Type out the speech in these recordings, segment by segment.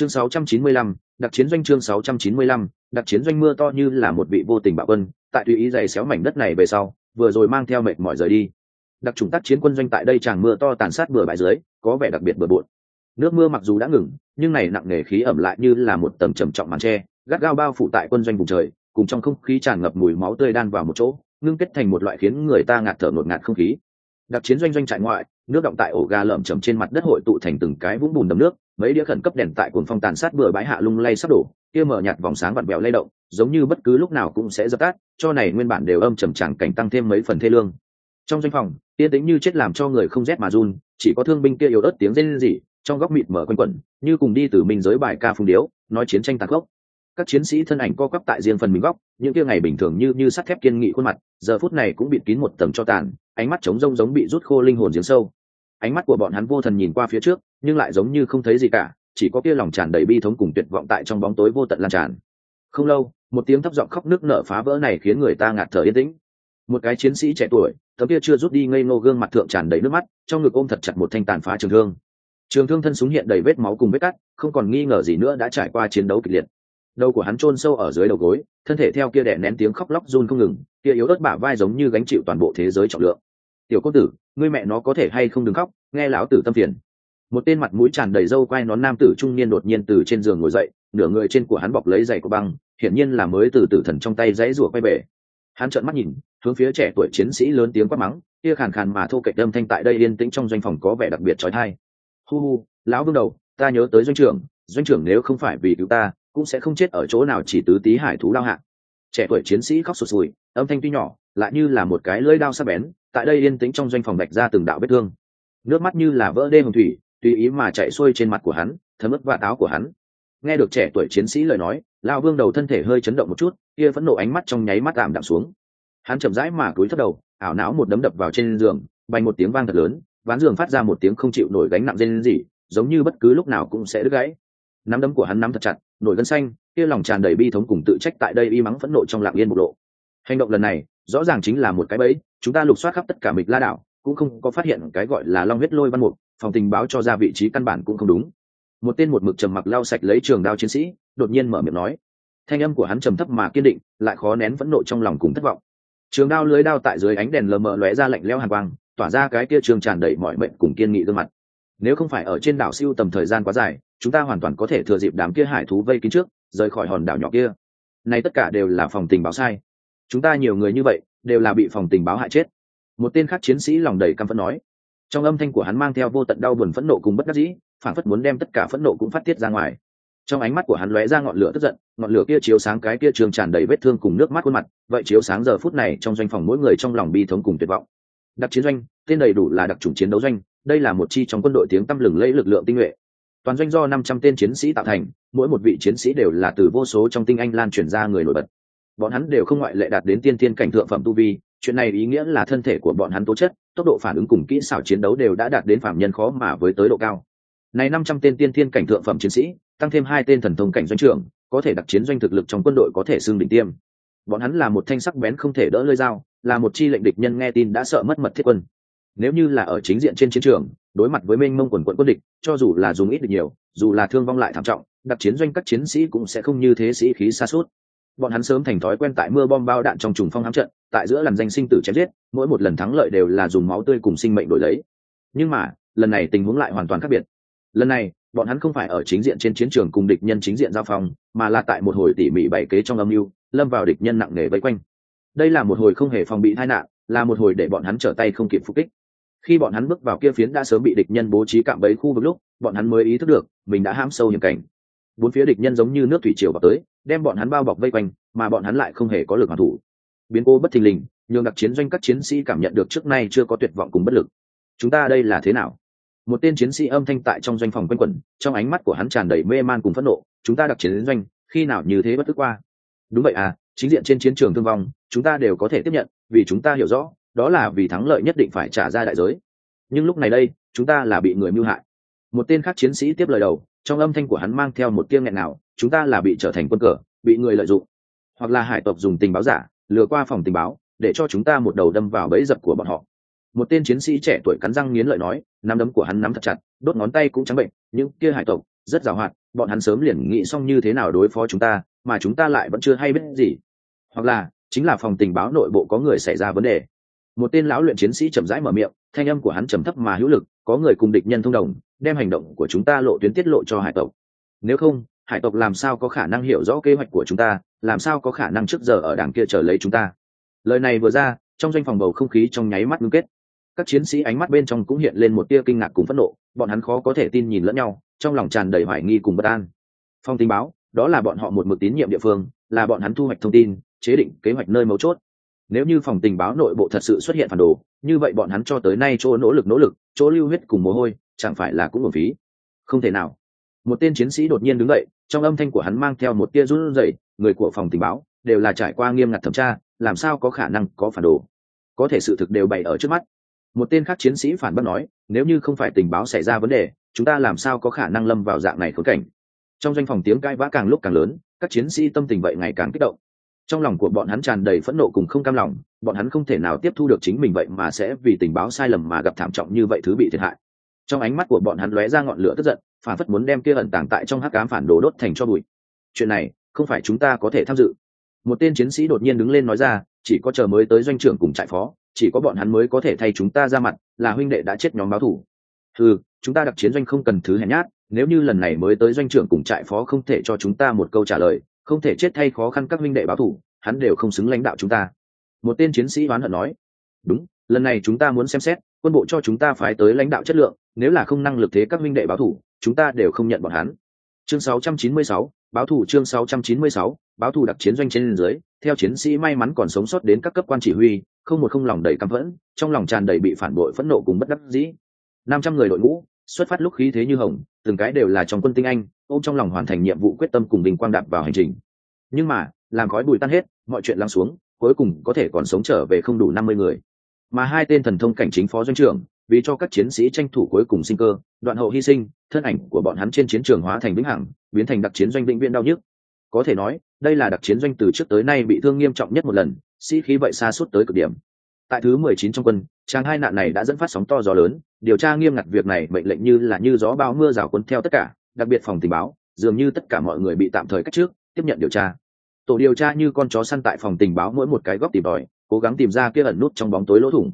chương 695, đặc chiến doanh chương 695, đặc chiến doanh mưa to như là một vị vô tình bạo quân tại tùy ý dày xéo mảnh đất này về sau vừa rồi mang theo mệt mỏi rời đi. Đặc trùng tác chiến quân doanh tại đây tràng mưa to tàn sát bừa bãi dưới có vẻ đặc biệt bừa bộn. Nước mưa mặc dù đã ngừng nhưng này nặng nề khí ẩm lại như là một tầm trầm trọng màn che gắt gao bao phủ tại quân doanh vùng trời cùng trong không khí tràn ngập mùi máu tươi đan vào một chỗ ngưng kết thành một loại khiến người ta ngạt thở ngột ngạt không khí. Đặc chiến doanh doanh trại ngoại nước động tại ổ ga lởm chầm trên mặt đất hội tụ thành từng cái vũng bùn đầm nước mấy đĩa khẩn cấp đèn tại cuồng phong tàn sát bừa bãi hạ lung lay sắp đổ, kia mở nhạt vòng sáng vặn vẹo lay động, giống như bất cứ lúc nào cũng sẽ dập tắt, cho này nguyên bản đều âm trầm chẳng cảnh tăng thêm mấy phần thê lương. Trong doanh phòng tiên tính như chết làm cho người không rét mà run, chỉ có thương binh kia yếu ớt tiếng rên rỉ, trong góc mịt mở quanh quẩn, như cùng đi từ mình giới bài ca phung điếu, nói chiến tranh tàn khốc. Các chiến sĩ thân ảnh co quắp tại riêng phần mình góc, những kia ngày bình thường như như sắt thép kiên nghị khuôn mặt, giờ phút này cũng bị kín một tầng cho tàn, ánh mắt trống rông giống bị rút khô linh hồn giếng sâu ánh mắt của bọn hắn vô thần nhìn qua phía trước, nhưng lại giống như không thấy gì cả, chỉ có kia lòng tràn đầy bi thống cùng tuyệt vọng tại trong bóng tối vô tận lan tràn. Không lâu, một tiếng thấp giọng khóc nước nở phá vỡ này khiến người ta ngạt thở yên tĩnh. Một cái chiến sĩ trẻ tuổi, tấm kia chưa rút đi ngây ngô gương mặt thượng tràn đầy nước mắt, trong ngực ôm thật chặt một thanh tàn phá trường thương. Trường thương thân súng hiện đầy vết máu cùng vết cắt, không còn nghi ngờ gì nữa đã trải qua chiến đấu kịch liệt. Đầu của hắn chôn sâu ở dưới đầu gối, thân thể theo kia đè nén tiếng khóc lóc run không ngừng, kia yếu ớt bả vai giống như gánh chịu toàn bộ thế giới trọng lượng tiểu cô tử, ngươi mẹ nó có thể hay không đừng khóc, nghe lão tử tâm phiền. Một tên mặt mũi tràn đầy râu quai nón nam tử trung niên đột nhiên từ trên giường ngồi dậy, nửa người trên của hắn bọc lấy giày của băng, hiển nhiên là mới từ tử thần trong tay dãy rủa quay về. Hắn trợn mắt nhìn, hướng phía trẻ tuổi chiến sĩ lớn tiếng quát mắng, kia khàn khàn mà thô kệch âm thanh tại đây yên tĩnh trong doanh phòng có vẻ đặc biệt trói thai hu hu, lão vương đầu, ta nhớ tới doanh trưởng doanh trưởng nếu không phải vì cứu ta, cũng sẽ không chết ở chỗ nào chỉ tứ tí hải thú lao hạng trẻ tuổi chiến sĩ khóc sụt sùi, âm thanh tuy nhỏ, lại như là một cái lưỡi đao sắc bén, tại đây yên tĩnh trong doanh phòng bạch ra từng đạo vết thương. Nước mắt như là vỡ đê hồng thủy, tùy ý mà chạy xuôi trên mặt của hắn, thấm ướt và táo của hắn. Nghe được trẻ tuổi chiến sĩ lời nói lao vương đầu thân thể hơi chấn động một chút, kia phẫn nộ ánh mắt trong nháy mắt tạm đạm xuống. Hắn chậm rãi mà cúi thấp đầu, ảo não một đấm đập vào trên giường, bay một tiếng vang thật lớn, ván giường phát ra một tiếng không chịu nổi gánh nặng dên gì giống như bất cứ lúc nào cũng sẽ đứt gãy. Nắm đấm của hắn nắm thật chặt nổi gân xanh, kia lòng tràn đầy bi thống cùng tự trách tại đây y mắng phẫn nộ trong lạng yên một lộ. Hành động lần này, rõ ràng chính là một cái bẫy, chúng ta lục soát khắp tất cả mịch la đảo, cũng không có phát hiện cái gọi là long huyết lôi văn mục, phòng tình báo cho ra vị trí căn bản cũng không đúng. Một tên một mực trầm mặc lau sạch lấy trường đao chiến sĩ, đột nhiên mở miệng nói. Thanh âm của hắn trầm thấp mà kiên định, lại khó nén phẫn nộ trong lòng cùng thất vọng. Trường đao lưới đao tại dưới ánh đèn lờ mờ lóe ra lạnh leo hàn quang, tỏa ra cái kia trường tràn đầy mọi mệnh cùng kiên nghị gương mặt. Nếu không phải ở trên đảo siêu tầm thời gian quá dài chúng ta hoàn toàn có thể thừa dịp đám kia hải thú vây kín trước, rời khỏi hòn đảo nhỏ kia. Này tất cả đều là phòng tình báo sai. Chúng ta nhiều người như vậy, đều là bị phòng tình báo hại chết. Một tên khác chiến sĩ lòng đầy căm phẫn nói. Trong âm thanh của hắn mang theo vô tận đau buồn phẫn nộ cùng bất đắc dĩ phản phất muốn đem tất cả phẫn nộ cũng phát tiết ra ngoài. Trong ánh mắt của hắn lóe ra ngọn lửa tức giận, ngọn lửa kia chiếu sáng cái kia trường tràn đầy vết thương cùng nước mắt khuôn mặt, vậy chiếu sáng giờ phút này trong doanh phòng mỗi người trong lòng bi thống cùng tuyệt vọng. Đặc chiến doanh, tên đầy đủ là đặc trùng chiến đấu doanh, đây là một chi trong quân đội tiếng tăm lừng lẫy lực lượng tinh nhuệ toàn doanh do năm trăm tên chiến sĩ tạo thành, mỗi một vị chiến sĩ đều là từ vô số trong tinh anh lan truyền ra người nổi bật. Bọn hắn đều không ngoại lệ đạt đến tiên tiên cảnh thượng phẩm tu vi, chuyện này ý nghĩa là thân thể của bọn hắn tố chất, tốc độ phản ứng cùng kỹ xảo chiến đấu đều đã đạt đến phạm nhân khó mà với tới độ cao. Này năm trăm tên tiên tiên cảnh thượng phẩm chiến sĩ, tăng thêm hai tên thần thông cảnh doanh trưởng, có thể đặc chiến doanh thực lực trong quân đội có thể xưng đỉnh tiêm. Bọn hắn là một thanh sắc bén không thể đỡ lơi dao, là một chi lệnh địch nhân nghe tin đã sợ mất mật thiết quân nếu như là ở chính diện trên chiến trường, đối mặt với mênh mông quần quận quân địch, cho dù là dùng ít được nhiều, dù là thương vong lại thảm trọng, đặc chiến doanh các chiến sĩ cũng sẽ không như thế sĩ khí xa suốt bọn hắn sớm thành thói quen tại mưa bom bao đạn trong trùng phong hám trận, tại giữa làn danh sinh tử chém giết, mỗi một lần thắng lợi đều là dùng máu tươi cùng sinh mệnh đổi lấy. Nhưng mà, lần này tình huống lại hoàn toàn khác biệt. Lần này, bọn hắn không phải ở chính diện trên chiến trường cùng địch nhân chính diện giao phong, mà là tại một hồi tỉ mỉ bày kế trong âm mưu, lâm vào địch nhân nặng nề vây quanh. Đây là một hồi không hề phòng bị tai nạn, là một hồi để bọn hắn trở tay không kịp phục kích khi bọn hắn bước vào kia phiến đã sớm bị địch nhân bố trí cạm bẫy khu vực lúc, bọn hắn mới ý thức được, mình đã ham sâu hiểm cảnh. Bốn phía địch nhân giống như nước thủy triều vào tới, đem bọn hắn bao bọc vây quanh, mà bọn hắn lại không hề có lực hoàn thủ. Biến cố bất thình lình, nhường đặc chiến doanh các chiến sĩ cảm nhận được trước nay chưa có tuyệt vọng cùng bất lực. Chúng ta đây là thế nào? Một tên chiến sĩ âm thanh tại trong doanh phòng quanh quẩn, trong ánh mắt của hắn tràn đầy mê man cùng phẫn nộ, chúng ta đặc chiến doanh, khi nào như thế bất tức qua? Đúng vậy à chính diện trên chiến trường thương vong, chúng ta đều có thể tiếp nhận, vì chúng ta hiểu rõ đó là vì thắng lợi nhất định phải trả ra đại giới. Nhưng lúc này đây, chúng ta là bị người mưu hại. Một tên khác chiến sĩ tiếp lời đầu, trong âm thanh của hắn mang theo một tiếng nghẹn nào chúng ta là bị trở thành quân cờ, bị người lợi dụng. Hoặc là hải tộc dùng tình báo giả, lừa qua phòng tình báo, để cho chúng ta một đầu đâm vào bẫy dập của bọn họ. Một tên chiến sĩ trẻ tuổi cắn răng nghiến lợi nói, nắm đấm của hắn nắm thật chặt, đốt ngón tay cũng trắng bệnh những kia hải tộc, rất giàu hoạt bọn hắn sớm liền nghĩ xong như thế nào đối phó chúng ta, mà chúng ta lại vẫn chưa hay biết gì. Hoặc là, chính là phòng tình báo nội bộ có người xảy ra vấn đề một tên lão luyện chiến sĩ chậm rãi mở miệng, thanh âm của hắn trầm thấp mà hữu lực, có người cùng địch nhân thông đồng, đem hành động của chúng ta lộ tuyến tiết lộ cho hải tộc. Nếu không, hải tộc làm sao có khả năng hiểu rõ kế hoạch của chúng ta, làm sao có khả năng trước giờ ở đằng kia chờ lấy chúng ta? Lời này vừa ra, trong doanh phòng bầu không khí trong nháy mắt ngưng kết. Các chiến sĩ ánh mắt bên trong cũng hiện lên một tia kinh ngạc cùng phẫn nộ, bọn hắn khó có thể tin nhìn lẫn nhau, trong lòng tràn đầy hoài nghi cùng bất an. Phong tình báo, đó là bọn họ một mực tín nhiệm địa phương, là bọn hắn thu hoạch thông tin, chế định kế hoạch nơi mấu chốt nếu như phòng tình báo nội bộ thật sự xuất hiện phản đồ, như vậy bọn hắn cho tới nay chỗ nỗ lực nỗ lực, chỗ lưu huyết cùng mồ hôi, chẳng phải là cũng một phí? Không thể nào. Một tên chiến sĩ đột nhiên đứng dậy, trong âm thanh của hắn mang theo một tia run rẩy, người của phòng tình báo đều là trải qua nghiêm ngặt thẩm tra, làm sao có khả năng có phản đồ? Có thể sự thực đều bày ở trước mắt. Một tên khác chiến sĩ phản bác nói, nếu như không phải tình báo xảy ra vấn đề, chúng ta làm sao có khả năng lâm vào dạng này khốn cảnh? Trong doanh phòng tiếng cãi vã càng lúc càng lớn, các chiến sĩ tâm tình vậy ngày càng kích động trong lòng của bọn hắn tràn đầy phẫn nộ cùng không cam lòng, bọn hắn không thể nào tiếp thu được chính mình vậy mà sẽ vì tình báo sai lầm mà gặp thảm trọng như vậy thứ bị thiệt hại. Trong ánh mắt của bọn hắn lóe ra ngọn lửa tức giận, phản phất muốn đem kia ẩn tàng tại trong hắc cám phản đồ đốt thành cho bụi. Chuyện này, không phải chúng ta có thể tham dự. Một tên chiến sĩ đột nhiên đứng lên nói ra, chỉ có chờ mới tới doanh trưởng cùng trại phó, chỉ có bọn hắn mới có thể thay chúng ta ra mặt, là huynh đệ đã chết nhóm báo thủ. Ừ chúng ta đặc chiến doanh không cần thứ hèn nhát, nếu như lần này mới tới doanh trưởng cùng trại phó không thể cho chúng ta một câu trả lời không thể chết thay khó khăn các minh đệ báo thủ hắn đều không xứng lãnh đạo chúng ta. Một tên chiến sĩ oán hận nói đúng lần này chúng ta muốn xem xét quân bộ cho chúng ta phái tới lãnh đạo chất lượng nếu là không năng lực thế các minh đệ báo thủ chúng ta đều không nhận bọn hắn. Chương 696, báo thủ chương 696, báo thủ đặc chiến doanh trên dưới theo chiến sĩ may mắn còn sống sót đến các cấp quan chỉ huy không một không lòng đầy căm phẫn trong lòng tràn đầy bị phản bội phẫn nộ cùng bất đắc dĩ. Năm trăm người đội ngũ xuất phát lúc khí thế như hồng, từng cái đều là trong quân tinh anh, ôm trong lòng hoàn thành nhiệm vụ quyết tâm cùng bình quang đạp vào hành trình. Nhưng mà, làm khói bụi tan hết, mọi chuyện lắng xuống, cuối cùng có thể còn sống trở về không đủ năm mươi người. Mà hai tên thần thông cảnh chính phó doanh trưởng, vì cho các chiến sĩ tranh thủ cuối cùng sinh cơ, đoạn hậu hy sinh, thân ảnh của bọn hắn trên chiến trường hóa thành vĩnh hằng, biến thành đặc chiến doanh vĩnh viễn đau nhức. Có thể nói, đây là đặc chiến doanh từ trước tới nay bị thương nghiêm trọng nhất một lần, sĩ khí vậy xa suốt tới cực điểm. Tại thứ mười chín trong quân trang hai nạn này đã dẫn phát sóng to gió lớn, điều tra nghiêm ngặt việc này mệnh lệnh như là như gió bao mưa rào cuốn theo tất cả, đặc biệt phòng tình báo, dường như tất cả mọi người bị tạm thời cách trước, tiếp nhận điều tra. Tổ điều tra như con chó săn tại phòng tình báo mỗi một cái góc tìm tòi, cố gắng tìm ra kia ẩn nút trong bóng tối lỗ thủng.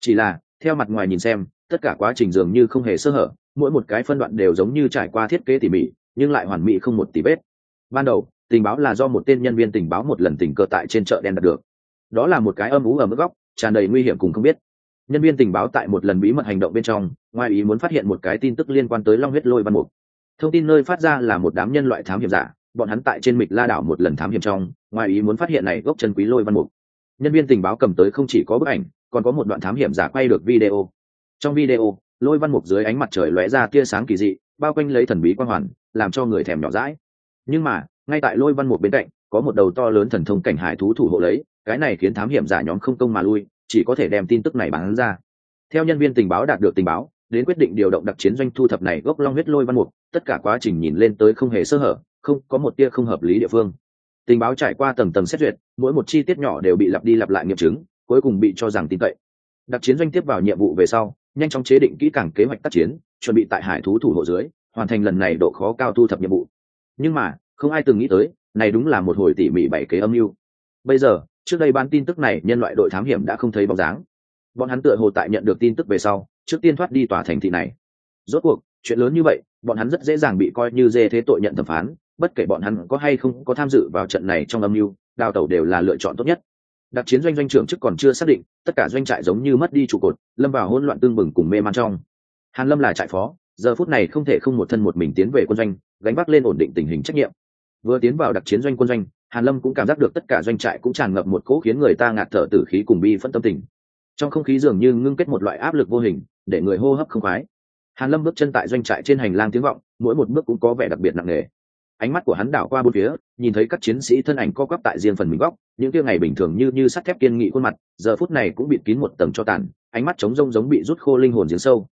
Chỉ là, theo mặt ngoài nhìn xem, tất cả quá trình dường như không hề sơ hở, mỗi một cái phân đoạn đều giống như trải qua thiết kế tỉ mỉ, nhưng lại hoàn mỹ không một tí vết. Ban đầu, tình báo là do một tên nhân viên tình báo một lần tình cờ tại trên chợ đen đạt được. Đó là một cái âm ú ở mức góc, tràn đầy nguy hiểm cùng không biết nhân viên tình báo tại một lần bí mật hành động bên trong, ngoài ý muốn phát hiện một cái tin tức liên quan tới long huyết lôi văn mục. Thông tin nơi phát ra là một đám nhân loại thám hiểm giả, bọn hắn tại trên mịch la đảo một lần thám hiểm trong, ngoài ý muốn phát hiện này gốc chân quý lôi văn mục. Nhân viên tình báo cầm tới không chỉ có bức ảnh, còn có một đoạn thám hiểm giả quay được video. Trong video, lôi văn mục dưới ánh mặt trời lóe ra tia sáng kỳ dị, bao quanh lấy thần bí quan hoàn, làm cho người thèm nhỏ rãi nhưng mà, ngay tại lôi văn mục bên cạnh, có một đầu to lớn thần thông cảnh hải thú thủ hộ lấy, cái này khiến thám hiểm giả nhóm không công mà lui chỉ có thể đem tin tức này bán ra. Theo nhân viên tình báo đạt được tình báo, đến quyết định điều động đặc chiến doanh thu thập này gốc long huyết lôi văn mục, tất cả quá trình nhìn lên tới không hề sơ hở, không, có một tia không hợp lý địa phương. Tình báo trải qua tầng tầng xét duyệt, mỗi một chi tiết nhỏ đều bị lặp đi lặp lại nghiệm chứng, cuối cùng bị cho rằng tin cậy. Đặc chiến doanh tiếp vào nhiệm vụ về sau, nhanh chóng chế định kỹ càng kế hoạch tác chiến, chuẩn bị tại hải thú thủ hộ dưới, hoàn thành lần này độ khó cao thu thập nhiệm vụ. Nhưng mà, không ai từng nghĩ tới, này đúng là một hồi tỉ mỉ bảy kế âm mưu. Bây giờ trước đây ban tin tức này, nhân loại đội thám hiểm đã không thấy bóng dáng. Bọn hắn tựa hồ tại nhận được tin tức về sau, trước tiên thoát đi tòa thành thị này. Rốt cuộc, chuyện lớn như vậy, bọn hắn rất dễ dàng bị coi như dê thế tội nhận thẩm phán, bất kể bọn hắn có hay không có tham dự vào trận này trong âm mưu, đào tẩu đều là lựa chọn tốt nhất. Đặc chiến doanh doanh trưởng chức còn chưa xác định, tất cả doanh trại giống như mất đi trụ cột, lâm vào hỗn loạn tương bừng cùng mê man trong. Hàn lâm là trại phó, giờ phút này không thể không một thân một mình tiến về quân doanh, gánh vác lên ổn định tình hình trách nhiệm. Vừa tiến vào đặc chiến doanh quân doanh hàn lâm cũng cảm giác được tất cả doanh trại cũng tràn ngập một cỗ khiến người ta ngạt thở tử khí cùng bi phân tâm tình. Trong không khí dường như ngưng kết một loại áp lực vô hình, để người hô hấp không khoái. Hàn lâm bước chân tại doanh trại trên hành lang tiếng vọng, mỗi một bước cũng có vẻ đặc biệt nặng nề. Ánh mắt của hắn đảo qua bốn phía, nhìn thấy các chiến sĩ thân ảnh co quắp tại riêng phần mình góc, những kia ngày bình thường như như sắt thép kiên nghị khuôn mặt, giờ phút này cũng bị kín một tầng cho tàn, ánh mắt trống rông giống bị rút khô linh hồn giếng sâu.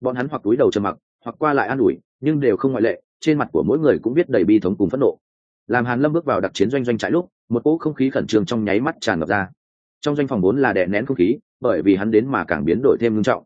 Bọn hắn hoặc túi đầu trầm mặc, hoặc qua lại an ủi, nhưng đều không ngoại lệ, trên mặt của mỗi người cũng biết đầy bi thống cùng phẫn nộ làm hàn lâm bước vào đặc chiến doanh doanh trại lúc, một cỗ không khí khẩn trương trong nháy mắt tràn ngập ra. Trong doanh phòng bốn là đè nén không khí, bởi vì hắn đến mà càng biến đổi thêm nghiêm trọng.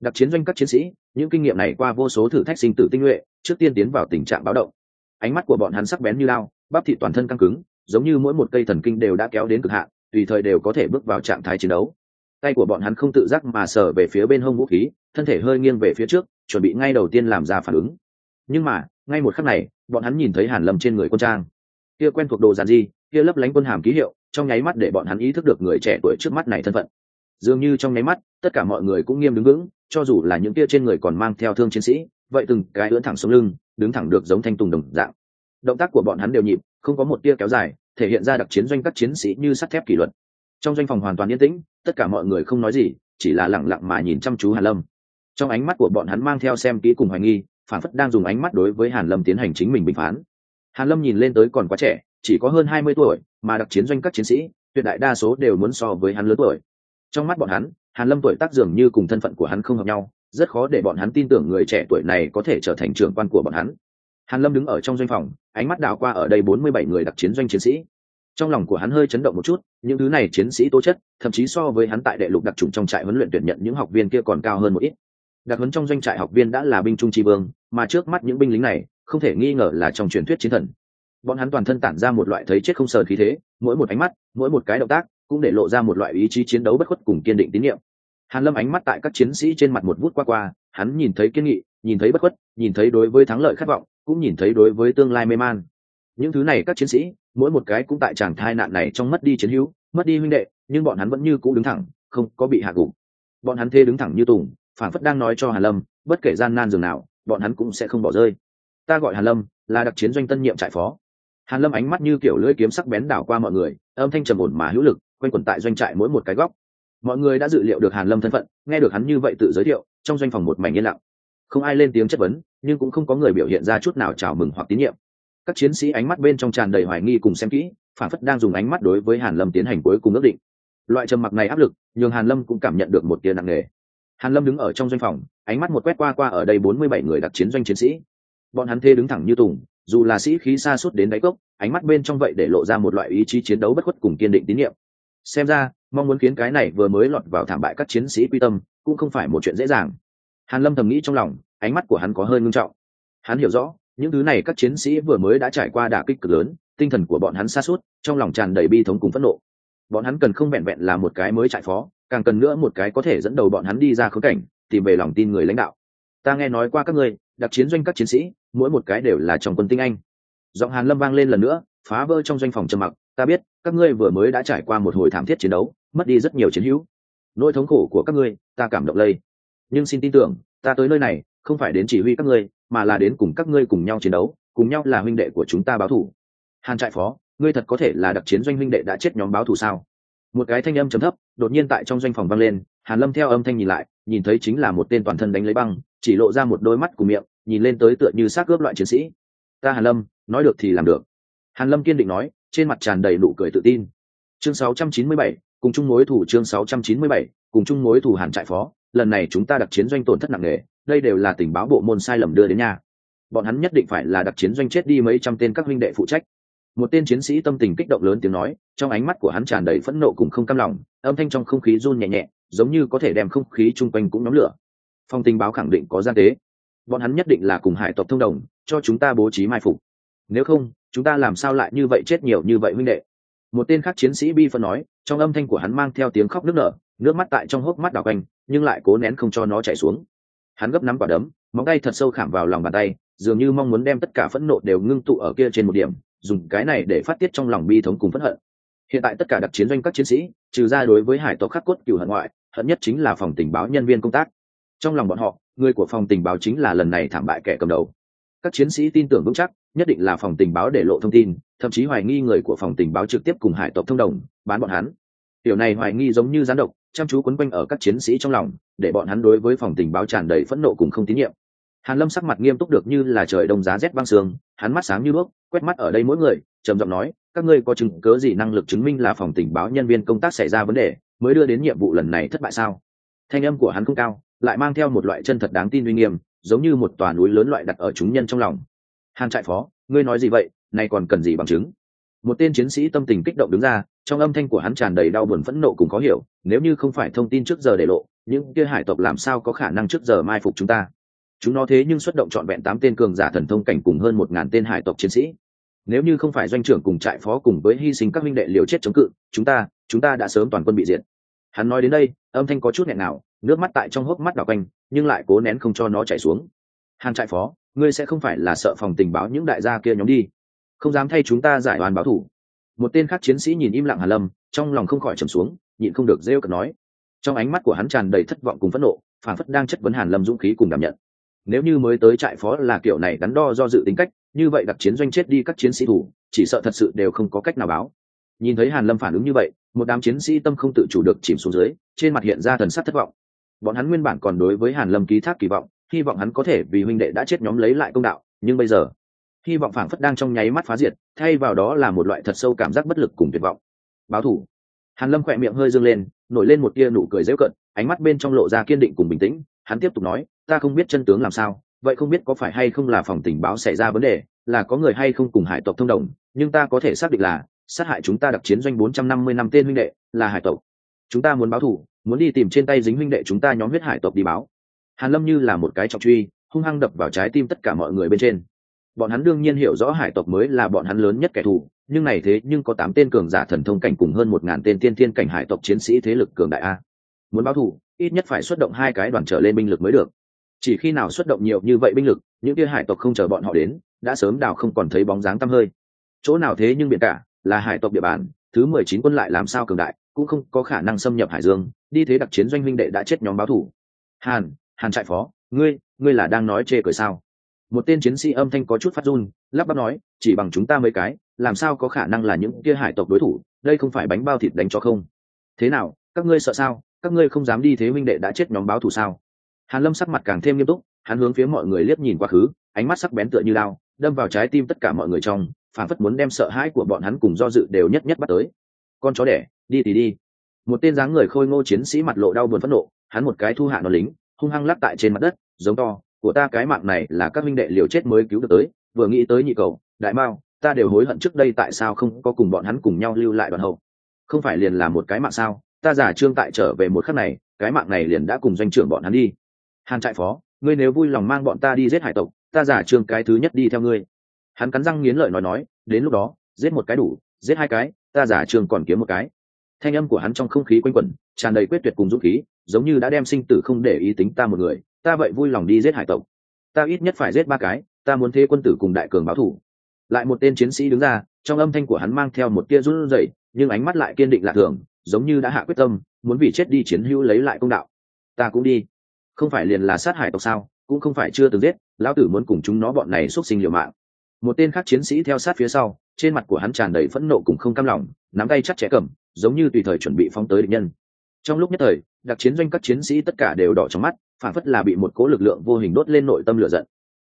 Đặc chiến doanh các chiến sĩ, những kinh nghiệm này qua vô số thử thách sinh tử tinh nhuệ, trước tiên tiến vào tình trạng báo động. Ánh mắt của bọn hắn sắc bén như lao, bắp thịt toàn thân căng cứng, giống như mỗi một cây thần kinh đều đã kéo đến cực hạn, tùy thời đều có thể bước vào trạng thái chiến đấu. Tay của bọn hắn không tự giác mà sờ về phía bên hông vũ khí, thân thể hơi nghiêng về phía trước, chuẩn bị ngay đầu tiên làm ra phản ứng. Nhưng mà, ngay một khắc này, bọn hắn nhìn thấy hàn lâm trên người quân trang kia quen thuộc đồ giản dị, kia lấp lánh quân hàm ký hiệu trong nháy mắt để bọn hắn ý thức được người trẻ tuổi trước mắt này thân phận. Dường như trong nháy mắt tất cả mọi người cũng nghiêm đứng vững cho dù là những kia trên người còn mang theo thương chiến sĩ vậy từng cái ưỡn thẳng xuống lưng đứng thẳng được giống thanh tùng đồng dạng. Động tác của bọn hắn đều nhịp không có một tia kéo dài thể hiện ra đặc chiến doanh các chiến sĩ như sắt thép kỷ luật. Trong doanh phòng hoàn toàn yên tĩnh tất cả mọi người không nói gì chỉ là lặng lặng mà nhìn chăm chú hàn lâm. Trong ánh mắt của bọn hắn mang theo xem kỹ cùng hoài nghi phản phất đang dùng ánh mắt đối với hàn lâm tiến hành chính mình bình phán hàn lâm nhìn lên tới còn quá trẻ, chỉ có hơn hai mươi tuổi, mà đặc chiến doanh các chiến sĩ, tuyệt đại đa số đều muốn so với hắn lớn tuổi. Trong mắt bọn hắn, hàn lâm tuổi tác dường như cùng thân phận của hắn không hợp nhau, rất khó để bọn hắn tin tưởng người trẻ tuổi này có thể trở thành trưởng quan của bọn hắn. Hàn lâm đứng ở trong doanh phòng, ánh mắt đảo qua ở đây bốn mươi bảy người đặc chiến doanh chiến sĩ. Trong lòng của hắn hơi chấn động một chút, những thứ này chiến sĩ tố chất, thậm chí so với hắn tại đệ lục đặc trùng trong trại huấn luyện tuyển nhận những học viên kia còn cao hơn một ít. Đặc huấn trong doanh trại học viên đã là binh trung tri vương, mà trước mắt những binh lính này không thể nghi ngờ là trong truyền thuyết chiến thần. Bọn hắn toàn thân tản ra một loại thấy chết không sờn khí thế, mỗi một ánh mắt, mỗi một cái động tác, cũng để lộ ra một loại ý chí chiến đấu bất khuất cùng kiên định tín nhiệm. Hàn lâm ánh mắt tại các chiến sĩ trên mặt một vút qua qua, hắn nhìn thấy kiên nghị, nhìn thấy bất khuất, nhìn thấy đối với thắng lợi khát vọng, cũng nhìn thấy đối với tương lai mê man. Những thứ này các chiến sĩ, mỗi một cái cũng tại tràng thai nạn này trong mất đi chiến hữu, mất đi huynh đệ, nhưng bọn hắn vẫn như cũ đứng thẳng, không có bị hạ gục. Bọn hắn thê đứng thẳng như tùng phản phất đang nói cho hàn lâm, bất kể gian nan dường nào, bọn hắn cũng sẽ không bỏ rơi ta gọi hàn lâm, là đặc chiến doanh tân nhiệm trại phó. Hàn lâm ánh mắt như kiểu lưỡi kiếm sắc bén đảo qua mọi người, âm thanh trầm ổn mà hữu lực, quanh quẩn tại doanh trại mỗi một cái góc. Mọi người đã dự liệu được hàn lâm thân phận, nghe được hắn như vậy tự giới thiệu, trong doanh phòng một mảnh yên lặng. Không ai lên tiếng chất vấn, nhưng cũng không có người biểu hiện ra chút nào chào mừng hoặc tín nhiệm. Các chiến sĩ ánh mắt bên trong tràn đầy hoài nghi cùng xem kỹ, phản phất đang dùng ánh mắt đối với hàn lâm tiến hành cuối cùng ước định. Loại trầm mặc này áp lực, nhường hàn lâm cũng cảm nhận được một tia nặng nề. Hàn lâm đứng ở trong doanh phòng, ánh mắt một quét qua qua ở đây bốn mươi bảy người đặc chiến doanh chiến sĩ bọn hắn thê đứng thẳng như tùng, dù là sĩ khí xa suốt đến đáy cốc, ánh mắt bên trong vậy để lộ ra một loại ý chí chiến đấu bất khuất cùng kiên định tín nhiệm. Xem ra, mong muốn khiến cái này vừa mới lọt vào thảm bại các chiến sĩ quy tâm, cũng không phải một chuyện dễ dàng. Hàn lâm thầm nghĩ trong lòng, ánh mắt của hắn có hơi ngưng trọng. Hắn hiểu rõ, những thứ này các chiến sĩ vừa mới đã trải qua đả kích cực lớn, tinh thần của bọn hắn xa suốt, trong lòng tràn đầy bi thống cùng phẫn nộ. Bọn hắn cần không vẹn vẹn là một cái mới trại phó, càng cần nữa một cái có thể dẫn đầu bọn hắn đi ra khớp cảnh, tìm về lòng tin người lãnh đạo. Ta nghe nói qua các ngươi đặc chiến doanh các chiến sĩ, mỗi một cái đều là trong quân tinh anh. Giọng hàn lâm vang lên lần nữa, phá vỡ trong doanh phòng trầm mặc. Ta biết, các ngươi vừa mới đã trải qua một hồi thảm thiết chiến đấu, mất đi rất nhiều chiến hữu. Nỗi thống khổ của các ngươi, ta cảm động lây. Nhưng xin tin tưởng, ta tới nơi này, không phải đến chỉ huy các ngươi, mà là đến cùng các ngươi cùng nhau chiến đấu, cùng nhau là huynh đệ của chúng ta báo thủ. Hàn trại phó, ngươi thật có thể là đặc chiến doanh huynh đệ đã chết nhóm báo thủ sao? Một cái thanh âm trầm thấp, đột nhiên tại trong doanh phòng vang lên, hàn lâm theo âm thanh nhìn lại, nhìn thấy chính là một tên toàn thân đánh lấy băng, chỉ lộ ra một đôi mắt của miệng nhìn lên tới tựa như xác cướp loại chiến sĩ. Ta hàn lâm nói được thì làm được. Hàn lâm kiên định nói trên mặt tràn đầy nụ cười tự tin. Chương 697, cùng chung mối thủ chương 697, cùng chung mối thủ hàn trại phó lần này chúng ta đặc chiến doanh tổn thất nặng nề đây đều là tình báo bộ môn sai lầm đưa đến nhà. Bọn hắn nhất định phải là đặc chiến doanh chết đi mấy trăm tên các huynh đệ phụ trách. Một tên chiến sĩ tâm tình kích động lớn tiếng nói trong ánh mắt của hắn tràn đầy phẫn nộ cùng không cam lòng âm thanh trong không khí run nhẹ nhẹ giống như có thể đem không khí chung quanh cũng nóng lửa. Phong tình báo khẳng định có gian tế bọn hắn nhất định là cùng hải tộc thông đồng, cho chúng ta bố trí mai phục. Nếu không, chúng ta làm sao lại như vậy chết nhiều như vậy huynh đệ? Một tên khác chiến sĩ bi phân nói, trong âm thanh của hắn mang theo tiếng khóc nức nở, nước mắt tại trong hốc mắt đào quanh, nhưng lại cố nén không cho nó chảy xuống. Hắn gấp nắm quả đấm, móng tay thật sâu khảm vào lòng bàn tay, dường như mong muốn đem tất cả phẫn nộ đều ngưng tụ ở kia trên một điểm, dùng cái này để phát tiết trong lòng bi thống cùng phẫn hận. Hiện tại tất cả đặc chiến doanh các chiến sĩ, trừ ra đối với hải tộc khắc cốt cửu hận ngoại, hận nhất chính là phòng tình báo nhân viên công tác. Trong lòng bọn họ người của phòng tình báo chính là lần này thảm bại kẻ cầm đầu. Các chiến sĩ tin tưởng vững chắc, nhất định là phòng tình báo để lộ thông tin, thậm chí hoài nghi người của phòng tình báo trực tiếp cùng hải tộc thông đồng, bán bọn hắn. Điều này hoài nghi giống như gián độc, chăm chú quấn quanh ở các chiến sĩ trong lòng, để bọn hắn đối với phòng tình báo tràn đầy phẫn nộ cùng không tín nhiệm. Hàn lâm sắc mặt nghiêm túc được như là trời đông giá rét băng sương, hắn mắt sáng như đuốc, quét mắt ở đây mỗi người, trầm giọng nói, các ngươi có chứng cớ gì năng lực chứng minh là phòng tình báo nhân viên công tác xảy ra vấn đề, mới đưa đến nhiệm vụ lần này thất bại sao? Thanh âm của hắn không cao lại mang theo một loại chân thật đáng tin uy nghiêm, giống như một tòa núi lớn loại đặt ở chúng nhân trong lòng. Hàn trại phó, ngươi nói gì vậy? Nay còn cần gì bằng chứng? Một tên chiến sĩ tâm tình kích động đứng ra, trong âm thanh của hắn tràn đầy đau buồn phẫn nộ cùng khó hiểu, nếu như không phải thông tin trước giờ để lộ, những kia hải tộc làm sao có khả năng trước giờ mai phục chúng ta? Chúng nó thế nhưng xuất động trọn vẹn tám tên cường giả thần thông cảnh cùng hơn một ngàn tên hải tộc chiến sĩ. Nếu như không phải doanh trưởng cùng trại phó cùng với hy sinh các minh đệ liều chết chống cự, chúng ta chúng ta đã sớm toàn quân bị diệt. Hắn nói đến đây, âm thanh có chút nghẹn nào nước mắt tại trong hốc mắt đỏ quanh, nhưng lại cố nén không cho nó chảy xuống. Hàn trại phó, ngươi sẽ không phải là sợ phòng tình báo những đại gia kia nhóm đi. Không dám thay chúng ta giải đoàn báo thủ. Một tên khác chiến sĩ nhìn im lặng hàn lâm, trong lòng không khỏi trầm xuống, nhịn không được rêu cợt nói. Trong ánh mắt của hắn tràn đầy thất vọng cùng phẫn nộ, phản phất đang chất vấn hàn lâm dũng khí cùng đảm nhận. Nếu như mới tới trại phó là kiểu này đắn đo do dự tính cách, như vậy đặc chiến doanh chết đi các chiến sĩ thủ, chỉ sợ thật sự đều không có cách nào báo. Nhìn thấy hàn lâm phản ứng như vậy, một đám chiến sĩ tâm không tự chủ được chìm xuống dưới, trên mặt hiện ra thần sắc thất vọng bọn hắn nguyên bản còn đối với hàn lâm ký thác kỳ vọng, hy vọng hắn có thể vì huynh đệ đã chết nhóm lấy lại công đạo, nhưng bây giờ, hy vọng phảng phất đang trong nháy mắt phá diệt, thay vào đó là một loại thật sâu cảm giác bất lực cùng tuyệt vọng báo thủ hàn lâm khỏe miệng hơi dương lên, nổi lên một tia nụ cười dễ cận, ánh mắt bên trong lộ ra kiên định cùng bình tĩnh, hắn tiếp tục nói, ta không biết chân tướng làm sao, vậy không biết có phải hay không là phòng tình báo xảy ra vấn đề, là có người hay không cùng hải tộc thông đồng, nhưng ta có thể xác định là, sát hại chúng ta đặc chiến doanh 450 năm tên huynh đệ, là hải tộc chúng ta muốn báo thủ muốn đi tìm trên tay dính huynh đệ chúng ta nhóm huyết hải tộc đi báo. Hàn lâm như là một cái trọng truy, hung hăng đập vào trái tim tất cả mọi người bên trên. Bọn hắn đương nhiên hiểu rõ hải tộc mới là bọn hắn lớn nhất kẻ thù, nhưng này thế nhưng có tám tên cường giả thần thông cảnh cùng hơn một ngàn tên tiên thiên cảnh hải tộc chiến sĩ thế lực cường đại a. Muốn báo thù, ít nhất phải xuất động hai cái đoàn trở lên binh lực mới được. Chỉ khi nào xuất động nhiều như vậy binh lực, những kia hải tộc không chờ bọn họ đến, đã sớm đào không còn thấy bóng dáng tăm hơi. Chỗ nào thế nhưng biển cả, là hải tộc địa bàn, thứ mười chín quân lại làm sao cường đại? Cũng không có khả năng xâm nhập hải dương, đi thế đặc chiến doanh minh đệ đã chết nhóm báo thủ. Hàn hàn trại phó, ngươi ngươi là đang nói chê cười sao? Một tên chiến sĩ âm thanh có chút phát run, lắp bắp nói, chỉ bằng chúng ta mấy cái, làm sao có khả năng là những kia hải tộc đối thủ, đây không phải bánh bao thịt đánh cho không? Thế nào, các ngươi sợ sao? Các ngươi không dám đi thế minh đệ đã chết nhóm báo thù sao? Hàn lâm sắc mặt càng thêm nghiêm túc, hắn hướng phía mọi người liếc nhìn quá khứ, ánh mắt sắc bén tựa như lao đâm vào trái tim tất cả mọi người trong phản phất muốn đem sợ hãi của bọn hắn cùng do dự đều nhất nhất bắt tới con chó đẻ, đi thì đi. Một tên dáng người khôi ngô chiến sĩ mặt lộ đau buồn phẫn nộ, hắn một cái thu hạ nó lính, hung hăng lắc tại trên mặt đất, giống to, của ta cái mạng này là các minh đệ liều chết mới cứu được tới, vừa nghĩ tới nhị cầu, đại mao, ta đều hối hận trước đây tại sao không có cùng bọn hắn cùng nhau lưu lại đoàn hậu. Không phải liền là một cái mạng sao, ta giả trương tại trở về một khắc này, cái mạng này liền đã cùng doanh trưởng bọn hắn đi. Hàn trại phó, ngươi nếu vui lòng mang bọn ta đi giết hải tộc, ta giả trương cái thứ nhất đi theo ngươi. Hắn cắn răng nghiến lợi nói nói, đến lúc đó, giết một cái đủ, giết hai cái ta giả trường còn kiếm một cái. Thanh âm của hắn trong không khí quanh quẩn, tràn đầy quyết tuyệt cùng dũng khí, giống như đã đem sinh tử không để ý tính ta một người. Ta vậy vui lòng đi giết hải tộc. Ta ít nhất phải giết ba cái, ta muốn thế quân tử cùng đại cường báo thủ. Lại một tên chiến sĩ đứng ra, trong âm thanh của hắn mang theo một tia run rẩy, nhưng ánh mắt lại kiên định lạ thường, giống như đã hạ quyết tâm, muốn vì chết đi chiến hữu lấy lại công đạo. Ta cũng đi. Không phải liền là sát hải tộc sao, cũng không phải chưa từng giết, lão tử muốn cùng chúng nó bọn này xúc sinh liều mạng. Một tên khác chiến sĩ theo sát phía sau trên mặt của hắn tràn đầy phẫn nộ cùng không cam lòng, nắm tay chắc chẽ cầm, giống như tùy thời chuẩn bị phóng tới địch nhân. Trong lúc nhất thời, đặc chiến doanh các chiến sĩ tất cả đều đỏ trong mắt, phản phất là bị một cố lực lượng vô hình đốt lên nội tâm lửa giận.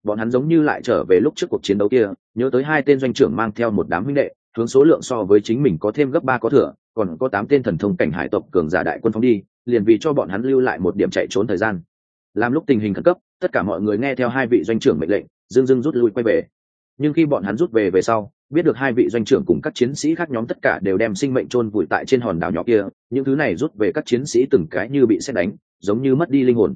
Bọn hắn giống như lại trở về lúc trước cuộc chiến đấu kia, nhớ tới hai tên doanh trưởng mang theo một đám huynh đệ, hướng số lượng so với chính mình có thêm gấp ba có thừa, còn có tám tên thần thông cảnh hải tộc cường giả đại quân phóng đi, liền vì cho bọn hắn lưu lại một điểm chạy trốn thời gian. Làm lúc tình hình khẩn cấp, tất cả mọi người nghe theo hai vị doanh trưởng mệnh lệnh dưng dưng rút lui quay về. Nhưng khi bọn hắn rút về về sau biết được hai vị doanh trưởng cùng các chiến sĩ khác nhóm tất cả đều đem sinh mệnh chôn vùi tại trên hòn đảo nhỏ kia, những thứ này rút về các chiến sĩ từng cái như bị sét đánh, giống như mất đi linh hồn.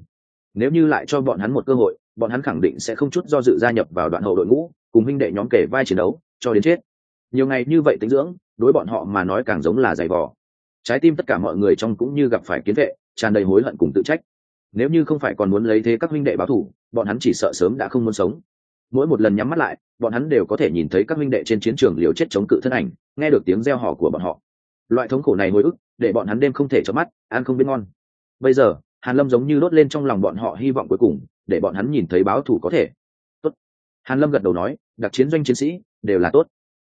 Nếu như lại cho bọn hắn một cơ hội, bọn hắn khẳng định sẽ không chút do dự gia nhập vào đoạn hậu đội ngũ, cùng huynh đệ nhóm kể vai chiến đấu, cho đến chết. Nhiều ngày như vậy tính dưỡng, đối bọn họ mà nói càng giống là giày vò. Trái tim tất cả mọi người trong cũng như gặp phải kiến vệ, tràn đầy hối hận cùng tự trách. Nếu như không phải còn muốn lấy thế các huynh đệ báo thủ, bọn hắn chỉ sợ sớm đã không muốn sống. Mỗi một lần nhắm mắt lại bọn hắn đều có thể nhìn thấy các huynh đệ trên chiến trường liều chết chống cự thân ảnh nghe được tiếng reo hò của bọn họ. Loại thống khổ này hồi ức để bọn hắn đêm không thể chớp mắt ăn không biết ngon. Bây giờ hàn lâm giống như đốt lên trong lòng bọn họ hy vọng cuối cùng để bọn hắn nhìn thấy báo thủ có thể. Tốt. Hàn lâm gật đầu nói đặc chiến doanh chiến sĩ đều là tốt.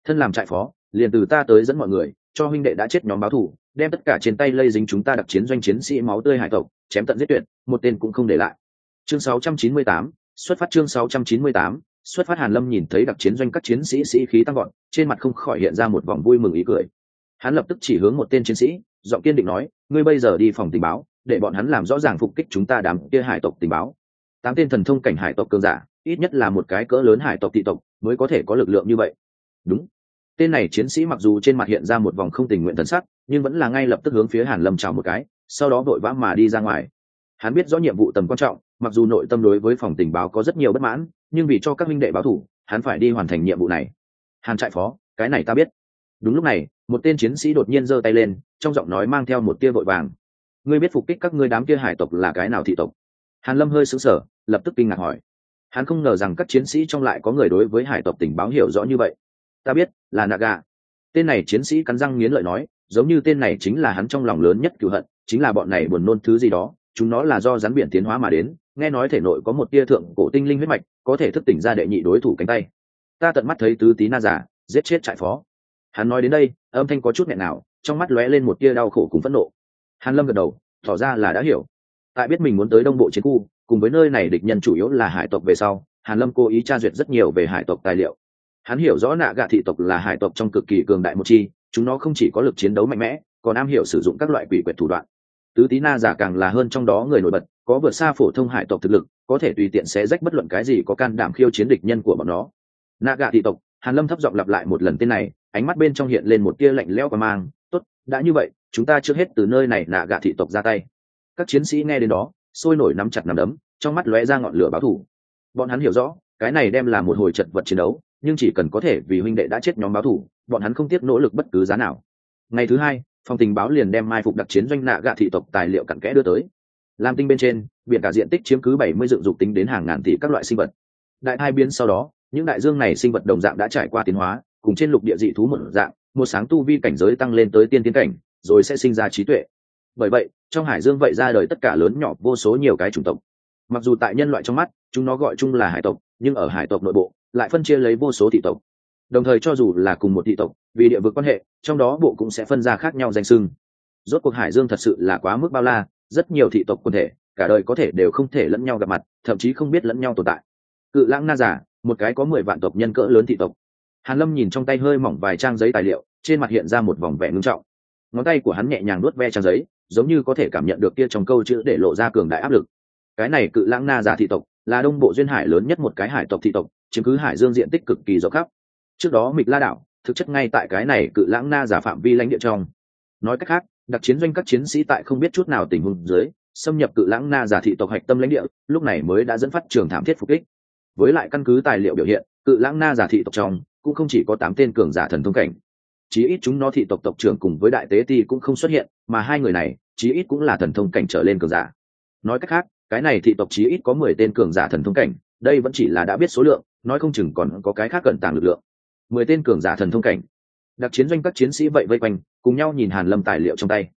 Thân làm trại phó liền từ ta tới dẫn mọi người cho huynh đệ đã chết nhóm báo thủ đem tất cả trên tay lây dính chúng ta đặc chiến doanh chiến sĩ máu tươi hải tộc chém tận giết tuyệt một tên cũng không để lại. Chương 698, xuất phát chương 698, xuất phát hàn lâm nhìn thấy đặc chiến doanh các chiến sĩ sĩ khí tăng gọn trên mặt không khỏi hiện ra một vòng vui mừng ý cười. Hắn lập tức chỉ hướng một tên chiến sĩ, giọng kiên định nói, ngươi bây giờ đi phòng tình báo, để bọn hắn làm rõ ràng phục kích chúng ta đám kia hải tộc tình báo. Tám tên thần thông cảnh hải tộc cường giả, ít nhất là một cái cỡ lớn hải tộc thị tộc, mới có thể có lực lượng như vậy. Đúng. Tên này chiến sĩ mặc dù trên mặt hiện ra một vòng không tình nguyện thần sắc, nhưng vẫn là ngay lập tức hướng phía hàn lâm chào một cái, sau đó vội vã mà đi ra ngoài. Hắn biết rõ nhiệm vụ tầm quan trọng mặc dù nội tâm đối với phòng tình báo có rất nhiều bất mãn, nhưng vì cho các minh đệ báo thủ, hắn phải đi hoàn thành nhiệm vụ này. Hàn trại phó, cái này ta biết. Đúng lúc này, một tên chiến sĩ đột nhiên giơ tay lên, trong giọng nói mang theo một tia vội vàng. Ngươi biết phục kích các ngươi đám kia hải tộc là cái nào thị tộc? Hàn lâm hơi sững sờ, lập tức kinh ngạc hỏi. Hắn không ngờ rằng các chiến sĩ trong lại có người đối với hải tộc tình báo hiểu rõ như vậy. Ta biết, là naga. Tên này chiến sĩ cắn răng nghiến lợi nói, giống như tên này chính là hắn trong lòng lớn nhất cựu hận, chính là bọn này buồn nôn thứ gì đó chúng nó là do rắn biển tiến hóa mà đến, nghe nói thể nội có một tia thượng cổ tinh linh huyết mạch, có thể thức tỉnh ra đệ nhị đối thủ cánh tay. Ta tận mắt thấy tứ tí na giả giết chết trại phó. Hắn nói đến đây, âm thanh có chút nghẹn nào, trong mắt lóe lên một tia đau khổ cùng phẫn nộ. Hàn lâm gật đầu, tỏ ra là đã hiểu. Tại biết mình muốn tới đông bộ chiến khu, cùng với nơi này địch nhân chủ yếu là hải tộc về sau, hàn lâm cố ý tra duyệt rất nhiều về hải tộc tài liệu. Hắn hiểu rõ nạ gạ thị tộc là hải tộc trong cực kỳ cường đại một chi, chúng nó không chỉ có lực chiến đấu mạnh mẽ, còn am hiểu sử dụng các loại quỷ quyệt thủ đoạn tứ tí na giả càng là hơn trong đó người nổi bật, có vượt xa phổ thông hải tộc thực lực, có thể tùy tiện sẽ rách bất luận cái gì có can đảm khiêu chiến địch nhân của bọn nó. Nạ gạ thị tộc, hàn lâm thấp giọng lặp lại một lần tên này, ánh mắt bên trong hiện lên một tia lạnh lẽo và mang, tốt, đã như vậy, chúng ta trước hết từ nơi này nạ gạ thị tộc ra tay. Các chiến sĩ nghe đến đó, sôi nổi nắm chặt nắm đấm, trong mắt lóe ra ngọn lửa báo thù. Bọn hắn hiểu rõ, cái này đem là một hồi chật vật chiến đấu, nhưng chỉ cần có thể vì huynh đệ đã chết nhóm báo thù, bọn hắn không tiếc nỗ lực bất cứ giá nào. Ngày thứ hai phòng tình báo liền đem mai phục đặc chiến doanh nạ gạ thị tộc tài liệu cặn kẽ đưa tới. Lam tinh bên trên, biển cả diện tích chiếm cứ bảy mươi dựng dục tính đến hàng ngàn tỷ các loại sinh vật. Đại hai biến sau đó, những đại dương này sinh vật đồng dạng đã trải qua tiến hóa, cùng trên lục địa dị thú một dạng, một sáng tu vi cảnh giới tăng lên tới tiên tiến cảnh, rồi sẽ sinh ra trí tuệ. Bởi vậy, trong hải dương vậy ra đời tất cả lớn nhỏ vô số nhiều cái chủng tộc. Mặc dù tại nhân loại trong mắt, chúng nó gọi chung là hải tộc, nhưng ở hải tộc nội bộ, lại phân chia lấy vô số thị tộc đồng thời cho dù là cùng một thị tộc, vì địa vực quan hệ, trong đó bộ cũng sẽ phân ra khác nhau danh sưng rốt cuộc hải dương thật sự là quá mức bao la, rất nhiều thị tộc quần thể, cả đời có thể đều không thể lẫn nhau gặp mặt, thậm chí không biết lẫn nhau tồn tại. Cự lãng na giả một cái có mười vạn tộc nhân cỡ lớn thị tộc. Hàn lâm nhìn trong tay hơi mỏng vài trang giấy tài liệu, trên mặt hiện ra một vòng vẻ ngưng trọng. Ngón tay của hắn nhẹ nhàng nuốt ve trang giấy, giống như có thể cảm nhận được kia trong câu chữ để lộ ra cường đại áp lực. Cái này cự lãng na giả thị tộc, là đông bộ duyên hải lớn nhất một cái hải tộc thị tộc, chiếm cứ hải dương diện tích cực kỳ rộng khắp trước đó mịch la đảo, thực chất ngay tại cái này cự lãng na giả phạm vi lãnh địa trong. Nói cách khác, đặc chiến doanh các chiến sĩ tại không biết chút nào tình huống dưới, xâm nhập cự lãng na giả thị tộc hạch tâm lãnh địa, lúc này mới đã dẫn phát trường thảm thiết phục kích. Với lại căn cứ tài liệu biểu hiện, cự lãng na giả thị tộc trong, cũng không chỉ có tám tên cường giả thần thông cảnh. Chí ít chúng nó thị tộc tộc trưởng cùng với đại tế ti cũng không xuất hiện, mà hai người này, chí ít cũng là thần thông cảnh trở lên cường giả. Nói cách khác, cái này thị tộc chí ít có mười tên cường giả thần thông cảnh, đây vẫn chỉ là đã biết số lượng, nói không chừng còn có cái khác cận tàng lực lượng mười tên cường giả thần thông cảnh. Đặc chiến doanh các chiến sĩ vậy vây quanh, cùng nhau nhìn hàn lâm tài liệu trong tay.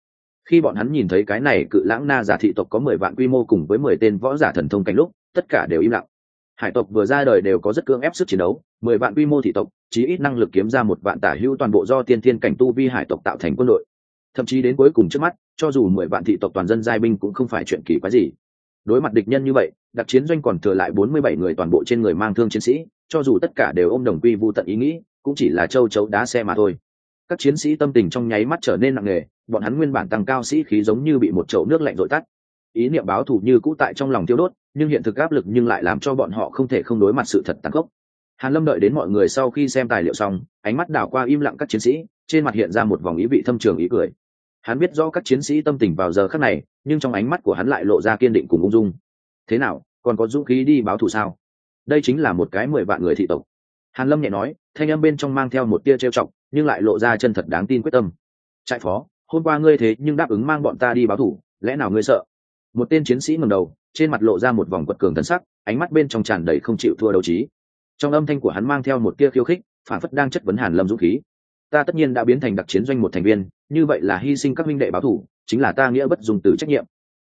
Khi bọn hắn nhìn thấy cái này cự lãng na giả thị tộc có mười vạn quy mô cùng với mười tên võ giả thần thông cảnh lúc, tất cả đều im lặng. Hải tộc vừa ra đời đều có rất cưỡng ép sức chiến đấu, mười vạn quy mô thị tộc, chí ít năng lực kiếm ra một vạn tả hữu toàn bộ do tiên thiên cảnh tu vi hải tộc tạo thành quân đội. Thậm chí đến cuối cùng trước mắt, cho dù mười vạn thị tộc toàn dân giai binh cũng không phải chuyện kỳ quái gì. Đối mặt địch nhân như vậy, đặc chiến doanh còn thừa lại bốn mươi bảy người toàn bộ trên người mang thương chiến sĩ cho dù tất cả đều ôm đồng quy vô tận ý nghĩ, cũng chỉ là châu chấu đá xe mà thôi. Các chiến sĩ tâm tình trong nháy mắt trở nên nặng nề, bọn hắn nguyên bản tăng cao sĩ khí giống như bị một chậu nước lạnh dội tắt. Ý niệm báo thù như cũ tại trong lòng tiêu đốt, nhưng hiện thực áp lực nhưng lại làm cho bọn họ không thể không đối mặt sự thật tàn khốc. Hàn lâm đợi đến mọi người sau khi xem tài liệu xong, ánh mắt đảo qua im lặng các chiến sĩ, trên mặt hiện ra một vòng ý vị thâm trường ý cười. Hắn biết rõ các chiến sĩ tâm tình vào giờ khắc này, nhưng trong ánh mắt của hắn lại lộ ra kiên định cùng ung dung. Thế nào, còn có dũng khí đi báo thù sao? Đây chính là một cái mười vạn người thị tộc. Hàn lâm nhẹ nói thanh âm bên trong mang theo một tia trêu chọc nhưng lại lộ ra chân thật đáng tin quyết tâm. Trại phó hôm qua ngươi thế nhưng đáp ứng mang bọn ta đi báo thủ, lẽ nào ngươi sợ? Một tên chiến sĩ ngẩng đầu trên mặt lộ ra một vòng quật cường thần sắc ánh mắt bên trong tràn đầy không chịu thua đấu trí. Trong âm thanh của hắn mang theo một tia khiêu khích phản phất đang chất vấn hàn lâm dũng khí. Ta tất nhiên đã biến thành đặc chiến doanh một thành viên như vậy là hy sinh các minh đệ báo thủ chính là ta nghĩa bất dùng từ trách nhiệm.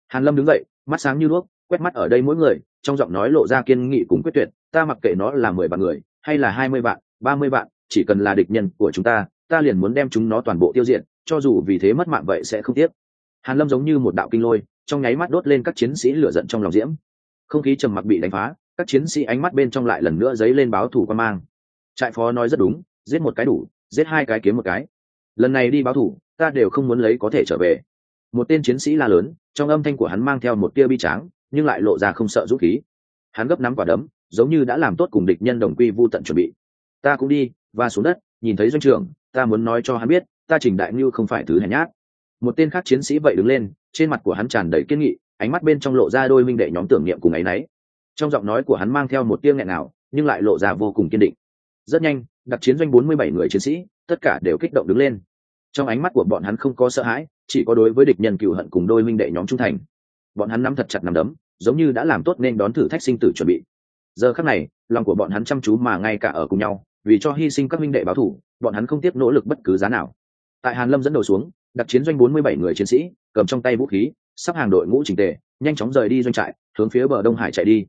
Hàn lâm đứng dậy mắt sáng như đuốc quét mắt ở đây mỗi người, trong giọng nói lộ ra kiên nghị cùng quyết tuyệt, ta mặc kệ nó là mười vạn người, hay là hai mươi vạn, ba mươi vạn, chỉ cần là địch nhân của chúng ta ta liền muốn đem chúng nó toàn bộ tiêu diệt, cho dù vì thế mất mạng vậy sẽ không tiếc. Hàn lâm giống như một đạo kinh lôi, trong nháy mắt đốt lên các chiến sĩ lửa giận trong lòng diễm. Không khí trầm mặc bị đánh phá, các chiến sĩ ánh mắt bên trong lại lần nữa dấy lên báo thủ quan mang. Trại phó nói rất đúng, giết một cái đủ, giết hai cái kiếm một cái. Lần này đi báo thủ ta đều không muốn lấy có thể trở về. Một tên chiến sĩ la lớn, trong âm thanh của hắn mang theo một tia bi tráng nhưng lại lộ ra không sợ dũng khí. Hắn gấp nắm quả đấm, giống như đã làm tốt cùng địch nhân đồng quy vô tận chuẩn bị. Ta cũng đi và xuống đất, nhìn thấy doanh trưởng, ta muốn nói cho hắn biết, ta trình đại ngưu không phải thứ hèn nhát. Một tên khác chiến sĩ vậy đứng lên, trên mặt của hắn tràn đầy kiên nghị, ánh mắt bên trong lộ ra đôi minh đệ nhóm tưởng niệm cùng ấy nấy trong giọng nói của hắn mang theo một tiếng nghẹn nào nhưng lại lộ ra vô cùng kiên định. Rất nhanh, đặc chiến doanh bốn mươi bảy người chiến sĩ, tất cả đều kích động đứng lên. Trong ánh mắt của bọn hắn không có sợ hãi, chỉ có đối với địch nhân cựu hận cùng đôi minh đệ nhóm trung thành. Bọn hắn nắm thật chặt nắm đấm giống như đã làm tốt nên đón thử thách sinh tử chuẩn bị. Giờ khắc này lòng của bọn hắn chăm chú mà ngay cả ở cùng nhau vì cho hy sinh các minh đệ báo thủ bọn hắn không tiếp nỗ lực bất cứ giá nào. Tại hàn lâm dẫn đầu xuống đặc chiến doanh bốn mươi bảy người chiến sĩ cầm trong tay vũ khí sắp hàng đội ngũ trình tề nhanh chóng rời đi doanh trại hướng phía bờ đông hải chạy đi.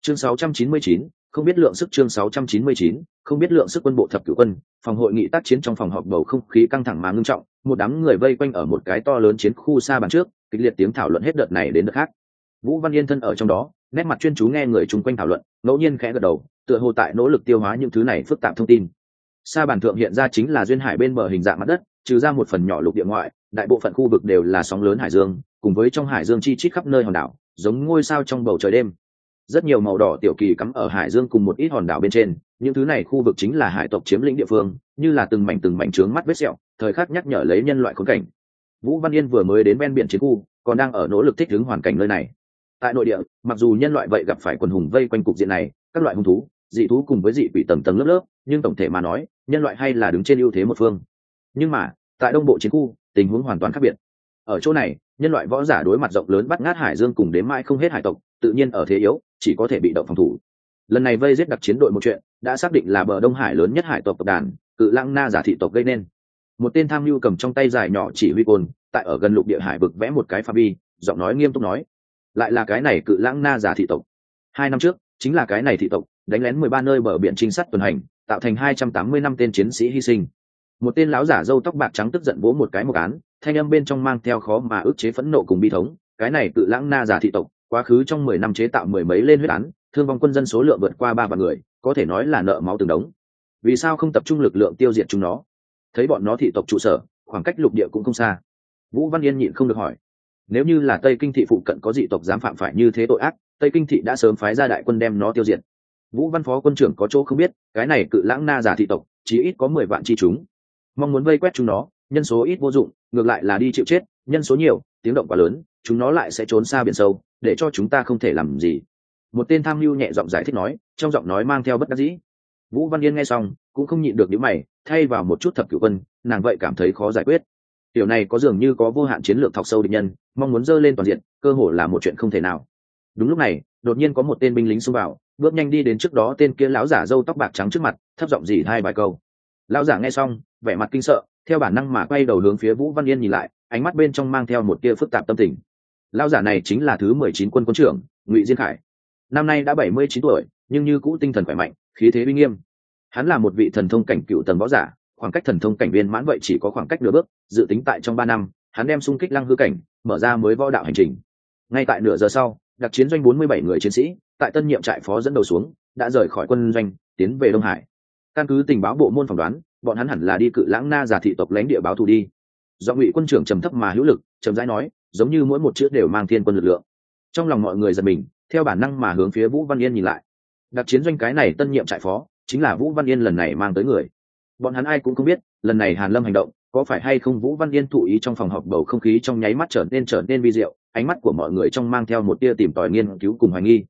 Chương 699, không biết lượng sức chương 699, không biết lượng sức quân bộ thập cửu quân phòng hội nghị tác chiến trong phòng họp bầu không khí căng thẳng mà ngưng trọng một đám người vây quanh ở một cái to lớn chiến khu xa bàn trước kịch liệt tiếng thảo luận hết đợt này đến đợt khác vũ văn yên thân ở trong đó, nét mặt chuyên chú nghe người chung quanh thảo luận, ngẫu nhiên khẽ gật đầu, tựa hồ tại nỗ lực tiêu hóa những thứ này phức tạp thông tin. Sa bàn thượng hiện ra chính là duyên hải bên bờ hình dạng mặt đất, trừ ra một phần nhỏ lục địa ngoại, đại bộ phận khu vực đều là sóng lớn hải dương, cùng với trong hải dương chi chít khắp nơi hòn đảo, giống ngôi sao trong bầu trời đêm. Rất nhiều màu đỏ tiểu kỳ cắm ở hải dương cùng một ít hòn đảo bên trên, những thứ này khu vực chính là hải tộc chiếm lĩnh địa phương, như là từng mảnh từng mảnh trướng mắt vết sẹo, thời khắc nhắc nhở lấy nhân loại khốn cảnh. Vũ văn yên vừa mới đến ven biển chiến khu, còn đang ở nỗ lực thích ứng hoàn cảnh nơi này tại nội địa, mặc dù nhân loại vậy gặp phải quần hùng vây quanh cục diện này, các loại hung thú, dị thú cùng với dị quỷ tầng tầng lớp lớp, nhưng tổng thể mà nói, nhân loại hay là đứng trên ưu thế một phương. Nhưng mà, tại đông bộ chiến khu, tình huống hoàn toàn khác biệt. Ở chỗ này, nhân loại võ giả đối mặt rộng lớn bắt ngát hải dương cùng đến mãi không hết hải tộc, tự nhiên ở thế yếu, chỉ có thể bị động phòng thủ. Lần này vây giết đặc chiến đội một chuyện, đã xác định là bờ đông hải lớn nhất hải tộc tộc đàn, cự lăng na giả thị tộc gây nên. Một tên tham mưu cầm trong tay dài nhỏ chỉ huy côn, tại ở gần lục địa hải vực vẽ một cái pha bi giọng nói nghiêm túc nói lại là cái này cự lãng na giả thị tộc. Hai năm trước, chính là cái này thị tộc, đánh lén mười ba nơi bờ biển trinh sát tuần hành, tạo thành hai trăm tám mươi năm tên chiến sĩ hy sinh. Một tên lão giả râu tóc bạc trắng tức giận vỗ một cái một án, thanh âm bên trong mang theo khó mà ức chế phẫn nộ cùng bi thống, cái này cự lãng na giả thị tộc, quá khứ trong mười năm chế tạo mười mấy lên huyết án, thương vong quân dân số lượng vượt qua ba vạn người, có thể nói là nợ máu từng đống. Vì sao không tập trung lực lượng tiêu diệt chúng nó? Thấy bọn nó thị tộc trụ sở, khoảng cách lục địa cũng không xa. Vũ văn yên nhịn không được hỏi nếu như là tây kinh thị phụ cận có dị tộc dám phạm phải như thế tội ác, tây kinh thị đã sớm phái ra đại quân đem nó tiêu diệt. Vũ văn phó quân trưởng có chỗ không biết, cái này cự lãng na giả thị tộc chỉ ít có mười vạn chi chúng. Mong muốn vây quét chúng nó, nhân số ít vô dụng, ngược lại là đi chịu chết, nhân số nhiều, tiếng động quá lớn, chúng nó lại sẽ trốn xa biển sâu, để cho chúng ta không thể làm gì. Một tên tham mưu nhẹ giọng giải thích nói, trong giọng nói mang theo bất đắc dĩ. Vũ văn yên nghe xong, cũng không nhịn được những mày, thay vào một chút thập cửu quân, nàng vậy cảm thấy khó giải quyết điều này có dường như có vô hạn chiến lược thọc sâu địch nhân, mong muốn dơ lên toàn diện, cơ hội là một chuyện không thể nào. Đúng lúc này, đột nhiên có một tên binh lính xông vào, bước nhanh đi đến trước đó tên kia lão giả râu tóc bạc trắng trước mặt, thấp giọng dì hai bài câu. Lão giả nghe xong, vẻ mặt kinh sợ, theo bản năng mà quay đầu hướng phía vũ văn yên nhìn lại, ánh mắt bên trong mang theo một tia phức tạp tâm tình. Lão giả này chính là thứ mười chín quân quân trưởng, ngụy diên khải. Năm nay đã bảy mươi chín tuổi, nhưng như cũ tinh thần khỏe mạnh, khí thế uy nghiêm. Hắn là một vị thần thông cảnh cựu tầng võ giả khoảng cách thần thông cảnh viên mãn vậy chỉ có khoảng cách nửa bước, dự tính tại trong ba năm, hắn đem xung kích lăng hư cảnh, mở ra mới võ đạo hành trình. Ngay tại nửa giờ sau, đặc chiến doanh bốn mươi bảy người chiến sĩ, tại tân nhiệm trại phó dẫn đầu xuống, đã rời khỏi quân doanh, tiến về đông hải. Căn cứ tình báo bộ môn phỏng đoán, bọn hắn hẳn là đi cự lãng na giả thị tộc lãnh địa báo thù đi. Do ngụy quân trưởng trầm thấp mà hữu lực trầm rãi nói, giống như mỗi một chữ đều mang thiên quân lực lượng. Trong lòng mọi người giật mình, theo bản năng mà hướng phía vũ văn yên nhìn lại. Đặc chiến doanh cái này tân nhiệm trại phó, chính là vũ văn yên lần này mang tới người bọn hắn ai cũng không biết, lần này hàn lâm hành động, có phải hay không vũ văn yên thụ ý trong phòng họp bầu không khí trong nháy mắt trở nên trở nên vi diệu, ánh mắt của mọi người trong mang theo một tia tìm tòi nghiên cứu cùng hoài nghi.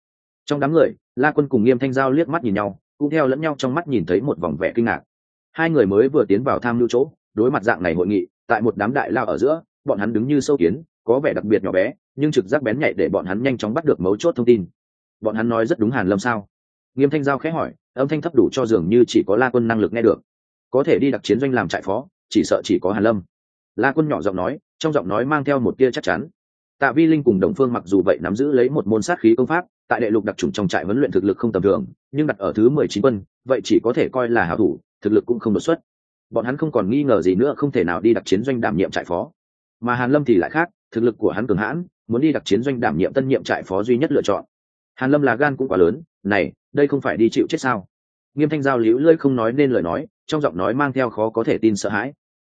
Trong đám người, la quân cùng nghiêm thanh giao liếc mắt nhìn nhau, cũng theo lẫn nhau trong mắt nhìn thấy một vòng vẻ kinh ngạc. Hai người mới vừa tiến vào tham lưu chỗ, đối mặt dạng này hội nghị, tại một đám đại lao ở giữa, bọn hắn đứng như sâu kiến, có vẻ đặc biệt nhỏ bé, nhưng trực giác bén nhạy để bọn hắn nhanh chóng bắt được mấu chốt thông tin. Bọn hắn nói rất đúng hàn lâm sao? Nghiêm thanh giao khẽ hỏi, âm thanh thấp đủ cho dường như chỉ có la quân năng lực nghe được có thể đi đặc chiến doanh làm trại phó, chỉ sợ chỉ có hàn lâm. La quân nhỏ giọng nói, trong giọng nói mang theo một tia chắc chắn. Tạ vi linh cùng đồng phương mặc dù vậy nắm giữ lấy một môn sát khí công pháp, tại đệ lục đặc trùng trong trại huấn luyện thực lực không tầm thường, nhưng đặt ở thứ mười chín quân, vậy chỉ có thể coi là hảo thủ, thực lực cũng không đột xuất. Bọn hắn không còn nghi ngờ gì nữa, không thể nào đi đặc chiến doanh đảm nhiệm trại phó. Mà hàn lâm thì lại khác, thực lực của hắn cường hãn, muốn đi đặc chiến doanh đảm nhiệm tân nhiệm trại phó duy nhất lựa chọn. Hàn lâm là gan cũng quá lớn, này, đây không phải đi chịu chết sao? Nghiêm thanh giao liễu lưỡi không nói nên lời nói trong giọng nói mang theo khó có thể tin sợ hãi.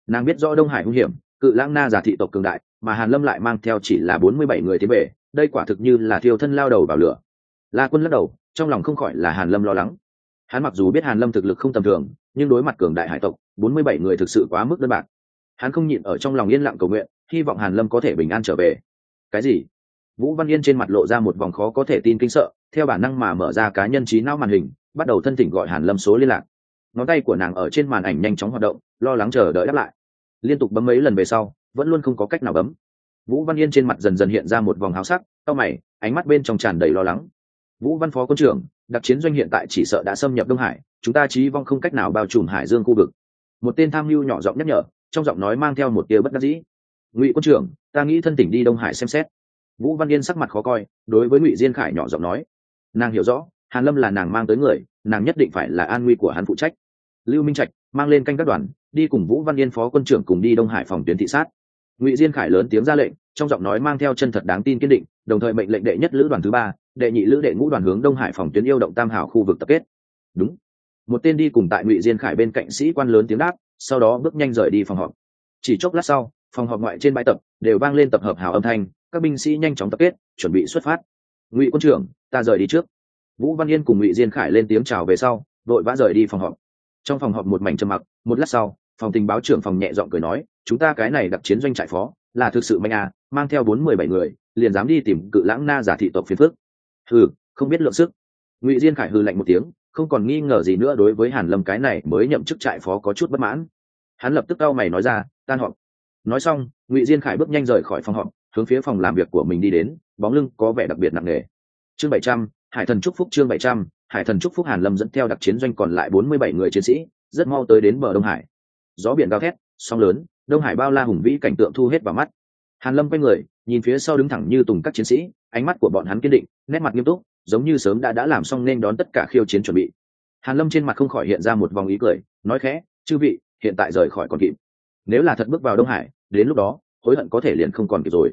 Nàng biết rõ đông hải hung hiểm, cự lãng na giả thị tộc cường đại, mà hàn lâm lại mang theo chỉ là bốn mươi bảy người tiến về, đây quả thực như là thiêu thân lao đầu vào lửa. La quân lắc đầu, trong lòng không khỏi là hàn lâm lo lắng. Hắn mặc dù biết hàn lâm thực lực không tầm thường, nhưng đối mặt cường đại hải tộc, bốn mươi bảy người thực sự quá mức đơn bạc. Hắn không nhịn ở trong lòng yên lặng cầu nguyện, hy vọng hàn lâm có thể bình an trở về. Cái gì? Vũ văn yên trên mặt lộ ra một vòng khó có thể tin kinh sợ, theo bản năng mà mở ra cá nhân trí não màn hình, bắt đầu thân thỉnh gọi hàn lâm số liên lạc ngón tay của nàng ở trên màn ảnh nhanh chóng hoạt động, lo lắng chờ đợi đáp lại. Liên tục bấm mấy lần về sau, vẫn luôn không có cách nào bấm. Vũ văn yên trên mặt dần dần hiện ra một vòng háo sắc, cau mày, ánh mắt bên trong tràn đầy lo lắng. Vũ văn phó quân trưởng, đặc chiến doanh hiện tại chỉ sợ đã xâm nhập đông hải, chúng ta trí vong không cách nào bao trùm hải dương khu vực. Một tên tham mưu nhỏ giọng nhắc nhở, trong giọng nói mang theo một tia bất đắc dĩ. Ngụy quân trưởng, ta nghĩ thân tỉnh đi đông hải xem xét. Vũ văn yên sắc mặt khó coi, đối với ngụy diên khải nhỏ giọng nói. Nàng hiểu rõ, hàn lâm là nàng mang tới người, nàng nhất định phải là an nguy của hắn phụ trách lưu minh trạch, mang lên canh các đoàn, đi cùng vũ văn yên phó quân trưởng cùng đi đông hải phòng tuyến thị sát. Ngụy diên khải lớn tiếng ra lệnh, trong giọng nói mang theo chân thật đáng tin kiên định, đồng thời mệnh lệnh đệ nhất lữ đoàn thứ ba, đệ nhị lữ đệ ngũ đoàn hướng đông hải phòng tuyến yêu động tam hảo khu vực tập kết. Đúng. Một tên đi cùng tại ngụy diên khải bên cạnh sĩ quan lớn tiếng đáp, sau đó bước nhanh rời đi phòng họp. Chỉ chốc lát sau, phòng họp ngoại trên bãi tập đều vang lên tập hợp hào âm thanh, các binh sĩ nhanh chóng tập kết, chuẩn bị xuất phát. Ngụy quân trưởng, ta rời đi trước. Vũ văn yên cùng ngụy diên khải lên tiếng chào về sau đội vã rời đi phòng họp trong phòng họp một mảnh trầm mặc, một lát sau, phòng tình báo trưởng phòng nhẹ giọng cười nói, chúng ta cái này đặc chiến doanh trại phó, là thực sự manh à mang theo bốn mười bảy người, liền dám đi tìm cự lãng na giả thị tộc phiền phước hừ, không biết lượng sức. Ngụy diên khải hư lạnh một tiếng, không còn nghi ngờ gì nữa đối với hàn lâm cái này mới nhậm chức trại phó có chút bất mãn. Hắn lập tức cau mày nói ra, tan họp. Nói xong, ngụy diên khải bước nhanh rời khỏi phòng họp, hướng phía phòng làm việc của mình đi đến, bóng lưng có vẻ đặc biệt nặng nề. Chương bảy trăm, hải thần chúc phúc chương bảy trăm hải thần trúc phúc hàn lâm dẫn theo đặc chiến doanh còn lại bốn mươi bảy người chiến sĩ, rất mau tới đến bờ đông hải. Gió biển gào thét, sóng lớn, đông hải bao la hùng vĩ cảnh tượng thu hết vào mắt. Hàn lâm quay người, nhìn phía sau đứng thẳng như tùng các chiến sĩ, ánh mắt của bọn hắn kiên định, nét mặt nghiêm túc, giống như sớm đã đã làm xong nên đón tất cả khiêu chiến chuẩn bị. Hàn lâm trên mặt không khỏi hiện ra một vòng ý cười, nói khẽ, chư vị, hiện tại rời khỏi còn kịp. Nếu là thật bước vào đông hải, đến lúc đó, hối hận có thể liền không còn kịp rồi.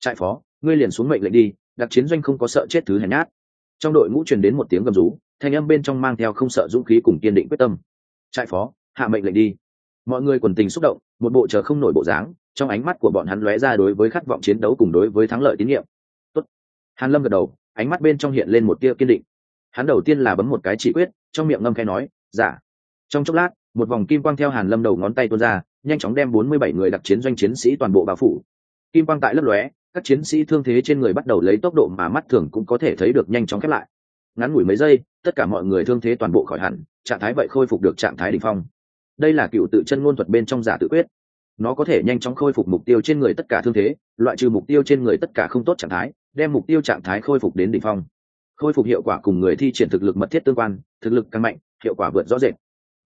Trại phó, ngươi liền xuống mệnh lệnh đi, đặc chiến doanh không có sợ chết thứ hèn nhát trong đội ngũ truyền đến một tiếng gầm rú, thanh âm bên trong mang theo không sợ dũng khí cùng kiên định quyết tâm. Trại phó, hạ mệnh lệnh đi. Mọi người quần tình xúc động, một bộ chờ không nổi bộ dáng, trong ánh mắt của bọn hắn lóe ra đối với khát vọng chiến đấu cùng đối với thắng lợi tín nhiệm. Tốt. hàn lâm gật đầu, ánh mắt bên trong hiện lên một tia kiên định. Hắn đầu tiên là bấm một cái chỉ quyết, trong miệng ngâm khai nói giả dạ. trong chốc lát, một vòng kim quang theo hàn lâm đầu ngón tay tuôn ra, nhanh chóng đem bốn mươi bảy người đặc chiến doanh chiến sĩ toàn bộ bao phủ. Kim quang tại lấp lóe các chiến sĩ thương thế trên người bắt đầu lấy tốc độ mà mắt thường cũng có thể thấy được nhanh chóng khép lại. Ngắn ngủi mấy giây, tất cả mọi người thương thế toàn bộ khỏi hẳn, trạng thái vậy khôi phục được trạng thái đỉnh phong. Đây là cựu tự chân ngôn thuật bên trong giả tự quyết. Nó có thể nhanh chóng khôi phục mục tiêu trên người tất cả thương thế, loại trừ mục tiêu trên người tất cả không tốt trạng thái, đem mục tiêu trạng thái khôi phục đến đỉnh phong. Khôi phục hiệu quả cùng người thi triển thực lực mật thiết tương quan, thực lực càng mạnh, hiệu quả vượt rõ rệt.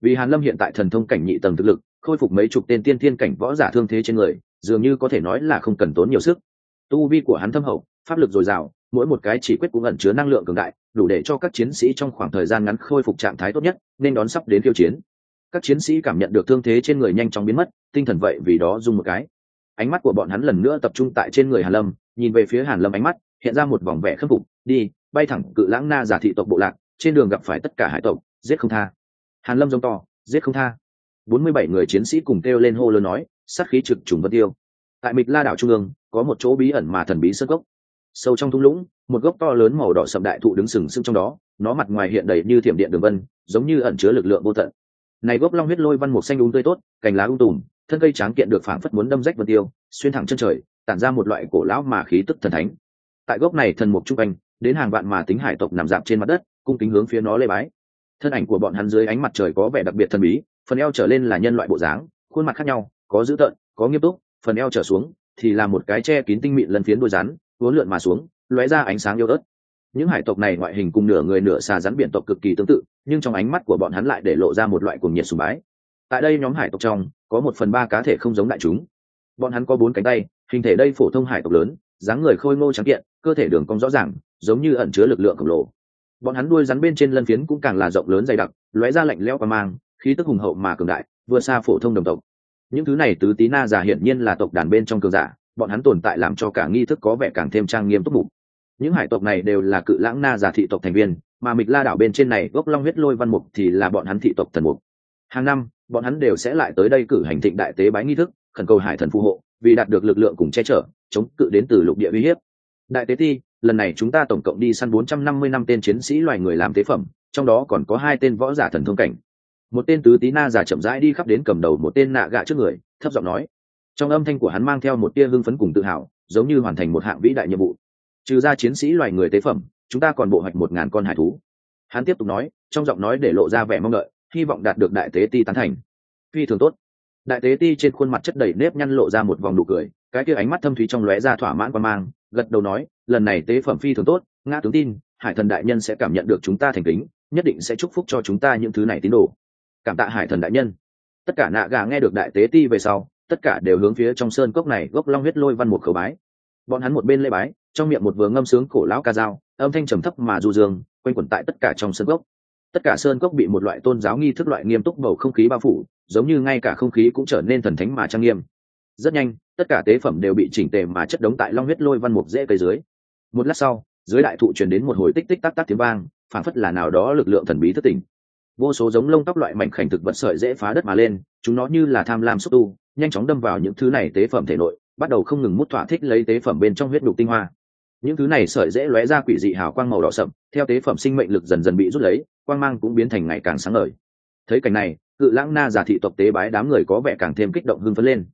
Vì hàn lâm hiện tại thần thông cảnh nhị tầng thực lực, khôi phục mấy chục tên tiên thiên cảnh võ giả thương thế trên người, dường như có thể nói là không cần tốn nhiều sức tu vi của hắn thâm hậu, pháp lực dồi dào, mỗi một cái chỉ quyết cũng ẩn chứa năng lượng cường đại, đủ để cho các chiến sĩ trong khoảng thời gian ngắn khôi phục trạng thái tốt nhất, nên đón sắp đến khiêu chiến. Các chiến sĩ cảm nhận được thương thế trên người nhanh chóng biến mất, tinh thần vậy vì đó dùng một cái. Ánh mắt của bọn hắn lần nữa tập trung tại trên người hàn lâm, nhìn về phía hàn lâm ánh mắt, hiện ra một vòng vẻ khâm phục, đi, bay thẳng cự lãng na giả thị tộc bộ lạc, trên đường gặp phải tất cả hải tộc, giết không tha. Hàn lâm giống to, giết không tha. Bốn mươi bảy người chiến sĩ cùng kêu lên hô lớn nói, sát khí trực trùng vân tiêu. Tại mịch la đảo trung ương có một chỗ bí ẩn mà thần bí sơn gốc sâu trong thung lũng, một gốc to lớn màu đỏ sậm đại thụ đứng sừng sững trong đó, nó mặt ngoài hiện đầy như thiểm điện đường vân, giống như ẩn chứa lực lượng vô tận. Này gốc long huyết lôi văn mục xanh úng tươi tốt, cành lá ung tùm, thân cây tráng kiện được phảng phất muốn đâm rách vân tiêu, xuyên thẳng chân trời, tản ra một loại cổ lão mà khí tức thần thánh. Tại gốc này thần mục trung quanh, đến hàng vạn mà tính hải tộc nằm dạp trên mặt đất, cung kính hướng phía nó lê bái. Thân ảnh của bọn hắn dưới ánh mặt trời có vẻ đặc biệt thần bí, phần eo trở lên là nhân loại bộ dáng, khuôn mặt khác nhau, có dữ tợn, có nghiêm túc, phần eo trở xuống thì là một cái che kín tinh mịn lần phiến đuôi rắn, uốn lượn mà xuống, lóe ra ánh sáng yêu ớt. Những hải tộc này ngoại hình cùng nửa người nửa xà rắn biển tộc cực kỳ tương tự, nhưng trong ánh mắt của bọn hắn lại để lộ ra một loại cuồng nhiệt sùng bái. Tại đây nhóm hải tộc trong, có một phần ba cá thể không giống đại chúng. Bọn hắn có bốn cánh tay, hình thể đây phổ thông hải tộc lớn, dáng người khôi ngô trắng kiện, cơ thể đường cong rõ ràng, giống như ẩn chứa lực lượng khổng lồ. Bọn hắn đuôi rắn bên trên lân phiến cũng càng là rộng lớn dày đặc, lóe ra lạnh lẽo và mang, khí tức hùng hậu mà cường đại vừa xa phổ thông đồng tộc những thứ này tứ tí na giả hiển nhiên là tộc đàn bên trong cường giả, bọn hắn tồn tại làm cho cả nghi thức có vẻ càng thêm trang nghiêm túc mục. Những hải tộc này đều là cự lãng na giả thị tộc thành viên, mà mịch la đảo bên trên này gốc long huyết lôi văn mục thì là bọn hắn thị tộc thần mục. Hàng năm, bọn hắn đều sẽ lại tới đây cử hành thịnh đại tế bái nghi thức, khẩn cầu hải thần phù hộ, vì đạt được lực lượng cùng che chở, chống cự đến từ lục địa uy hiếp. Đại tế ti, lần này chúng ta tổng cộng đi săn bốn trăm năm mươi năm tên chiến sĩ loài người làm tế phẩm, trong đó còn có hai tên võ giả thần thông cảnh một tên tứ tí na giả chậm rãi đi khắp đến cầm đầu một tên nạ gạ trước người, thấp giọng nói. Trong âm thanh của hắn mang theo một tia hưng phấn cùng tự hào, giống như hoàn thành một hạng vĩ đại nhiệm vụ. Trừ ra chiến sĩ loài người tế phẩm, chúng ta còn bộ hoạch một ngàn con hải thú. Hắn tiếp tục nói, trong giọng nói để lộ ra vẻ mong đợi, hy vọng đạt được đại tế ti tán thành. Phi thường tốt. Đại tế ti trên khuôn mặt chất đầy nếp nhăn lộ ra một vòng nụ cười, cái kia ánh mắt thâm thúy trong lóe ra thỏa mãn quan mang, gật đầu nói, lần này tế phẩm phi thường tốt, ngã tướng tin, hải thần đại nhân sẽ cảm nhận được chúng ta thành kính, nhất định sẽ chúc phúc cho chúng ta những thứ này tín đồ cảm tạ hải thần đại nhân. Tất cả nạ gà nghe được đại tế ti về sau, tất cả đều hướng phía trong sơn cốc này gốc long huyết lôi văn một khẩu bái. Bọn hắn một bên lê bái, trong miệng một vừa ngâm sướng cổ lão ca dao, âm thanh trầm thấp mà du dương, quanh quẩn tại tất cả trong sơn cốc. Tất cả sơn cốc bị một loại tôn giáo nghi thức loại nghiêm túc bầu không khí bao phủ, giống như ngay cả không khí cũng trở nên thần thánh mà trang nghiêm. Rất nhanh, tất cả tế phẩm đều bị chỉnh tề mà chất đống tại long huyết lôi văn mục dễ cây dưới. Một lát sau, dưới đại thụ truyền đến một hồi tích tích tắc tắc tiếng vang phản phất là nào đó lực lượng thần bí thất tỉnh vô số giống lông tóc loại mảnh khảnh thực vật sợi dễ phá đất mà lên, chúng nó như là tham lam xúc tu, nhanh chóng đâm vào những thứ này tế phẩm thể nội, bắt đầu không ngừng mút thỏa thích lấy tế phẩm bên trong huyết đục tinh hoa. Những thứ này sợi dễ lóe ra quỷ dị hào quang màu đỏ sậm, theo tế phẩm sinh mệnh lực dần dần bị rút lấy, quang mang cũng biến thành ngày càng sáng ngời. Thấy cảnh này, cự lãng na giả thị tộc tế bái đám người có vẻ càng thêm kích động hưng phấn lên.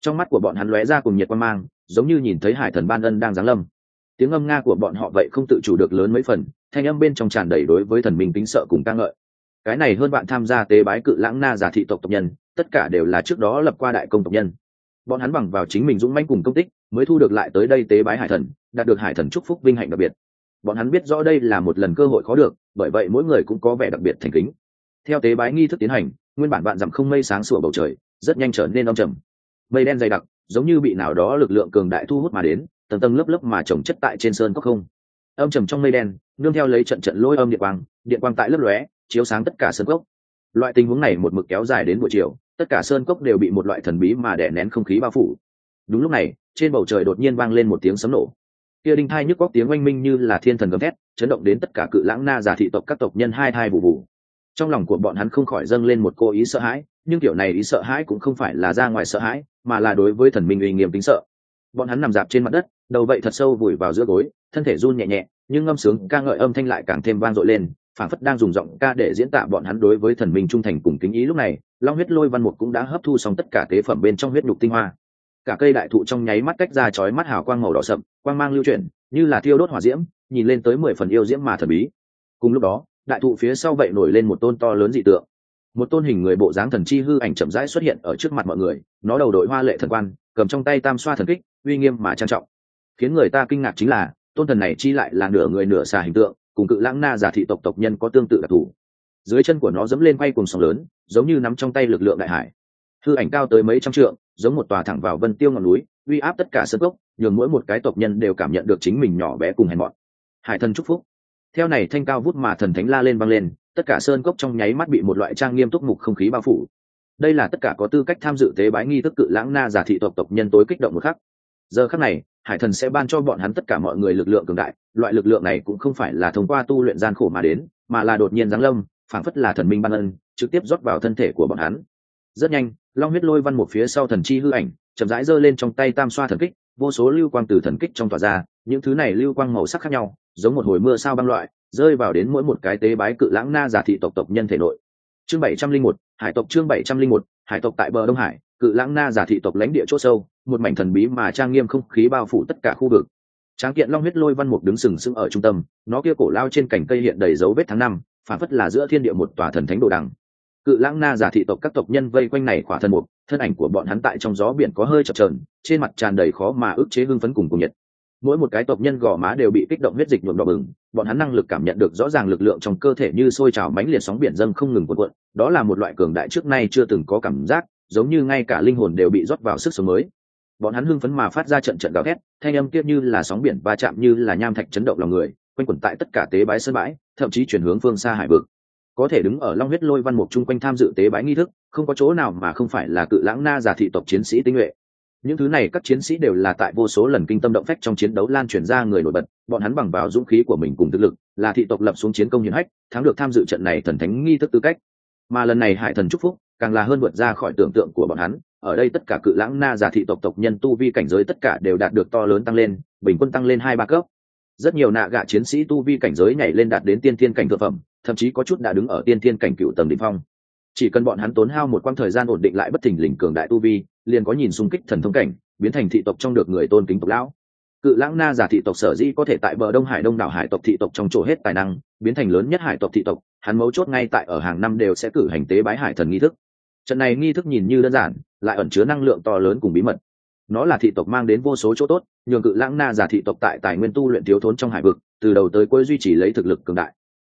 Trong mắt của bọn hắn lóe ra cùng nhiệt quang mang, giống như nhìn thấy hải thần ban ân đang giáng lâm. Tiếng âm nga của bọn họ vậy không tự chủ được lớn mấy phần, thanh âm bên trong tràn đầy đối với thần minh tính sợ cùng ca ngợi cái này hơn bạn tham gia tế bái cự lãng na giả thị tộc tộc nhân, tất cả đều là trước đó lập qua đại công tộc nhân. Bọn hắn bằng vào chính mình dũng manh cùng công tích, mới thu được lại tới đây tế bái hải thần, đạt được hải thần chúc phúc vinh hạnh đặc biệt. Bọn hắn biết rõ đây là một lần cơ hội khó được, bởi vậy mỗi người cũng có vẻ đặc biệt thành kính. Theo tế bái nghi thức tiến hành, nguyên bản bạn dặm không mây sáng sủa bầu trời, rất nhanh trở nên âm trầm. Mây đen dày đặc, giống như bị nào đó lực lượng cường đại thu hút mà đến, tầng tầng lớp lớp mà trồng chất tại trên sơn cốc không. Âm trầm trong mây đen, nương theo lấy trận trận lôi âm điện quang điện quang tại lớp lóe chiếu sáng tất cả sơn cốc. Loại tình huống này một mực kéo dài đến buổi chiều, tất cả sơn cốc đều bị một loại thần bí mà đè nén không khí bao phủ. Đúng lúc này, trên bầu trời đột nhiên vang lên một tiếng sấm nổ. Kia đinh thai nhức góc tiếng oanh minh như là thiên thần gầm thét, chấn động đến tất cả cự lãng na giả thị tộc các tộc nhân hai thai vụ vụ trong lòng của bọn hắn không khỏi dâng lên một cô ý sợ hãi, nhưng kiểu này ý sợ hãi cũng không phải là ra ngoài sợ hãi, mà là đối với thần minh uy nghiêm tính sợ. Bọn hắn nằm dạp trên mặt đất, đầu vậy thật sâu vùi vào giữa gối, thân thể run nhẹ nhẹ, nhưng ngâm sướng ca ngợi âm thanh lại càng thêm vang dội lên phản phất đang dùng giọng ca để diễn tả bọn hắn đối với thần minh trung thành cùng kính ý. Lúc này, long huyết lôi văn mục cũng đã hấp thu xong tất cả tế phẩm bên trong huyết nhục tinh hoa. Cả cây đại thụ trong nháy mắt cách ra chói mắt hào quang màu đỏ sậm, quang mang lưu chuyển, như là thiêu đốt hỏa diễm, nhìn lên tới mười phần yêu diễm mà thần bí. Cùng lúc đó, đại thụ phía sau vậy nổi lên một tôn to lớn dị tượng. Một tôn hình người bộ dáng thần chi hư ảnh chậm rãi xuất hiện ở trước mặt mọi người, nó đầu đội hoa lệ thần quan, cầm trong tay tam xoa thần kích, uy nghiêm mà trang trọng. Khiến người ta kinh ngạc chính là, tôn thần này chi lại là nửa người nửa xà hình tượng cùng cự lãng na giả thị tộc tộc nhân có tương tự đặc thù. Dưới chân của nó dẫm lên quay cùng sóng lớn, giống như nắm trong tay lực lượng đại hải. Hư ảnh cao tới mấy trăm trượng, giống một tòa thẳng vào vân tiêu ngọn núi, uy áp tất cả sân gốc nhường mỗi một cái tộc nhân đều cảm nhận được chính mình nhỏ bé cùng hèn mọn. Hải thần chúc phúc. Theo này thanh cao vút mà thần thánh la lên vang lên, tất cả sơn cốc trong nháy mắt bị một loại trang nghiêm túc mục không khí bao phủ. Đây là tất cả có tư cách tham dự tế bái nghi thức cự lãng na giả thị tộc tộc nhân tối kích động một khắc giờ khắc này, hải thần sẽ ban cho bọn hắn tất cả mọi người lực lượng cường đại, loại lực lượng này cũng không phải là thông qua tu luyện gian khổ mà đến, mà là đột nhiên giáng lâm, phảng phất là thần minh ban ân, trực tiếp rót vào thân thể của bọn hắn. Rất nhanh, long huyết lôi văn một phía sau thần chi hư ảnh, chậm rãi giơ lên trong tay tam xoa thần kích, vô số lưu quang từ thần kích trong tỏa ra, những thứ này lưu quang màu sắc khác nhau, giống một hồi mưa sao băng loại, rơi vào đến mỗi một cái tế bái cự lãng na giả thị tộc tộc nhân thể nội. Chương bảy trăm linh một, hải tộc chương bảy trăm linh một, hải tộc tại bờ đông hải cự lãng na giả thị tộc lãnh địa chỗ sâu, một mảnh thần bí mà trang nghiêm không khí bao phủ tất cả khu vực. Tráng kiện long huyết lôi văn mục đứng sừng sững ở trung tâm, nó kia cổ lao trên cành cây hiện đầy dấu vết tháng năm, phản phất là giữa thiên địa một tòa thần thánh đồ đằng. Cự lãng na giả thị tộc các tộc nhân vây quanh này khỏa thân mục, thân ảnh của bọn hắn tại trong gió biển có hơi chập trờn trên mặt tràn đầy khó mà ức chế hưng phấn cùng cùng nhiệt. Mỗi một cái tộc nhân gò má đều bị kích động huyết dịch nhuộm đỏ bừng, bọn hắn năng lực cảm nhận được rõ ràng lực lượng trong cơ thể như sôi trào mãnh liệt sóng biển dâng không ngừng cuộn cuộn, đó là một loại cường đại trước nay chưa từng có cảm giác giống như ngay cả linh hồn đều bị rót vào sức sống mới. Bọn hắn hưng phấn mà phát ra trận trận gào thét, thanh âm kia như là sóng biển va chạm như là nham thạch chấn động lòng người, quanh quẩn tại tất cả tế bái sân bãi, thậm chí chuyển hướng phương xa hải vực. Có thể đứng ở long huyết lôi văn mục chung quanh tham dự tế bái nghi thức, không có chỗ nào mà không phải là cự lãng na giả thị tộc chiến sĩ tinh nhuệ. Những thứ này các chiến sĩ đều là tại vô số lần kinh tâm động phách trong chiến đấu lan truyền ra người nổi bật, bọn hắn bằng vào dũng khí của mình cùng thực lực, là thị tộc lập xuống chiến công hiển hách, thắng được tham dự trận này thần thánh nghi thức tư cách. Mà lần này hải thần chúc phúc càng là hơn vượt ra khỏi tưởng tượng của bọn hắn. Ở đây tất cả cự lãng na giả thị tộc tộc nhân tu vi cảnh giới tất cả đều đạt được to lớn tăng lên, bình quân tăng lên hai ba cấp. Rất nhiều nạ gạ chiến sĩ tu vi cảnh giới nhảy lên đạt đến tiên thiên cảnh thực phẩm, thậm chí có chút đã đứng ở tiên thiên cảnh cựu tầng đ ỉ n h phong. Chỉ cần bọn hắn tốn hao một quãng thời gian ổn định lại bất thình lình cường đại tu vi, liền có nhìn xung kích thần thông cảnh, biến thành thị tộc trong được người tôn kính tộc lão. Cự lãng na giả thị tộc sở dĩ có thể tại bờ đông hải đông đảo hải tộc thị tộc trong chỗ hết tài năng, biến thành lớn nhất hải tộc thị tộc, hắn mấu chốt ngay tại ở hàng năm đều sẽ cử hành tế bái hải thần nghi thức trận này nghi thức nhìn như đơn giản, lại ẩn chứa năng lượng to lớn cùng bí mật. Nó là thị tộc mang đến vô số chỗ tốt, nhường cự lãng na giả thị tộc tại tài nguyên tu luyện thiếu thốn trong hải vực, từ đầu tới cuối duy trì lấy thực lực cường đại.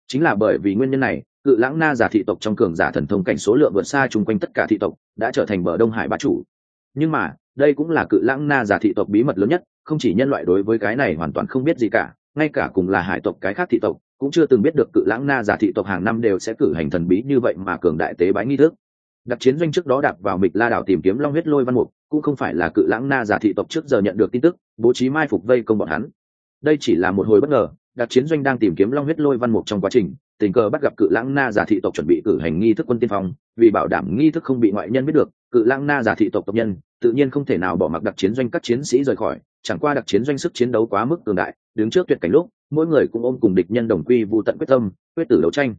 Chính là bởi vì nguyên nhân này, cự lãng na giả thị tộc trong cường giả thần thông cảnh số lượng vượt xa chung quanh tất cả thị tộc, đã trở thành bờ đông hải bá chủ. Nhưng mà, đây cũng là cự lãng na giả thị tộc bí mật lớn nhất, không chỉ nhân loại đối với cái này hoàn toàn không biết gì cả, ngay cả cùng là hải tộc cái khác thị tộc, cũng chưa từng biết được cự lãng na giả thị tộc hàng năm đều sẽ cử hành thần bí như vậy mà cường đại tế bái nghi thức đặc chiến doanh trước đó đạp vào mịch la đảo tìm kiếm long huyết lôi văn mục, cũng không phải là cự lãng na giả thị tộc trước giờ nhận được tin tức, bố trí mai phục vây công bọn hắn. Đây chỉ là một hồi bất ngờ, đặc chiến doanh đang tìm kiếm long huyết lôi văn mục trong quá trình, tình cờ bắt gặp cự lãng na giả thị tộc chuẩn bị cử hành nghi thức quân tiên phong, vì bảo đảm nghi thức không bị ngoại nhân biết được, cự lãng na giả thị tộc tộc nhân, tự nhiên không thể nào bỏ mặc đặc chiến doanh các chiến sĩ rời khỏi, chẳng qua đặc chiến doanh sức chiến đấu quá mức cường đại, đứng trước tuyệt cảnh lúc, mỗi người cũng ôm cùng địch nhân đồng quy vụ tận quyết tâm, quyết tử đấu tranh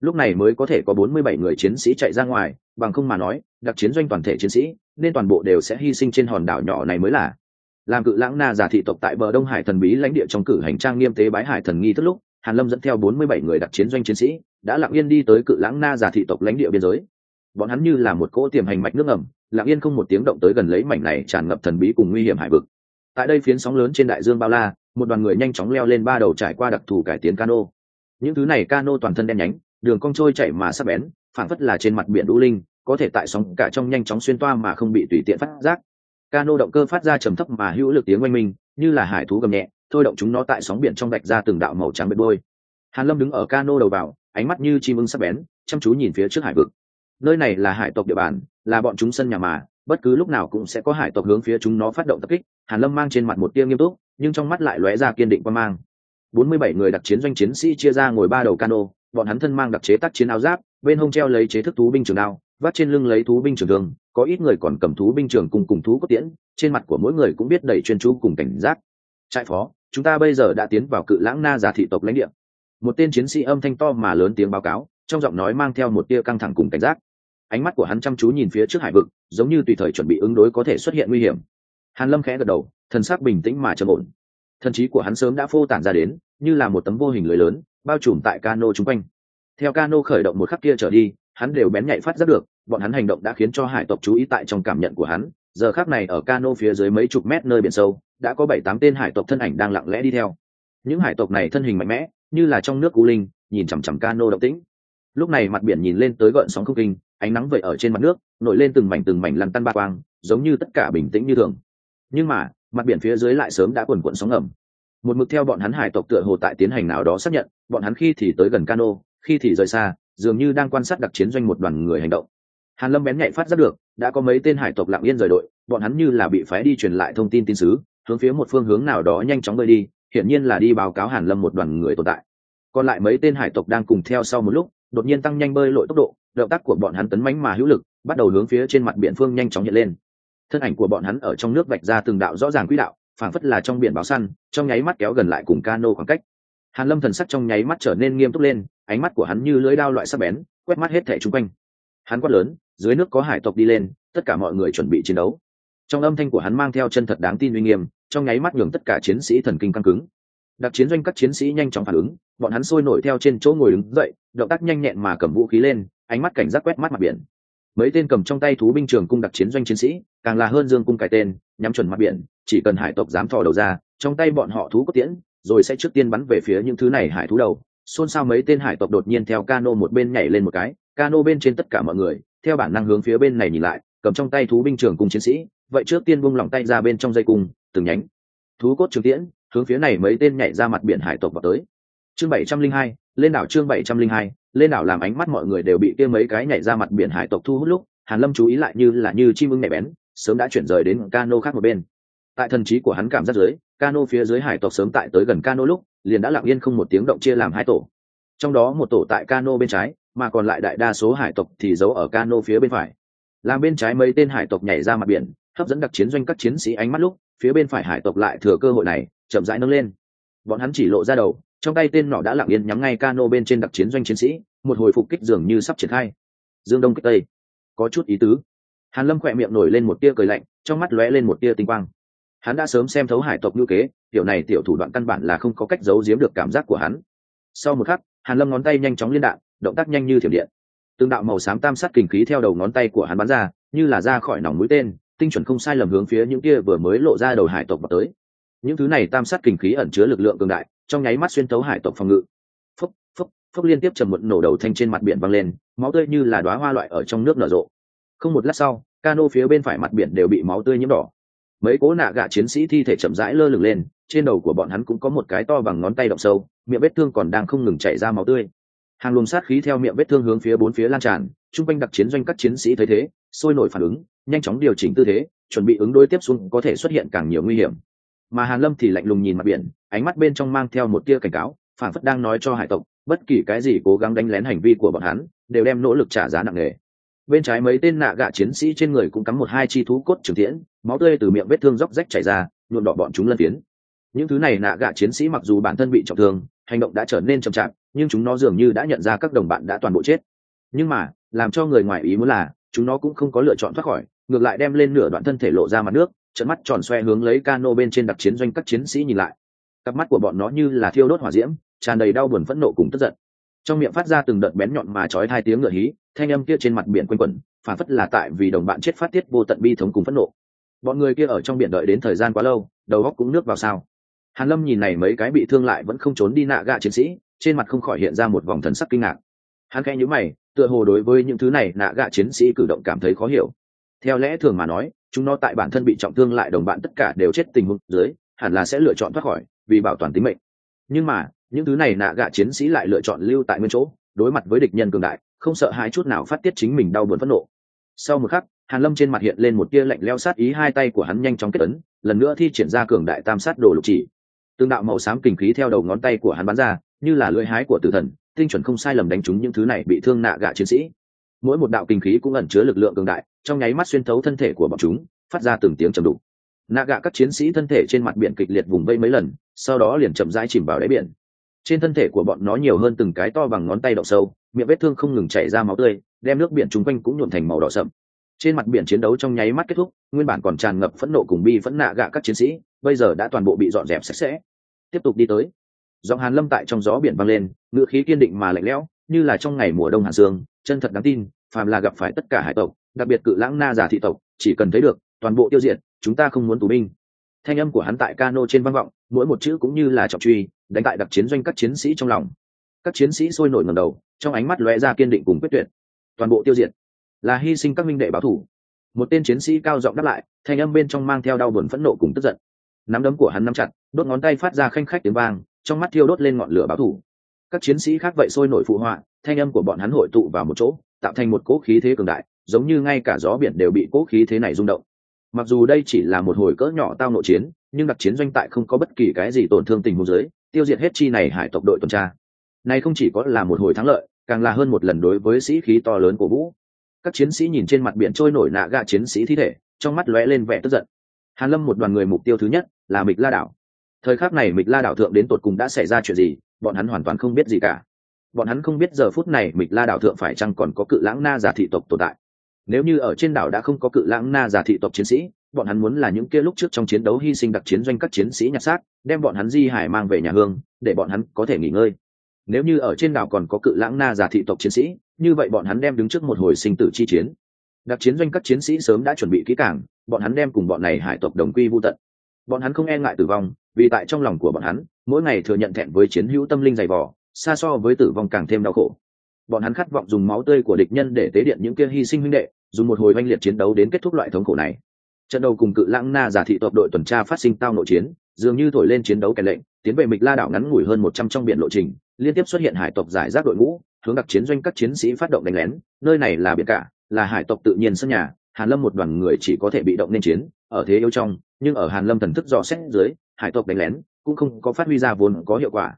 lúc này mới có thể có bốn mươi bảy người chiến sĩ chạy ra ngoài, bằng không mà nói, đặc chiến doanh toàn thể chiến sĩ, nên toàn bộ đều sẽ hy sinh trên hòn đảo nhỏ này mới là. Làm cự lãng na giả thị tộc tại bờ đông hải thần bí lãnh địa trong cử hành trang nghiêm tế bái hải thần nghi thức lúc, hàn lâm dẫn theo bốn mươi bảy người đặc chiến doanh chiến sĩ, đã lặng yên đi tới cự lãng na giả thị tộc lãnh địa biên giới. Bọn hắn như là một cỗ tiềm hành mạch nước ngầm, lặng yên không một tiếng động tới gần lấy mảnh này tràn ngập thần bí cùng nguy hiểm hải vực. Tại đây phiến sóng lớn trên đại dương bao la, một đoàn người nhanh chóng leo lên ba đầu trải qua đặc thù cải tiến cano. Những thứ này cano toàn thân đen nhánh đường cong trôi chảy mà sắp bén phản phất là trên mặt biển đũ linh, có thể tại sóng cả trong nhanh chóng xuyên toa mà không bị tùy tiện phát giác. Cano động cơ phát ra trầm thấp mà hữu lực tiếng oanh minh, như là hải thú gầm nhẹ, thôi động chúng nó tại sóng biển trong đạch ra từng đạo màu trắng bệt bôi. Hàn lâm đứng ở cano đầu vào, ánh mắt như chim ưng sắc bén, chăm chú nhìn phía trước hải vực. Nơi này là hải tộc địa bàn, là bọn chúng sân nhà mà, bất cứ lúc nào cũng sẽ có hải tộc hướng phía chúng nó phát động tập kích. Hàn lâm mang trên mặt một tia nghiêm túc, nhưng trong mắt lại lóe ra kiên định quan mang. 47 người đặc chiến doanh chiến sĩ chia ra ngồi ba đầu cano bọn hắn thân mang đặc chế tác chiến áo giáp, bên hông treo lấy chế thức thú binh trường đao vắt trên lưng lấy thú binh trường thương, có ít người còn cầm thú binh trường cùng cùng thú cốt tiễn, trên mặt của mỗi người cũng biết đầy chuyên chú cùng cảnh giác. Trại phó, chúng ta bây giờ đã tiến vào cự lãng na giả thị tộc lãnh địa. Một tên chiến sĩ âm thanh to mà lớn tiếng báo cáo, trong giọng nói mang theo một tia căng thẳng cùng cảnh giác. Ánh mắt của hắn chăm chú nhìn phía trước hải vực, giống như tùy thời chuẩn bị ứng đối có thể xuất hiện nguy hiểm. Hàn lâm khẽ gật đầu, thần sắc bình tĩnh mà trầm ổn. Thần trí của hắn sớm đã phô tản ra đến, như là một tấm vô hình lưới lớn bao trùm tại cano chung quanh. Theo cano khởi động một khắc kia trở đi, hắn đều bén nhạy phát giác được, bọn hắn hành động đã khiến cho hải tộc chú ý tại trong cảm nhận của hắn. Giờ khác này ở cano phía dưới mấy chục mét nơi biển sâu, đã có bảy tám tên hải tộc thân ảnh đang lặng lẽ đi theo. Những hải tộc này thân hình mạnh mẽ, như là trong nước cú linh, nhìn chằm chằm cano động tĩnh. Lúc này mặt biển nhìn lên tới gợn sóng không kinh, ánh nắng vậy ở trên mặt nước, nổi lên từng mảnh từng mảnh lăn tăn ba quang, giống như tất cả bình tĩnh như thường. Nhưng mà, mặt biển phía dưới lại sớm đã quần quận sóng ngầm. Một mực theo bọn hắn hải tộc tựa hồ tại tiến hành nào đó xác nhận bọn hắn khi thì tới gần cano, khi thì rời xa, dường như đang quan sát đặc chiến doanh một đoàn người hành động. Hàn lâm bén nhạy phát giác được, đã có mấy tên hải tộc lặng yên rời đội, bọn hắn như là bị phái đi truyền lại thông tin tin sứ, hướng phía một phương hướng nào đó nhanh chóng bơi đi, hiển nhiên là đi báo cáo hàn lâm một đoàn người tồn tại. Còn lại mấy tên hải tộc đang cùng theo sau một lúc, đột nhiên tăng nhanh bơi lội tốc độ, động tác của bọn hắn tấn mãnh mà hữu lực, bắt đầu hướng phía trên mặt biển phương nhanh chóng hiện lên. Thân ảnh của bọn hắn ở trong nước vạch ra từng đạo rõ ràng quỹ đạo, phảng phất là trong biển báo săn, trong nháy mắt kéo gần lại cùng cano khoảng cách hàn lâm thần sắc trong nháy mắt trở nên nghiêm túc lên, ánh mắt của hắn như lưỡi dao loại sắc bén, quét mắt hết thẻ chung quanh. Hắn quát lớn, dưới nước có hải tộc đi lên, tất cả mọi người chuẩn bị chiến đấu. Trong âm thanh của hắn mang theo chân thật đáng tin uy nghiêm, trong nháy mắt nhường tất cả chiến sĩ thần kinh căng cứng. Đặc chiến doanh các chiến sĩ nhanh chóng phản ứng, bọn hắn sôi nổi theo trên chỗ ngồi đứng dậy, động tác nhanh nhẹn mà cầm vũ khí lên, ánh mắt cảnh giác quét mắt mặt biển. Mấy tên cầm trong tay thú binh trường cung đặc chiến doanh chiến sĩ, càng là hơn dương cung cài tên, nhắm chuẩn mặt biển, chỉ cần hải tộc dám thò đầu ra, trong tay bọn họ thú có tiễn rồi sẽ trước tiên bắn về phía những thứ này hải thú đầu. Xôn xao mấy tên hải tộc đột nhiên theo cano một bên nhảy lên một cái, cano bên trên tất cả mọi người, theo bản năng hướng phía bên này nhìn lại, cầm trong tay thú binh trường cung chiến sĩ, vậy trước tiên buông lỏng tay ra bên trong dây cung, từng nhánh. Thú cốt trường tiễn, hướng phía này mấy tên nhảy ra mặt biển hải tộc vào tới. Chương bảy trăm linh hai, lên đảo chương bảy trăm linh hai, lên đảo làm ánh mắt mọi người đều bị kia mấy cái nhảy ra mặt biển hải tộc thu hút lúc, hàn lâm chú ý lại như là như chim ưng nhạy bén, sớm đã chuyển rời đến cano khác một bên tại thần trí của hắn cảm giác dưới, cano phía dưới hải tộc sớm tại tới gần cano lúc, liền đã lặng yên không một tiếng động chia làm hai tổ. Trong đó một tổ tại cano bên trái, mà còn lại đại đa số hải tộc thì giấu ở cano phía bên phải. Làm bên trái mấy tên hải tộc nhảy ra mặt biển, hấp dẫn đặc chiến doanh các chiến sĩ ánh mắt lúc, phía bên phải hải tộc lại thừa cơ hội này, chậm rãi nâng lên. Bọn hắn chỉ lộ ra đầu, trong tay tên nọ đã lặng yên nhắm ngay cano bên trên đặc chiến doanh chiến sĩ, một hồi phục kích dường như sắp triển khai. Dương đông kích tây. Có chút ý tứ. Hàn lâm khỏe miệng nổi lên một tia cười lạnh, trong mắt lóe lên một tia tinh quang hắn đã sớm xem thấu hải tộc ngữ kế, tiểu này tiểu thủ đoạn căn bản là không có cách giấu giếm được cảm giác của hắn. Sau một khắc, hàn lâm ngón tay nhanh chóng liên đạn, động tác nhanh như thiểm điện. Tương đạo màu xám tam sát kình khí theo đầu ngón tay của hắn bắn ra, như là ra khỏi nòng mũi tên, tinh chuẩn không sai lầm hướng phía những kia vừa mới lộ ra đầu hải tộc vào tới. Những thứ này tam sát kình khí ẩn chứa lực lượng cường đại, trong nháy mắt xuyên tấu hải tộc phòng ngự. Phúc phúc phúc liên tiếp trầm muộn nổ đầu thanh trên mặt biển văng lên, máu tươi như là đóa hoa loại ở trong nước nở rộ. Không một lát sau, cano phía bên phải mặt biển đều bị máu tươi nhiễm đỏ mấy cố nạ gạ chiến sĩ thi thể chậm rãi lơ lửng lên, trên đầu của bọn hắn cũng có một cái to bằng ngón tay động sâu, miệng vết thương còn đang không ngừng chảy ra máu tươi. Hàng luồng sát khí theo miệng vết thương hướng phía bốn phía lan tràn, chung quanh đặc chiến doanh các chiến sĩ thấy thế, sôi nổi phản ứng, nhanh chóng điều chỉnh tư thế, chuẩn bị ứng đối tiếp xuống có thể xuất hiện càng nhiều nguy hiểm. Mà hàn lâm thì lạnh lùng nhìn mặt biển, ánh mắt bên trong mang theo một tia cảnh cáo, phản phất đang nói cho hải tộc, bất kỳ cái gì cố gắng đánh lén hành vi của bọn hắn, đều đem nỗ lực trả giá nặng nề bên trái mấy tên nạ gạ chiến sĩ trên người cũng cắm một hai chi thú cốt trường tiễn, máu tươi từ miệng vết thương róc rách chảy ra, nhuộm đỏ bọn chúng lân tiến những thứ này nạ gạ chiến sĩ mặc dù bản thân bị trọng thương, hành động đã trở nên chậm chạp, nhưng chúng nó dường như đã nhận ra các đồng bạn đã toàn bộ chết. Nhưng mà, làm cho người ngoài ý muốn là, chúng nó cũng không có lựa chọn thoát khỏi, ngược lại đem lên nửa đoạn thân thể lộ ra mặt nước trận mắt tròn xoe hướng lấy cano bên trên đặc chiến doanh các chiến sĩ nhìn lại. Cặp mắt của bọn nó như là thiêu đốt hỏa diễm, tràn đầy đau buồn phẫn nộ cùng tức giận. Trong miệng phát ra từng đợt bén nhọn mà chói hai tiếng ngựa hí thanh âm kia trên mặt biển quanh quẩn, phản phất là tại vì đồng bạn chết phát tiết vô tận bi thống cùng phẫn nộ. Bọn người kia ở trong biển đợi đến thời gian quá lâu, đầu góc cũng nước vào sao. Hàn lâm nhìn này mấy cái bị thương lại vẫn không trốn đi nạ gạ chiến sĩ, trên mặt không khỏi hiện ra một vòng thần sắc kinh ngạc. Hắn khẽ nhíu mày, tựa hồ đối với những thứ này nạ gạ chiến sĩ cử động cảm thấy khó hiểu. Theo lẽ thường mà nói, chúng nó tại bản thân bị trọng thương lại đồng bạn tất cả đều chết tình huống dưới, hẳn là sẽ lựa chọn thoát khỏi, vì bảo toàn tính mệnh. Nhưng mà, những thứ này nạ gạ chiến sĩ lại lựa chọn lưu tại nguyên chỗ, đối mặt với địch nhân cường đại không sợ hãi chút nào phát tiết chính mình đau buồn phẫn nộ. Sau một khắc, hàn lâm trên mặt hiện lên một tia lạnh leo sát ý, hai tay của hắn nhanh chóng kết ấn, lần nữa thi triển ra cường đại tam sát đồ lục chỉ. Tương đạo màu xám kinh khí theo đầu ngón tay của hắn bắn ra, như là lưỡi hái của tử thần, tinh chuẩn không sai lầm đánh trúng những thứ này bị thương nạ gạ chiến sĩ. Mỗi một đạo kinh khí cũng ẩn chứa lực lượng cường đại, trong nháy mắt xuyên thấu thân thể của bọn chúng, phát ra từng tiếng trầm đục. Nạ gạ các chiến sĩ thân thể trên mặt biển kịch liệt vùng vây mấy lần, sau đó liền chậm rãi chìm vào đáy biển trên thân thể của bọn nó nhiều hơn từng cái to bằng ngón tay đậu sâu, miệng vết thương không ngừng chảy ra máu tươi, đem nước biển chung quanh cũng nhuộm thành màu đỏ sậm. Trên mặt biển chiến đấu trong nháy mắt kết thúc, nguyên bản còn tràn ngập phẫn nộ cùng bi phẫn nạ gạ các chiến sĩ, bây giờ đã toàn bộ bị dọn dẹp sạch sẽ. Tiếp tục đi tới. Giọng hàn lâm tại trong gió biển vang lên, ngựa khí kiên định mà lạnh lẽo, như là trong ngày mùa đông hàn sương, chân thật đáng tin, phàm là gặp phải tất cả hải tộc, đặc biệt cự lãng na giả thị tộc, chỉ cần thấy được, toàn bộ tiêu diệt, chúng ta không muốn tù binh. Thanh âm của hắn tại cano trên vang vọng, mỗi một chữ cũng như là trọng truy đánh tại đặc chiến doanh các chiến sĩ trong lòng. Các chiến sĩ sôi nổi ngầm đầu, trong ánh mắt lóe ra kiên định cùng quyết tuyệt. Toàn bộ tiêu diệt. Là hy sinh các minh đệ báo thủ. Một tên chiến sĩ cao giọng đáp lại, thanh âm bên trong mang theo đau buồn phẫn nộ cùng tức giận. Nắm đấm của hắn nắm chặt, đốt ngón tay phát ra khanh khách tiếng vang, trong mắt thiêu đốt lên ngọn lửa báo thủ. Các chiến sĩ khác vậy sôi nổi phụ họa, thanh âm của bọn hắn hội tụ vào một chỗ, tạo thành một cỗ khí thế cường đại, giống như ngay cả gió biển đều bị cỗ khí thế này rung động. Mặc dù đây chỉ là một hồi cỡ nhỏ tao nội chiến, nhưng đặc chiến doanh tại không có bất kỳ cái gì tổn thương tình huống giới tiêu diệt hết chi này hải tộc đội tuần tra. Này không chỉ có là một hồi thắng lợi, càng là hơn một lần đối với sĩ khí to lớn của vũ. Các chiến sĩ nhìn trên mặt biển trôi nổi nạ gạ chiến sĩ thi thể, trong mắt lóe lên vẻ tức giận. Hàn lâm một đoàn người mục tiêu thứ nhất là mịch la đảo. Thời khắc này mịch la đảo thượng đến tột cùng đã xảy ra chuyện gì, bọn hắn hoàn toàn không biết gì cả. Bọn hắn không biết giờ phút này mịch la đảo thượng phải chăng còn có cự lãng na giả thị tộc tồn tại. Nếu như ở trên đảo đã không có cự lãng na giả thị tộc chiến sĩ bọn hắn muốn là những kia lúc trước trong chiến đấu hy sinh đặc chiến doanh các chiến sĩ nhặt xác, đem bọn hắn di hải mang về nhà hương, để bọn hắn có thể nghỉ ngơi. Nếu như ở trên đảo còn có cự lãng na giả thị tộc chiến sĩ, như vậy bọn hắn đem đứng trước một hồi sinh tử chi chiến. Đặc chiến doanh các chiến sĩ sớm đã chuẩn bị kỹ càng, bọn hắn đem cùng bọn này hải tộc đồng quy vô tận. Bọn hắn không e ngại tử vong, vì tại trong lòng của bọn hắn, mỗi ngày thừa nhận thẹn với chiến hữu tâm linh dày vỏ xa so với tử vong càng thêm đau khổ. Bọn hắn khát vọng dùng máu tươi của địch nhân để tế điện những kia hy sinh huynh đệ, dùng một hồi oanh liệt chiến đấu đến kết thúc loại thống khổ này trận đầu cùng cự lãng na giả thị tộc đội tuần tra phát sinh tao nội chiến, dường như thổi lên chiến đấu kèn lệnh, tiến về mịch la đảo ngắn ngủi hơn một trăm trong biển lộ trình, liên tiếp xuất hiện hải tộc giải rác đội ngũ, hướng đặc chiến doanh các chiến sĩ phát động đánh lén. Nơi này là biển cả, là hải tộc tự nhiên sân nhà, hàn lâm một đoàn người chỉ có thể bị động nên chiến, ở thế yếu trong, nhưng ở hàn lâm thần thức dò xét dưới, hải tộc đánh lén cũng không có phát huy ra vốn có hiệu quả.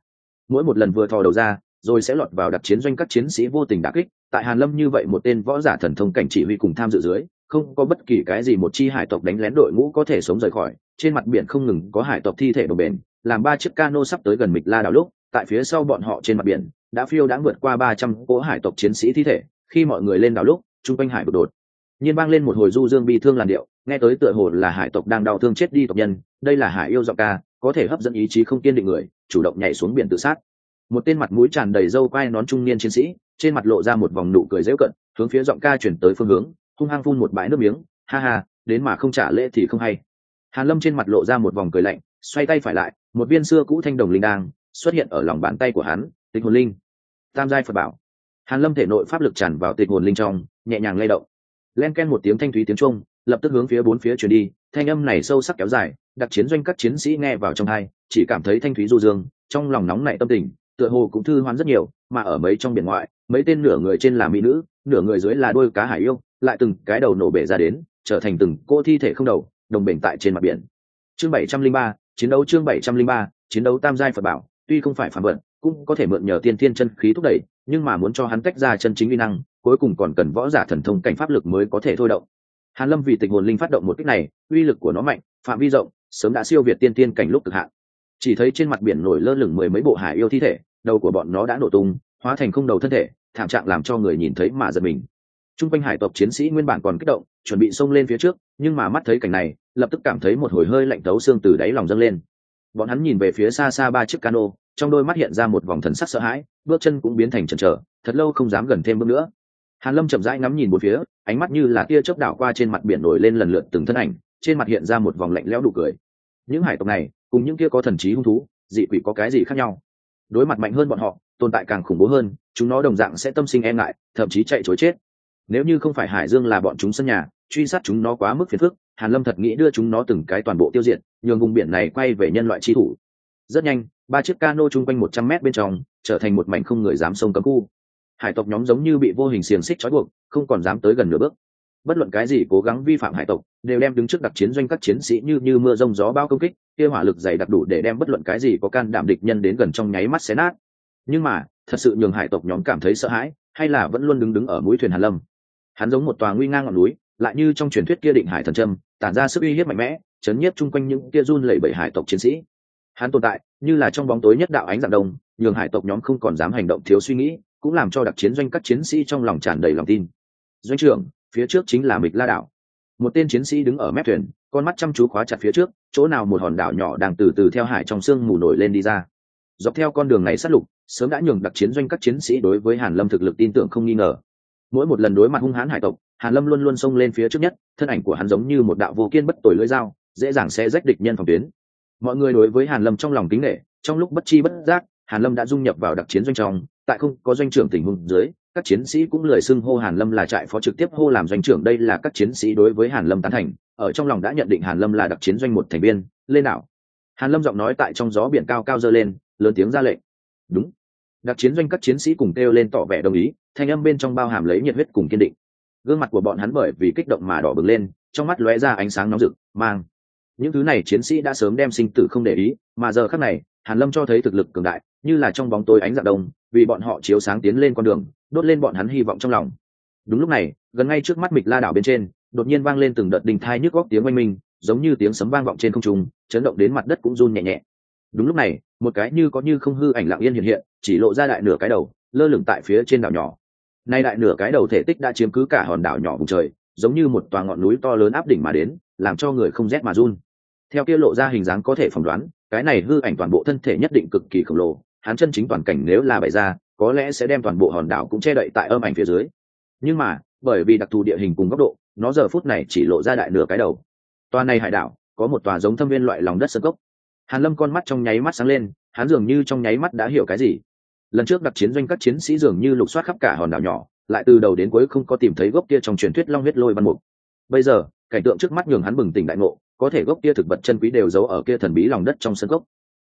Mỗi một lần vừa thò đầu ra, rồi sẽ lọt vào đặc chiến doanh các chiến sĩ vô tình đả kích, tại hàn lâm như vậy một tên võ giả thần thông cảnh chỉ huy cùng tham dự dưới không có bất kỳ cái gì một chi hải tộc đánh lén đội ngũ có thể sống rời khỏi. Trên mặt biển không ngừng có hải tộc thi thể đổ bền, làm ba chiếc cano sắp tới gần mịch la đảo lúc, tại phía sau bọn họ trên mặt biển, đã phiêu đã vượt qua ba trăm cỗ hải tộc chiến sĩ thi thể. Khi mọi người lên đảo lúc trung quanh hải đột đột, nhiên vang lên một hồi du dương bi thương làn điệu, nghe tới tựa hồ là hải tộc đang đau thương chết đi tộc nhân, đây là hải yêu giọng ca, có thể hấp dẫn ý chí không kiên định người, chủ động nhảy xuống biển tự sát. Một tên mặt mũi tràn đầy râu quai nón trung niên chiến sĩ, trên mặt lộ ra một vòng nụ cười dễu cận, hướng phía giọng ca chuyển tới phương hướng hung hăng phun một bãi nước miếng, ha ha, đến mà không trả lễ thì không hay. Hàn lâm trên mặt lộ ra một vòng cười lạnh, xoay tay phải lại, một viên xưa cũ thanh đồng linh đang xuất hiện ở lòng bàn tay của hắn, tịch hồn linh. Tam giai phật bảo. Hàn lâm thể nội pháp lực tràn vào tịch hồn linh trong, nhẹ nhàng lay động. Len ken một tiếng thanh thúy tiếng trung lập tức hướng phía bốn phía truyền đi, thanh âm này sâu sắc kéo dài, đặc chiến doanh các chiến sĩ nghe vào trong hai chỉ cảm thấy thanh thúy du dương, trong lòng nóng nảy tâm tình, tựa hồ cũng thư hoán rất nhiều, mà ở mấy trong biển ngoại mấy tên nửa người trên là mỹ nữ, nửa người dưới là đôi cá hải yêu, lại từng cái đầu nổ bể ra đến, trở thành từng cô thi thể không đầu, đồng bể tại trên mặt biển. Chương bảy trăm linh ba, chiến đấu chương bảy trăm linh ba, chiến đấu tam giai phật bảo, tuy không phải phản vận cũng có thể mượn nhờ tiên thiên chân khí thúc đẩy, nhưng mà muốn cho hắn tách ra chân chính uy năng, cuối cùng còn cần võ giả thần thông cảnh pháp lực mới có thể thôi động. Hàn lâm vì tịch hồn linh phát động một cách này, uy lực của nó mạnh, phạm vi rộng, sớm đã siêu việt tiên tiên cảnh lúc cực hạn. Chỉ thấy trên mặt biển nổi lơ lửng mười mấy bộ hải yêu thi thể, đầu của bọn nó đã nổ tung, hóa thành không đầu thân thể thảm trạng làm cho người nhìn thấy mà giật mình. Trung quanh hải tộc chiến sĩ nguyên bản còn kích động, chuẩn bị xông lên phía trước, nhưng mà mắt thấy cảnh này, lập tức cảm thấy một hồi hơi lạnh tấu xương từ đáy lòng dâng lên. Bọn hắn nhìn về phía xa xa ba chiếc cano, trong đôi mắt hiện ra một vòng thần sắc sợ hãi, bước chân cũng biến thành chần chờ, thật lâu không dám gần thêm bước nữa. Hàn lâm chậm rãi ngắm nhìn một phía, ánh mắt như là tia chớp đảo qua trên mặt biển nổi lên lần lượt từng thân ảnh, trên mặt hiện ra một vòng lạnh lẽo đủ cười. Những hải tộc này, cùng những kia có thần trí hung thú, dị quỷ có cái gì khác nhau? Đối mặt mạnh hơn bọn họ tồn tại càng khủng bố hơn, chúng nó đồng dạng sẽ tâm sinh e ngại, thậm chí chạy chối chết. Nếu như không phải hải dương là bọn chúng sân nhà, truy sát chúng nó quá mức phiền phức, hàn lâm thật nghĩ đưa chúng nó từng cái toàn bộ tiêu diệt, nhường vùng biển này quay về nhân loại chi thủ. Rất nhanh, ba chiếc cano chung quanh một trăm mét bên trong, trở thành một mảnh không người dám sông cấm khu. Hải tộc nhóm giống như bị vô hình xiềng xích trói buộc, không còn dám tới gần nửa bước. Bất luận cái gì cố gắng vi phạm hải tộc, đều đem đứng trước đặc chiến doanh các chiến sĩ như như mưa rông gió bao công kích, kia hỏa lực dày đặc đủ để đem bất luận cái gì có can đảm địch nhân đến gần trong nháy mắt xé nát nhưng mà, thật sự nhường hải tộc nhóm cảm thấy sợ hãi, hay là vẫn luôn đứng đứng ở mũi thuyền hàn lâm? Hắn giống một tòa nguy ngang ngọn núi, lại như trong truyền thuyết kia định hải thần trâm tản ra sức uy hiếp mạnh mẽ, chấn nhiếp chung quanh những kia run lẩy bẩy hải tộc chiến sĩ. Hắn tồn tại, như là trong bóng tối nhất đạo ánh dạng đông, nhường hải tộc nhóm không còn dám hành động thiếu suy nghĩ, cũng làm cho đặc chiến doanh các chiến sĩ trong lòng tràn đầy lòng tin. Doanh trưởng, phía trước chính là mịch la đảo. Một tên chiến sĩ đứng ở mép thuyền, con mắt chăm chú khóa chặt phía trước, chỗ nào một hòn đảo nhỏ đang từ từ theo hải trong sương mù nổi lên đi ra dọc theo con đường này sát lục, sớm đã nhường đặc chiến doanh các chiến sĩ đối với hàn lâm thực lực tin tưởng không nghi ngờ. Mỗi một lần đối mặt hung hãn hải tộc, hàn lâm luôn luôn xông lên phía trước nhất, thân ảnh của hắn giống như một đạo vô kiên bất tồi lưỡi dao, dễ dàng sẽ rách địch nhân phòng tuyến. Mọi người đối với hàn lâm trong lòng kính nghệ trong lúc bất chi bất giác, hàn lâm đã dung nhập vào đặc chiến doanh trong, tại không có doanh trưởng tình huống dưới, các chiến sĩ cũng lời xưng hô hàn lâm là trại phó trực tiếp hô làm doanh trưởng, đây là các chiến sĩ đối với hàn lâm tán thành, ở trong lòng đã nhận định hàn lâm là đặc chiến doanh một thành viên, lên đảo. Hàn lâm giọng nói tại trong gió biển cao cao dơ lên lớn tiếng ra lệnh. Đúng. Đặc chiến doanh các chiến sĩ cùng kêu lên tỏ vẻ đồng ý, thanh âm bên trong bao hàm lấy nhiệt huyết cùng kiên định. Gương mặt của bọn hắn bởi vì kích động mà đỏ bừng lên, trong mắt lóe ra ánh sáng nóng rực, mang. Những thứ này chiến sĩ đã sớm đem sinh tử không để ý, mà giờ khắc này, hàn lâm cho thấy thực lực cường đại, như là trong bóng tối ánh dạng đông, vì bọn họ chiếu sáng tiến lên con đường, đốt lên bọn hắn hy vọng trong lòng. Đúng lúc này, gần ngay trước mắt mịch la đảo bên trên, đột nhiên vang lên từng đợt đình thai nhức góc tiếng oanh minh, giống như tiếng sấm vang vọng trên không trung, chấn động đến mặt đất cũng run nhẹ nhẹ đúng lúc này, một cái như có như không hư ảnh lặng yên hiện hiện, chỉ lộ ra đại nửa cái đầu, lơ lửng tại phía trên đảo nhỏ. Nay đại nửa cái đầu thể tích đã chiếm cứ cả hòn đảo nhỏ vùng trời, giống như một tòa ngọn núi to lớn áp đỉnh mà đến, làm cho người không rét mà run. Theo kia lộ ra hình dáng có thể phỏng đoán, cái này hư ảnh toàn bộ thân thể nhất định cực kỳ khổng lồ, hắn chân chính toàn cảnh nếu là bày ra, có lẽ sẽ đem toàn bộ hòn đảo cũng che đậy tại âm ảnh phía dưới. Nhưng mà, bởi vì đặc thù địa hình cùng góc độ, nó giờ phút này chỉ lộ ra đại nửa cái đầu. Tòa này hải đảo, có một tòa giống thâm viên loại lòng đất sơ gốc hàn lâm con mắt trong nháy mắt sáng lên, hắn dường như trong nháy mắt đã hiểu cái gì. Lần trước đặc chiến doanh các chiến sĩ dường như lục soát khắp cả hòn đảo nhỏ, lại từ đầu đến cuối không có tìm thấy gốc kia trong truyền thuyết long huyết lôi văn mục. Bây giờ, cảnh tượng trước mắt nhường hắn bừng tỉnh đại ngộ, có thể gốc kia thực vật chân quý đều giấu ở kia thần bí lòng đất trong sân gốc.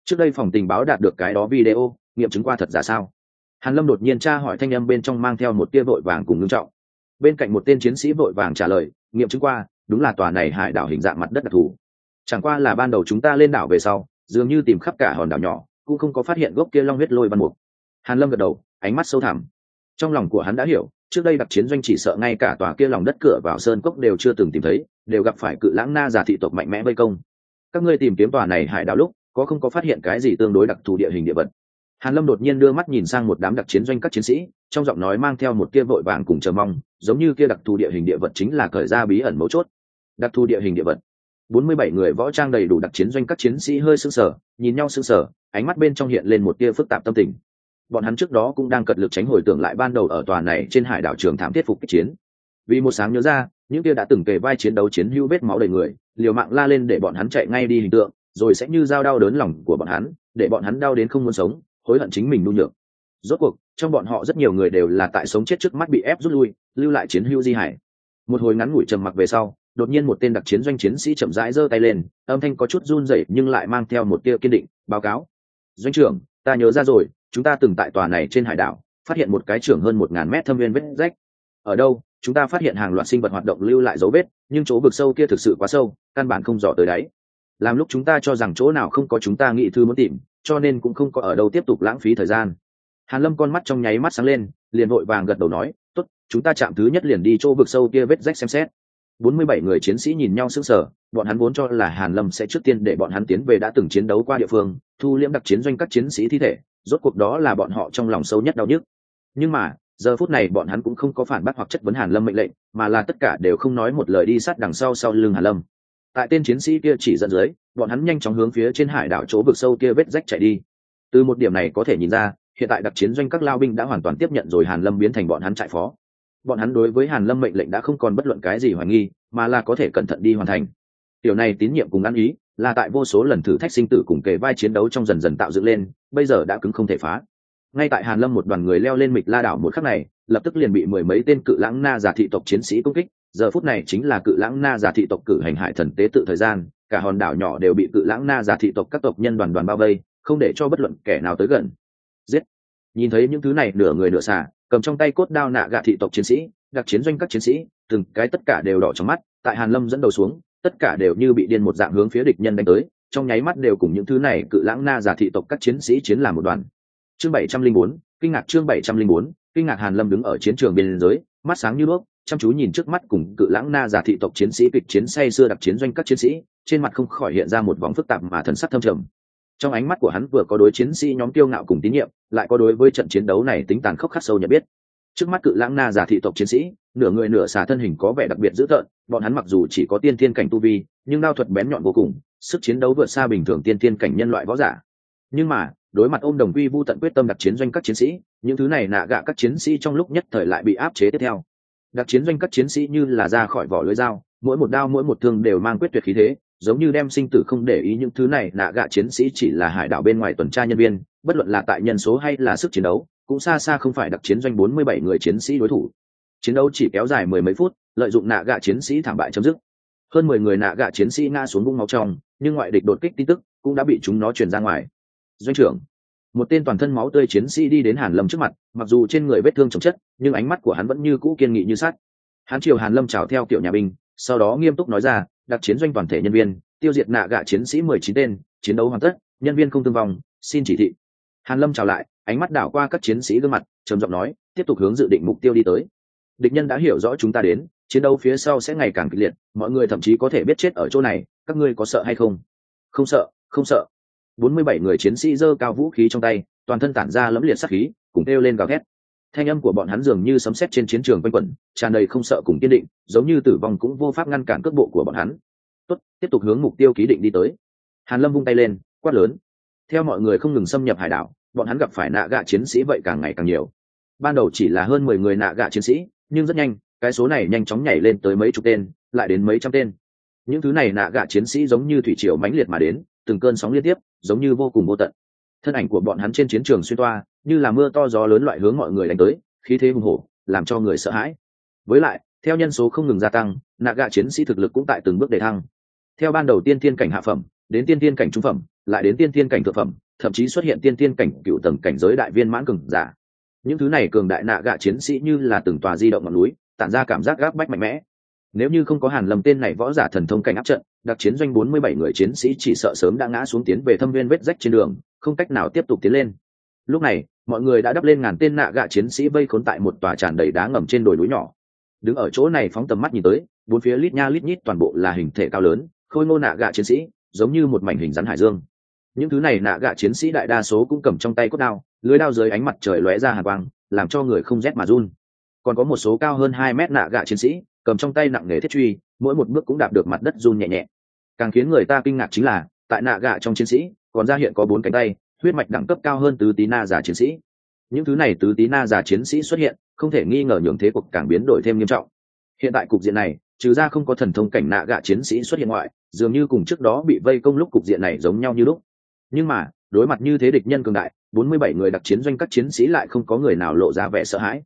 Trước đây phòng tình báo đạt được cái đó video, nghiệm chứng qua thật giả sao? Hàn lâm đột nhiên tra hỏi thanh âm bên trong mang theo một tia vội vàng cùng ngưng trọng. Bên cạnh một tên chiến sĩ vội vàng trả lời, nghiệm chứng qua, đúng là tòa này hải đảo hình dạng mặt đất đặc thù. Chẳng qua là ban đầu chúng ta lên đảo về sau dường như tìm khắp cả hòn đảo nhỏ, cũng không có phát hiện gốc kia long huyết lôi văn mục. Hàn lâm gật đầu, ánh mắt sâu thẳm. Trong lòng của hắn đã hiểu, trước đây đặc chiến doanh chỉ sợ ngay cả tòa kia lòng đất cửa vào sơn cốc đều chưa từng tìm thấy, đều gặp phải cự lãng na giả thị tộc mạnh mẽ vây công. Các ngươi tìm kiếm tòa này hải đảo lúc, có không có phát hiện cái gì tương đối đặc thù địa hình địa vật? Hàn lâm đột nhiên đưa mắt nhìn sang một đám đặc chiến doanh các chiến sĩ, trong giọng nói mang theo một kia vội vàng cùng chờ mong, giống như kia đặc thù địa hình địa vật chính là cởi ra bí ẩn mấu chốt. Đặc thù địa hình địa vật bốn mươi bảy người võ trang đầy đủ đặc chiến doanh các chiến sĩ hơi sững sờ, nhìn nhau sững sờ, ánh mắt bên trong hiện lên một tia phức tạp tâm tình. Bọn hắn trước đó cũng đang cật lực tránh hồi tưởng lại ban đầu ở tòa này trên hải đảo trường thảm thiết phục kích chiến. Vì một sáng nhớ ra, những kia đã từng kề vai chiến đấu chiến hữu vết máu đầy người, liều mạng la lên để bọn hắn chạy ngay đi hình tượng, rồi sẽ như dao đau đớn lòng của bọn hắn, để bọn hắn đau đến không muốn sống, hối hận chính mình nhu nhược. Rốt cuộc, trong bọn họ rất nhiều người đều là tại sống chết trước mắt bị ép rút lui, lưu lại chiến hữu di hải. Một hồi ngắn ngủi trầm mặc về sau đột nhiên một tên đặc chiến doanh chiến sĩ chậm rãi giơ tay lên, âm thanh có chút run rẩy nhưng lại mang theo một tia kiên định, báo cáo. Doanh trưởng, ta nhớ ra rồi, chúng ta từng tại tòa này trên hải đảo, phát hiện một cái trưởng hơn một ngàn mét thâm viên vết rách. Ở đâu, chúng ta phát hiện hàng loạt sinh vật hoạt động lưu lại dấu vết, nhưng chỗ vực sâu kia thực sự quá sâu, căn bản không dò tới đáy. Làm lúc chúng ta cho rằng chỗ nào không có chúng ta nghĩ thư muốn tìm, cho nên cũng không có ở đâu tiếp tục lãng phí thời gian. Hàn lâm con mắt trong nháy mắt sáng lên, liền vội vàng gật đầu nói, tốt, chúng ta chạm thứ nhất liền đi chỗ vực sâu kia vết rách xem xét. 47 người chiến sĩ nhìn nhau sững sờ, bọn hắn vốn cho là Hàn Lâm sẽ trước tiên để bọn hắn tiến về đã từng chiến đấu qua địa phương, thu liễm đặc chiến doanh các chiến sĩ thi thể, rốt cuộc đó là bọn họ trong lòng sâu nhất đau nhức. Nhưng mà, giờ phút này bọn hắn cũng không có phản bác hoặc chất vấn Hàn Lâm mệnh lệnh, mà là tất cả đều không nói một lời đi sát đằng sau sau lưng Hàn Lâm. Tại tên chiến sĩ kia chỉ dẫn dưới, bọn hắn nhanh chóng hướng phía trên hải đảo chỗ vực sâu kia vết rách chạy đi. Từ một điểm này có thể nhìn ra, hiện tại đặc chiến doanh các lao binh đã hoàn toàn tiếp nhận rồi Hàn Lâm biến thành bọn hắn trại phó bọn hắn đối với hàn lâm mệnh lệnh đã không còn bất luận cái gì hoài nghi, mà là có thể cẩn thận đi hoàn thành. Điều này tín nhiệm cùng ăn ý, là tại vô số lần thử thách sinh tử cùng kề vai chiến đấu trong dần dần tạo dựng lên, bây giờ đã cứng không thể phá. Ngay tại hàn lâm một đoàn người leo lên mịch la đảo một khắc này, lập tức liền bị mười mấy tên cự lãng na giả thị tộc chiến sĩ công kích. Giờ phút này chính là cự lãng na giả thị tộc cử hành hải thần tế tự thời gian, cả hòn đảo nhỏ đều bị cự lãng na giả thị tộc các tộc nhân đoàn đoàn bao vây, không để cho bất luận kẻ nào tới gần. Giết! Nhìn thấy những thứ này nửa người nửa xả cầm trong tay cốt đao nạ gạ thị tộc chiến sĩ, đặc chiến doanh các chiến sĩ, từng cái tất cả đều đỏ trong mắt, tại hàn lâm dẫn đầu xuống, tất cả đều như bị điên một dạng hướng phía địch nhân đánh tới, trong nháy mắt đều cùng những thứ này cự lãng na giả thị tộc các chiến sĩ chiến làm một đoàn. Chương bảy trăm linh bốn, kinh ngạc chương bảy trăm linh bốn, kinh ngạc hàn lâm đứng ở chiến trường biên giới, mắt sáng như đuốc, chăm chú nhìn trước mắt cùng cự lãng na giả thị tộc chiến sĩ kịch chiến say xưa đặc chiến doanh các chiến sĩ, trên mặt không khỏi hiện ra một vòng phức tạp mà thần sắc thâm trầm trong ánh mắt của hắn vừa có đối chiến sĩ nhóm tiêu ngạo cùng tín nhiệm, lại có đối với trận chiến đấu này tính tàn khốc khắc sâu nhận biết. Trước mắt cự lãng na giả thị tộc chiến sĩ, nửa người nửa xà thân hình có vẻ đặc biệt dữ tợn, bọn hắn mặc dù chỉ có tiên thiên cảnh tu vi, nhưng đao thuật bén nhọn vô cùng, sức chiến đấu vượt xa bình thường tiên thiên cảnh nhân loại võ giả. Nhưng mà, đối mặt ôm đồng quy vu tận quyết tâm đặc chiến doanh các chiến sĩ, những thứ này nạ gạ các chiến sĩ trong lúc nhất thời lại bị áp chế tiếp theo. Đặc chiến doanh các chiến sĩ như là ra khỏi vỏ lưới dao, mỗi một đao mỗi một thương đều mang quyết tuyệt khí thế giống như đem sinh tử không để ý những thứ này, nạ gạ chiến sĩ chỉ là hải đảo bên ngoài tuần tra nhân viên, bất luận là tại nhân số hay là sức chiến đấu, cũng xa xa không phải đặc chiến doanh bốn mươi bảy người chiến sĩ đối thủ. Chiến đấu chỉ kéo dài mười mấy phút, lợi dụng nạ gạ chiến sĩ thảm bại chấm dứt. Hơn mười người nạ gạ chiến sĩ ngã xuống vũng máu trong, nhưng ngoại địch đột kích tin tức cũng đã bị chúng nó truyền ra ngoài. Doanh trưởng, một tên toàn thân máu tươi chiến sĩ đi đến hàn lâm trước mặt, mặc dù trên người vết thương chồng chất, nhưng ánh mắt của hắn vẫn như cũ kiên nghị như sắt. Hắn chiều hàn lâm chào theo kiểu nhà binh, sau đó nghiêm túc nói ra đặc chiến doanh toàn thể nhân viên, tiêu diệt nạ gạ chiến sĩ mười chín tên, chiến đấu hoàn tất, nhân viên không thương vong, xin chỉ thị. Hàn lâm chào lại, ánh mắt đảo qua các chiến sĩ gương mặt, trầm giọng nói, tiếp tục hướng dự định mục tiêu đi tới. Địch nhân đã hiểu rõ chúng ta đến, chiến đấu phía sau sẽ ngày càng kịch liệt, mọi người thậm chí có thể biết chết ở chỗ này, các ngươi có sợ hay không? Không sợ không sợ. Bốn mươi bảy người chiến sĩ giơ cao vũ khí trong tay, toàn thân tản ra lẫm liệt sát khí, cùng kêu lên gào thét thanh âm của bọn hắn dường như sấm sét trên chiến trường quanh quẩn, tràn đầy không sợ cùng kiên định, giống như tử vong cũng vô pháp ngăn cản cước bộ của bọn hắn. Tốt, tiếp tục hướng mục tiêu ký định đi tới. Hàn lâm vung tay lên, quát lớn. Theo mọi người không ngừng xâm nhập hải đảo, bọn hắn gặp phải nạ gạ chiến sĩ vậy càng ngày càng nhiều. Ban đầu chỉ là hơn mười người nạ gạ chiến sĩ, nhưng rất nhanh, cái số này nhanh chóng nhảy lên tới mấy chục tên, lại đến mấy trăm tên. Những thứ này nạ gạ chiến sĩ giống như thủy triều mãnh liệt mà đến, từng cơn sóng liên tiếp, giống như vô cùng vô tận thân ảnh của bọn hắn trên chiến trường xuyên toa, như là mưa to gió lớn loại hướng mọi người đánh tới, khí thế hùng hổ, làm cho người sợ hãi. Với lại, theo nhân số không ngừng gia tăng nạ gạ chiến sĩ thực lực cũng tại từng bước đề thăng. Theo ban đầu tiên tiên cảnh hạ phẩm, đến tiên tiên cảnh trung phẩm, lại đến tiên tiên cảnh thượng phẩm, thậm chí xuất hiện tiên tiên cảnh cựu tầng cảnh giới đại viên mãn cường giả. Những thứ này cường đại nạ gạ chiến sĩ như là từng tòa di động ngọn núi, tản ra cảm giác gác bách mạnh mẽ nếu như không có hàn lâm tên này võ giả thần thông cảnh áp trận, đặc chiến doanh bốn mươi bảy người chiến sĩ chỉ sợ sớm đã ngã xuống tiến về thâm viên vết rách trên đường, không cách nào tiếp tục tiến lên. Lúc này, mọi người đã đắp lên ngàn tên nạ gạ chiến sĩ vây khốn tại một tòa tràn đầy đá ngầm trên đồi núi nhỏ. Đứng ở chỗ này phóng tầm mắt nhìn tới, bốn phía lít nha lít nhít toàn bộ là hình thể cao lớn, khôi ngô nạ gạ chiến sĩ, giống như một mảnh hình rắn hải dương. Những thứ này nạ gạ chiến sĩ đại đa số cũng cầm trong tay cốt đao, lưới đao dưới ánh mặt trời lóe ra hàn quang, làm cho người không rét mà run. Còn có một số cao hơn hai mét nạ gạ chiến sĩ cầm trong tay nặng nghề thiết truy, mỗi một bước cũng đạp được mặt đất run nhẹ nhẹ. Càng khiến người ta kinh ngạc chính là, tại nạ gạ trong chiến sĩ, còn ra hiện có bốn cánh tay, huyết mạch đẳng cấp cao hơn tứ tí na giả chiến sĩ. Những thứ này tứ tí na giả chiến sĩ xuất hiện, không thể nghi ngờ nhường thế cuộc càng biến đổi thêm nghiêm trọng. Hiện tại cục diện này, trừ ra không có thần thông cảnh nạ gạ chiến sĩ xuất hiện ngoại, dường như cùng trước đó bị vây công lúc cục diện này giống nhau như lúc. Nhưng mà, đối mặt như thế địch nhân cường đại, bốn mươi bảy người đặc chiến doanh các chiến sĩ lại không có người nào lộ ra vẻ sợ hãi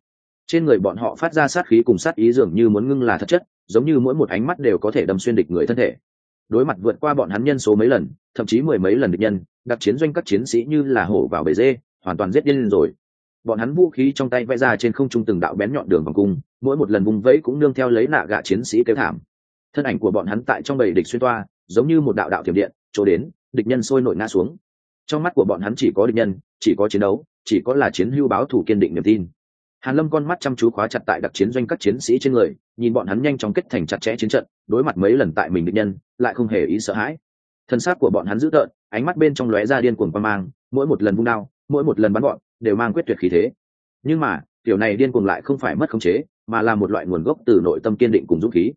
trên người bọn họ phát ra sát khí cùng sát ý dường như muốn ngưng là thật chất, giống như mỗi một ánh mắt đều có thể đâm xuyên địch người thân thể. Đối mặt vượt qua bọn hắn nhân số mấy lần, thậm chí mười mấy lần địch nhân, đặc chiến doanh các chiến sĩ như là hổ vào bể dê, hoàn toàn giết điên rồi. Bọn hắn vũ khí trong tay vẽ ra trên không trung từng đạo bén nhọn đường vòng cung, mỗi một lần vùng vẫy cũng nương theo lấy nạ gạ chiến sĩ kêu thảm. Thân ảnh của bọn hắn tại trong bầy địch xuyên toa, giống như một đạo đạo thiểm điện, chỗ đến, địch nhân sôi nổi ngã xuống. Trong mắt của bọn hắn chỉ có địch nhân, chỉ có chiến đấu, chỉ có là chiến hưu báo thủ kiên định niềm tin hàn lâm con mắt chăm chú khóa chặt tại đặc chiến doanh các chiến sĩ trên người, nhìn bọn hắn nhanh chóng kết thành chặt chẽ chiến trận, đối mặt mấy lần tại mình địch nhân, lại không hề ý sợ hãi. Thân xác của bọn hắn dữ tợn, ánh mắt bên trong lóe ra điên cuồng quan mang, mỗi một lần vung đao, mỗi một lần bắn bọn đều mang quyết tuyệt khí thế. Nhưng mà, kiểu này điên cuồng lại không phải mất khống chế, mà là một loại nguồn gốc từ nội tâm kiên định cùng dũng khí.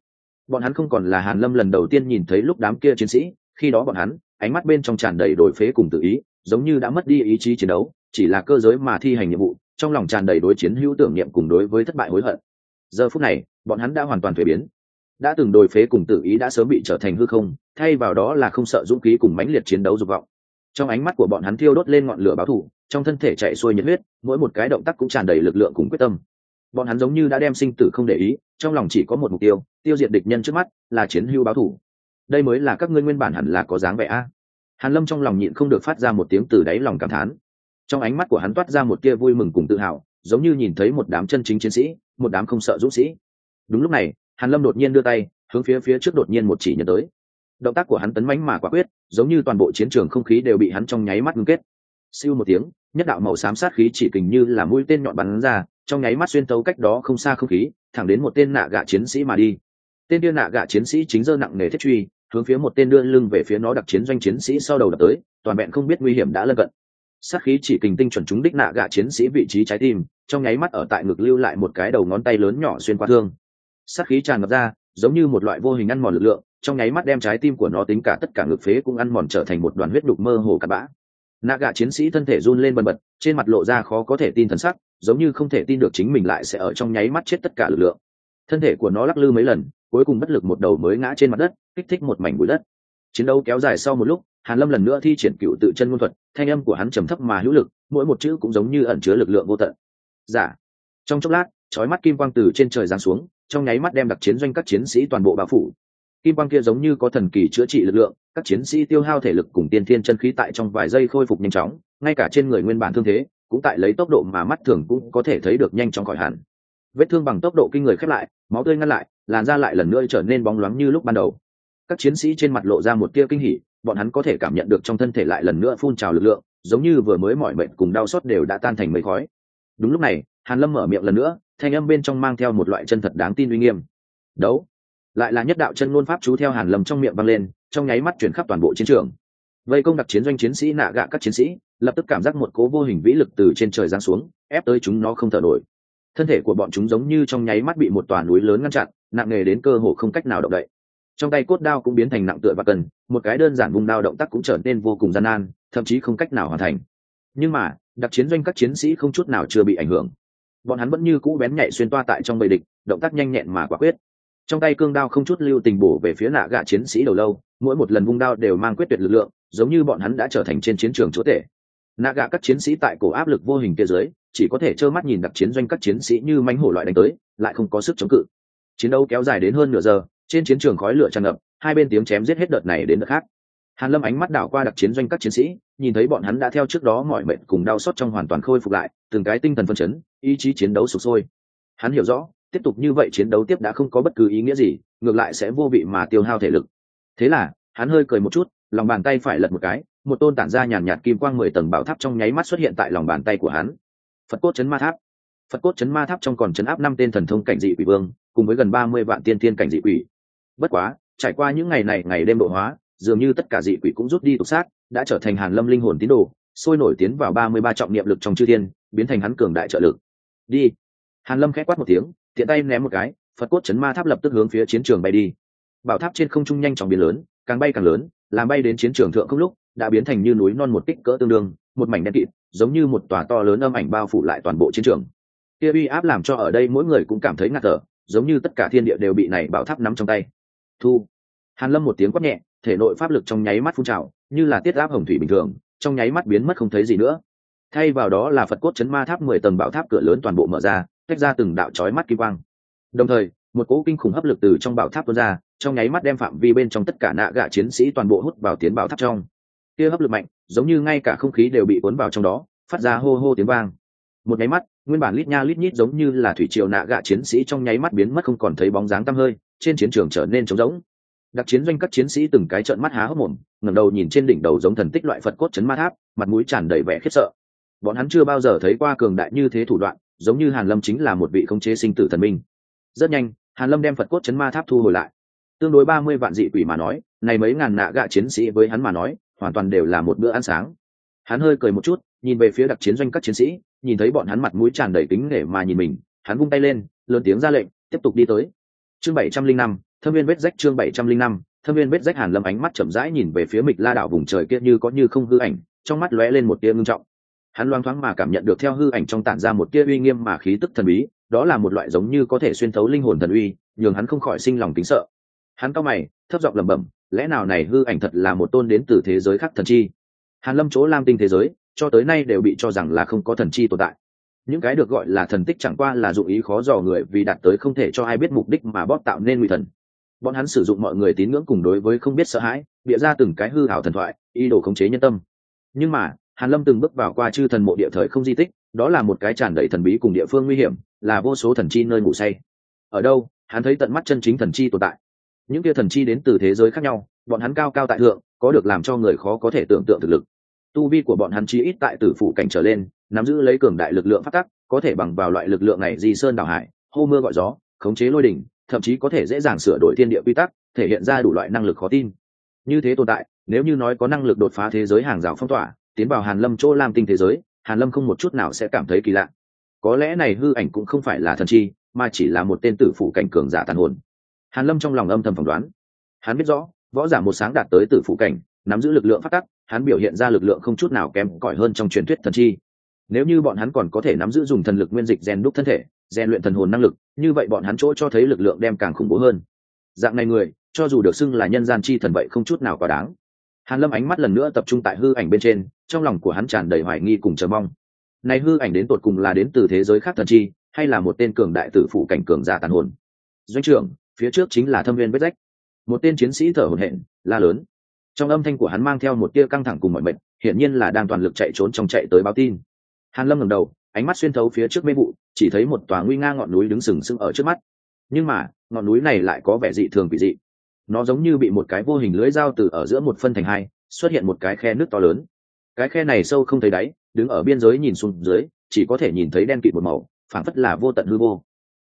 Bọn hắn không còn là hàn lâm lần đầu tiên nhìn thấy lúc đám kia chiến sĩ, khi đó bọn hắn, ánh mắt bên trong tràn đầy đổi phế cùng tự ý, giống như đã mất đi ý chí chiến đấu, chỉ là cơ giới mà thi hành nhiệm vụ trong lòng tràn đầy đối chiến hữu tưởng niệm cùng đối với thất bại hối hận. Giờ phút này, bọn hắn đã hoàn toàn thuế biến. Đã từng đồi phế cùng tự ý đã sớm bị trở thành hư không, thay vào đó là không sợ dũng khí cùng mãnh liệt chiến đấu dục vọng. Trong ánh mắt của bọn hắn thiêu đốt lên ngọn lửa báo thù, trong thân thể chạy xuôi nhiệt huyết, mỗi một cái động tác cũng tràn đầy lực lượng cùng quyết tâm. Bọn hắn giống như đã đem sinh tử không để ý, trong lòng chỉ có một mục tiêu tiêu diệt địch nhân trước mắt, là chiến hưu báo thù. Đây mới là các ngươi nguyên bản hẳn là có dáng vẻ a. Hàn lâm trong lòng nhịn không được phát ra một tiếng từ đáy lòng cảm thán trong ánh mắt của hắn toát ra một tia vui mừng cùng tự hào, giống như nhìn thấy một đám chân chính chiến sĩ, một đám không sợ dũng sĩ. Đúng lúc này, hàn lâm đột nhiên đưa tay, hướng phía phía trước đột nhiên một chỉ nhận tới. Động tác của hắn tấn mãnh mà quả quyết, giống như toàn bộ chiến trường không khí đều bị hắn trong nháy mắt ngưng kết. Siêu một tiếng, nhất đạo màu xám sát khí chỉ kình như là mũi tên nhọn bắn ra, trong nháy mắt xuyên tấu cách đó không xa không khí, thẳng đến một tên nạ gạ chiến sĩ mà đi. Tên đưa nạ gạ chiến sĩ chính dơ nặng nề thiết truy, hướng phía một tên đưa lưng về phía nó đặc chiến doanh chiến sĩ sau đầu đập tới, toàn vẹn không biết nguy hiểm đã lân cận sát khí chỉ kình tinh chuẩn trúng đích nạ gạ chiến sĩ vị trí trái tim, trong nháy mắt ở tại ngực lưu lại một cái đầu ngón tay lớn nhỏ xuyên qua thương. Sát khí tràn ngập ra, giống như một loại vô hình ăn mòn lực lượng, trong nháy mắt đem trái tim của nó tính cả tất cả ngực phế cũng ăn mòn trở thành một đoàn huyết đục mơ hồ cặp bã. Nạ gạ chiến sĩ thân thể run lên bần bật, trên mặt lộ ra khó có thể tin thần sắc, giống như không thể tin được chính mình lại sẽ ở trong nháy mắt chết tất cả lực lượng. Thân thể của nó lắc lư mấy lần, cuối cùng bất lực một đầu mới ngã trên mặt đất, kích thích một mảnh bụi đất. Chiến đấu kéo dài sau một lúc hàn lâm lần nữa thi triển cựu tự chân ngôn thuật, thanh âm của hắn trầm thấp mà hữu lực, mỗi một chữ cũng giống như ẩn chứa lực lượng vô tận. Giả dạ. trong chốc lát, chói mắt kim quang từ trên trời giáng xuống, trong nháy mắt đem đặc chiến doanh các chiến sĩ toàn bộ bao phủ. Kim quang kia giống như có thần kỳ chữa trị lực lượng, các chiến sĩ tiêu hao thể lực cùng tiên thiên chân khí tại trong vài giây khôi phục nhanh chóng, ngay cả trên người nguyên bản thương thế, cũng tại lấy tốc độ mà mắt thường cũng có thể thấy được nhanh chóng khỏi hẳn. Vết thương bằng tốc độ kinh người khép lại, máu tươi ngăn lại, làn da lại lần nữa trở nên bóng loáng như lúc ban đầu. Các chiến sĩ trên mặt lộ ra một tia kinh hỉ bọn hắn có thể cảm nhận được trong thân thể lại lần nữa phun trào lực lượng, giống như vừa mới mỏi mệt cùng đau xót đều đã tan thành mấy khói. Đúng lúc này, hàn lâm mở miệng lần nữa, thanh âm bên trong mang theo một loại chân thật đáng tin uy nghiêm. Đấu. Lại là nhất đạo chân ngôn pháp chú theo hàn lâm trong miệng vang lên, trong nháy mắt chuyển khắp toàn bộ chiến trường. Vây công đặc chiến doanh chiến sĩ nạ gạ các chiến sĩ, lập tức cảm giác một cố vô hình vĩ lực từ trên trời giáng xuống, ép tới chúng nó không thở nổi. Thân thể của bọn chúng giống như trong nháy mắt bị một tòa núi lớn ngăn chặn, nặng nề đến cơ hồ không cách nào động đậy trong tay cốt đao cũng biến thành nặng tựa và cần, một cái đơn giản vùng đao động tác cũng trở nên vô cùng gian nan, thậm chí không cách nào hoàn thành. Nhưng mà, đặc chiến doanh các chiến sĩ không chút nào chưa bị ảnh hưởng. Bọn hắn vẫn như cũ bén nhạy xuyên toa tại trong bầy địch, động tác nhanh nhẹn mà quả quyết. Trong tay cương đao không chút lưu tình bổ về phía nạ gạ chiến sĩ đầu lâu, mỗi một lần vung đao đều mang quyết tuyệt lực lượng, giống như bọn hắn đã trở thành trên chiến trường chúa tể. Nạ gạ các chiến sĩ tại cổ áp lực vô hình kia dưới, chỉ có thể trơ mắt nhìn đặc chiến doanh các chiến sĩ như mánh hổ loại đánh tới, lại không có sức chống cự. Chiến đấu kéo dài đến hơn nửa giờ trên chiến trường khói lửa tràn ngập, hai bên tiếng chém giết hết đợt này đến đợt khác. Hàn lâm ánh mắt đảo qua đặc chiến doanh các chiến sĩ, nhìn thấy bọn hắn đã theo trước đó mọi mệnh cùng đau xót trong hoàn toàn khôi phục lại, từng cái tinh thần phân chấn, ý chí chiến đấu sụp sôi. Hắn hiểu rõ, tiếp tục như vậy chiến đấu tiếp đã không có bất cứ ý nghĩa gì, ngược lại sẽ vô vị mà tiêu hao thể lực. Thế là, hắn hơi cười một chút, lòng bàn tay phải lật một cái, một tôn tản ra nhàn nhạt kim quang mười tầng bảo tháp trong nháy mắt xuất hiện tại lòng bàn tay của hắn. Phật cốt chấn ma tháp. Phật cốt chấn ma tháp trong còn chấn áp năm tên thần thông cảnh dị quỷ vương, cùng với gần ba mươi vạn tiên tiên cảnh dị quỷ bất quá, trải qua những ngày này ngày đêm độ hóa, dường như tất cả dị quỷ cũng rút đi tục sát, đã trở thành hàn lâm linh hồn tín đồ, sôi nổi tiến vào ba mươi ba trọng niệm lực trong chư thiên, biến thành hắn cường đại trợ lực. Đi. Hàn lâm khẽ quát một tiếng, tiện tay ném một cái, phật cốt chấn ma tháp lập tức hướng phía chiến trường bay đi. Bảo tháp trên không trung nhanh chóng biến lớn, càng bay càng lớn, làm bay đến chiến trường thượng không lúc, đã biến thành như núi non một kích cỡ tương đương, một mảnh đen kịt, giống như một tòa to lớn âm ảnh bao phủ lại toàn bộ chiến trường. Kia uy áp làm cho ở đây mỗi người cũng cảm thấy ngạt thở, giống như tất cả thiên địa đều bị này bảo tháp nắm trong tay thu. Hàn lâm một tiếng quát nhẹ, thể nội pháp lực trong nháy mắt phun trào, như là tiết áp hồng thủy bình thường, trong nháy mắt biến mất không thấy gì nữa. Thay vào đó là phật cốt chấn ma tháp mười tầng bảo tháp cửa lớn toàn bộ mở ra, tách ra từng đạo chói mắt kim quang. Đồng thời, một cỗ kinh khủng hấp lực từ trong bảo tháp tuôn ra, trong nháy mắt đem phạm vi bên trong tất cả nạ gạ chiến sĩ toàn bộ hút vào tiến bảo tháp trong. Kia hấp lực mạnh, giống như ngay cả không khí đều bị cuốn vào trong đó, phát ra hô hô tiếng vang. Một nháy mắt, nguyên bản lít nha lít nhít giống như là thủy triều nạ gạ chiến sĩ trong nháy mắt biến mất không còn thấy bóng dáng tăm hơi trên chiến trường trở nên trống rỗng. Đặc chiến doanh các chiến sĩ từng cái trợn mắt há hốc mồm, ngẩng đầu nhìn trên đỉnh đầu giống thần tích loại phật cốt chấn ma tháp, mặt mũi tràn đầy vẻ khiếp sợ. Bọn hắn chưa bao giờ thấy qua cường đại như thế thủ đoạn, giống như hàn lâm chính là một vị khống chế sinh tử thần minh. Rất nhanh, hàn lâm đem phật cốt chấn ma tháp thu hồi lại. Tương đối ba mươi vạn dị quỷ mà nói, này mấy ngàn nạ gạ chiến sĩ với hắn mà nói, hoàn toàn đều là một bữa ăn sáng. Hắn hơi cười một chút, nhìn về phía đặc chiến doanh các chiến sĩ, nhìn thấy bọn hắn mặt mũi tràn đầy kính nể mà nhìn mình, hắn vung tay lên, lớn tiếng ra lệnh, tiếp tục đi tới chương bảy trăm linh năm, thâm viên vết rách chương bảy trăm linh năm, thâm viên vết rách hàn lâm ánh mắt chậm rãi nhìn về phía mịch la đảo vùng trời kia như có như không hư ảnh, trong mắt lóe lên một tia ngưng trọng. Hắn loang thoáng mà cảm nhận được theo hư ảnh trong tản ra một tia uy nghiêm mà khí tức thần bí, đó là một loại giống như có thể xuyên thấu linh hồn thần uy, nhường hắn không khỏi sinh lòng kính sợ. Hắn cao mày, thấp giọng lẩm bẩm, lẽ nào này hư ảnh thật là một tôn đến từ thế giới khác thần chi? Hàn lâm chỗ lam tinh thế giới, cho tới nay đều bị cho rằng là không có thần chi tồn tại những cái được gọi là thần tích chẳng qua là dụng ý khó dò người vì đạt tới không thể cho ai biết mục đích mà bóp tạo nên nguy thần. Bọn hắn sử dụng mọi người tín ngưỡng cùng đối với không biết sợ hãi, bịa ra từng cái hư hảo thần thoại, ý đồ khống chế nhân tâm. Nhưng mà, hàn lâm từng bước vào qua chư thần mộ địa thời không di tích, đó là một cái tràn đầy thần bí cùng địa phương nguy hiểm, là vô số thần chi nơi ngủ say. Ở đâu, hắn thấy tận mắt chân chính thần chi tồn tại. Những kia thần chi đến từ thế giới khác nhau, bọn hắn cao cao tại thượng, có được làm cho người khó có thể tưởng tượng thực lực tu vi của bọn hắn chí ít tại tử phủ cảnh trở lên, nắm giữ lấy cường đại lực lượng phát tắc, có thể bằng vào loại lực lượng này di sơn đảo hải, hô mưa gọi gió, khống chế lôi đỉnh, thậm chí có thể dễ dàng sửa đổi thiên địa quy tắc, thể hiện ra đủ loại năng lực khó tin. Như thế tồn tại, nếu như nói có năng lực đột phá thế giới hàng rào phong tỏa, tiến vào hàn lâm chỗ lam tinh thế giới, hàn lâm không một chút nào sẽ cảm thấy kỳ lạ. Có lẽ này hư ảnh cũng không phải là thần chi, mà chỉ là một tên tử phủ cảnh cường giả tàn hồn. Hàn lâm trong lòng âm thầm phỏng đoán. Hắn biết rõ, võ giả một sáng đạt tới tử phủ cảnh, nắm giữ lực lượng phát tắc hắn biểu hiện ra lực lượng không chút nào kém cỏi hơn trong truyền thuyết thần chi. Nếu như bọn hắn còn có thể nắm giữ dùng thần lực nguyên dịch rèn đúc thân thể rèn luyện thần hồn năng lực, như vậy bọn hắn chỗ cho thấy lực lượng đem càng khủng bố hơn. Dạng này người, cho dù được xưng là nhân gian chi thần vậy không chút nào quá đáng. Hàn lâm ánh mắt lần nữa tập trung tại hư ảnh bên trên, trong lòng của hắn tràn đầy hoài nghi cùng chờ mong. Này hư ảnh đến tột cùng là đến từ thế giới khác thần chi, hay là một tên cường đại tử phụ cảnh cường giả tàn hồn? Doanh trưởng, phía trước chính là thâm viên vết rách. Một tên chiến sĩ thở hổn hển, la lớn trong âm thanh của hắn mang theo một tia căng thẳng cùng mọi mệnh, hiển nhiên là đang toàn lực chạy trốn trong chạy tới báo tin. Hàn lâm ngẩng đầu, ánh mắt xuyên thấu phía trước mê vụ, chỉ thấy một tòa nguy nga ngọn núi đứng sừng sững ở trước mắt. Nhưng mà, ngọn núi này lại có vẻ dị thường kỳ dị. Nó giống như bị một cái vô hình lưới dao từ ở giữa một phân thành hai, xuất hiện một cái khe nước to lớn. Cái khe này sâu không thấy đáy, đứng ở biên giới nhìn xuống dưới, chỉ có thể nhìn thấy đen kịt một màu, phảng phất là vô tận hư vô.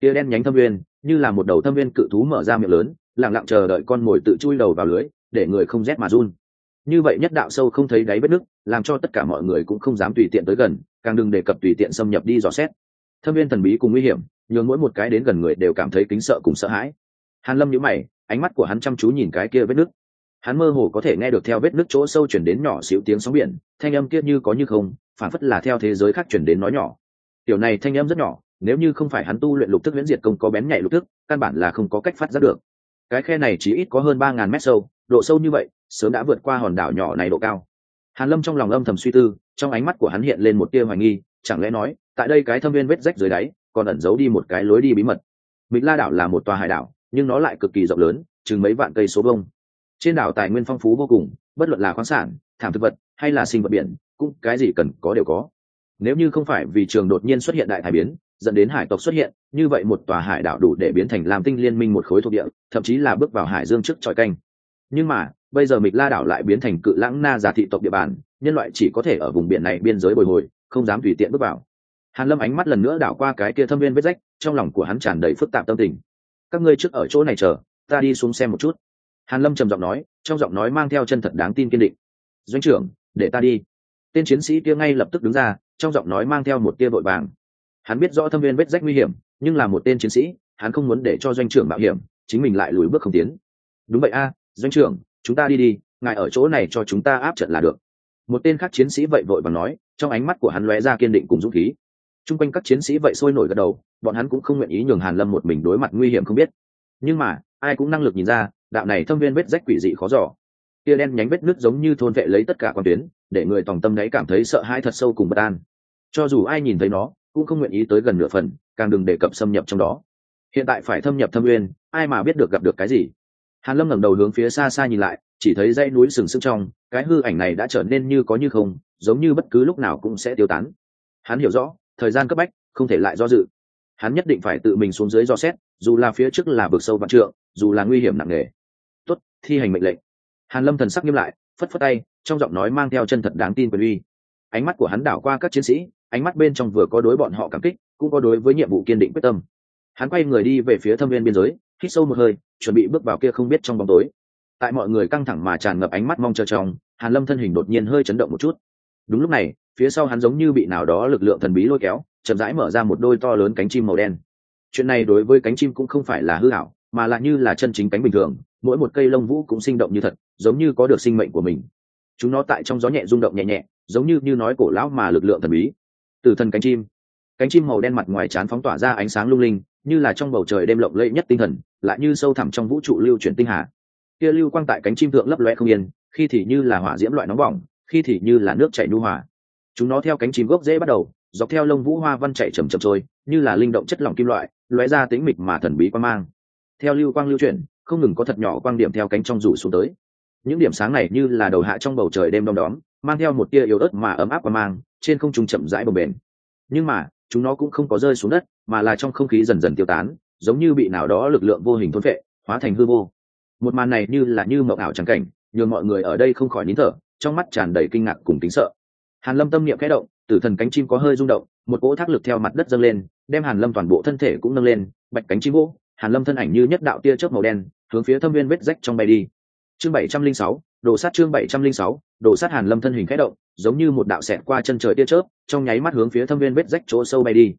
Tia đen nhánh thâm viên như là một đầu thâm viên cự thú mở ra miệng lớn, lặng lặng chờ đợi con mồi tự chui đầu vào lưới để người không rét mà run. Như vậy nhất đạo sâu không thấy đáy vết nước làm cho tất cả mọi người cũng không dám tùy tiện tới gần, càng đừng đề cập tùy tiện xâm nhập đi dò xét. Thâm viên thần bí cùng nguy hiểm, nhường mỗi một cái đến gần người đều cảm thấy kính sợ cùng sợ hãi. Hàn lâm nhíu mày, ánh mắt của hắn chăm chú nhìn cái kia vết nước hắn mơ hồ có thể nghe được theo vết nước chỗ sâu chuyển đến nhỏ xíu tiếng sóng biển, thanh âm kia như có như không, phản phất là theo thế giới khác chuyển đến nói nhỏ. Tiểu này thanh âm rất nhỏ, nếu như không phải hắn tu luyện lục thức viễn diệt công có bén nhạy lục thức, căn bản là không có cách phát ra được. Cái khe này chỉ ít có hơn ba ngàn mét sâu độ sâu như vậy, sớm đã vượt qua hòn đảo nhỏ này độ cao. Hàn lâm trong lòng âm thầm suy tư, trong ánh mắt của hắn hiện lên một tia hoài nghi, chẳng lẽ nói, tại đây cái thâm viên vết rách dưới đáy, còn ẩn giấu đi một cái lối đi bí mật. Mịch la đảo là một tòa hải đảo, nhưng nó lại cực kỳ rộng lớn, chừng mấy vạn cây số bông trên đảo tài nguyên phong phú vô cùng, bất luận là khoáng sản, thảm thực vật, hay là sinh vật biển, cũng cái gì cần có đều có. Nếu như không phải vì trường đột nhiên xuất hiện đại thái biến, dẫn đến hải tộc xuất hiện, như vậy một tòa hải đảo đủ để biến thành làm tinh liên minh một khối thuộc địa, thậm chí là bước vào hải dương trước tròi canh nhưng mà, bây giờ mịch la đảo lại biến thành cự lãng na giả thị tộc địa bàn, nhân loại chỉ có thể ở vùng biển này biên giới bồi hồi, không dám tùy tiện bước vào. Hàn lâm ánh mắt lần nữa đảo qua cái kia thâm viên vết rách, trong lòng của hắn tràn đầy phức tạp tâm tình. Các ngươi trước ở chỗ này chờ, ta đi xuống xem một chút. Hàn lâm trầm giọng nói, trong giọng nói mang theo chân thật đáng tin kiên định. Doanh trưởng, để ta đi. Tên chiến sĩ kia ngay lập tức đứng ra, trong giọng nói mang theo một tia vội vàng. Hắn biết rõ thâm viên vết rách nguy hiểm, nhưng là một tên chiến sĩ, hắn không muốn để cho doanh trưởng mạo hiểm, chính mình lại lùi bước không tiến. Đúng vậy a doanh trưởng, chúng ta đi đi, ngài ở chỗ này cho chúng ta áp trận là được. Một tên khác chiến sĩ vậy vội và nói, trong ánh mắt của hắn lóe ra kiên định cùng dũng khí. T r u n g quanh các chiến sĩ vậy sôi nổi gật đầu, bọn hắn cũng không nguyện ý nhường hàn lâm một mình đối mặt nguy hiểm không biết. Nhưng mà, ai cũng năng lực nhìn ra, đạo này thâm viên vết rách quỷ dị khó giỏ tia đen nhánh vết nước giống như thôn vệ lấy tất cả quan tuyến, để người tòng tâm đấy cảm thấy sợ hãi thật sâu cùng bất an. Cho dù ai nhìn thấy nó, cũng không nguyện ý tới gần nửa phần, càng đừng đề cập xâm nhập trong đó. Hiện tại phải thâm nhập thâm uyên ai mà biết được gặp được cái gì? Hàn lâm ngẩng đầu hướng phía xa xa nhìn lại, chỉ thấy dãy núi sừng sững trong, cái hư ảnh này đã trở nên như có như không, giống như bất cứ lúc nào cũng sẽ tiêu tán. Hắn hiểu rõ, thời gian cấp bách, không thể lại do dự. Hắn nhất định phải tự mình xuống dưới do xét, dù là phía trước là vực sâu vạn trượng, dù là nguy hiểm nặng nề. Tuất thi hành mệnh lệnh. Hàn lâm thần sắc nghiêm lại, phất phất tay, trong giọng nói mang theo chân thật đáng tin quyền uy. Ánh mắt của hắn đảo qua các chiến sĩ, ánh mắt bên trong vừa có đối bọn họ cảm kích, cũng có đối với nhiệm vụ kiên định quyết tâm. Hắn quay người đi về phía thâm viên biên giới hít sâu một hơi, chuẩn bị bước vào kia không biết trong bóng tối. Tại mọi người căng thẳng mà tràn ngập ánh mắt mong chờ trong, hàn lâm thân hình đột nhiên hơi chấn động một chút. Đúng lúc này, phía sau hắn giống như bị nào đó lực lượng thần bí lôi kéo, chậm rãi mở ra một đôi to lớn cánh chim màu đen. Chuyện này đối với cánh chim cũng không phải là hư ảo, mà là như là chân chính cánh bình thường, mỗi một cây lông vũ cũng sinh động như thật, giống như có được sinh mệnh của mình. Chúng nó tại trong gió nhẹ rung động nhẹ nhẹ, giống như như nói cổ lão mà lực lượng thần bí. Từ thân cánh chim cánh chim màu đen mặt ngoài trán phóng tỏa ra ánh sáng lung linh như là trong bầu trời đêm lộng lẫy nhất tinh thần, lại như sâu thẳm trong vũ trụ lưu chuyển tinh hà. Kia lưu quang tại cánh chim thượng lấp loe không yên, khi thì như là hỏa diễm loại nóng bỏng, khi thì như là nước chảy nhu hòa. Chúng nó theo cánh chim gốc dễ bắt đầu, dọc theo lông vũ hoa văn chạy chầm chậm trôi, như là linh động chất lỏng kim loại, lóe ra tính mịch mà thần bí quan mang. Theo lưu quang lưu chuyển, không ngừng có thật nhỏ quang điểm theo cánh trong rủ xuống tới. Những điểm sáng này như là đầu hạ trong bầu trời đêm đông đóm, mang theo một tia yếu ớt mà ấm áp và mang, trên không trung chậm rãi bồng bềnh. Nhưng mà chúng nó cũng không có rơi xuống đất, mà là trong không khí dần dần tiêu tán, giống như bị nào đó lực lượng vô hình thôn vệ hóa thành hư vô. Một màn này như là như mộng ảo trắng cảnh, nhường mọi người ở đây không khỏi nín thở, trong mắt tràn đầy kinh ngạc cùng tính sợ. Hàn lâm tâm niệm khẽ động, tử thần cánh chim có hơi rung động, một cỗ thác lực theo mặt đất dâng lên, đem hàn lâm toàn bộ thân thể cũng nâng lên, bạch cánh chim vỗ hàn lâm thân ảnh như nhất đạo tia chớp màu đen, hướng phía thâm viên vết rách trong bay đi. Chương bảy trăm linh sáu đồ sát chương bảy trăm linh sáu, đồ sát hàn lâm thân hình khẽ động, giống như một đạo xẹt qua chân trời tia chớp, trong nháy mắt hướng phía thâm viên vết rách chỗ sâu bay đi.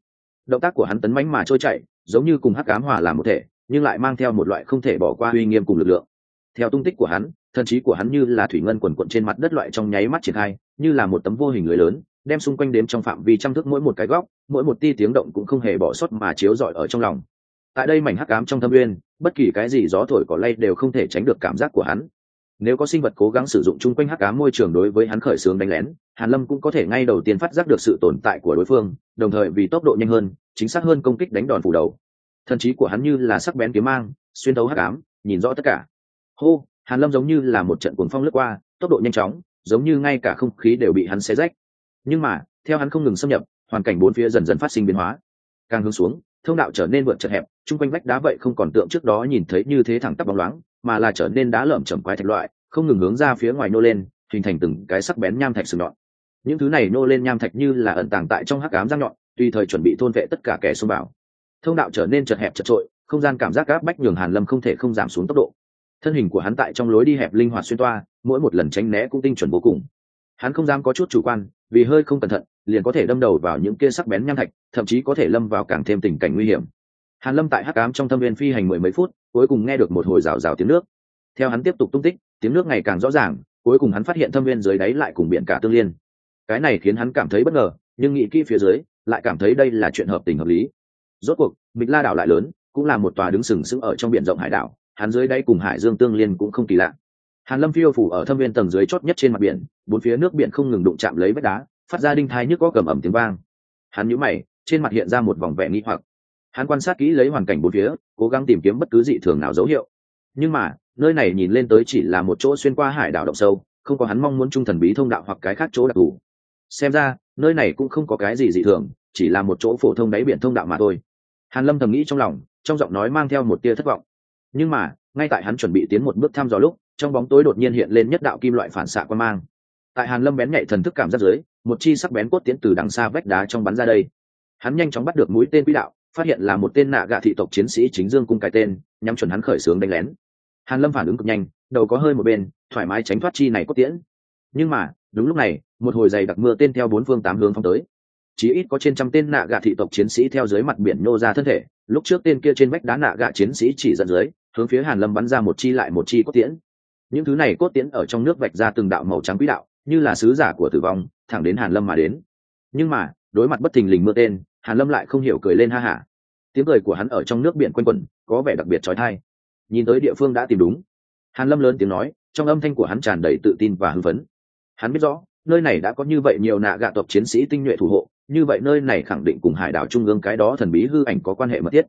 Động tác của hắn tấn mãnh mà trôi chạy giống như cùng hắc ám hòa làm một thể, nhưng lại mang theo một loại không thể bỏ qua uy nghiêm cùng lực lượng. Theo tung tích của hắn, thần trí của hắn như là thủy ngân quần quận trên mặt đất loại trong nháy mắt triển khai, như là một tấm vô hình người lớn, đem xung quanh đếm trong phạm vi trăm thước mỗi một cái góc, mỗi một ti tiếng động cũng không hề bỏ sót mà chiếu rọi ở trong lòng. Tại đây mảnh hắc ám trong thâm uyên bất kỳ cái gì gió thổi cỏ lay đều không thể tránh được cảm giác của hắn nếu có sinh vật cố gắng sử dụng chung quanh hắc ám môi trường đối với hắn khởi xướng đánh lén, hàn lâm cũng có thể ngay đầu tiên phát giác được sự tồn tại của đối phương, đồng thời vì tốc độ nhanh hơn, chính xác hơn công kích đánh đòn phủ đầu. Thần trí của hắn như là sắc bén kiếm mang, xuyên thấu hắc ám, nhìn rõ tất cả. Hô, hàn lâm giống như là một trận cuồng phong lướt qua, tốc độ nhanh chóng, giống như ngay cả không khí đều bị hắn xé rách. Nhưng mà, theo hắn không ngừng xâm nhập, hoàn cảnh bốn phía dần dần phát sinh biến hóa. Càng hướng xuống, thông đạo trở nên vượt chật hẹp, chung quanh vách đá vậy không còn tượng trước đó nhìn thấy như thế thẳng tắp bóng loáng mà là trở nên đá lởm chởm quái thạch loại, không ngừng hướng ra phía ngoài nô lên, hình thành từng cái sắc bén nham thạch sừng nhọn. Những thứ này nô lên nham thạch như là ẩn tàng tại trong hắc ám răng nhọn, tùy thời chuẩn bị thôn vệ tất cả kẻ xông vào. Thông đạo trở nên chật hẹp chật trội, không gian cảm giác gáp bách nhường hàn lâm không thể không giảm xuống tốc độ. Thân hình của hắn tại trong lối đi hẹp linh hoạt xuyên toa, mỗi một lần tránh né cũng tinh chuẩn vô cùng. Hắn không dám có chút chủ quan, vì hơi không cẩn thận, liền có thể đâm đầu vào những kia sắc bén nham thạch, thậm chí có thể lâm vào càng thêm tình cảnh nguy hiểm hàn lâm tại hắc ám trong thâm viên phi hành mười mấy phút, cuối cùng nghe được một hồi rào rào tiếng nước. Theo hắn tiếp tục tung tích, tiếng nước ngày càng rõ ràng, cuối cùng hắn phát hiện thâm viên dưới đáy lại cùng biển cả tương liên. Cái này khiến hắn cảm thấy bất ngờ, nhưng nghĩ kỹ phía dưới, lại cảm thấy đây là chuyện hợp tình hợp lý. Rốt cuộc mịch la đảo lại lớn, cũng là một tòa đứng sừng sững ở trong biển rộng hải đảo, hắn dưới đáy cùng hải dương tương liên cũng không kỳ lạ. Hàn lâm phiêu phủ ở thâm viên tầng dưới chót nhất trên mặt biển, bốn phía nước biển không ngừng đụng chạm lấy vách đá, phát ra đinh thai nhức có cầm ẩm tiếng vang. Hắn nhíu mày, trên mặt hiện ra một vòng vẻ nghi hoặc hắn quan sát kỹ lấy hoàn cảnh bốn phía, cố gắng tìm kiếm bất cứ dị thường nào dấu hiệu. Nhưng mà, nơi này nhìn lên tới chỉ là một chỗ xuyên qua hải đảo động sâu, không có hắn mong muốn trung thần bí thông đạo hoặc cái khác chỗ đặc thù. Xem ra, nơi này cũng không có cái gì dị thường, chỉ là một chỗ phổ thông đáy biển thông đạo mà thôi. Hàn lâm thầm nghĩ trong lòng, trong giọng nói mang theo một tia thất vọng. Nhưng mà, ngay tại hắn chuẩn bị tiến một bước thăm dò lúc, trong bóng tối đột nhiên hiện lên nhất đạo kim loại phản xạ quan mang. Tại hàn lâm bén nhạy thần thức cảm giác dưới, một chi sắc bén cốt tiến từ đằng xa vách đá trong bắn ra đây. Hắn nhanh chóng bắt được mũi tên quỹ đạo phát hiện là một tên nạ gạ thị tộc chiến sĩ chính dương cung cái tên, nhắm chuẩn hắn khởi xướng đánh lén. Hàn lâm phản ứng cực nhanh, đầu có hơi một bên, thoải mái tránh thoát chi này cốt tiễn. Nhưng mà, đúng lúc này, một hồi dày đặc mưa tên theo bốn phương tám hướng phong tới. Chỉ ít có trên trăm tên nạ gạ thị tộc chiến sĩ theo dưới mặt biển nhô ra thân thể, lúc trước tên kia trên vách đá nạ gạ chiến sĩ chỉ dẫn dưới, hướng phía hàn lâm bắn ra một chi lại một chi cốt tiễn. Những thứ này cốt tiễn ở trong nước vạch ra từng đạo màu trắng quỹ đạo, như là sứ giả của tử vong, thẳng đến hàn lâm mà đến. Nhưng mà, đối mặt bất thình lình mưa tên, hàn lâm lại không hiểu cười lên ha hả tiếng cười của hắn ở trong nước biển quanh quẩn, có vẻ đặc biệt trói thai. Nhìn tới địa phương đã tìm đúng. Hàn lâm lớn tiếng nói, trong âm thanh của hắn tràn đầy tự tin và hưng phấn. Hắn biết rõ, nơi này đã có như vậy nhiều nạ gạ tộc chiến sĩ tinh nhuệ thủ hộ, như vậy nơi này khẳng định cùng hải đảo trung ương cái đó thần bí hư ảnh có quan hệ mật thiết.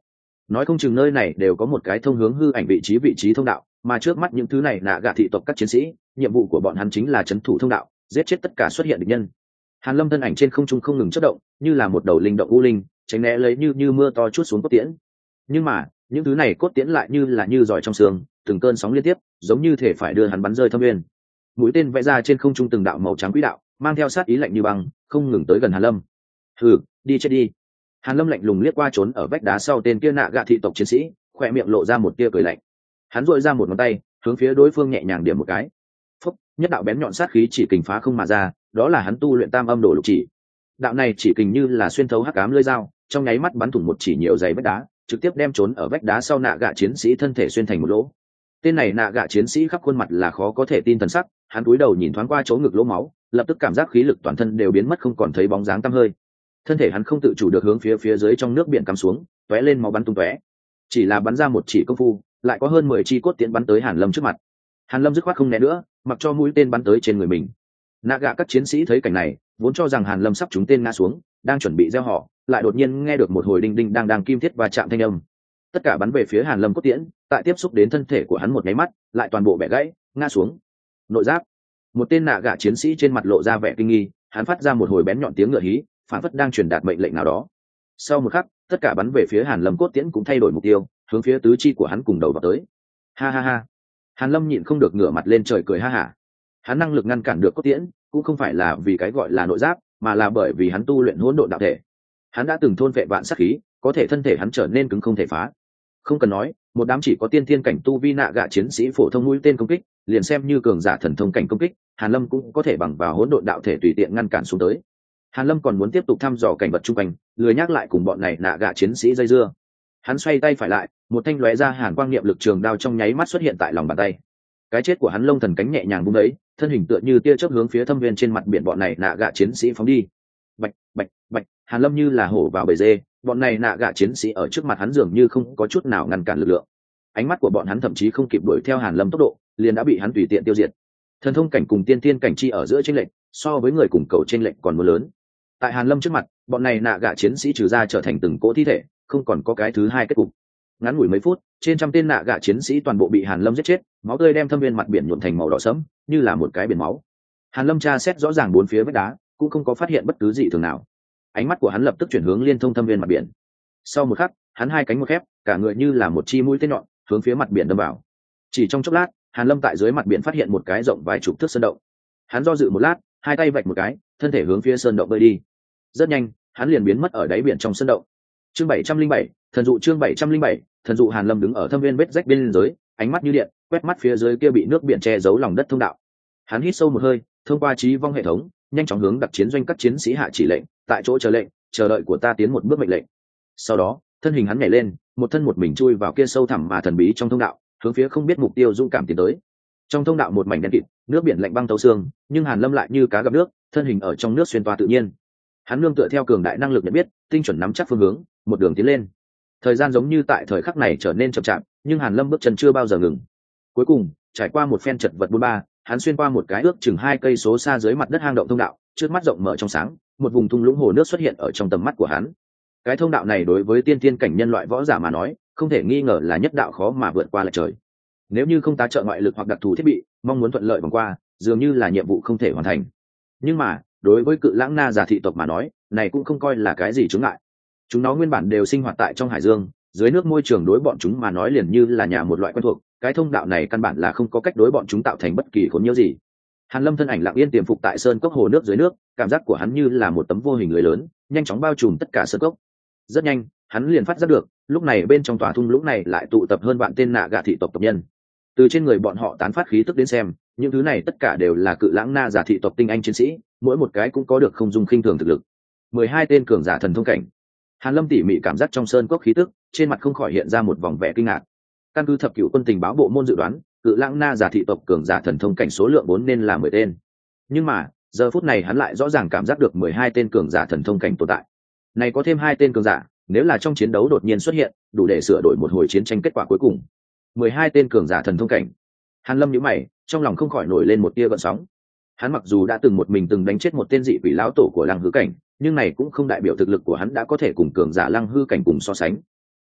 Nói không chừng nơi này đều có một cái thông hướng hư ảnh vị trí vị trí thông đạo, mà trước mắt những thứ này nạ gạ thị tộc các chiến sĩ, nhiệm vụ của bọn hắn chính là chấn thủ thông đạo, giết chết tất cả xuất hiện địch nhân. Hàn lâm thân ảnh trên không trung không ngừng chất động, như là một đầu linh động u linh tránh né lấy như như mưa to chút xuống cốt tiễn. Nhưng mà, những thứ này cốt tiễn lại như là như giỏi trong sương từng cơn sóng liên tiếp, giống như thể phải đưa hắn bắn rơi thâm nguyên. Mũi tên vẽ ra trên không trung từng đạo màu trắng quỹ đạo, mang theo sát ý lạnh như băng, không ngừng tới gần hàn lâm. Hừ, đi chết đi. Hàn lâm lạnh lùng liếc qua trốn ở vách đá sau tên kia nạ gạ thị tộc chiến sĩ khoe miệng lộ ra một tia cười lạnh. Hắn dội ra một ngón tay, hướng phía đối phương nhẹ nhàng điểm một cái. Phúc, nhất đạo bén nhọn sát khí chỉ kình phá không mà ra, đó là hắn tu luyện tam âm đổ lục chỉ. Đạo này chỉ kình như là xuyên thấu hắc ám lưỡi dao trong nháy mắt bắn thủng một chỉ nhiều dày vách đá, trực tiếp đem trốn ở vách đá sau nạ gạ chiến sĩ thân thể xuyên thành một lỗ. Tên này nạ gạ chiến sĩ khắp khuôn mặt là khó có thể tin thần sắc, hắn cúi đầu nhìn thoáng qua chỗ ngực lỗ máu, lập tức cảm giác khí lực toàn thân đều biến mất không còn thấy bóng dáng tăm hơi. Thân thể hắn không tự chủ được hướng phía phía dưới trong nước biển cắm xuống t ó é lên máu bắn tung tóe. Chỉ là bắn ra một chỉ công phu, lại có hơn mười chi cốt tiễn bắn tới hàn lâm trước mặt. Hàn lâm dứt khoát không né nữa, mặc cho mũi tên bắn tới trên người mình. Nạ gạ các chiến sĩ thấy cảnh này, vốn cho rằng hàn lâm sắp trúng tên ngã xuống, đang chuẩn bị gieo họ lại đột nhiên nghe được một hồi đinh đinh đang đang kim thiết và chạm thanh âm. Tất cả bắn về phía hàn lâm cốt tiễn, tại tiếp xúc đến thân thể của hắn một nháy mắt, lại toàn bộ bẻ gãy, ngã xuống. Nội giáp. Một tên nạ gạ chiến sĩ trên mặt lộ ra vẻ kinh nghi, hắn phát ra một hồi bén nhọn tiếng ngựa hí, phản phất đang truyền đạt mệnh lệnh nào đó. Sau một khắc, tất cả bắn về phía hàn lâm cốt tiễn cũng thay đổi mục tiêu, hướng phía tứ chi của hắn cùng đầu vào tới. Ha ha ha. Hàn lâm nhịn không được ngửa mặt lên trời cười ha hả. Hắn năng lực ngăn cản được cốt tiễn, cũng không phải là vì cái gọi là nội giáp, mà là bởi vì hắn tu luyện hỗn độn đạo thể hắn đã từng thôn vệ vạn sát khí, có thể thân thể hắn trở nên cứng không thể phá. Không cần nói, một đám chỉ có tiên thiên cảnh tu vi nạ gạ chiến sĩ phổ thông mũi tên công kích, liền xem như cường giả thần thông cảnh công kích, hàn lâm cũng có thể bằng vào hỗn độn đạo thể tùy tiện ngăn cản xuống tới. Hàn lâm còn muốn tiếp tục thăm dò cảnh vật chung quanh, lười nhắc lại cùng bọn này nạ gạ chiến sĩ dây dưa. Hắn xoay tay phải lại, một thanh lóe ra hàn quang niệm lực trường đao trong nháy mắt xuất hiện tại lòng bàn tay. Cái chết của hắn lông thần cánh nhẹ nhàng bung đấy thân hình tựa như tia chớp hướng phía thâm viên trên mặt biển bọn này nạ gạ chiến sĩ phóng đi bạch bạch bạch, hàn lâm như là hổ vào bầy dê, bọn này nạ gạ chiến sĩ ở trước mặt hắn dường như không có chút nào ngăn cản lực lượng. Ánh mắt của bọn hắn thậm chí không kịp đuổi theo hàn lâm tốc độ, liền đã bị hắn tùy tiện tiêu diệt. Thần thông cảnh cùng tiên tiên cảnh chi ở giữa tranh lệnh so với người cùng cầu tranh lệnh còn mưa lớn. Tại hàn lâm trước mặt, bọn này nạ gạ chiến sĩ trừ ra trở thành từng cỗ thi thể, không còn có cái thứ hai kết cục. Ngắn ngủi mấy phút, trên trăm tên nạ gạ chiến sĩ toàn bộ bị hàn lâm giết chết, máu tươi đem thâm viên mặt biển nhuộm thành màu đỏ sẫm, như là một cái biển máu. Hàn lâm tra xét rõ ràng bốn phía vách đá cũng không có phát hiện bất cứ gì thường nào. Ánh mắt của hắn lập tức chuyển hướng liên thông thâm viên mặt biển. Sau một khắc, hắn hai cánh một khép, cả người như là một chi mũi tên nhọn, hướng phía mặt biển đâm vào. Chỉ trong chốc lát, hàn lâm tại dưới mặt biển phát hiện một cái rộng vài chục thước sơn động. Hắn do dự một lát, hai tay vạch một cái, thân thể hướng phía sơn động bơi đi. Rất nhanh, hắn liền biến mất ở đáy biển trong sơn động. Chương bảy trăm linh bảy, thần dụ chương bảy trăm linh bảy, thần dụ hàn lâm đứng ở thâm viên vết rách bên dưới, ánh mắt như điện, quét mắt phía dưới kia bị nước biển che giấu lòng đất thông đạo. Hắn hít sâu một hơi, thông qua trí vong hệ thống nhanh chóng hướng đặc chiến doanh các chiến sĩ hạ chỉ lệnh, tại chỗ chờ lệnh, chờ đợi của ta tiến một bước mệnh lệnh. Sau đó, thân hình hắn nhảy lên, một thân một mình chui vào kia sâu thẳm mà thần bí trong thông đạo, hướng phía không biết mục tiêu dũng cảm tiến tới. Trong thông đạo một mảnh đen kịt, nước biển lạnh băng tấu xương, nhưng hàn lâm lại như cá gặp nước, thân hình ở trong nước xuyên toa tự nhiên. Hắn nương tựa theo cường đại năng lực nhận biết, tinh chuẩn nắm chắc phương hướng, một đường tiến lên. Thời gian giống như tại thời khắc này trở nên chậm chạp, nhưng hàn lâm bước chân chưa bao giờ ngừng. Cuối cùng, trải qua một phen chật vật bốn ba hắn xuyên qua một cái ước chừng hai cây số xa dưới mặt đất hang động thông đạo, trước mắt rộng mở trong sáng, một vùng thung lũng hồ nước xuất hiện ở trong tầm mắt của hắn. Cái thông đạo này đối với tiên tiên cảnh nhân loại võ giả mà nói, không thể nghi ngờ là nhất đạo khó mà vượt qua lại trời. Nếu như không tá trợ ngoại lực hoặc đặc thù thiết bị, mong muốn thuận lợi vòng qua, dường như là nhiệm vụ không thể hoàn thành. Nhưng mà, đối với cự lãng na giả thị tộc mà nói, này cũng không coi là cái gì chướng ngại. Chúng nó nguyên bản đều sinh hoạt tại trong hải dương dưới nước môi trường đối bọn chúng mà nói liền như là nhà một loại quen thuộc, cái thông đạo này căn bản là không có cách đối bọn chúng tạo thành bất kỳ khốn nhiễu gì. Hàn lâm thân ảnh lặng yên tiềm phục tại sơn cốc hồ nước dưới nước, cảm giác của hắn như là một tấm vô hình người lớn, nhanh chóng bao trùm tất cả sơn cốc. Rất nhanh, hắn liền phát giác được, lúc này bên trong tòa thung lũng này lại tụ tập hơn vạn tên nạ gạ thị tộc tộc nhân. Từ trên người bọn họ tán phát khí tức đến xem, những thứ này tất cả đều là cự lãng na giả thị tộc tinh anh chiến sĩ, mỗi một cái cũng có được không dung khinh thường thực lực. Mười hai tên cường giả thần thông cảnh hàn lâm tỉ mỉ cảm giác trong sơn cốc khí tức, trên mặt không khỏi hiện ra một vòng vẻ kinh ngạc. Căn cứ thập cửu quân tình báo bộ môn dự đoán, cự lãng na giả thị tộc cường giả thần thông cảnh số lượng bốn nên là mười tên. Nhưng mà, giờ phút này hắn lại rõ ràng cảm giác được mười hai tên cường giả thần thông cảnh tồn tại. Này có thêm hai tên cường giả, nếu là trong chiến đấu đột nhiên xuất hiện, đủ để sửa đổi một hồi chiến tranh kết quả cuối cùng. Mười hai tên cường giả thần thông cảnh. Hàn lâm nhíu mày, trong lòng không khỏi nổi lên một tia gợn sóng. Hắn mặc dù đã từng một mình từng đánh chết một tên dị quỷ lão tổ của lăng hư cảnh nhưng này cũng không đại biểu thực lực của hắn đã có thể cùng cường giả lăng hư cảnh cùng so sánh.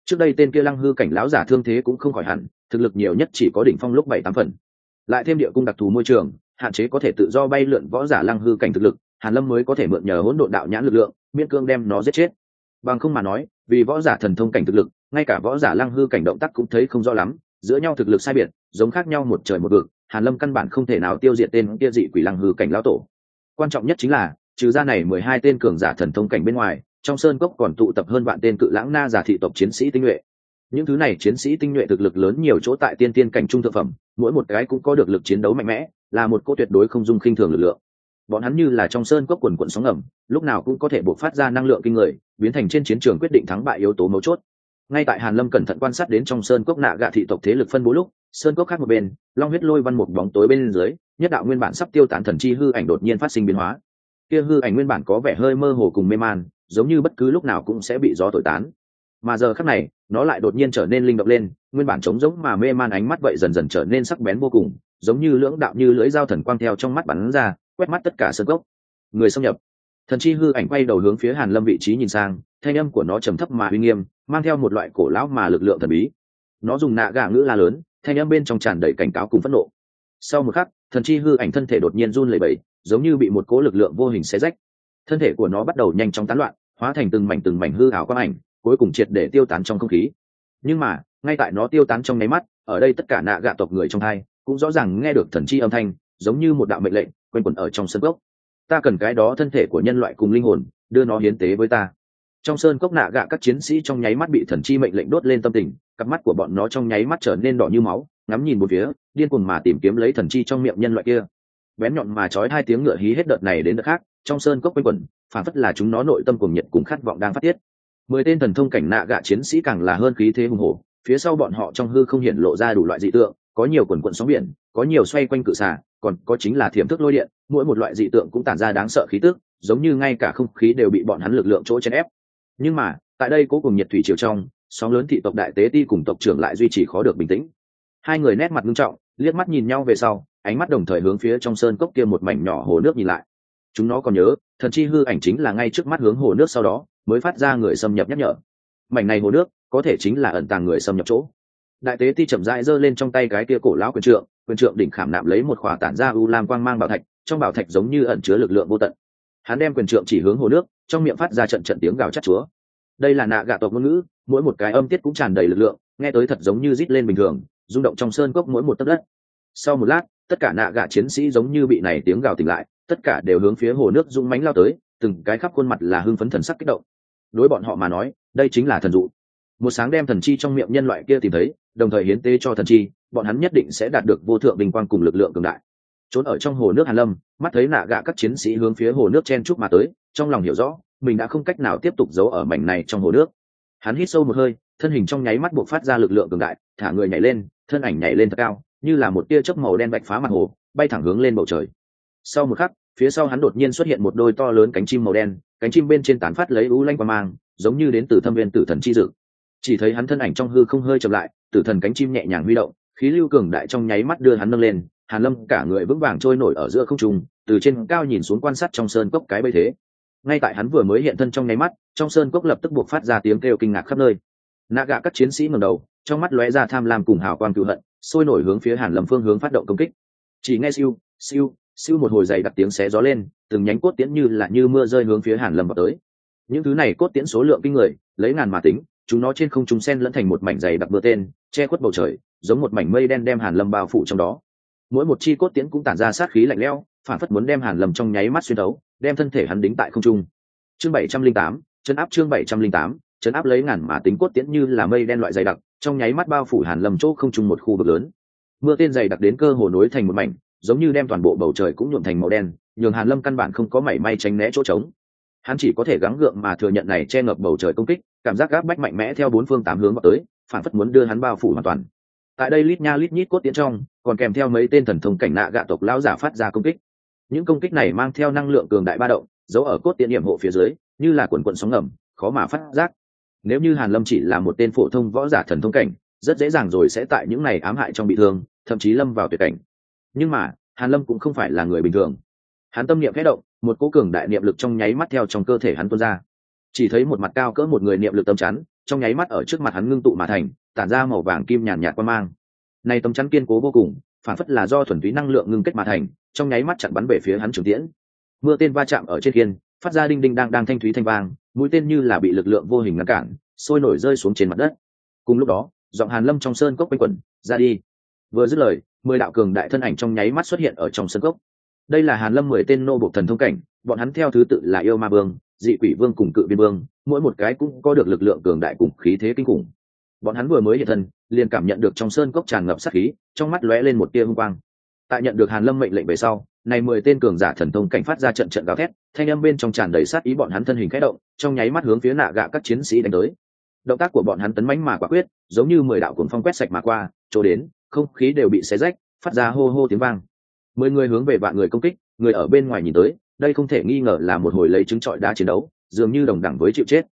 Trước đây tên kia lăng hư cảnh lão giả thương thế cũng không khỏi hẳn, thực lực nhiều nhất chỉ có đỉnh phong lúc bảy tám phần. Lại thêm địa cung đặc thù môi trường, hạn chế có thể tự do bay lượn võ giả lăng hư cảnh thực lực, hàn lâm mới có thể mượn nhờ hỗn độn đạo nhãn lực lượng, miễn cương đem nó giết chết. Bằng không mà nói, vì võ giả thần thông cảnh thực lực, ngay cả võ giả lăng hư cảnh động tác cũng thấy không rõ lắm, giữa nhau thực lực sai biệt, giống khác nhau một trời một vực, hàn lâm căn bản không thể nào tiêu diệt tên kia dị quỷ lăng hư cảnh lão tổ. Quan trọng nhất chính là trừ ra này mười hai tên cường giả thần thông cảnh bên ngoài, trong sơn cốc còn tụ tập hơn vạn tên cự lãng na giả thị tộc chiến sĩ tinh nhuệ. Những thứ này chiến sĩ tinh nhuệ thực lực lớn nhiều chỗ tại tiên tiên cảnh trung thượng phẩm, mỗi một cái cũng có được lực chiến đấu mạnh mẽ, là một cô tuyệt đối không dung khinh thường lực lượng. Bọn hắn như là trong sơn cốc quần quận sóng ẩm lúc nào cũng có thể buộc phát ra năng lượng kinh người, biến thành trên chiến trường quyết định thắng bại yếu tố mấu chốt. Ngay tại hàn lâm cẩn thận quan sát đến trong sơn cốc nạ gạ thị tộc thế lực phân bố lúc, sơn cốc khác một bên, long huyết lôi văn một bóng tối bên dưới, nhất đạo nguyên bản sắp tiêu tán thần chi hư ảnh đột nhiên phát sinh biến hóa kia hư ảnh nguyên bản có vẻ hơi mơ hồ cùng mê man, giống như bất cứ lúc nào cũng sẽ bị gió thổi tán. Mà giờ khắc này, nó lại đột nhiên trở nên linh động lên, nguyên bản trống giống mà mê man ánh mắt vậy dần dần trở nên sắc bén vô cùng, giống như lưỡng đạo như lưỡi dao thần quang theo trong mắt bắn ra, quét mắt tất cả sơ gốc. người xâm nhập. Thần chi hư ảnh quay đầu hướng phía hàn lâm vị trí nhìn sang, thanh âm của nó trầm thấp mà uy nghiêm, mang theo một loại cổ lão mà lực lượng thần bí. Nó dùng nạ gà ngữ la lớn, thanh âm bên trong tràn đầy cảnh cáo cùng phẫn nộ. Sau một khắc, thần chi hư ảnh thân thể đột nhiên run lẩy bẩy giống như bị một cố lực lượng vô hình xé rách. Thân thể của nó bắt đầu nhanh chóng tán loạn, hóa thành từng mảnh từng mảnh hư ảo quang ảnh, cuối cùng triệt để tiêu tán trong không khí. Nhưng mà, ngay tại nó tiêu tán trong nháy mắt, ở đây tất cả nạ gạ tộc người trong hai cũng rõ ràng nghe được thần chi âm thanh, giống như một đạo mệnh lệnh, quanh quẩn ở trong sân gốc ta cần cái đó thân thể của nhân loại cùng linh hồn, đưa nó hiến tế với ta. Trong sơn cốc nạ gạ các chiến sĩ trong nháy mắt bị thần chi mệnh lệnh đốt lên tâm tình, cặp mắt của bọn nó trong nháy mắt trở nên đỏ như máu, ngắm nhìn một phía, điên cuồng mà tìm kiếm lấy thần chi trong miệng nhân loại kia bén nhọn mà trói hai tiếng ngựa hí hết đợt này đến đợt khác, trong sơn cốc quanh quẩn, phản phất là chúng nó nội tâm cùng nhiệt cùng khát vọng đang phát tiết. Mười tên thần thông cảnh nạ gạ chiến sĩ càng là hơn khí thế hùng hổ, phía sau bọn họ trong hư không hiện lộ ra đủ loại dị tượng, có nhiều quần quận sóng biển, có nhiều xoay quanh cự xả còn có chính là thiểm thức lôi điện, mỗi một loại dị tượng cũng tản ra đáng sợ khí tức, giống như ngay cả không khí đều bị bọn hắn lực lượng chỗ chèn ép. Nhưng mà, tại đây cố cùng nhiệt thủy chiều trong, sóng lớn thị tộc đại tế ti cùng tộc trưởng lại duy trì khó được bình tĩnh. Hai người nét mặt nghiêm trọng, liếc mắt nhìn nhau về sau ánh mắt đồng thời hướng phía trong sơn cốc kia một mảnh nhỏ hồ nước nhìn lại. Chúng nó còn nhớ, thần chi hư ảnh chính là ngay trước mắt hướng hồ nước sau đó, mới phát ra người xâm nhập nhắc nhở. Mảnh này hồ nước, có thể chính là ẩn tàng người xâm nhập chỗ. Đại tế ti chậm rãi giơ lên trong tay cái kia cổ lão quyền trượng quyền trượng đỉnh khảm nạm lấy một khỏa tản ra u lam quang mang bảo thạch, trong bảo thạch giống như ẩn chứa lực lượng vô tận. Hắn đem quyền trượng chỉ hướng hồ nước, trong miệng phát ra trận trận tiếng gào chát chúa. Đây là nạ gạ tộc ngôn ngữ, mỗi một cái âm tiết cũng tràn đầy lực lượng, nghe tới thật giống như rít lên bình thường, rung động trong sơn cốc mỗi một tấc đất. Sau một lát tất cả nạ gạ chiến sĩ giống như bị này tiếng gào tỉnh lại, tất cả đều hướng phía hồ nước rung mánh lao tới, từng cái khắp khuôn mặt là hưng phấn thần sắc kích động. Đối bọn họ mà nói, đây chính là thần dụ. Một sáng đem thần chi trong miệng nhân loại kia tìm thấy, đồng thời hiến tế cho thần chi, bọn hắn nhất định sẽ đạt được vô thượng bình quang cùng lực lượng cường đại. Trốn ở trong hồ nước hàn lâm, mắt thấy nạ gạ các chiến sĩ hướng phía hồ nước chen chúc mà tới, trong lòng hiểu rõ, mình đã không cách nào tiếp tục giấu ở mảnh này trong hồ nước. Hắn hít sâu một hơi, thân hình trong nháy mắt buộc phát ra lực lượng cường đại, thả người nhảy lên, thân ảnh nhảy lên thật cao như là một tia chớp màu đen bạch phá mặt hồ, bay thẳng hướng lên bầu trời. Sau một khắc, phía sau hắn đột nhiên xuất hiện một đôi to lớn cánh chim màu đen, cánh chim bên trên tán phát lấy ú lanh qua mang, giống như đến từ thâm viên tử thần chi dự. Chỉ thấy hắn thân ảnh trong hư không hơi chậm lại, tử thần cánh chim nhẹ nhàng huy động, khí lưu cường đại trong nháy mắt đưa hắn nâng lên, hàn lâm cả người vững vàng trôi nổi ở giữa không trung, từ trên cao nhìn xuống quan sát trong sơn cốc cái bầy thế. Ngay tại hắn vừa mới hiện thân trong nháy mắt, trong sơn cốc lập tức buộc phát ra tiếng kêu kinh ngạc khắp nơi. Nạ gạ các chiến sĩ ngẩng đầu, trong mắt lóe ra tham lam cùng hào quang cựu hận sôi nổi hướng phía hàn lâm phương hướng phát động công kích. Chỉ nghe siêu siêu siêu một hồi dày đặc tiếng xé gió lên, từng nhánh cốt tiễn như là như mưa rơi hướng phía hàn lâm vào tới. Những thứ này cốt tiễn số lượng kinh người, lấy ngàn mà tính, chúng nó trên không trung sen lẫn thành một mảnh dày đặc mưa tên, che khuất bầu trời, giống một mảnh mây đen đem hàn lâm bao phủ trong đó. Mỗi một chi cốt tiễn cũng tản ra sát khí lạnh lẽo, phản phất muốn đem hàn lâm trong nháy mắt xuyên đấu đem thân thể hắn đính tại không trung. Chương bảy trăm linh tám, chân áp chương bảy trăm linh tám chấn áp lấy ngàn mà tính cốt tiễn như là mây đen loại dày đặc, trong nháy mắt bao phủ hàn lâm chỗ không trung một khu vực lớn. Mưa tên dày đặc đến cơ hồ nối thành một mảnh, giống như đem toàn bộ bầu trời cũng nhuộm thành màu đen, nhường hàn lâm căn bản không có mảy may tránh né chỗ trống. Hắn chỉ có thể gắng gượng mà thừa nhận này che ngập bầu trời công kích, cảm giác gáp bách mạnh mẽ theo bốn phương tám hướng vào tới, phản phất muốn đưa hắn bao phủ hoàn toàn. Tại đây lít nha lít nhít cốt tiến trong, còn kèm theo mấy tên thần thông cảnh nạ gạ tộc lão giả phát ra công kích. Những công kích này mang theo năng lượng cường đại ba động, giấu ở cốt tiện điểm hộ phía dưới, như là quần quận sóng ngầm, khó mà phát giác nếu như hàn lâm chỉ là một tên phổ thông võ giả thần thông cảnh, rất dễ dàng rồi sẽ tại những này ám hại trong bị thương, thậm chí lâm vào tuyệt cảnh. Nhưng mà, hàn lâm cũng không phải là người bình thường. Hắn tâm niệm khẽ động, một cố cường đại niệm lực trong nháy mắt theo trong cơ thể hắn tuôn ra. Chỉ thấy một mặt cao cỡ một người niệm lực tâm chắn, trong nháy mắt ở trước mặt hắn ngưng tụ mà thành, tản ra màu vàng kim nhàn nhạt qua mang. Này tâm chắn kiên cố vô cùng, phản phất là do thuần túy năng lượng ngưng kết mà thành, trong nháy mắt chặn bắn về phía hắn trường tiễn. Mưa tên va chạm ở trên kiên phát ra đinh đinh đang đang thanh thúy thanh vang, mũi tên như là bị lực lượng vô hình ngăn cản, sôi nổi rơi xuống trên mặt đất. Cùng lúc đó, giọng hàn lâm trong sơn cốc quanh quẩn, ra đi. Vừa dứt lời, mười đạo cường đại thân ảnh trong nháy mắt xuất hiện ở trong sơn cốc. Đây là hàn lâm mười tên nô bộc thần thông cảnh, bọn hắn theo thứ tự là yêu ma vương, dị quỷ vương cùng cự biên vương, mỗi một cái cũng có được lực lượng cường đại cùng khí thế kinh khủng. Bọn hắn vừa mới hiện thân, liền cảm nhận được trong sơn cốc tràn ngập sát khí, trong mắt lóe lên một tia hung quang. Tại nhận được hàn lâm mệnh lệnh về sau này mười tên cường giả thần thông cảnh phát ra trận trận gào thét, thanh âm bên trong tràn đầy sát ý bọn hắn thân hình khẽ động, trong nháy mắt hướng phía nạ gạ các chiến sĩ đánh tới. Động tác của bọn hắn tấn mãnh mà quả quyết, giống như mười đạo cuồng phong quét sạch mà qua, chỗ đến, không khí đều bị xé rách, phát ra hô hô tiếng vang. Mười người hướng về vạn người công kích, người ở bên ngoài nhìn tới, đây không thể nghi ngờ là một hồi lấy chứng trọi đá chiến đấu, dường như đồng đẳng với chịu chết.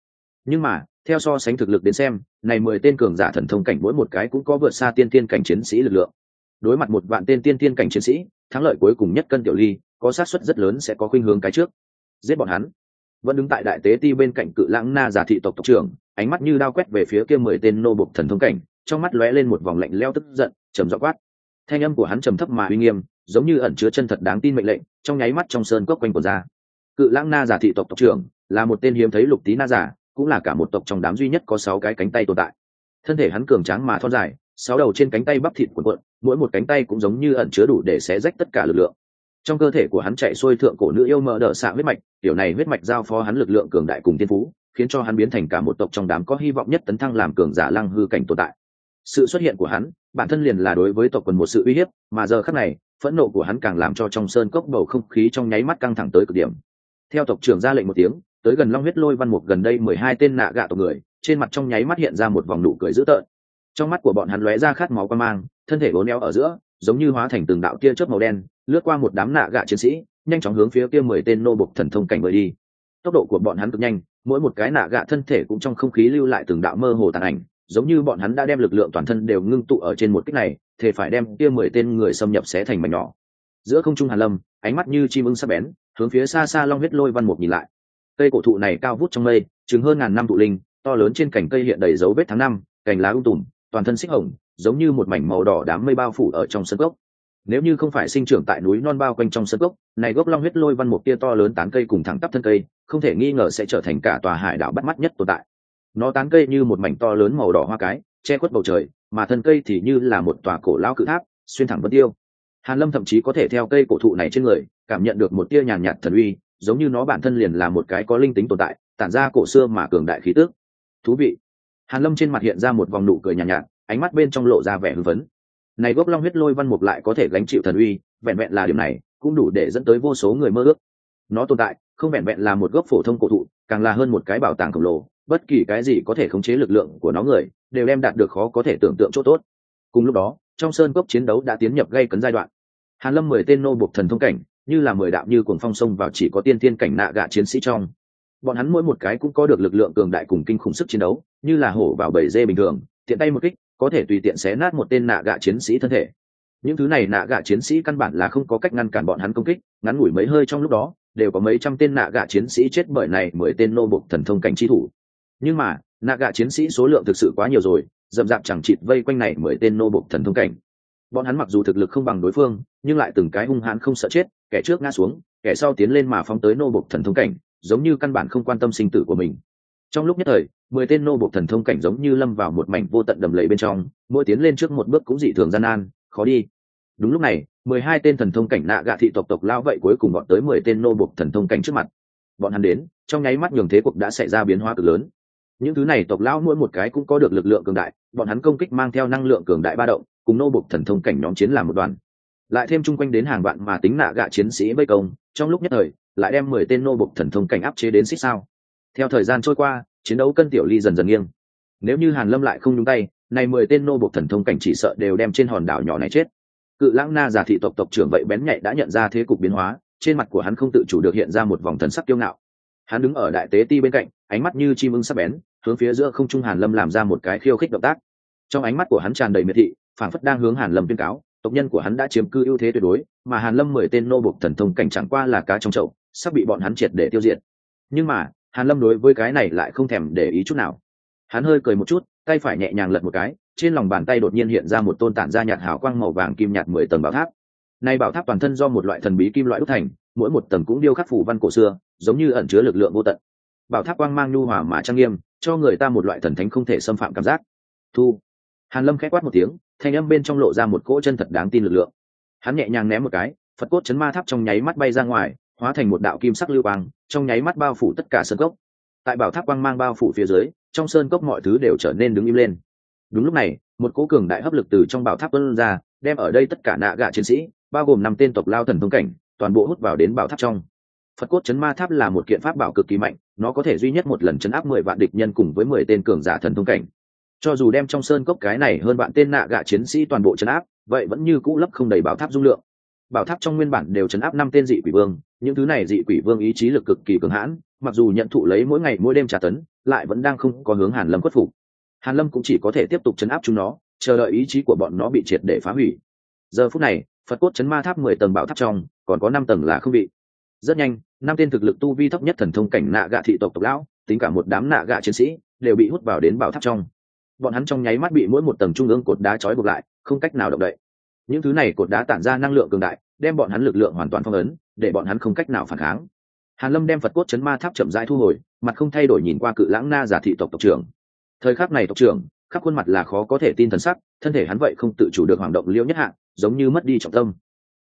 Nhưng mà, theo so sánh thực lực đến xem, này mười tên cường giả thần thông cảnh mỗi một cái cũng có vượt xa tiên tiên cảnh chiến sĩ lực lượng. Đối mặt một vạn tên tiên tiên cảnh chiến sĩ thắng lợi cuối cùng nhất cân tiểu ly, có xác suất rất lớn sẽ có khuynh hướng cái trước. Giết bọn hắn. Vẫn đứng tại đại tế ti bên cạnh cự lãng na giả thị tộc tộc trưởng, ánh mắt như đao quét về phía kia mười tên nô bục thần thông cảnh, trong mắt lóe lên một vòng lạnh leo tức giận, trầm dọ quát. Thanh âm của hắn trầm thấp mà uy nghiêm, giống như ẩn chứa chân thật đáng tin mệnh lệnh, trong nháy mắt trong sơn cốc quanh quần ra. Cự lãng na giả thị tộc tộc trưởng, là một tên hiếm thấy lục tí na giả cũng là cả một tộc trong đám duy nhất có sáu cái cánh tay tồn tại. Thân thể hắn cường tráng mà thon dài sáu đầu trên cánh tay bắp thịt cuộn cuộn, mỗi một cánh tay cũng giống như ẩn chứa đủ để xé rách tất cả lực lượng. Trong cơ thể của hắn chạy xuôi thượng cổ nữ yêu mờ đỡ xạ huyết mạch tiểu này huyết mạch giao phó hắn lực lượng cường đại cùng tiên phú, khiến cho hắn biến thành cả một tộc trong đám có hy vọng nhất tấn thăng làm cường giả lăng hư cảnh tồn tại. Sự xuất hiện của hắn, bản thân liền là đối với tộc quần một sự uy hiếp, mà giờ khắc này, phẫn nộ của hắn càng làm cho trong sơn cốc bầu không khí trong nháy mắt căng thẳng tới cực điểm. Theo tộc trưởng ra lệnh một tiếng, tới gần long huyết lôi văn mục gần đây mười hai tên nạ gạ tộc người, trên mặt trong nháy mắt hiện ra một vòng nụ cười dữ tợn trong mắt của bọn hắn lóe ra khát máu quan mang, thân thể bốn neo ở giữa, giống như hóa thành từng đạo tia chớp màu đen, lướt qua một đám nạ gạ chiến sĩ, nhanh chóng hướng phía kia mười tên nô bục thần thông cảnh bơi đi. Tốc độ của bọn hắn cực nhanh, mỗi một cái nạ gạ thân thể cũng trong không khí lưu lại từng đạo mơ hồ tàn ảnh, giống như bọn hắn đã đem lực lượng toàn thân đều ngưng tụ ở trên một kích này, thì phải đem kia mười tên người xâm nhập xé thành mảnh nhỏ. Giữa không trung hàn lâm, ánh mắt như chim ưng sắc bén, hướng phía xa xa long huyết lôi văn mục nhìn lại. Cây cổ thụ này cao vút trong mây chứng hơn ngàn năm thụ linh, to lớn trên cành cây hiện đầy dấu vết tháng năm, cành lá ung tùm toàn thân xích hồng, giống như một mảnh màu đỏ đám mây bao phủ ở trong sân gốc. Nếu như không phải sinh trưởng tại núi non bao quanh trong sân gốc, này gốc long huyết lôi văn một tia to lớn tán cây cùng thẳng tắp thân cây, không thể nghi ngờ sẽ trở thành cả tòa hải đảo bắt mắt nhất tồn tại. Nó tán cây như một mảnh to lớn màu đỏ hoa cái, che khuất bầu trời, mà thân cây thì như là một tòa cổ lao cự tháp, xuyên thẳng vân tiêu. Hàn lâm thậm chí có thể theo cây cổ thụ này trên người, cảm nhận được một tia nhàn nhạt thần uy, giống như nó bản thân liền là một cái có linh tính tồn tại, tản ra cổ xưa mà cường đại khí tước thú vị hàn lâm trên mặt hiện ra một vòng nụ cười nhàn nhạt, nhạt ánh mắt bên trong lộ ra vẻ hưng phấn. Này gốc long huyết lôi văn mục lại có thể gánh chịu thần uy vẹn vẹn là điểm này cũng đủ để dẫn tới vô số người mơ ước. Nó tồn tại không vẹn vẹn là một gốc phổ thông cổ thụ càng là hơn một cái bảo tàng khổng lồ bất kỳ cái gì có thể khống chế lực lượng của nó người đều đem đạt được khó có thể tưởng tượng chỗ tốt. Cùng lúc đó trong sơn cốc chiến đấu đã tiến nhập gây cấn giai đoạn. Hàn lâm mười tên nô buộc thần thông cảnh như là mười đạo như cuồng phong sông vào chỉ có tiên tiên cảnh nạ gạ chiến sĩ trong bọn hắn mỗi một cái cũng có được lực lượng cường đại cùng kinh khủng sức chiến đấu, như là hổ vào bầy dê bình thường, tiện tay một kích, có thể tùy tiện xé nát một tên nạ gạ chiến sĩ thân thể. Những thứ này nạ gạ chiến sĩ căn bản là không có cách ngăn cản bọn hắn công kích, ngắn ngủi mấy hơi trong lúc đó, đều có mấy trăm tên nạ gạ chiến sĩ chết bởi này mười tên nô bục thần thông cảnh chi thủ. Nhưng mà, nạ gạ chiến sĩ số lượng thực sự quá nhiều rồi, dậm dạp chẳng chịt vây quanh này mười tên nô bục thần thông cảnh. Bọn hắn mặc dù thực lực không bằng đối phương, nhưng lại từng cái hung hãn không sợ chết, kẻ trước ngã xuống, kẻ sau tiến lên mà phóng tới nô bục thần thông cảnh giống như căn bản không quan tâm sinh tử của mình. Trong lúc nhất thời, mười tên nô bộc thần thông cảnh giống như lâm vào một mảnh vô tận đầm lầy bên trong, mỗi tiến lên trước một bước cũng dị thường gian nan, khó đi. Đúng lúc này, mười hai tên thần thông cảnh nạ gạ thị tộc tộc lao vậy cuối cùng bọn tới mười tên nô bộc thần thông cảnh trước mặt. Bọn hắn đến, trong nháy mắt nhường thế cuộc đã xảy ra biến hóa cực lớn. Những thứ này tộc lão mỗi một cái cũng có được lực lượng cường đại, bọn hắn công kích mang theo năng lượng cường đại ba động, cùng nô bộc thần thông cảnh nhóm chiến làm một đoàn. Lại thêm chung quanh đến hàng vạn mà tính nạ gạ chiến sĩ vây công, trong lúc nhất thời lại đem mười tên nô bộc thần thông cảnh áp chế đến xích sao. Theo thời gian trôi qua, chiến đấu cân tiểu ly dần dần nghiêng. Nếu như hàn lâm lại không nhúng tay, này mười tên nô bộc thần thông cảnh chỉ sợ đều đem trên hòn đảo nhỏ này chết. Cự lãng na giả thị tộc tộc trưởng vậy bén nhạy đã nhận ra thế cục biến hóa, trên mặt của hắn không tự chủ được hiện ra một vòng thần sắc kiêu ngạo. Hắn đứng ở đại tế ti bên cạnh, ánh mắt như chim ưng sắc bén, hướng phía giữa không trung hàn lâm làm ra một cái khiêu khích động tác. Trong ánh mắt của hắn tràn đầy miệt thị, phảng phất đang hướng hàn lâm tuyên cáo, tộc nhân của hắn đã chiếm cư ưu thế tuyệt đối, mà hàn lâm mười tên nô bộc thần thông cảnh chẳng qua là cá trong chậu sắp bị bọn hắn triệt để tiêu diệt. Nhưng mà, hàn lâm đối với cái này lại không thèm để ý chút nào. Hắn hơi cười một chút, tay phải nhẹ nhàng lật một cái, trên lòng bàn tay đột nhiên hiện ra một tôn tản ra nhạt hào quang màu vàng kim nhạt mười tầng bảo tháp. Nay bảo tháp toàn thân do một loại thần bí kim loại đúc thành, mỗi một tầng cũng điêu khắc phủ văn cổ xưa, giống như ẩn chứa lực lượng vô tận. Bảo tháp quang mang nhu hòa mà trang nghiêm, cho người ta một loại thần thánh không thể xâm phạm cảm giác. Thu. Hàn lâm khẽ quát một tiếng, thanh âm bên trong lộ ra một cỗ chân thật đáng tin lực lượng. Hắn nhẹ nhàng ném một cái, phật cốt chấn ma tháp trong nháy mắt bay ra ngoài hóa thành một đạo kim sắc lưu quang, trong nháy mắt bao phủ tất cả sơn cốc. Tại bảo tháp quang mang bao phủ phía dưới, trong sơn cốc mọi thứ đều trở nên đứng im lên. Đúng lúc này, một cỗ cường đại hấp lực từ trong bảo tháp tuân ra, đem ở đây tất cả nạ gạ chiến sĩ, bao gồm năm tên tộc lao thần thông cảnh, toàn bộ hút vào đến bảo tháp trong. Phật cốt chấn ma tháp là một kiện pháp bảo cực kỳ mạnh, nó có thể duy nhất một lần chấn áp mười vạn địch nhân cùng với mười tên cường giả thần thông cảnh. Cho dù đem trong sơn cốc cái này hơn bạn tên nạ gạ chiến sĩ toàn bộ chấn áp, vậy vẫn như cũ lấp không đầy bảo tháp dung lượng bảo tháp trong nguyên bản đều chấn áp năm tên dị quỷ vương, những thứ này dị quỷ vương ý chí lực cực kỳ cường hãn, mặc dù nhận thụ lấy mỗi ngày mỗi đêm trả tấn, lại vẫn đang không có hướng hàn lâm khuất phục. Hàn lâm cũng chỉ có thể tiếp tục chấn áp chúng nó, chờ đợi ý chí của bọn nó bị triệt để phá hủy. Giờ phút này, phật cốt chấn ma tháp mười tầng bảo tháp trong, còn có năm tầng là không bị. Rất nhanh, năm tên thực lực tu vi thấp nhất thần thông cảnh nạ gạ thị tộc tộc lão, tính cả một đám nạ gạ chiến sĩ, đều bị hút vào đến bảo tháp trong. Bọn hắn trong nháy mắt bị mỗi một tầng trung ương cột đá trói buộc lại, không cách nào động đậy những thứ này cột đá tản ra năng lượng cường đại, đem bọn hắn lực lượng hoàn toàn phong ấn, để bọn hắn không cách nào phản kháng. Hàn lâm đem phật cốt chấn ma tháp chậm rãi thu hồi, mặt không thay đổi nhìn qua cự lãng na giả thị tộc tộc trưởng. Thời khắc này tộc trưởng, khắp khuôn mặt là khó có thể tin thần sắc, thân thể hắn vậy không tự chủ được hoạt động liễu nhất hạng giống như mất đi trọng tâm.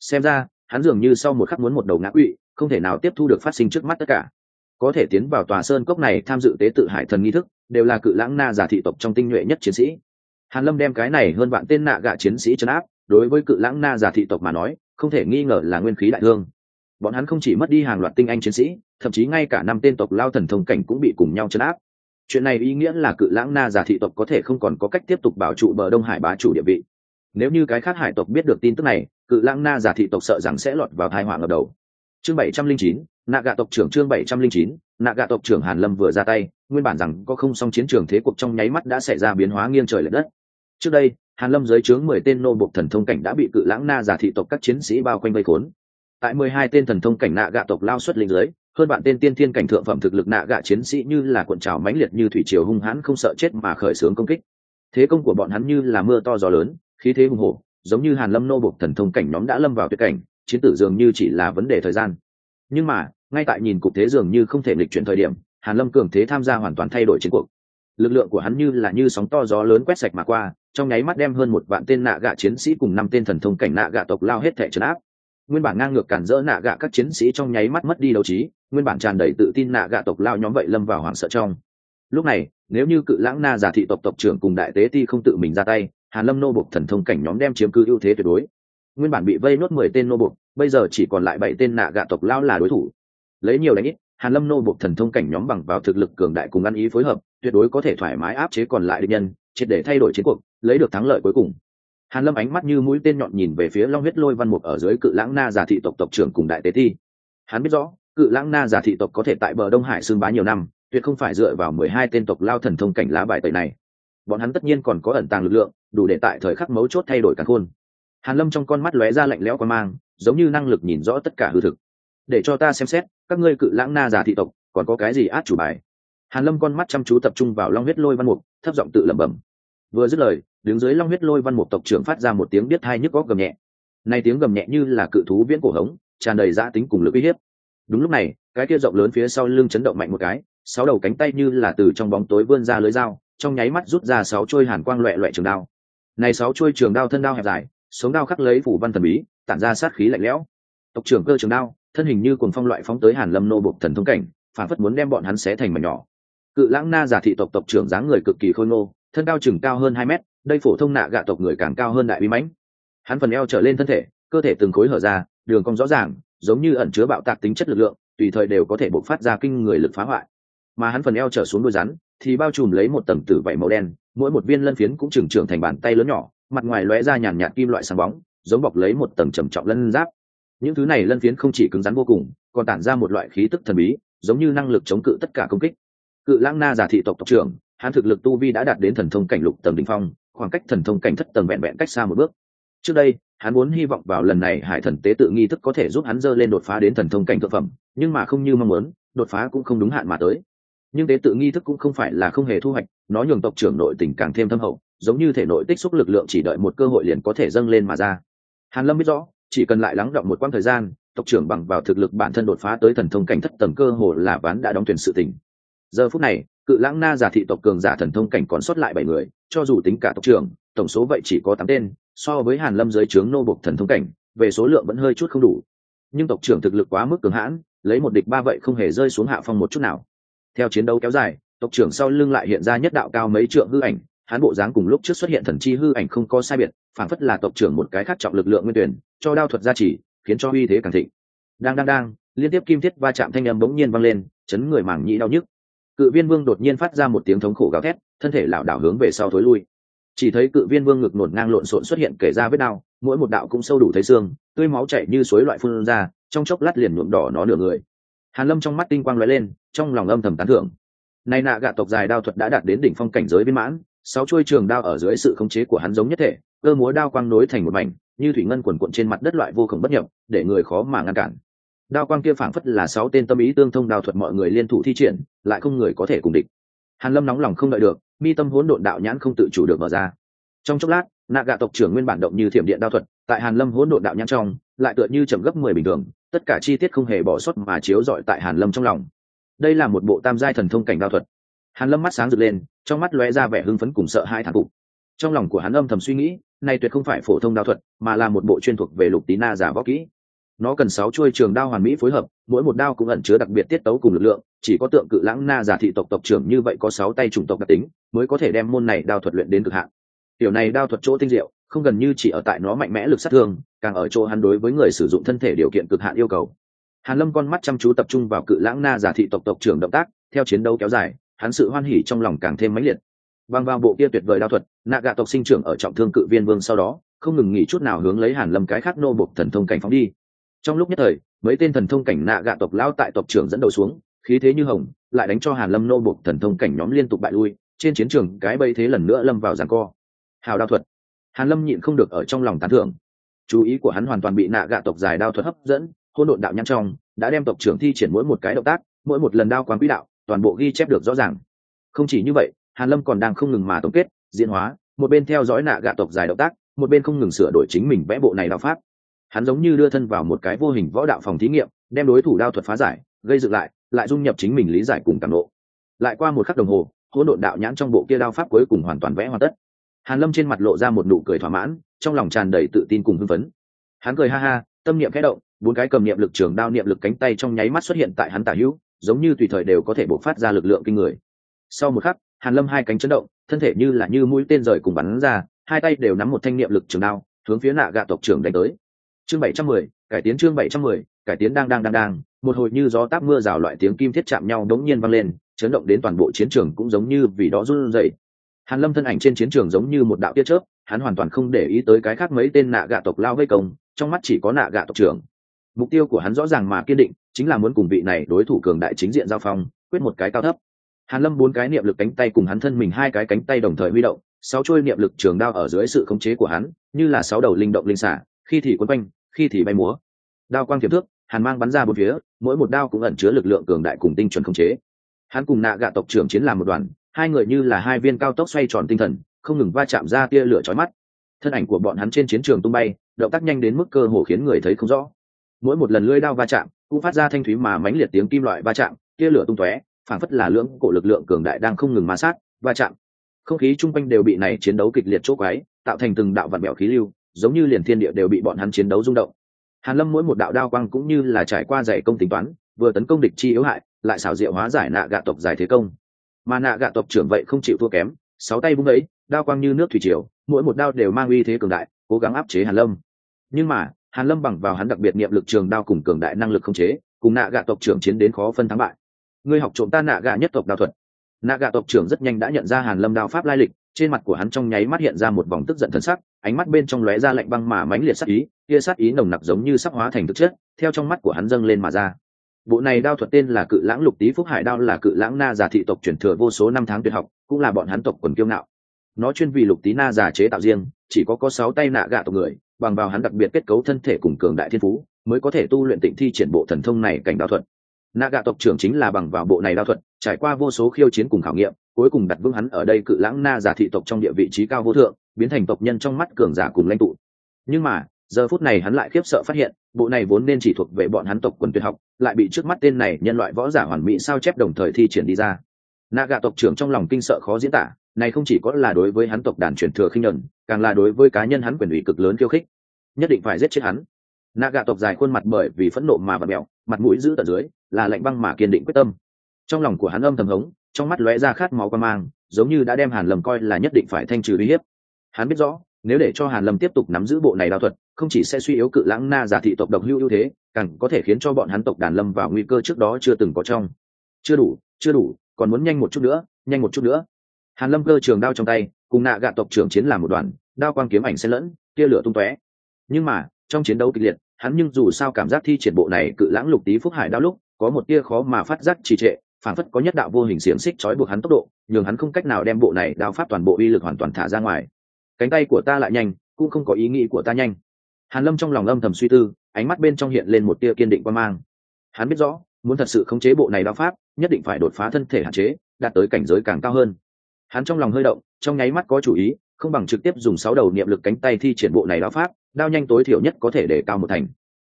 Xem ra, hắn dường như sau một khắc muốn một đầu ngã quỵ, không thể nào tiếp thu được phát sinh trước mắt tất cả. Có thể tiến vào tòa sơn cốc này tham dự tế tự hải thần nghi thức, đều là cự lãng na giả thị tộc trong tinh nhuệ nhất chiến sĩ. Hàn lâm đem cái này hơn vạn tên nạ gạ chiến sĩ chấn áp đối với cự lãng na giả thị tộc mà nói, không thể nghi ngờ là nguyên khí đại thương. Bọn hắn không chỉ mất đi hàng loạt tinh anh chiến sĩ, thậm chí ngay cả năm tên tộc lao thần thông cảnh cũng bị cùng nhau chấn áp. Chuyện này ý nghĩa là cự lãng na giả thị tộc có thể không còn có cách tiếp tục bảo trụ bờ đông hải bá chủ địa vị. Nếu như cái khác hải tộc biết được tin tức này, cự lãng na giả thị tộc sợ rằng sẽ lọt vào thai họa ngập đầu. Chương bảy trăm linh chín nạ gạ tộc trưởng chương bảy trăm linh chín nạ gạ tộc trưởng hàn lâm vừa ra tay, nguyên bản rằng có không song chiến trường thế cuộc trong nháy mắt đã xảy ra biến hóa nghiêng trời lệch đất. Trước đây hàn lâm dưới trướng mười tên nô bộc thần thông cảnh đã bị cự lãng na giả thị tộc các chiến sĩ bao quanh vây khốn. Tại mười hai tên thần thông cảnh nạ gạ tộc lao xuất linh dưới, hơn bạn tên tiên thiên cảnh thượng phẩm thực lực nạ gạ chiến sĩ như là cuộn trào mãnh liệt như thủy triều hung hãn không sợ chết mà khởi xướng công kích. Thế công của bọn hắn như là mưa to gió lớn, khí thế hùng hổ, giống như hàn lâm nô bộc thần thông cảnh nhóm đã lâm vào tuyệt cảnh, chiến tử dường như chỉ là vấn đề thời gian. Nhưng mà, ngay tại nhìn cục thế dường như không thể lịch chuyển thời điểm, hàn lâm cường thế tham gia hoàn toàn thay đổi chiến cuộc. Lực lượng của hắn như là như sóng to gió lớn quét sạch mà qua trong nháy mắt đem hơn một vạn tên nạ gạ chiến sĩ cùng năm tên thần thông cảnh nạ gạ tộc lao hết thể trấn áp. Nguyên bản ngang ngược cản rỡ nạ gạ các chiến sĩ trong nháy mắt mất đi đấu trí, nguyên bản tràn đầy tự tin nạ gạ tộc lao nhóm vậy lâm vào hoảng sợ trong. Lúc này, nếu như cự lãng na giả thị tộc tộc trưởng cùng đại tế ti không tự mình ra tay, hàn lâm nô bục thần thông cảnh nhóm đem chiếm cứ ưu thế tuyệt đối. Nguyên bản bị vây nốt mười tên nô bục bây giờ chỉ còn lại bảy tên nạ gạ tộc lao là đối thủ. Lấy nhiều đánh ít, hàn lâm nô bục thần thông cảnh nhóm bằng vào thực lực cường đại cùng ăn ý phối hợp, tuyệt đối có thể thoải mái áp chế còn lại địch nhân triệt để thay đổi chiến cuộc, lấy được thắng lợi cuối cùng. Hàn lâm ánh mắt như mũi tên nhọn nhìn về phía long huyết lôi văn mục ở dưới cự lãng na giả thị tộc tộc trưởng cùng đại tế thi hắn biết rõ, cự lãng na giả thị tộc có thể tại bờ đông hải xương bá nhiều năm, tuyệt không phải dựa vào mười hai tên tộc lao thần thông cảnh lá bài tẩy này. Bọn hắn tất nhiên còn có ẩn tàng lực lượng, đủ để tại thời khắc mấu chốt thay đổi cả khuôn hàn lâm trong con mắt lóe ra lạnh lẽo quan mang, giống như năng lực nhìn rõ tất cả hư thực. Để cho ta xem xét, các ngươi cự lãng na giả thị tộc còn có cái gì át chủ bài? Hàn lâm con mắt chăm chú tập trung vào long huyết lôi văn mục thấp giọng tự lẩm bẩm. Vừa dứt lời, đứng dưới long huyết lôi văn mục tộc trưởng phát ra một tiếng biết hai nhức góc gầm nhẹ. Này tiếng gầm nhẹ như là cự thú viễn cổ hống, tràn đầy dã tính cùng lực uy hiếp. Đúng lúc này, cái kia rộng lớn phía sau lưng chấn động mạnh một cái, sáu đầu cánh tay như là từ trong bóng tối vươn ra lưới dao, trong nháy mắt rút ra sáu chuôi hàn quang loẹ loẹ trường đao. Này sáu chuôi trường đao thân đao hẹp dài, sống đao khắc lấy phủ văn thần bí, tản ra sát khí lạnh lẽo. Tộc trưởng cơ trường đao, thân hình như cuồng phong loại phóng tới hàn lâm nô buộc thần thông cảnh, phản phất muốn đem bọn hắn xé thành mảnh nhỏ cự lãng na giả thị tộc tộc trưởng dáng người cực kỳ khôi ngô, thân cao chừng cao hơn hai mét, đây phổ thông nạ gạ tộc người càng cao hơn đại uy mãnh. Hắn phần eo trở lên thân thể, cơ thể từng khối hở ra, đường cong rõ ràng, giống như ẩn chứa bạo tạc tính chất lực lượng, tùy thời đều có thể bộc phát ra kinh người lực phá hoại. Mà hắn phần eo trở xuống đôi rắn, thì bao trùm lấy một tầng tử vảy màu đen, mỗi một viên lân phiến cũng trừng trưởng thành bàn tay lớn nhỏ, mặt ngoài lóe ra nhàn nhạt kim loại sáng bóng, giống bọc lấy một tầng trầm trọng lân giáp. Những thứ này lân phiến không chỉ cứng rắn vô cùng, còn tản ra một loại khí tức thần bí, giống như năng lực chống cự tất cả công kích cự lãng na giả thị tộc tộc trưởng, hắn thực lực tu vi đã đạt đến thần thông cảnh lục tầng đ ỉ n h phong, khoảng cách thần thông cảnh thất tầng vẹn vẹn cách xa một bước. Trước đây, hắn muốn hy vọng vào lần này hải thần tế tự nghi thức có thể giúp hắn dơ lên đột phá đến thần thông cảnh thực phẩm, nhưng mà không như mong muốn, đột phá cũng không đúng hạn mà tới. Nhưng tế tự nghi thức cũng không phải là không hề thu hoạch, nó nhường tộc trưởng nội tình càng thêm thâm hậu, giống như thể nội tích xúc lực lượng chỉ đợi một cơ hội liền có thể dâng lên mà ra. Hàn lâm biết rõ, chỉ cần lại lắng động một quãng thời gian, tộc trưởng bằng vào thực lực bản thân đột phá tới thần thông cảnh thất tầng cơ hồ là ván đã đóng tuyển sự tình giờ phút này, cự lãng na giả thị tộc cường giả thần thông cảnh còn sót lại bảy người, cho dù tính cả tộc trưởng, tổng số vậy chỉ có tám tên, so với hàn lâm dưới trướng nô bộc thần thông cảnh, về số lượng vẫn hơi chút không đủ. Nhưng tộc trưởng thực lực quá mức cường hãn, lấy một địch ba vậy không hề rơi xuống hạ phong một chút nào. Theo chiến đấu kéo dài, tộc trưởng sau lưng lại hiện ra nhất đạo cao mấy trượng hư ảnh hắn bộ dáng cùng lúc trước xuất hiện thần chi hư ảnh không có sai biệt phản phất là tộc trưởng một cái khác trọng lực lượng nguyên tuyển, cho đao thuật gia trì, khiến cho uy thế càng thịnh. Đang đang đang, liên tiếp kim thiết va chạm thanh âm bỗng nhiên vang lên, chấn người màng nhĩ đau nhức cự viên vương đột nhiên phát ra một tiếng thống khổ gào thét, thân thể lảo đảo hướng về sau thối lui. Chỉ thấy cự viên vương ngực nổn ngang lộn xộn xuất hiện kể ra vết đau, mỗi một đạo cũng sâu đủ thấy xương, tươi máu chảy như suối loại phun ra, trong chốc lát liền nhuộm đỏ nó nửa người. Hàn lâm trong mắt tinh quang lóe lên, trong lòng âm thầm tán thưởng. Nay nạ gạ tộc dài đao thuật đã đạt đến đỉnh phong cảnh giới viên mãn, sáu chuôi trường đao ở dưới sự khống chế của hắn giống nhất thể, cơ múa đao quang nối thành một mảnh, như thủy ngân quần cuộn trên mặt đất loại vô cùng bất nhập, để người khó mà ngăn cản. Đao quang kia phảng phất là sáu tên tâm ý tương thông đao thuật mọi người liên thủ thi triển lại không người có thể cùng địch. Hàn lâm nóng lòng không đợi được, mi tâm hỗn độn đạo nhãn không tự chủ được mở ra. Trong chốc lát, nạ gạ tộc trưởng nguyên bản động như thiểm điện đao thuật, tại hàn lâm hỗn độn đạo nhãn trong, lại tựa như chậm gấp mười bình thường, tất cả chi tiết không hề bỏ sót mà chiếu rọi tại hàn lâm trong lòng. Đây là một bộ tam giai thần thông cảnh đao thuật. Hàn lâm mắt sáng rực lên, trong mắt lóe ra vẻ hưng phấn cùng sợ hai thằng phục. Trong lòng của hắn âm thầm suy nghĩ, này tuyệt không phải phổ thông đao thuật, mà là một bộ chuyên thuộc về lục tí na giả võ kỹ nó cần sáu chuôi trường đao hoàn mỹ phối hợp, mỗi một đao cũng ẩn chứa đặc biệt tiết tấu cùng lực lượng, chỉ có tượng cự lãng na giả thị tộc tộc trưởng như vậy có sáu tay chủng tộc đặc tính, mới có thể đem môn này đao thuật luyện đến cực hạn. Tiểu này đao thuật chỗ tinh diệu, không gần như chỉ ở tại nó mạnh mẽ lực sát thương, càng ở chỗ hắn đối với người sử dụng thân thể điều kiện cực hạn yêu cầu. Hàn lâm con mắt chăm chú tập trung vào cự lãng na giả thị tộc tộc trưởng động tác, theo chiến đấu kéo dài, hắn sự hoan hỉ trong lòng càng thêm mãnh liệt. Bằng vào bộ kia tuyệt vời đao thuật nạ gạ tộc sinh trưởng ở trọng thương cự viên vương sau đó, không ngừng nghỉ chút nào hướng lấy hàn lâm cái khác nô bộc thần thông cảnh phóng đi trong lúc nhất thời, mấy tên thần thông cảnh nạ gạ tộc lao tại tộc trưởng dẫn đầu xuống, khí thế như hồng, lại đánh cho hàn lâm nô buộc thần thông cảnh nhóm liên tục bại lui, trên chiến trường cái bây thế lần nữa lâm vào giằng co. Hào đao thuật. Hàn lâm nhịn không được ở trong lòng tán thưởng. Chú ý của hắn hoàn toàn bị nạ gạ tộc dài đao thuật hấp dẫn hôn độn đạo nhăn trong, đã đem tộc trưởng thi triển mỗi một cái động tác, mỗi một lần đao quán quỹ đạo, toàn bộ ghi chép được rõ ràng. Không chỉ như vậy, hàn lâm còn đang không ngừng mà tổng kết, diễn hóa, một bên theo dõi nạ gạ tộc dài động tác, một bên không ngừng sửa đổi chính mình vẽ bộ này đao pháp hắn giống như đưa thân vào một cái vô hình võ đạo phòng thí nghiệm, đem đối thủ đao thuật phá giải, gây dựng lại lại dung nhập chính mình lý giải cùng cảm lộ lại qua một khắc đồng hồ, hỗn độn đạo nhãn trong bộ kia đao pháp cuối cùng hoàn toàn vẽ hoàn tất. Hàn lâm trên mặt lộ ra một nụ cười thỏa mãn, trong lòng tràn đầy tự tin cùng hưng phấn. Hắn cười ha ha, tâm niệm khẽ động, bốn cái cầm niệm lực trường đao niệm lực cánh tay trong nháy mắt xuất hiện tại hắn tả hữu, giống như tùy thời đều có thể bộc phát ra lực lượng kinh người. Sau một khắc, hàn lâm hai cánh chấn động, thân thể như là như mũi tên rời cùng bắn ra, hai tay đều nắm một thanh niệm lực trường đao, hướng phía nạ gạ tộc trưởng đánh tới chương bảy trăm mười, cải tiến chương bảy trăm mười, cải tiến đang đang đang đang. Một hồi như gió táp mưa rào loại tiếng kim thiết chạm nhau đống nhiên vang lên, chấn động đến toàn bộ chiến trường cũng giống như vì đó run rẩy. Hàn lâm thân ảnh trên chiến trường giống như một đạo tia chớp, hắn hoàn toàn không để ý tới cái khác mấy tên nạ gạ tộc lao vây công, trong mắt chỉ có nạ gạ tộc trưởng. Mục tiêu của hắn rõ ràng mà kiên định, chính là muốn cùng vị này đối thủ cường đại chính diện giao phong, quyết một cái cao thấp. Hàn lâm bốn cái niệm lực cánh tay cùng hắn thân mình hai cái cánh tay đồng thời huy động, sáu chuôi niệm lực trường đao ở dưới sự khống chế của hắn, như là sáu đầu linh động linh xả, khi thì quấn quanh khi thì bay múa. Đao quang kiếm thước, hàn mang bắn ra bốn phía, mỗi một đao cũng ẩn chứa lực lượng cường đại cùng tinh chuẩn khống chế. Hắn cùng nạ gạ tộc trưởng chiến làm một đoàn, hai người như là hai viên cao tốc xoay tròn tinh thần, không ngừng va chạm ra tia lửa chói mắt. Thân ảnh của bọn hắn trên chiến trường tung bay, động tác nhanh đến mức cơ hồ khiến người thấy không rõ. Mỗi một lần lưỡi đao va chạm, cũng phát ra thanh thúy mà mãnh liệt tiếng kim loại va chạm, tia lửa tung tóe phản phất là lưỡng cổ lực lượng cường đại đang không ngừng ma sát, va chạm. Không khí chung quanh đều bị này chiến đấu kịch liệt chốt quái tạo thành từng đạo vạn mẹo khí lưu giống như liền thiên địa đều bị bọn hắn chiến đấu rung động. Hàn lâm mỗi một đạo đao quang cũng như là trải qua dày công tính toán, vừa tấn công địch chi yếu hại, lại xảo diệu hóa giải nạ gạ tộc giải thế công. Mà nạ gạ tộc trưởng vậy không chịu thua kém, sáu tay vung ấy, đao quang như nước thủy triều, mỗi một đao đều mang uy thế cường đại, cố gắng áp chế hàn lâm. Nhưng mà, hàn lâm bằng vào hắn đặc biệt niệm lực trường đao cùng cường đại năng lực không chế, cùng nạ gạ tộc trưởng chiến đến khó phân thắng bại. Ngươi học trộm ta nạ gạ nhất tộc đao thuật. Nạ gạ tộc trưởng rất nhanh đã nhận ra hàn lâm đao pháp lai lịch trên mặt của hắn trong nháy mắt hiện ra một vòng tức giận thần sắc, ánh mắt bên trong lóe ra lạnh băng mà mãnh liệt sát ý, kia sát ý nồng nặc giống như sắp hóa thành thực chất, theo trong mắt của hắn dâng lên mà ra. Bộ này đao thuật tên là cự lãng lục tý phúc hải đao là cự lãng na giả thị tộc truyền thừa vô số năm tháng tuyệt học, cũng là bọn hắn tộc quần kiêu ngạo. Nó chuyên vì lục tý na giả chế tạo riêng, chỉ có có sáu tay nạ gạ tộc người, bằng vào hắn đặc biệt kết cấu thân thể cùng cường đại thiên phú, mới có thể tu luyện tịnh thi triển bộ thần thông này cảnh đao thuật. Nạ gạ tộc trưởng chính là bằng vào bộ này đao thuật trải qua vô số khiêu chiến cùng khảo nghiệm, cuối cùng đặt vững hắn ở đây cự lãng na giả thị tộc trong địa vị trí cao vô thượng, biến thành tộc nhân trong mắt cường giả cùng lãnh tụ. Nhưng mà, giờ phút này hắn lại khiếp sợ phát hiện, bộ này vốn nên chỉ thuộc về bọn hắn tộc quần tuyệt học, lại bị trước mắt tên này nhân loại võ giả hoàn mỹ sao chép đồng thời thi triển đi ra. Nạ gạ tộc trưởng trong lòng kinh sợ khó diễn tả, này không chỉ có là đối với hắn tộc đàn truyền thừa khinh nhẫn càng là đối với cá nhân hắn quyền ủy cực lớn khiêu khích. Nhất định phải giết chết hắn. Nạ gạ tộc dài khuôn mặt bởi vì phẫn nộ mà và mẹo, mặt mũi giữ tận dưới, là lạnh băng mà kiên định quyết tâm trong lòng của hắn âm thầm hống, trong mắt lóe ra khát máu quan mang, giống như đã đem hàn lâm coi là nhất định phải thanh trừ uy hiếp. Hắn biết rõ, nếu để cho hàn lâm tiếp tục nắm giữ bộ này đao thuật, không chỉ sẽ suy yếu cự lãng na giả thị tộc độc hưu ưu thế, càng có thể khiến cho bọn hắn tộc đàn lâm vào nguy cơ trước đó chưa từng có trong. Chưa đủ chưa đủ, còn muốn nhanh một chút nữa, nhanh một chút nữa. Hàn lâm cơ trường đao trong tay, cùng nạ gạ tộc trưởng chiến làm một đoàn đao quang kiếm ảnh xen lẫn, tia lửa tung tóe. Nhưng mà, trong chiến đấu kịch liệt, hắn nhưng dù sao cảm giác thi triển bộ này cự lãng lục tí phúc hải đao lúc, có một tia khó mà phát giác trì trệ phản phất có nhất đạo vô hình xiềng xích trói buộc hắn tốc độ, nhường hắn không cách nào đem bộ này đao pháp toàn bộ uy lực hoàn toàn thả ra ngoài. Cánh tay của ta lại nhanh, cũng không có ý nghĩ của ta nhanh. Hàn lâm trong lòng âm thầm suy tư, ánh mắt bên trong hiện lên một tia kiên định quan mang. Hắn biết rõ, muốn thật sự khống chế bộ này đao pháp, nhất định phải đột phá thân thể hạn chế, đạt tới cảnh giới càng cao hơn. Hắn trong lòng hơi động, trong nháy mắt có chủ ý, không bằng trực tiếp dùng sáu đầu niệm lực cánh tay thi triển bộ này đao pháp, đao nhanh tối thiểu nhất có thể để cao một thành.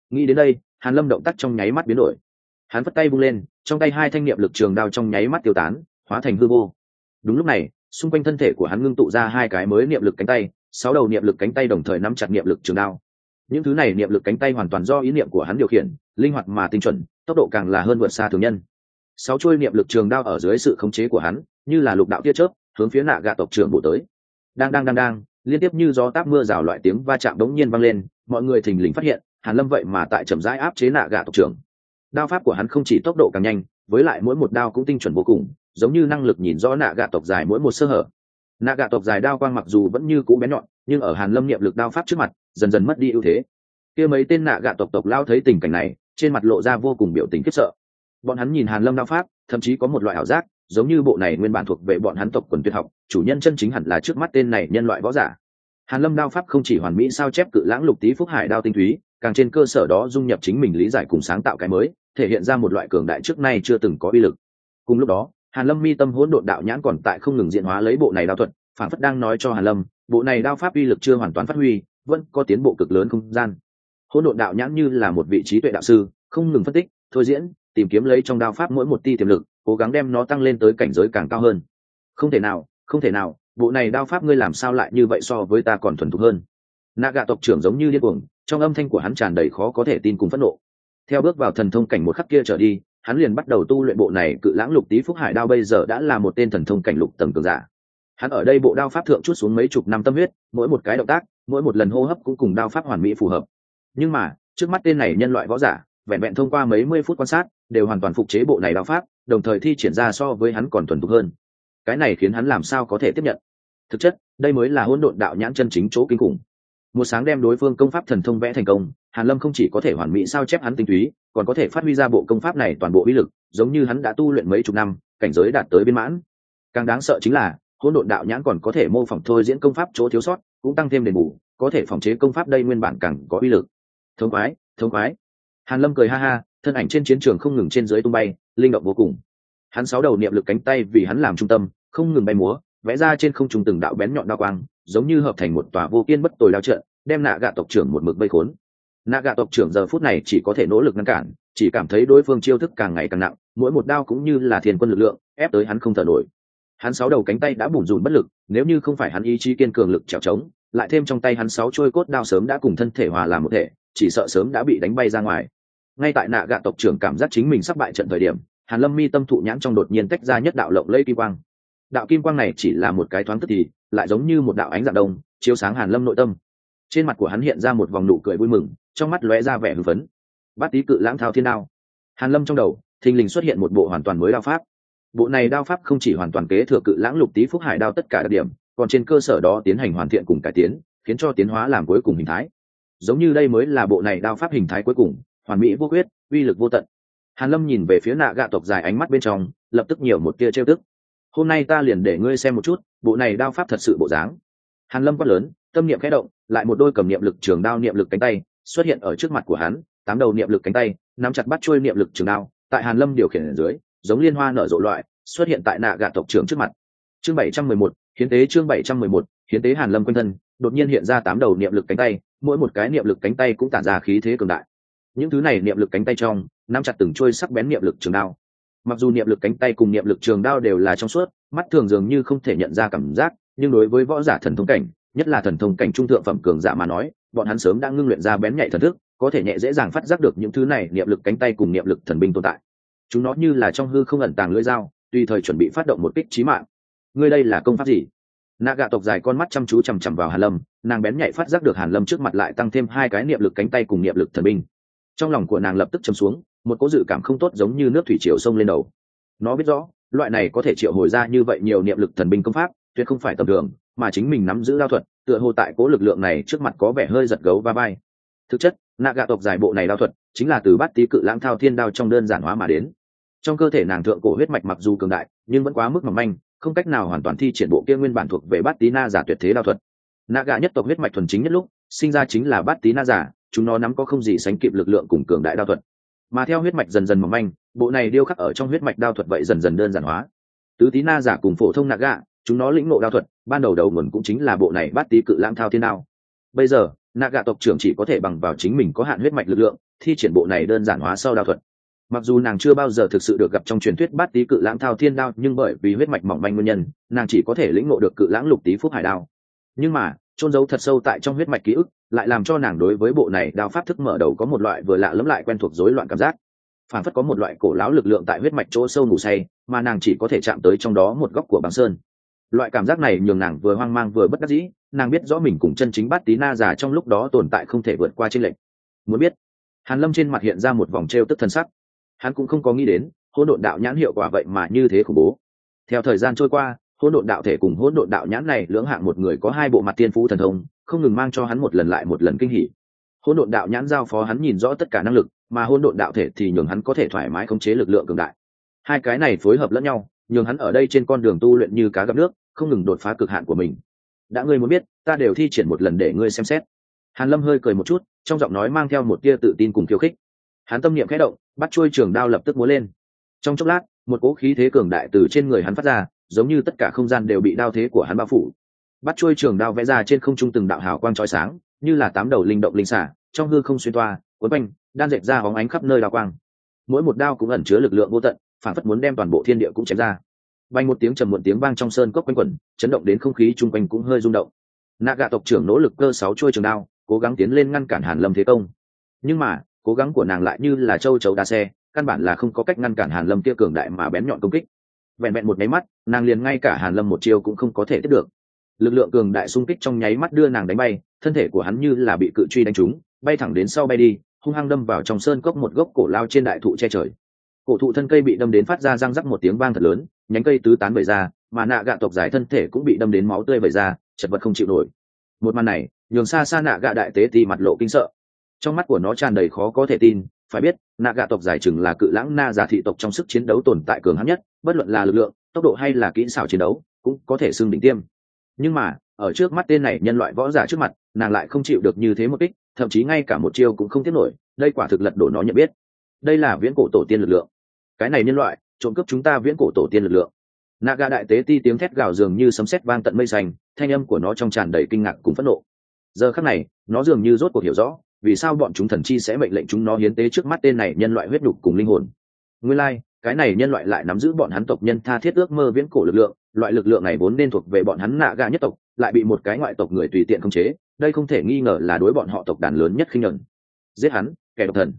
Nghĩ đến đây, hàn lâm động tác trong nháy mắt biến đổi. Hắn vất tay bung lên trong tay hai thanh niệm lực trường đao trong nháy mắt tiêu tán, hóa thành hư vô. Đúng lúc này, xung quanh thân thể của hắn ngưng tụ ra hai cái mới niệm lực cánh tay, sáu đầu niệm lực cánh tay đồng thời nắm chặt niệm lực trường đao. Những thứ này niệm lực cánh tay hoàn toàn do ý niệm của hắn điều khiển, linh hoạt mà tinh chuẩn, tốc độ càng là hơn vượt xa thường nhân. Sáu chuôi niệm lực trường đao ở dưới sự khống chế của hắn, như là lục đạo tia chớp, hướng phía nạ gạ tộc trưởng bổ tới. Đang đang đang đang, liên tiếp như gió táp mưa rào loại tiếng va chạm đống nhiên vang lên, mọi người thình lình phát hiện, hàn lâm vậy mà tại chậm rãi áp chế nạ gạ tộc trưởng đao pháp của hắn không chỉ tốc độ càng nhanh, với lại mỗi một đao cũng tinh chuẩn vô cùng, giống như năng lực nhìn rõ nạ gạ tộc dài mỗi một sơ hở. Nạ gạ tộc dài đao quang mặc dù vẫn như cũ bén nhọn, nhưng ở hàn lâm niệm lực đao pháp trước mặt, dần dần mất đi ưu thế. Kia mấy tên nạ gạ tộc tộc lao thấy tình cảnh này, trên mặt lộ ra vô cùng biểu tình khiếp sợ. Bọn hắn nhìn hàn lâm đao pháp, thậm chí có một loại ảo giác, giống như bộ này nguyên bản thuộc về bọn hắn tộc quần tuyệt học, chủ nhân chân chính hẳn là trước mắt tên này nhân loại võ giả. Hàn lâm đao pháp không chỉ hoàn mỹ sao chép cự lãng lục tý phúc hải đao tinh túy càng trên cơ sở đó dung nhập chính mình lý giải cùng sáng tạo cái mới, thể hiện ra một loại cường đại trước nay chưa từng có uy lực. Cùng lúc đó, hàn lâm mi tâm hỗn độn đạo nhãn còn tại không ngừng diễn hóa lấy bộ này đao thuật, phản phất đang nói cho hàn lâm, bộ này đao pháp uy lực chưa hoàn toàn phát huy, vẫn có tiến bộ cực lớn không gian. Hỗn độn đạo nhãn như là một vị trí tuệ đạo sư, không ngừng phân tích, thôi diễn, tìm kiếm lấy trong đao pháp mỗi một ti tiềm lực, cố gắng đem nó tăng lên tới cảnh giới càng cao hơn. Không thể nào, không thể nào, bộ này đao pháp ngươi làm sao lại như vậy so với ta còn thuần thục hơn? Naga tộc trưởng giống như điên cuồng, trong âm thanh của hắn tràn đầy khó có thể tin cùng phẫn nộ. Theo bước vào thần thông cảnh một khắc kia trở đi, hắn liền bắt đầu tu luyện bộ này cự lãng lục tý phúc hải đao bây giờ đã là một tên thần thông cảnh lục tầng cường giả. Hắn ở đây bộ đao pháp thượng chút xuống mấy chục năm tâm huyết, mỗi một cái động tác, mỗi một lần hô hấp cũng cùng đao pháp hoàn mỹ phù hợp. Nhưng mà, trước mắt tên này nhân loại võ giả, vẹn vẹn thông qua mấy mươi phút quan sát, đều hoàn toàn phục chế bộ này đao pháp, đồng thời thi triển ra so với hắn còn thuần thục hơn. Cái này khiến hắn làm sao có thể tiếp nhận? Thực chất, đây mới là hỗn độn đạo nhãn chân chính chỗ kinh khủng một sáng đem đối phương công pháp thần thông vẽ thành công, hàn lâm không chỉ có thể hoàn mỹ sao chép hắn tinh túy, còn có thể phát huy ra bộ công pháp này toàn bộ uy lực, giống như hắn đã tu luyện mấy chục năm, cảnh giới đạt tới biên mãn. Càng đáng sợ chính là, hỗn độn đạo nhãn còn có thể mô phỏng thôi diễn công pháp chỗ thiếu sót, cũng tăng thêm đền bù, có thể phòng chế công pháp đây nguyên bản càng có uy lực. Thống quái thống quái hàn lâm cười ha ha, thân ảnh trên chiến trường không ngừng trên dưới tung bay, linh động vô cùng. Hắn sáu đầu niệm lực cánh tay vì hắn làm trung tâm, không ngừng bay múa, vẽ ra trên không trung từng đạo bén nhọn đao quang giống như hợp thành một tòa vô kiên bất tồi lao trận, đem nạ gạ tộc trưởng một mực vây khốn. Nạ gạ tộc trưởng giờ phút này chỉ có thể nỗ lực ngăn cản, chỉ cảm thấy đối phương chiêu thức càng ngày càng nặng, mỗi một đao cũng như là thiền quân lực lượng, ép tới hắn không thở nổi. Hắn sáu đầu cánh tay đã bủn rủn bất lực, nếu như không phải hắn ý chí kiên cường lực trèo trống lại thêm trong tay hắn sáu trôi cốt đao sớm đã cùng thân thể hòa làm một thể, chỉ sợ sớm đã bị đánh bay ra ngoài. Ngay tại nạ gạ tộc trưởng cảm giác chính mình sắp bại trận thời điểm, hàn lâm mi tâm thụ nhãn trong đột nhiên tách ra nhất đạo lộng lây kỳ quang đạo kim quang này chỉ là một cái thoáng tức thì lại giống như một đạo ánh dạng đông, chiếu sáng hàn lâm nội tâm. Trên mặt của hắn hiện ra một vòng nụ cười vui mừng, trong mắt lóe ra vẻ hưng phấn. Bát tý cự lãng thao thiên đao. Hàn lâm trong đầu, thình lình xuất hiện một bộ hoàn toàn mới đao pháp. Bộ này đao pháp không chỉ hoàn toàn kế thừa cự lãng lục tý phúc hải đao tất cả đặc điểm, còn trên cơ sở đó tiến hành hoàn thiện cùng cải tiến, khiến cho tiến hóa làm cuối cùng hình thái. Giống như đây mới là bộ này đao pháp hình thái cuối cùng, hoàn mỹ vô quyết uy lực vô tận. Hàn lâm nhìn về phía nạ gạ tộc dài ánh mắt bên trong, lập tức nhiều một tia trêu tức hôm nay ta liền để ngươi xem một chút, bộ này đao pháp thật sự bộ dáng. Hàn lâm quát lớn, tâm niệm khẽ động, lại một đôi cầm niệm lực trường đao niệm lực cánh tay xuất hiện ở trước mặt của hắn, tám đầu niệm lực cánh tay, nắm chặt bắt chuôi niệm lực trường đao, tại hàn lâm điều khiển ở dưới, giống liên hoa nở rộ loại, xuất hiện tại nạ gạ tộc trưởng trước mặt. Chương bảy trăm mười một, hiến tế chương bảy trăm mười một, hiến tế hàn lâm quanh thân, đột nhiên hiện ra tám đầu niệm lực cánh tay, mỗi một cái niệm lực cánh tay cũng tản ra khí thế cường đại. Những thứ này niệm lực cánh tay trong, nắm chặt từng trôi sắc bén niệm lực trường đao mặc dù niệm lực cánh tay cùng niệm lực trường đao đều là trong suốt, mắt thường dường như không thể nhận ra cảm giác, nhưng đối với võ giả thần thông cảnh, nhất là thần thông cảnh trung thượng phẩm cường giả mà nói, bọn hắn sớm đã ngưng luyện ra bén nhạy thần thức, có thể nhẹ dễ dàng phát giác được những thứ này niệm lực cánh tay cùng niệm lực thần binh tồn tại. Chúng nó như là trong hư không ẩn tàng lưỡi dao, tùy thời chuẩn bị phát động một kích trí mạng. Ngươi đây là công pháp gì? Nạ gạ tộc dài con mắt chăm chú chằm chằm vào hàn lâm, nàng bén nhạy phát giác được hàn lâm trước mặt lại tăng thêm hai cái niệm lực cánh tay cùng niệm lực thần binh trong lòng của nàng lập tức chầm xuống, một cố dự cảm không tốt giống như nước thủy triều sông lên đầu. Nó biết rõ, loại này có thể triệu hồi ra như vậy nhiều niệm lực thần binh công pháp, tuyệt không phải tầm thường, mà chính mình nắm giữ đao thuật, tựa hồ tại cố lực lượng này trước mặt có vẻ hơi giật gấu va bay thực chất nạ gạ tộc dài bộ này đao thuật, chính là từ bát tý cự lãng thao thiên đao trong đơn giản hóa mà đến. Trong cơ thể nàng thượng cổ huyết mạch mặc dù cường đại, nhưng vẫn quá mức mỏng manh, không cách nào hoàn toàn thi triển bộ kia nguyên bản thuộc về bát tý na giả tuyệt thế đao thuật. Nạ gạ nhất tộc huyết mạch thuần chính nhất lúc sinh ra chính là bát tý na giả, chúng nó nắm có không gì sánh kịp lực lượng cùng cường đại đao thuật. Mà theo huyết mạch dần dần mỏng manh, bộ này điêu khắc ở trong huyết mạch đao thuật vậy dần dần đơn giản hóa. Tứ tí na giả cùng phổ thông nạ gạ, chúng nó lĩnh ngộ đao thuật, ban đầu đầu nguồn cũng chính là bộ này bát tý cự lãng thao thiên đao. Bây giờ, nạ gạ tộc trưởng chỉ có thể bằng vào chính mình có hạn huyết mạch lực lượng, thi triển bộ này đơn giản hóa sau đao thuật. Mặc dù nàng chưa bao giờ thực sự được gặp trong truyền thuyết bát tý cự lãng thao thiên đao, nhưng bởi vì huyết mạch mỏng manh nguyên nhân, nàng chỉ có thể lĩnh ngộ được cự lãng lục tý phúc hải đao. Nhưng mà trôn giấu thật sâu tại trong huyết mạch ký ức, lại làm cho nàng đối với bộ này đao pháp thức mở đầu có một loại vừa lạ lẫm lại quen thuộc rối loạn cảm giác. Phản phất có một loại cổ lão lực lượng tại huyết mạch chỗ sâu ngủ say, mà nàng chỉ có thể chạm tới trong đó một góc của băng sơn. Loại cảm giác này nhường nàng vừa hoang mang vừa bất đắc dĩ, nàng biết rõ mình cùng chân chính bát tí na già trong lúc đó tồn tại không thể vượt qua trên lệnh muốn biết, hàn lâm trên mặt hiện ra một vòng t tức thân sắc. Hắn cũng không có nghĩ đến, hỗn độn đạo nhãn hiệu quả vậy mà như thế khủng bố. Theo thời gian trôi qua hỗn độn đạo thể cùng hỗn độn đạo nhãn này lưỡng hạng một người có hai bộ mặt tiên phú thần thông, không ngừng mang cho hắn một lần lại một lần kinh hỉ. Hỗn độn đạo nhãn giao phó hắn nhìn rõ tất cả năng lực, mà hỗn độn đạo thể thì nhường hắn có thể thoải mái khống chế lực lượng cường đại. Hai cái này phối hợp lẫn nhau, nhường hắn ở đây trên con đường tu luyện như cá gặp nước, không ngừng đột phá cực hạn của mình. Đã ngươi muốn biết, ta đều thi triển một lần để ngươi xem xét. Hàn lâm hơi cười một chút, trong giọng nói mang theo một tia tự tin cùng khiêu khích. Hắn tâm niệm khẽ động, bắt chuôi trường đao lập tức múa lên. Trong chốc lát, một cỗ khí thế cường đại từ trên người hắn phát ra giống như tất cả không gian đều bị đao thế của hắn bao phủ. Bắt chuôi trường đao vẽ ra trên không trung từng đạo hào quang chói sáng, như là tám đầu linh động linh xả, trong hư không xuyên toa quấn quanh, đan dệt ra hóng ánh khắp nơi đao quang. Mỗi một đao cũng ẩn chứa lực lượng vô tận, phản phất muốn đem toàn bộ thiên địa cũng chém ra. Bay một tiếng trầm muộn tiếng vang trong sơn cốc quanh quẩn, chấn động đến không khí chung quanh cũng hơi rung động. Nạ gạ tộc trưởng nỗ lực cơ sáu chuôi trường đao, cố gắng tiến lên ngăn cản hàn lâm thế công. Nhưng mà, cố gắng của nàng lại như là châu chấu đa xe, căn bản là không có cách ngăn cản hàn lâm kia cường đại mà bén nhọn công kích vẹn vẹn một nháy mắt, nàng liền ngay cả hàn lâm một chiều cũng không có thể tiếp được. Lực lượng cường đại xung kích trong nháy mắt đưa nàng đánh bay, thân thể của hắn như là bị cự truy đánh trúng, bay thẳng đến sau bay đi, hung hăng đâm vào trong sơn cốc một gốc cổ lao trên đại thụ che trời. Cổ thụ thân cây bị đâm đến phát ra răng rắc một tiếng vang thật lớn, nhánh cây tứ tán bởi ra, mà nạ gạ tộc dài thân thể cũng bị đâm đến máu tươi vẩy ra, chật vật không chịu nổi. Một màn này, nhường xa xa nạ gạ đại tế thì mặt lộ kinh sợ. Trong mắt của nó tràn đầy khó có thể tin phải biết, nạ gạ tộc Giải chừng là cự lãng na giả thị tộc trong sức chiến đấu tồn tại cường hãn nhất, bất luận là lực lượng, tốc độ hay là kỹ xảo chiến đấu, cũng có thể xưng đỉnh tiêm. Nhưng mà, ở trước mắt tên này nhân loại võ giả trước mặt, nàng lại không chịu được như thế một kích, thậm chí ngay cả một chiêu cũng không tiết nổi, đây quả thực lật đổ nó nhận biết. Đây là viễn cổ tổ tiên lực lượng. Cái này nhân loại, trộm cướp chúng ta viễn cổ tổ tiên lực lượng. Naga đại tế ti tiếng thét gào dường như sấm sét vang tận mây xanh, thanh âm của nó trong tràn đầy kinh ngạc cùng phẫn nộ. Giờ khắc này, nó dường như rốt cuộc hiểu rõ vì sao bọn chúng thần chi sẽ mệnh lệnh chúng nó hiến tế trước mắt tên này nhân loại huyết nhục cùng linh hồn? Nguyên lai、like, cái này nhân loại lại nắm giữ bọn hắn tộc nhân tha thiết ước mơ viễn cổ lực lượng loại lực lượng này vốn nên thuộc về bọn hắn nạ gà nhất tộc lại bị một cái ngoại tộc người tùy tiện khống chế đây không thể nghi ngờ là đối bọn họ tộc đàn lớn nhất khinh nhuận. Giết hắn kẻ độc thần.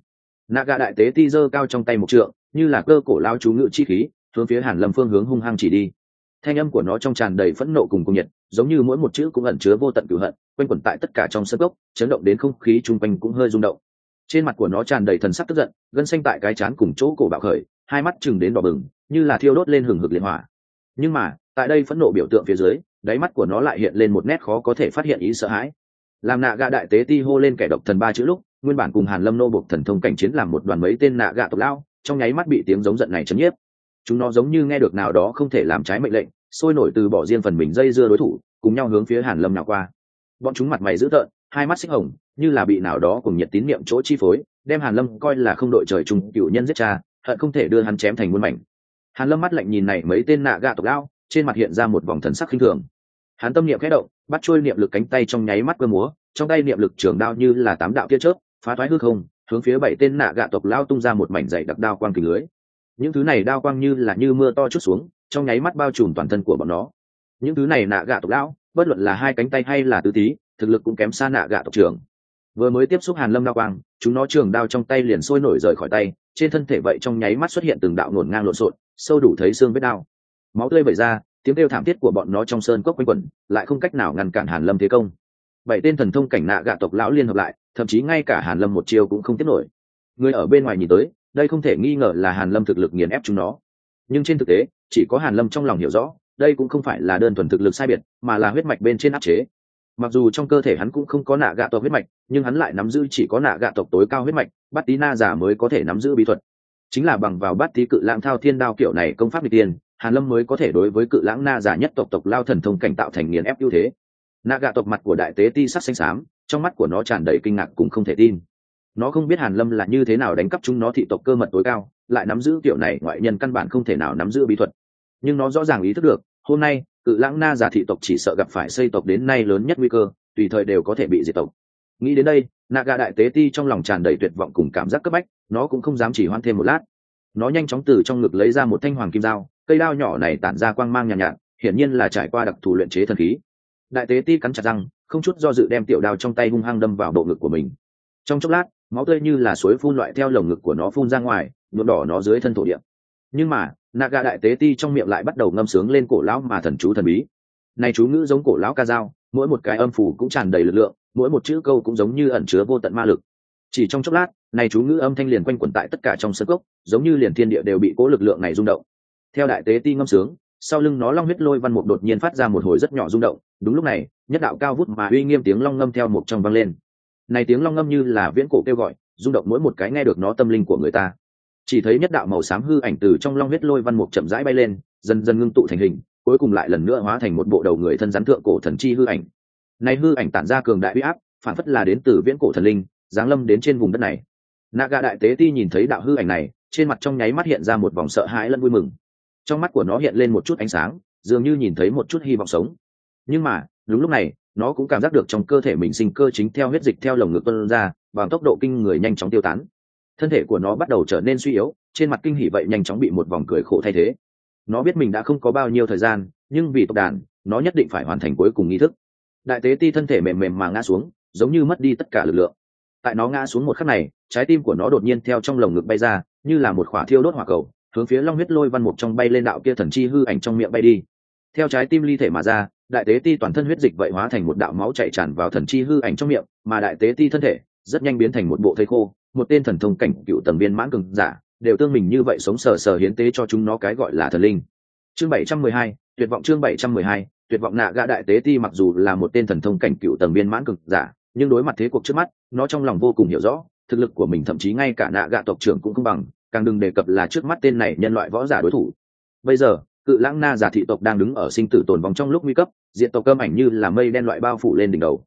Nạ gà đại tế ti dơ cao trong tay một trượng như là cơ cổ lao chú ngự chi khí hướng phía hàn lâm phương hướng hung hăng chỉ đi. Thanh âm của nó trong tràn đầy phẫn nộ cùng cung nhiệt giống như mỗi một chữ cũng ẩn chứa vô tận cửu hận quanh quẩn tại tất cả trong sân gốc, chấn động đến không khí chung quanh cũng hơi rung động. Trên mặt của nó tràn đầy thần sắc tức giận, gân xanh tại cái chán cùng chỗ cổ bạo khởi, hai mắt chừng đến đỏ bừng, như là thiêu đốt lên hừng hực liệt hỏa nhưng mà, tại đây phẫn nộ biểu tượng phía dưới, đáy mắt của nó lại hiện lên một nét khó có thể phát hiện ý sợ hãi. Làm nạ gạ đại tế ti hô lên kẻ độc thần ba chữ lúc, nguyên bản cùng hàn lâm nô buộc thần thông cảnh chiến làm một đoàn mấy tên nạ gạ tộc lao trong nháy mắt bị tiếng giống giận này chấn nhiếp. Chúng nó giống như nghe được nào đó không thể làm trái mệnh lệnh, sôi nổi từ bỏ riêng phần mình dây dưa đối thủ, cùng nhau hướng phía hàn lâm nào qua bọn chúng mặt mày dữ tợn, hai mắt xích hồng, như là bị nào đó cùng nhiệt tín niệm chỗ chi phối, đem hàn lâm coi là không đội trời chung cựu nhân giết cha, hận không thể đưa hắn chém thành muôn mảnh. Hàn lâm mắt lạnh nhìn này mấy tên nạ gạ tộc lao trên mặt hiện ra một vòng thần sắc khinh thường. Hắn tâm niệm khẽ động, bắt trôi niệm lực cánh tay trong nháy mắt cơ múa, trong tay niệm lực trường đao như là tám đạo tia chớp, phá thoái hư không, hướng phía bảy tên nạ gạ tộc lao tung ra một mảnh dày đặc đao quang kỳ lưới. Những thứ này đao quang như là như mưa to chút xuống, trong nháy mắt bao trùm toàn thân của bọn nó. Những thứ này nạ gạ tộc lão bất luận là hai cánh tay hay là tứ tí thực lực cũng kém xa nạ gạ tộc trưởng. Vừa mới tiếp xúc hàn lâm đao quang, chúng nó trường đao trong tay liền sôi nổi rời khỏi tay, trên thân thể vậy trong nháy mắt xuất hiện từng đạo nổn ngang lộn xộn, sâu đủ thấy xương vết đao. Máu tươi vẩy ra, tiếng kêu thảm thiết của bọn nó trong sơn cốc quanh quẩn, lại không cách nào ngăn cản hàn lâm thế công. Bảy tên thần thông cảnh nạ gạ tộc lão liên hợp lại, thậm chí ngay cả hàn lâm một chiêu cũng không tiếp nổi. Người ở bên ngoài nhìn tới, đây không thể nghi ngờ là hàn lâm thực lực nghiền ép chúng nó. Nhưng trên thực tế, chỉ có hàn lâm trong lòng hiểu rõ đây cũng không phải là đơn thuần thực lực sai biệt, mà là huyết mạch bên trên áp chế. Mặc dù trong cơ thể hắn cũng không có nạ gạ tộc huyết mạch, nhưng hắn lại nắm giữ chỉ có nạ gạ tộc tối cao huyết mạch, bát tí na giả mới có thể nắm giữ bí thuật. Chính là bằng vào bát tí cự lãng thao thiên đao kiểu này công pháp n tiên hàn lâm mới có thể đối với cự lãng na giả nhất tộc tộc lao thần thông cảnh tạo thành nghiền ép ưu thế. Nạ gạ tộc mặt của đại tế ti sắc xanh xám, trong mắt của nó tràn đầy kinh ngạc cũng không thể tin. Nó không biết hàn lâm là như thế nào đánh cắp chúng nó thị tộc cơ mật tối cao, lại nắm giữ kiểu này ngoại nhân căn bản không thể nào nắm giữ bí thuật. Nhưng nó rõ ràng ý thức được hôm nay cự lãng na giả thị tộc chỉ sợ gặp phải xây tộc đến nay lớn nhất nguy cơ tùy thời đều có thể bị diệt tộc. Nghĩ đến đây naga đại tế ti trong lòng tràn đầy tuyệt vọng cùng cảm giác cấp bách nó cũng không dám chỉ hoãn thêm một lát. Nó nhanh chóng từ trong ngực lấy ra một thanh hoàng kim dao cây đao nhỏ này tản ra quang mang nhàn nhạt, nhạt hiển nhiên là trải qua đặc thù luyện chế thần khí. Đại tế ti cắn chặt răng không chút do dự đem tiểu đao trong tay hung hăng đâm vào bộ ngực của mình. Trong chốc lát máu tươi như là suối phun loại theo lồng ngực của nó phun ra ngoài nhuộm đỏ nó dưới thân thổ địa. Nhưng mà naga đại tế ti trong miệng lại bắt đầu ngâm sướng lên cổ lão mà thần chú thần bí. Này chú ngữ giống cổ lão ca dao, mỗi một cái âm phủ cũng tràn đầy lực lượng, mỗi một chữ câu cũng giống như ẩn chứa vô tận ma lực. Chỉ trong chốc lát, này chú ngữ âm thanh liền quanh quẩn tại tất cả trong sân cốc, giống như liền thiên địa đều bị cố lực lượng này rung động. Theo đại tế ti ngâm sướng, sau lưng nó long huyết lôi văn mục đột nhiên phát ra một hồi rất nhỏ rung động, đúng lúc này, nhất đạo cao vút mà uy nghiêm tiếng long ngâm theo một trong vang lên. Này tiếng long ngâm như là viễn cổ kêu gọi, rung động mỗi một cái nghe được nó tâm linh của người ta chỉ thấy nhất đạo màu xám hư ảnh từ trong long huyết lôi văn mục chậm rãi bay lên, dần dần ngưng tụ thành hình, cuối cùng lại lần nữa hóa thành một bộ đầu người thân rắn thượng cổ thần chi hư ảnh. Này hư ảnh tản ra cường đại uy áp, phản phất là đến từ viễn cổ thần linh, giáng lâm đến trên vùng đất này. Naga đại tế ti nhìn thấy đạo hư ảnh này, trên mặt trong nháy mắt hiện ra một vòng sợ hãi lẫn vui mừng. Trong mắt của nó hiện lên một chút ánh sáng, dường như nhìn thấy một chút hy vọng sống. Nhưng mà, đúng lúc này, nó cũng cảm giác được trong cơ thể mình sinh cơ chính theo huyết dịch theo lồng ngực tuân ra, bằng tốc độ kinh người nhanh chóng tiêu tán thân thể của nó bắt đầu trở nên suy yếu, trên mặt kinh hỉ vậy nhanh chóng bị một vòng cười khổ thay thế. Nó biết mình đã không có bao nhiêu thời gian, nhưng vì tộc đàn, nó nhất định phải hoàn thành cuối cùng nghi thức. Đại tế ti thân thể mềm mềm mà ngã xuống, giống như mất đi tất cả lực lượng. Tại nó ngã xuống một khắc này, trái tim của nó đột nhiên theo trong lồng ngực bay ra, như là một khỏa thiêu đốt hỏa cầu, hướng phía long huyết lôi văn mục trong bay lên đạo kia thần chi hư ảnh trong miệng bay đi. Theo trái tim ly thể mà ra, đại tế ti toàn thân huyết dịch vậy hóa thành một đạo máu chạy tràn vào thần chi hư ảnh trong miệng, mà đại tế ti thân thể rất nhanh biến thành một bộ thây khô một tên thần thông cảnh cựu tầng viên mãn cường giả, đều tương mình như vậy sống sờ sờ hiến tế cho chúng nó cái gọi là thần linh. Chương bảy trăm mười hai, tuyệt vọng chương bảy trăm mười hai, tuyệt vọng nạ gã đại tế ti mặc dù là một tên thần thông cảnh cựu tầng viên mãn cường giả, nhưng đối mặt thế cuộc trước mắt, nó trong lòng vô cùng hiểu rõ, thực lực của mình thậm chí ngay cả nạ gạ tộc trưởng cũng không bằng, càng đừng đề cập là trước mắt tên này nhân loại võ giả đối thủ. Bây giờ, cự lãng na giả thị tộc đang đứng ở sinh tử tồn vong trong lúc nguy cấp, diện tộc cơm ảnh như là mây đen loại bao phủ lên đỉnh đầu.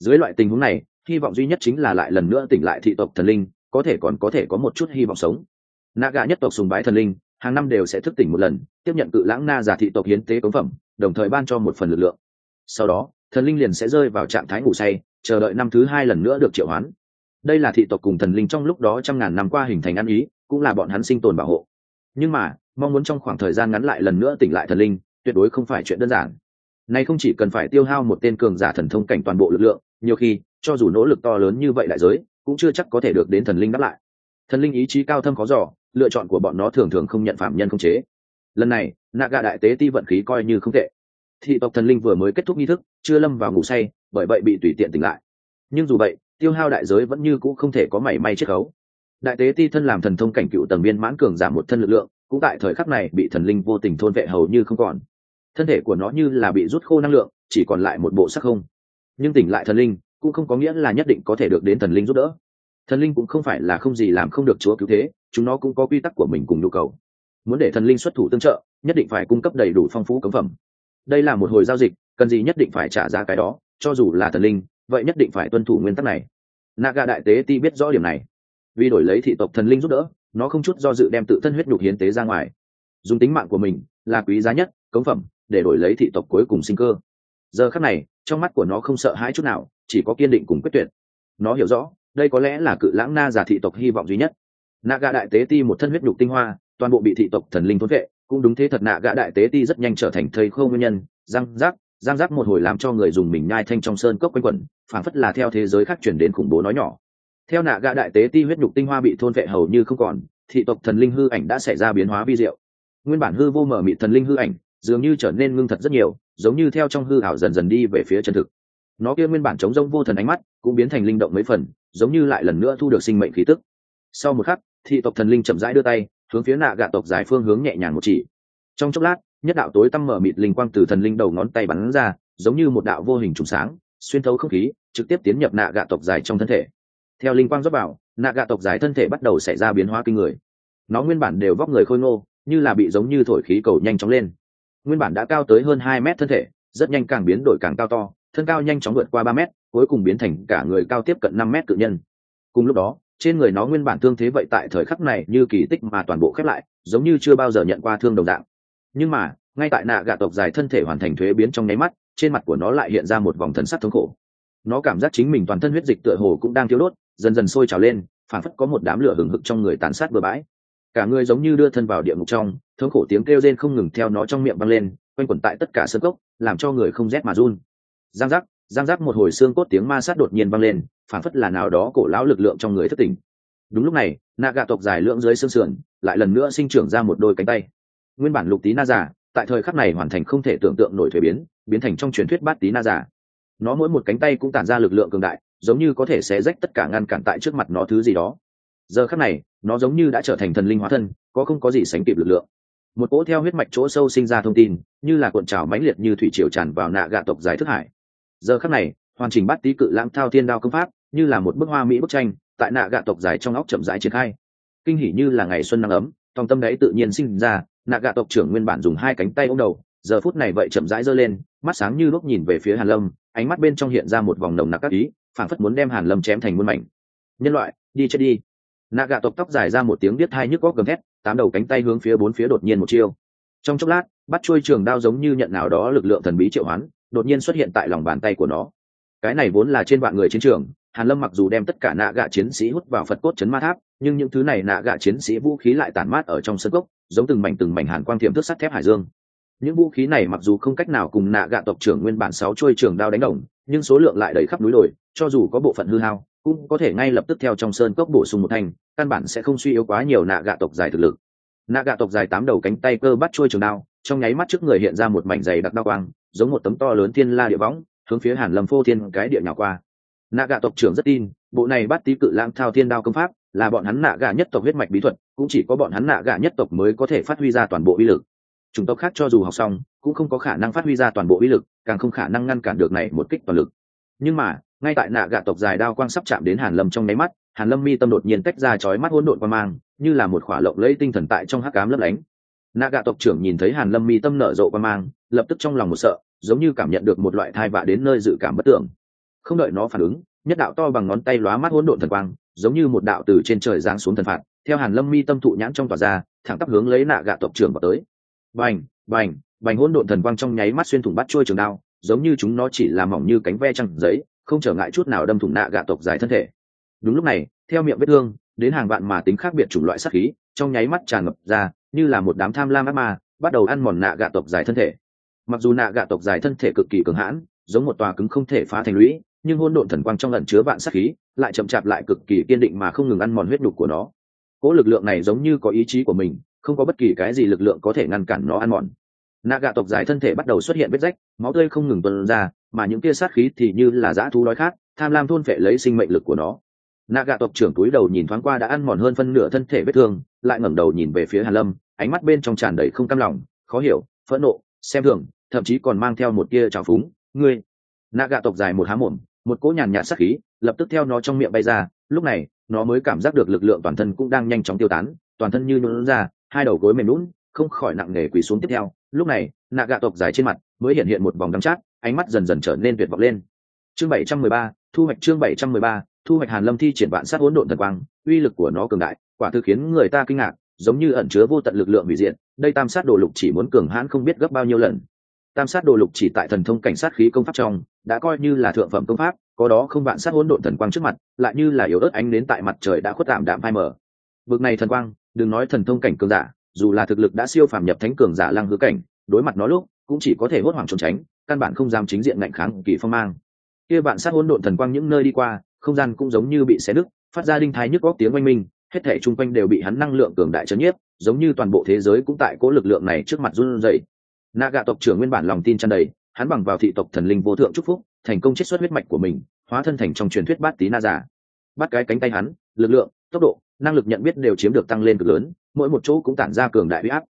Dưới loại tình huống này hy vọng duy nhất chính là lại lần nữa tỉnh lại thị tộc thần linh, có thể còn có thể có một chút hy vọng sống. Naga nhất tộc sùng bái thần linh, hàng năm đều sẽ thức tỉnh một lần, tiếp nhận cự lãng na giả thị tộc hiến tế cống phẩm, đồng thời ban cho một phần lực lượng. Sau đó, thần linh liền sẽ rơi vào trạng thái ngủ say, chờ đợi năm thứ hai lần nữa được triệu hoán. Đây là thị tộc cùng thần linh trong lúc đó trăm ngàn năm qua hình thành ăn ý, cũng là bọn hắn sinh tồn bảo hộ. Nhưng mà, mong muốn trong khoảng thời gian ngắn lại lần nữa tỉnh lại thần linh, tuyệt đối không phải chuyện đơn giản. Nay không chỉ cần phải tiêu hao một tên cường giả thần thông cảnh toàn bộ lực lượng nhiều khi, cho dù nỗ lực to lớn như vậy đại giới, cũng chưa chắc có thể được đến thần linh đáp lại. Thần linh ý chí cao thâm khó giỏ lựa chọn của bọn nó thường thường không nhận phạm nhân không chế. Lần này, naga đại tế ti vận khí coi như không tệ. Thị tộc thần linh vừa mới kết thúc nghi thức, chưa lâm vào ngủ say, bởi vậy bị tùy tiện tỉnh lại. Nhưng dù vậy, tiêu hao đại giới vẫn như cũ không thể có mảy may chiết khấu. Đại tế ti thân làm thần thông cảnh cựu tầng viên mãn cường giảm một thân lực lượng, cũng tại thời khắc này bị thần linh vô tình thôn vệ hầu như không còn. Thân thể của nó như là bị rút khô năng lượng, chỉ còn lại một bộ sắc không nhưng tỉnh lại thần linh cũng không có nghĩa là nhất định có thể được đến thần linh giúp đỡ. Thần linh cũng không phải là không gì làm không được chúa cứu thế, chúng nó cũng có quy tắc của mình cùng nhu cầu. Muốn để thần linh xuất thủ tương trợ, nhất định phải cung cấp đầy đủ phong phú cấm phẩm. Đây là một hồi giao dịch, cần gì nhất định phải trả giá cái đó, cho dù là thần linh, vậy nhất định phải tuân thủ nguyên tắc này. Naga đại tế ti biết rõ điểm này. Vì đổi lấy thị tộc thần linh giúp đỡ, nó không chút do dự đem tự thân huyết nhục hiến tế ra ngoài. Dùng tính mạng của mình là quý giá nhất, cống phẩm, để đổi lấy thị tộc cuối cùng sinh cơ. Giờ khắc này trong mắt của nó không sợ hãi chút nào, chỉ có kiên định cùng quyết tuyệt. Nó hiểu rõ, đây có lẽ là cự lãng na giả thị tộc hy vọng duy nhất. Naga đại tế ti một thân huyết nhục tinh hoa, toàn bộ bị thị tộc thần linh thốn vệ, cũng đúng thế thật nạ gã đại tế ti rất nhanh trở thành thầy khâu nguyên nhân. Răng rác giang giác một hồi làm cho người dùng mình nhai thanh trong sơn cốc quanh quẩn phản phất là theo thế giới khác chuyển đến khủng bố nói nhỏ. Theo nạ gã đại tế ti huyết nhục tinh hoa bị thôn vệ hầu như không còn, thị tộc thần linh hư ảnh đã xảy ra biến hóa vi diệu. Nguyên bản hư vô mở mị thần linh hư ảnh dường như trở nên ngưng thật rất nhiều, giống như theo trong hư ảo dần dần đi về phía chân thực. Nó kia nguyên bản chống rông vô thần ánh mắt cũng biến thành linh động mấy phần, giống như lại lần nữa thu được sinh mệnh khí tức. Sau một khắc, thị tộc thần linh chậm rãi đưa tay, hướng phía nạ gạ tộc dài phương hướng nhẹ nhàng một chỉ. Trong chốc lát, nhất đạo tối tăm mở mịt linh quang từ thần linh đầu ngón tay bắn ra, giống như một đạo vô hình trùng sáng, xuyên thấu không khí, trực tiếp tiến nhập nạ gạ tộc dài trong thân thể. Theo linh quang dốc vào, nạ gạ tộc dài thân thể bắt đầu xảy ra biến hóa kinh người. Nó nguyên bản đều vóc người khôi ngô, như là bị giống như thổi khí cầu nhanh chóng lên nguyên bản đã cao tới hơn hai mét thân thể, rất nhanh càng biến đổi càng cao to, thân cao nhanh chóng vượt qua ba mét, cuối cùng biến thành cả người cao tiếp cận năm mét cự nhân. Cùng lúc đó, trên người nó nguyên bản thương thế vậy tại thời khắc này như kỳ tích mà toàn bộ khép lại, giống như chưa bao giờ nhận qua thương đồng dạng. Nhưng mà, ngay tại nạ gạ tộc dài thân thể hoàn thành thuế biến trong nháy mắt, trên mặt của nó lại hiện ra một vòng thần sắc thống khổ. Nó cảm giác chính mình toàn thân huyết dịch tựa hồ cũng đang thiếu đốt, dần dần sôi trào lên, phản phất có một đám lửa hừng hực trong người tàn sát bừa bãi. Cả người giống như đưa thân vào địa ngục trong thống khổ tiếng kêu rên không ngừng theo nó trong miệng văng lên, quanh quẩn tại tất cả sân cốc, làm cho người không rét mà run. Giang giác giang giác một hồi xương cốt tiếng ma sát đột nhiên văng lên phản phất là nào đó cổ lão lực lượng trong người thất tình. đúng lúc này nạ gạ tộc dài lưỡng dưới xương sườn, lại lần nữa sinh trưởng ra một đôi cánh tay. Nguyên bản lục tí na giả, tại thời khắc này hoàn thành không thể tưởng tượng nổi thuế biến biến thành trong truyền thuyết bát tí na giả. Nó mỗi một cánh tay cũng tản ra lực lượng cường đại, giống như có thể xé rách tất cả ngăn cản tại trước mặt nó thứ gì đó. Giờ khắc này, nó giống như đã trở thành thần linh hóa thân, có không có gì sánh kịp lực lượng một cỗ theo huyết mạch chỗ sâu sinh ra thông tin, như là cuộn trào mãnh liệt như thủy triều tràn vào nạ gạ tộc giải thức hải. Giờ khắc này, hoàn chỉnh bát tý cự lãng thao thiên đao công pháp, như là một bức hoa mỹ bức tranh, tại nạ gạ tộc dài trong óc chậm rãi triển khai. Kinh hỉ như là ngày xuân nắng ấm, trong tâm đấy tự nhiên sinh ra, nạ gạ tộc trưởng nguyên bản dùng hai cánh tay ôm đầu, giờ phút này vậy chậm rãi giơ lên, mắt sáng như lúc nhìn về phía hàn lâm, ánh mắt bên trong hiện ra một vòng nồng nặc các ý, phảng phất muốn đem hàn lâm chém thành muôn mảnh. Nhân loại, đi chết đi nạ gạ tộc tóc dài ra một tiếng biết hai nhức góc gầm thét, tám đầu cánh tay hướng phía bốn phía đột nhiên một chiêu. Trong chốc lát, bắt chuôi trường đao giống như nhận nào đó lực lượng thần bí triệu hoán, đột nhiên xuất hiện tại lòng bàn tay của nó. Cái này vốn là trên vạn người chiến trường, hàn lâm mặc dù đem tất cả nạ gạ chiến sĩ hút vào phật cốt chấn ma tháp, nhưng những thứ này nạ gạ chiến sĩ vũ khí lại tản mát ở trong sân gốc giống từng mảnh từng mảnh hàn quang thiểm thước sắt thép hải dương. Những vũ khí này mặc dù không cách nào cùng nạ gạ tộc trưởng nguyên bản sáu trôi trường đao đánh đồng, nhưng số lượng lại đầy khắp núi đồi, cho dù có bộ phận hư hao cũng có thể ngay lập tức theo trong sơn cốc bổ sung một thành căn bản sẽ không suy yếu quá nhiều nạ gạ tộc dài thực lực. Nạ gạ tộc dài tám đầu cánh tay cơ bắt trôi trường đao, trong nháy mắt trước người hiện ra một mảnh dày đặc đao quang, giống một tấm to lớn thiên la địa võng, hướng phía hàn lâm phô thiên cái địa nhỏ qua. Nạ gạ tộc trưởng rất tin, bộ này bắt tí cự lãng thao thiên đao công pháp, là bọn hắn nạ gạ nhất tộc huyết mạch bí thuật, cũng chỉ có bọn hắn nạ gạ nhất tộc mới có thể phát huy ra toàn bộ uy lực. Chủng tộc khác cho dù học xong, cũng không có khả năng phát huy ra toàn bộ uy lực, càng không khả năng ngăn cản được này một kích toàn lực. Nhưng mà ngay tại nạ gạ tộc dài đao quang sắp chạm đến hàn lâm trong nháy mắt, hàn lâm mi tâm đột nhiên tách ra chói mắt hỗn độn qua mang, như là một khỏa lộng lấy tinh thần tại trong hắc ám lấp lánh. Nạ gạ tộc trưởng nhìn thấy hàn lâm mi tâm nở rộ qua mang, lập tức trong lòng một sợ, giống như cảm nhận được một loại thai vạ đến nơi dự cảm bất tưởng. Không đợi nó phản ứng, nhất đạo to bằng ngón tay lóa mắt hỗn độn thần quang, giống như một đạo từ trên trời giáng xuống thần phạt, theo hàn lâm mi tâm thụ nhãn trong tòa ra, thẳng tắp hướng lấy nạ gạ tộc trưởng vào tới. Bành bành bành hỗn độn thần quang trong nháy mắt xuyên thủng bắt trôi trường đao, giống như chúng nó chỉ là mỏng như cánh ve trăng giấy không trở ngại chút nào đâm thủng nạ gạ tộc dài thân thể. Đúng lúc này, theo miệng vết thương, đến hàng vạn mà tính khác biệt chủng loại sát khí, trong nháy mắt tràn ngập ra, như là một đám tham lam ác ma, bắt đầu ăn mòn nạ gạ tộc dài thân thể. Mặc dù nạ gạ tộc dài thân thể cực kỳ cường hãn, giống một tòa cứng không thể phá thành lũy, nhưng hôn độn thần quang trong lần chứa vạn sát khí, lại chậm chạp lại cực kỳ kiên định mà không ngừng ăn mòn huyết đục của nó. Cỗ lực lượng này giống như có ý chí của mình, không có bất kỳ cái gì lực lượng có thể ngăn cản nó ăn mòn nạ gạ tộc dài thân thể bắt đầu xuất hiện vết rách, máu tươi không ngừng tuân ra, mà những tia sát khí thì như là dã thú đói khát, tham lam thôn phệ lấy sinh mệnh lực của nó. Nạ gạ tộc trưởng túi đầu nhìn thoáng qua đã ăn mòn hơn phân nửa thân thể vết thương, lại ngẩng đầu nhìn về phía hàn lâm, ánh mắt bên trong tràn đầy không cam lòng, khó hiểu, phẫn nộ, xem thường, thậm chí còn mang theo một tia trào phúng, ngươi. Nạ gạ tộc dài một há mồm, một cỗ nhàn nhạt sắc khí lập tức theo nó trong miệng bay ra, lúc này, nó mới cảm giác được lực lượng toàn thân cũng đang nhanh chóng tiêu tán, toàn thân như nhún ra, hai đầu gối mềm lún không khỏi nặng nề quỳ xuống tiếp theo. Lúc này nạ gạ tộc dài trên mặt mới hiện hiện một vòng đắng chát, ánh mắt dần dần trở nên tuyệt vọng lên. Chương bảy trăm mười ba, thu hoạch chương bảy trăm mười ba, thu hoạch hàn lâm thi triển vạn sát hỗn độn thần quang, uy lực của nó cường đại, quả thực khiến người ta kinh ngạc, giống như ẩn chứa vô tận lực lượng hủy diện. đây tam sát đồ lục chỉ muốn cường hãn không biết gấp bao nhiêu lần. Tam sát đồ lục chỉ tại thần thông cảnh sát khí công pháp trong, đã coi như là thượng phẩm công pháp, có đó không vạn sát hỗn độn thần quang trước mặt, lại như là yếu ớt ánh đến tại mặt trời đã khuất tạm đạm phai mờ. Vực này thần quang, đừng nói thần thông cảnh cường giả dù là thực lực đã siêu phàm nhập thánh cường giả lăng hứa cảnh, đối mặt nó lúc, cũng chỉ có thể hốt hoảng trốn tránh, căn bản không dám chính diện ngạnh kháng kỳ phong mang. Kia bạn sát hỗn độn thần quang những nơi đi qua, không gian cũng giống như bị xé nứt, phát ra đinh thái nhức góc tiếng oanh minh, hết thể chung quanh đều bị hắn năng lượng cường đại chấn nhiếp, giống như toàn bộ thế giới cũng tại cố lực lượng này trước mặt run rẩy. Gạ tộc trưởng nguyên bản lòng tin tràn đầy, hắn bằng vào thị tộc thần linh vô thượng chúc phúc, thành công chiết xuất huyết mạch của mình, hóa thân thành trong truyền thuyết bát tí na giả bắt cái cánh tay hắn, lực lượng, tốc độ, năng lực nhận biết đều chiếm được tăng lên cực lớn mỗi một chỗ cũng tản ra cường đại huy áp.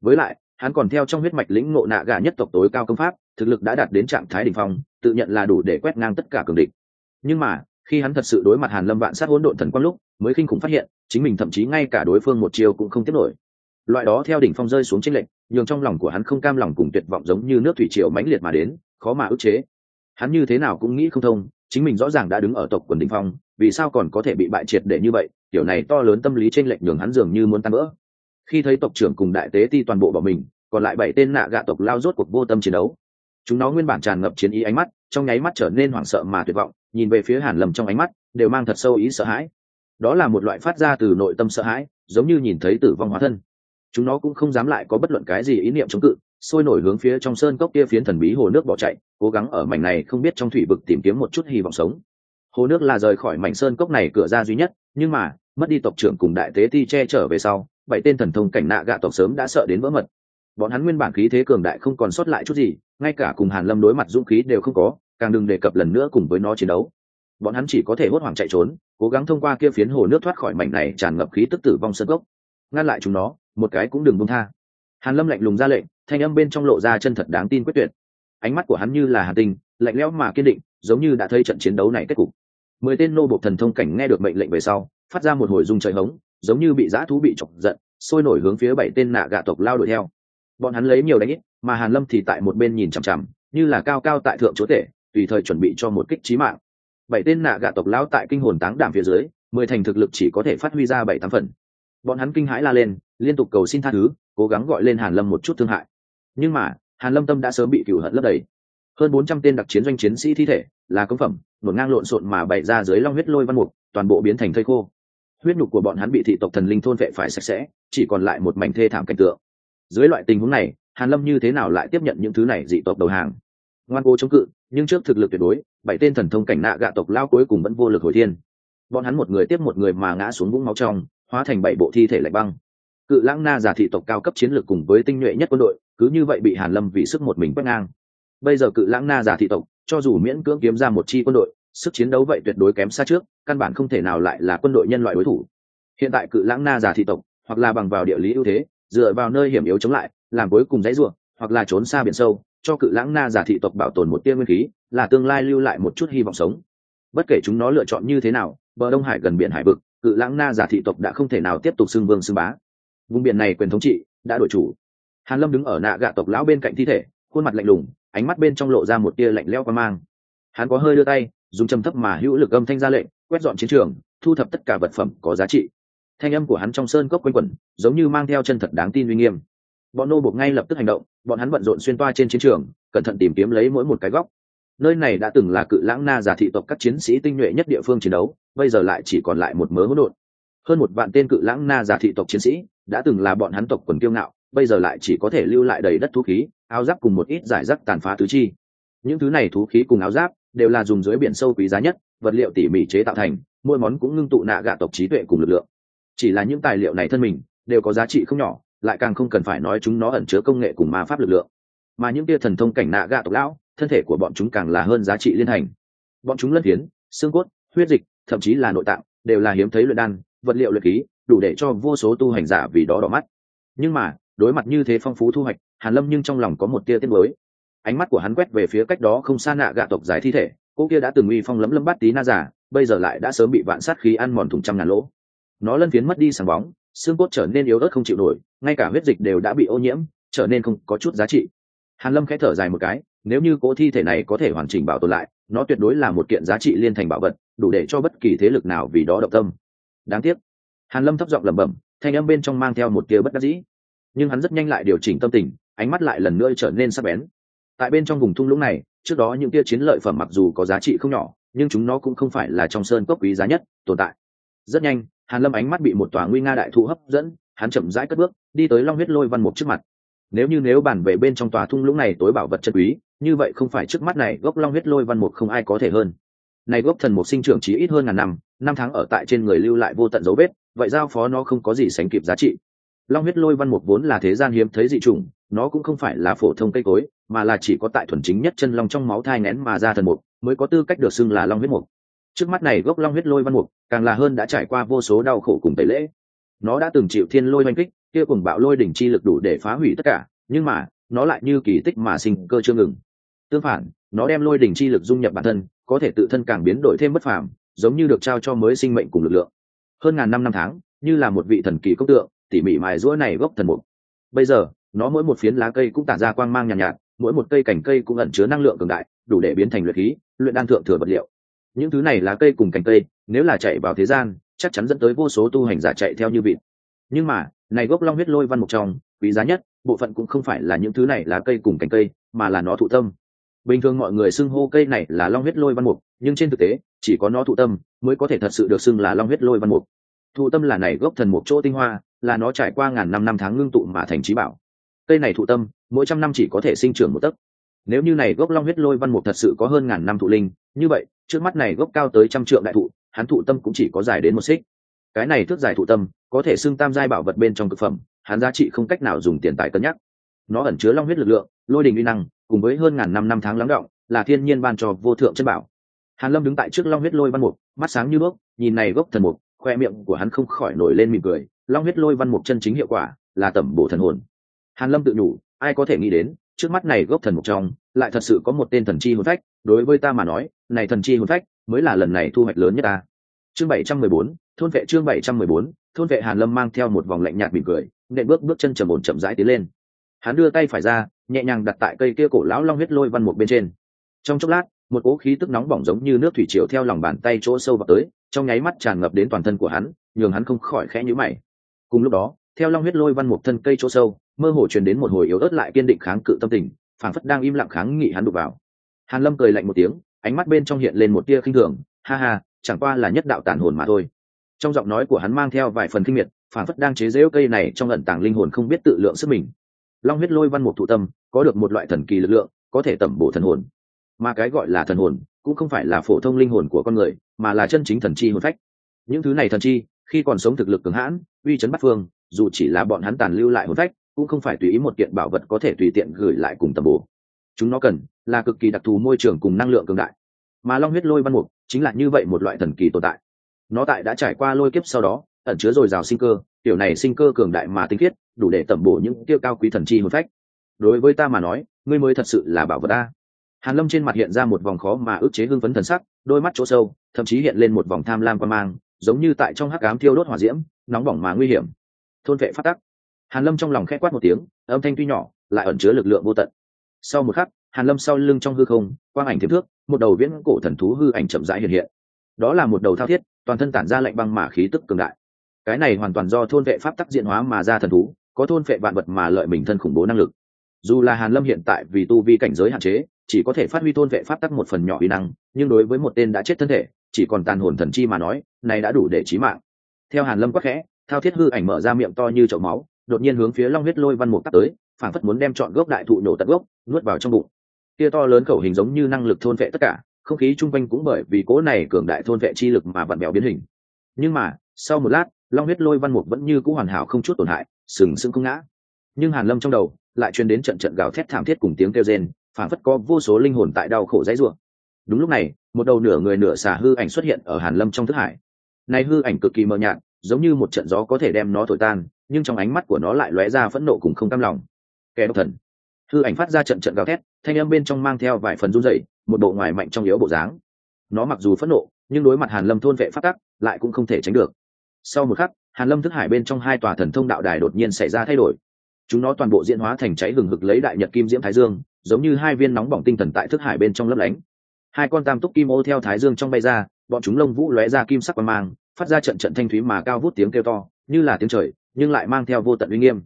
Với lại, hắn còn theo trong huyết mạch lĩnh ngộ nạ gà nhất tộc tối cao công pháp, thực lực đã đạt đến trạng thái đ ỉ n h phong, tự nhận là đủ để quét ngang tất cả cường địch. Nhưng mà, khi hắn thật sự đối mặt hàn lâm vạn sát hỗn độn thần quang lúc, mới khinh khủng phát hiện, chính mình thậm chí ngay cả đối phương một chiều cũng không tiếp nổi. Loại đó theo đỉnh phong rơi xuống tranh lệnh nhường trong lòng của hắn không cam lòng cùng tuyệt vọng giống như nước thủy triều mãnh liệt mà đến, khó mà ức chế. Hắn như thế nào cũng nghĩ không thông, chính mình rõ ràng đã đứng ở tộc quần đỉnh phong, vì sao còn có thể bị bại triệt để như vậy? Kiểu này to lớn tâm lý trên lệch nhường hắn dường như muốn tan vỡ. Khi thấy tộc trưởng cùng đại tế ti toàn bộ bỏ mình, còn lại bảy tên nạ gạ tộc lao rốt cuộc vô tâm chiến đấu. Chúng nó nguyên bản tràn ngập chiến ý ánh mắt, trong nháy mắt trở nên hoảng sợ mà tuyệt vọng, nhìn về phía hàn Lầm trong ánh mắt, đều mang thật sâu ý sợ hãi. Đó là một loại phát ra từ nội tâm sợ hãi, giống như nhìn thấy tử vong hóa thân. Chúng nó cũng không dám lại có bất luận cái gì ý niệm chống cự, sôi nổi hướng phía trong sơn cốc kia phiến thần bí hồ nước bỏ chạy, cố gắng ở mảnh này không biết trong thủy vực tìm kiếm một chút hy vọng sống hồ nước là rời khỏi mảnh sơn cốc này cửa ra duy nhất, nhưng mà, mất đi tộc trưởng cùng đại tế ti che trở về sau, bảy tên thần thông cảnh nạ gạ tộc sớm đã sợ đến vỡ mật. Bọn hắn nguyên bản khí thế cường đại không còn sót lại chút gì, ngay cả cùng hàn lâm đối mặt dũng khí đều không có, càng đừng đề cập lần nữa cùng với nó chiến đấu. Bọn hắn chỉ có thể hốt hoảng chạy trốn, cố gắng thông qua kia phiến hồ nước thoát khỏi mảnh này tràn ngập khí tức tử vong sơn gốc ngăn lại chúng nó, một cái cũng đừng buông tha. Hàn lâm lạnh lùng ra lệnh, thanh âm bên trong lộ ra chân thật đáng tin quyết tuyệt. Ánh mắt của hắn như là hà tinh, lạnh lẽo mà kiên định, giống như đã thấy trận chiến đấu này kết cục mười tên nô bộc thần thông cảnh nghe được mệnh lệnh về sau, phát ra một hồi dung trời hống, giống như bị dã thú bị chọc giận, sôi nổi hướng phía bảy tên nạ gạ tộc lao đuổi theo. Bọn hắn lấy nhiều đánh ít, mà hàn lâm thì tại một bên nhìn chằm chằm, như là cao cao tại thượng chúa tể, tùy thời chuẩn bị cho một kích chí mạng. Bảy tên nạ gạ tộc lao tại kinh hồn táng đảm phía dưới, mười thành thực lực chỉ có thể phát huy ra bảy tám phần. Bọn hắn kinh hãi la lên, liên tục cầu xin tha thứ, cố gắng gọi lên hàn lâm một chút thương hại. Nhưng mà, hàn lâm tâm đã sớm bị cửu hận lấp đầy hơn bốn trăm tên đặc chiến doanh chiến sĩ thi thể là công phẩm nổn ngang lộn xộn mà bày ra dưới long huyết lôi văn mục, toàn bộ biến thành thây khô. Huyết nhục của bọn hắn bị thị tộc thần linh thôn vệ phải sạch sẽ, chỉ còn lại một mảnh thê thảm cảnh tượng. Dưới loại tình huống này, hàn lâm như thế nào lại tiếp nhận những thứ này dị tộc đầu hàng? Ngoan cố chống cự, nhưng trước thực lực tuyệt đối, bảy tên thần thông cảnh nạ gạ tộc lao cuối cùng vẫn vô lực hồi thiên. Bọn hắn một người tiếp một người mà ngã xuống vũng máu trong, hóa thành bảy bộ thi thể lạnh băng. Cự lãng na giả thị tộc cao cấp chiến lược cùng với tinh nhuệ nhất quân đội, cứ như vậy bị hàn lâm vì sức một mình quét ngang bây giờ cự lãng na giả thị tộc, cho dù miễn cưỡng kiếm ra một chi quân đội, sức chiến đấu vậy tuyệt đối kém xa trước, căn bản không thể nào lại là quân đội nhân loại đối thủ. Hiện tại cự lãng na giả thị tộc, hoặc là bằng vào địa lý ưu thế, dựa vào nơi hiểm yếu chống lại, làm cuối cùng dãy ruộng, hoặc là trốn xa biển sâu, cho cự lãng na giả thị tộc bảo tồn một tia nguyên khí, là tương lai lưu lại một chút hy vọng sống. Bất kể chúng nó lựa chọn như thế nào, bờ đông hải gần biển hải vực, cự lãng na giả thị tộc đã không thể nào tiếp tục xưng vương xưng bá. Vùng biển này quyền thống trị đã đổi chủ. Hàn lâm đứng ở nạ gạ tộc lão bên cạnh thi thể, khuôn mặt lạnh lùng ánh mắt bên trong lộ ra một tia lạnh lẽo qua mang. Hắn có hơi đưa tay, dùng trầm thấp mà hữu lực âm thanh ra lệnh, quét dọn chiến trường, thu thập tất cả vật phẩm có giá trị. Thanh âm của hắn trong sơn cốc quanh quẩn, giống như mang theo chân thật đáng tin uy nghiêm. Bọn nô buộc ngay lập tức hành động, bọn hắn bận rộn xuyên toa trên chiến trường, cẩn thận tìm kiếm lấy mỗi một cái góc. Nơi này đã từng là cự lãng na giả thị tộc các chiến sĩ tinh nhuệ nhất địa phương chiến đấu, bây giờ lại chỉ còn lại một mớ hỗn độn. Hơn một vạn tên cự lãng na giả thị tộc chiến sĩ, đã từng là bọn hắn tộc quần kiêu ngạo bây giờ lại chỉ có thể lưu lại đầy đất thú khí, áo giáp cùng một ít giải rác tàn phá tứ chi. Những thứ này thú khí cùng áo giáp đều là dùng dưới biển sâu quý giá nhất, vật liệu tỉ mỉ chế tạo thành, mỗi món cũng ngưng tụ nạ gạ tộc trí tuệ cùng lực lượng. Chỉ là những tài liệu này thân mình đều có giá trị không nhỏ, lại càng không cần phải nói chúng nó ẩn chứa công nghệ cùng ma pháp lực lượng. Mà những tia thần thông cảnh nạ gạ tộc lão, thân thể của bọn chúng càng là hơn giá trị liên hành. Bọn chúng lân phiến, xương cốt, huyết dịch, thậm chí là nội tạng, đều là hiếm thấy luyện đan, vật liệu luyện khí, đủ để cho vô số tu hành giả vì đó đỏ mắt. Nhưng mà đối mặt như thế phong phú thu hoạch, hàn lâm nhưng trong lòng có một tia tiếc mới ánh mắt của hắn quét về phía cách đó không xa nạ gạ tộc giải thi thể, cô kia đã từng uy phong lấm lấm bắt tí na giả bây giờ lại đã sớm bị vạn sát khí ăn mòn thùng trăm ngàn lỗ. Nó lân phiến mất đi sáng bóng, xương cốt trở nên yếu ớt không chịu nổi, ngay cả huyết dịch đều đã bị ô nhiễm, trở nên không có chút giá trị. Hàn lâm khẽ thở dài một cái, nếu như cỗ thi thể này có thể hoàn chỉnh bảo tồn lại, nó tuyệt đối là một kiện giá trị liên thành bảo vật, đủ để cho bất kỳ thế lực nào vì đó động tâm. Đáng tiếc. Hàn lâm thấp giọng lẩm bẩm, thanh âm bên trong mang theo một tia bất đắc dĩ nhưng hắn rất nhanh lại điều chỉnh tâm tình, ánh mắt lại lần nữa trở nên sắc bén. Tại bên trong vùng thung lũng này, trước đó những tia chiến lợi phẩm mặc dù có giá trị không nhỏ, nhưng chúng nó cũng không phải là trong sơn cốc quý giá nhất, tồn tại. Rất nhanh, hàn lâm ánh mắt bị một tòa nguy nga đại thụ hấp dẫn, hắn chậm rãi cất bước, đi tới long huyết lôi văn mục trước mặt. Nếu như nếu bản về bên trong tòa thung lũng này tối bảo vật chân quý, như vậy không phải trước mắt này gốc long huyết lôi văn mục không ai có thể hơn. Này gốc thần mục sinh trưởng chỉ ít hơn ngàn năm năm tháng ở tại trên người lưu lại vô tận dấu vết, vậy giao phó nó không có gì sánh kịp giá trị long huyết lôi văn mục vốn là thế gian hiếm thấy dị trùng nó cũng không phải là phổ thông cây cối, mà là chỉ có tại thuần chính nhất chân long trong máu thai nén mà ra thần mục, mới có tư cách được xưng là long huyết mục. Trước mắt này gốc long huyết lôi văn mục, càng là hơn đã trải qua vô số đau khổ cùng tẩy lễ. Nó đã từng chịu thiên lôi oanh kích, kia cùng bạo lôi đỉnh chi lực đủ để phá hủy tất cả, nhưng mà, nó lại như kỳ tích mà sinh cơ chưa ngừng. Tương phản, nó đem lôi đỉnh chi lực dung nhập bản thân, có thể tự thân càng biến đổi thêm bất phàm, giống như được trao cho mới sinh mệnh cùng lực lượng. Hơn ngàn năm năm tháng, như là một vị thần kỳ công tượng tỉ mỉ mài rũa này gốc thần mục. Bây giờ nó mỗi một phiến lá cây cũng tản ra quang mang nhàn nhạt, nhạt mỗi một cây cành cây cũng ẩn chứa năng lượng cường đại đủ để biến thành luyện khí luyện đan thượng thừa vật liệu. Những thứ này lá cây cùng cành cây nếu là chạy vào thế gian chắc chắn dẫn tới vô số tu hành giả chạy theo như vịt. Nhưng mà này gốc long huyết lôi văn mục trong quý giá nhất bộ phận cũng không phải là những thứ này lá cây cùng cành cây mà là nó thụ tâm. Bình thường mọi người xưng hô cây này là long huyết lôi văn mục nhưng trên thực tế chỉ có nó thụ tâm mới có thể thật sự được xưng là long huyết lôi văn mục. Thụ tâm là này gốc thần mục chỗ tinh hoa là nó trải qua ngàn năm năm tháng ngưng tụ mà thành trí bảo. Cây này thụ tâm, mỗi trăm năm chỉ có thể sinh trưởng một tấc. Nếu như này gốc long huyết lôi văn mục thật sự có hơn ngàn năm thụ linh, như vậy, trước mắt này gốc cao tới trăm trượng đại thụ, hắn thụ tâm cũng chỉ có dài đến một xích. Cái này thước dài thụ tâm, có thể xưng tam giai bảo vật bên trong thực phẩm, hắn giá trị không cách nào dùng tiền tài cân nhắc. Nó ẩn chứa long huyết lực lượng, lôi đình uy năng, cùng với hơn ngàn năm năm tháng lắng động, là thiên nhiên ban cho vô thượng chân bảo. Hàn lâm đứng tại trước long huyết lôi văn mục, mắt sáng như bước nhìn này gốc thần mục, khoe miệng của hắn không khỏi nổi lên mỉm cười long huyết lôi văn mục chân chính hiệu quả là tẩm bổ thần hồn. Hàn lâm tự nhủ ai có thể nghĩ đến trước mắt này gốc thần mục trong lại thật sự có một tên thần chi hồn phách. Đối với ta mà nói này thần chi hồn phách mới là lần này thu hoạch lớn nhất ta. Chương 714, thôn vệ chương 714, thôn vệ hàn lâm mang theo một vòng lạnh nhạt mỉm cười nện bước bước chân trầm ổn chậm rãi tiến lên. Hắn đưa tay phải ra nhẹ nhàng đặt tại cây kia cổ lão long huyết lôi văn mục bên trên. Trong chốc lát một cỗ khí tức nóng bỏng giống như nước thủy triều theo lòng bàn tay chỗ sâu vào tới trong nháy mắt tràn ngập đến toàn thân của hắn nhường hắn không khỏi khẽ nhíu mày cùng lúc đó, theo long huyết lôi văn một thân cây chỗ sâu, mơ hồ truyền đến một hồi yếu ớt lại kiên định kháng cự tâm tình, phảng phất đang im lặng kháng nghị hắn đụng vào. Hàn lâm cười lạnh một tiếng, ánh mắt bên trong hiện lên một tia khinh thường, ha ha, chẳng qua là nhất đạo tàn hồn mà thôi. Trong giọng nói của hắn mang theo vài phần kinh miệt, phảng phất đang chế giễu cây này trong ẩn tàng linh hồn không biết tự lượng sức mình. Long huyết lôi văn một thụ tâm, có được một loại thần kỳ lực lượng, có thể tẩm bổ thần hồn. Mà cái gọi là thần hồn, cũng không phải là phổ thông linh hồn của con người, mà là chân chính thần chi hồn phách. Những thứ này thần chi khi còn sống thực lực cường hãn, uy chấn bắt phương, dù chỉ là bọn hắn tàn lưu lại hồn phách, cũng không phải tùy ý một kiện bảo vật có thể tùy tiện gửi lại cùng tầm bổ. Chúng nó cần là cực kỳ đặc thù môi trường cùng năng lượng cường đại. Mà long huyết lôi văn mục chính là như vậy một loại thần kỳ tồn tại. Nó tại đã trải qua lôi kiếp sau đó, ẩn chứa dồi dào sinh cơ, tiểu này sinh cơ cường đại mà tinh khiết, đủ để tẩm bổ những tiêu cao quý thần chi hồn phách. Đối với ta mà nói, ngươi mới thật sự là bảo vật ta hàn lâm trên mặt hiện ra một vòng khó mà ức chế hưng phấn thần sắc, đôi mắt chỗ sâu, thậm chí hiện lên một vòng tham lam quan mang giống như tại trong hắc ám thiêu đốt hỏa diễm, nóng bỏng mà nguy hiểm. Thôn vệ phát tắc. Hàn lâm trong lòng khẽ quát một tiếng, âm thanh tuy nhỏ, lại ẩn chứa lực lượng vô tận. Sau một khắc, hàn lâm sau lưng trong hư không, quang ảnh thiếp thước, một đầu viễn cổ thần thú hư ảnh chậm rãi hiện hiện. Đó là một đầu thao thiết, toàn thân tản ra lạnh băng mà khí tức cường đại. Cái này hoàn toàn do thôn vệ pháp tắc diện hóa mà ra thần thú, có thôn vệ vạn vật mà lợi mình thân khủng bố năng lực. Dù là hàn lâm hiện tại vì tu vi cảnh giới hạn chế chỉ có thể phát huy thôn vệ pháp tắc một phần nhỏ uy năng, nhưng đối với một tên đã chết thân thể, chỉ còn tàn hồn thần chi mà nói, này đã đủ để chí mạng. Theo hàn lâm quắc khẽ, thao thiết hư ảnh mở ra miệng to như chậu máu, đột nhiên hướng phía long huyết lôi văn mục tắt tới, phản phất muốn đem chọn gốc đại thụ nổ tận gốc, nuốt vào trong bụng. Kia to lớn khẩu hình giống như năng lực thôn vệ tất cả, không khí chung quanh cũng bởi vì cố này cường đại thôn vệ chi lực mà vặn bèo biến hình. Nhưng mà, sau một lát, long huyết lôi văn mục vẫn như cũ hoàn hảo không chút tổn hại, sừng sững không ngã. Nhưng hàn lâm trong đầu, lại truyền đến trận trận gào thét thảm thiết cùng tiếng kêu rên phản phất có vô số linh hồn tại đau khổ dãy ruộng đúng lúc này, một đầu nửa người nửa xà hư ảnh xuất hiện ở hàn lâm trong thức hải. Này hư ảnh cực kỳ mờ nhạt, giống như một trận gió có thể đem nó thổi tan, nhưng trong ánh mắt của nó lại lóe ra phẫn nộ cùng không cam lòng. Kẻ độc thần. Hư ảnh phát ra trận trận gào thét, thanh âm bên trong mang theo vài phần run rẩy, một bộ ngoài mạnh trong yếu bộ dáng. Nó mặc dù phẫn nộ, nhưng đối mặt hàn lâm thôn vệ phát tắc, lại cũng không thể tránh được. Sau một khắc, hàn lâm thức hải bên trong hai tòa thần thông đạo đài đột nhiên xảy ra thay đổi. Chúng nó toàn bộ diễn hóa thành cháy hừng hực lấy đại nhật kim diễm thái dương giống như hai viên nóng bỏng tinh thần tại thức hải bên trong lấp lánh. Hai con tam túc kim ô theo thái dương trong bay ra, bọn chúng lông vũ lóe ra kim sắc và mang, phát ra trận trận thanh thúy mà cao vút tiếng kêu to, như là tiếng trời, nhưng lại mang theo vô tận uy nghiêm.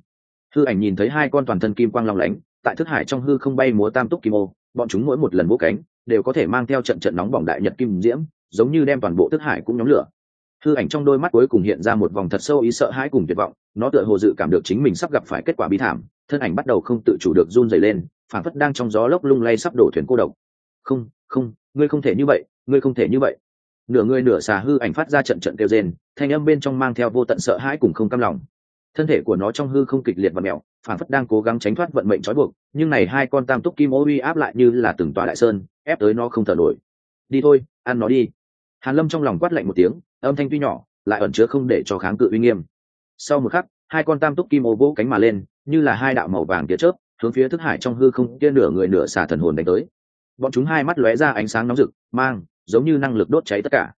Hư ảnh nhìn thấy hai con toàn thân kim quang lòng lánh, tại thức hải trong hư không bay múa tam túc kim ô, bọn chúng mỗi một lần vỗ cánh, đều có thể mang theo trận trận nóng bỏng đại nhật kim diễm, giống như đem toàn bộ thức hải cũng nhóm lửa hư ảnh trong đôi mắt cuối cùng hiện ra một vòng thật sâu ý sợ hãi cùng tuyệt vọng, nó tựa hồ dự cảm được chính mình sắp gặp phải kết quả bi thảm, thân ảnh bắt đầu không tự chủ được run dày lên phản phất đang trong gió lốc lung lay sắp đổ thuyền cô độc. Không không, ngươi không thể như vậy, ngươi không thể như vậy. Nửa người nửa xà hư ảnh phát ra trận trận kêu rên, thanh âm bên trong mang theo vô tận sợ hãi cùng không cam lòng. Thân thể của nó trong hư không kịch liệt và mẹo phản phất đang cố gắng tránh thoát vận mệnh trói buộc, nhưng này hai con tam túc kim ô uy áp lại như là từng tòa đại sơn, ép tới nó không thở nổi. Đi thôi, ăn nó đi hàn lâm trong lòng quát lạnh một tiếng, âm thanh tuy nhỏ, lại ẩn chứa không để cho kháng cự uy nghiêm. Sau một khắc, hai con tam túc kim ô vỗ cánh mà lên, như là hai đạo màu vàng tia chớp, hướng phía thức hải trong hư không kia nửa người nửa xà thần hồn đánh tới. Bọn chúng hai mắt lóe ra ánh sáng nóng rực, mang, giống như năng lực đốt cháy tất cả.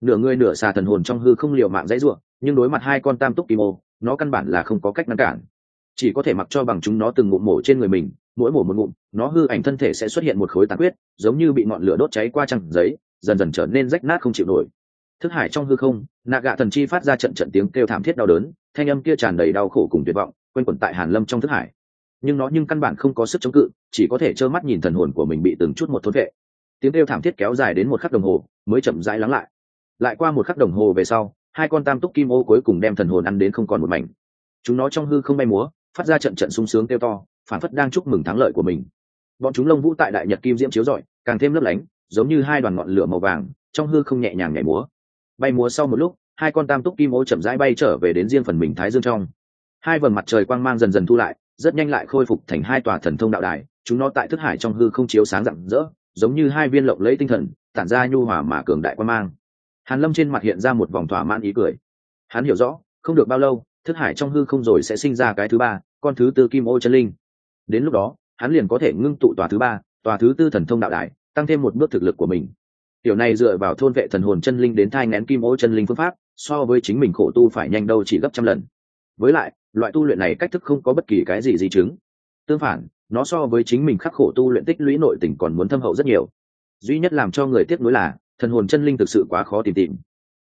Nửa người nửa xà thần hồn trong hư không liều mạng dãy ruộng nhưng đối mặt hai con tam túc kim ô, nó căn bản là không có cách ngăn cản. Chỉ có thể mặc cho bằng chúng nó từng ngụm mổ trên người mình, mỗi mổ một ngụm, nó hư ảnh thân thể sẽ xuất hiện một khối tàn huyết, giống như bị ngọn lửa đốt cháy qua trăng giấy dần dần trở nên rách nát không chịu nổi. Thức hải trong hư không, nạ gạ thần chi phát ra trận trận tiếng kêu thảm thiết đau đớn, thanh âm kia tràn đầy đau khổ cùng tuyệt vọng, quanh quẩn tại hàn lâm trong thức hải. Nhưng nó nhưng căn bản không có sức chống cự, chỉ có thể trơ mắt nhìn thần hồn của mình bị từng chút một thốn vệ. Tiếng kêu thảm thiết kéo dài đến một khắc đồng hồ, mới chậm rãi lắng lại. Lại qua một khắc đồng hồ về sau, hai con tam túc kim ô cuối cùng đem thần hồn ăn đến không còn một mảnh. Chúng nó trong hư không bay múa, phát ra trận trận sung sướng kêu to, phản phất đang chúc mừng thắng lợi của mình. Bọn chúng lông vũ tại đại nhật kim diễm chiếu rọi, càng thêm lấp lánh giống như hai đoàn ngọn lửa màu vàng, trong hư không nhẹ nhàng nhảy múa. Bay múa sau một lúc, hai con tam túc kim ô chậm rãi bay trở về đến riêng phần mình thái dương trong. Hai vầng mặt trời quang mang dần dần thu lại, rất nhanh lại khôi phục thành hai tòa thần thông đạo đài, chúng nó tại thức hải trong hư không chiếu sáng rạng rỡ, giống như hai viên lộng lấy tinh thần, tản ra nhu hòa mà cường đại quang mang. Hàn lâm trên mặt hiện ra một vòng thỏa mãn ý cười. Hắn hiểu rõ, không được bao lâu, thức hải trong hư không rồi sẽ sinh ra cái thứ ba, con thứ tư kim ô chân linh. Đến lúc đó, hắn liền có thể ngưng tụ tòa thứ ba, tòa thứ tư thần thông đạo đại tăng thêm một bước thực lực của mình. Tiểu này dựa vào thôn vệ thần hồn chân linh đến thai ngén kim ô chân linh phương pháp, so với chính mình khổ tu phải nhanh đâu chỉ gấp trăm lần. Với lại, loại tu luyện này cách thức không có bất kỳ cái gì di chứng. Tương phản, nó so với chính mình khắc khổ tu luyện tích lũy nội tình còn muốn thâm hậu rất nhiều. Duy nhất làm cho người tiếc nuối là, thần hồn chân linh thực sự quá khó tìm tìm.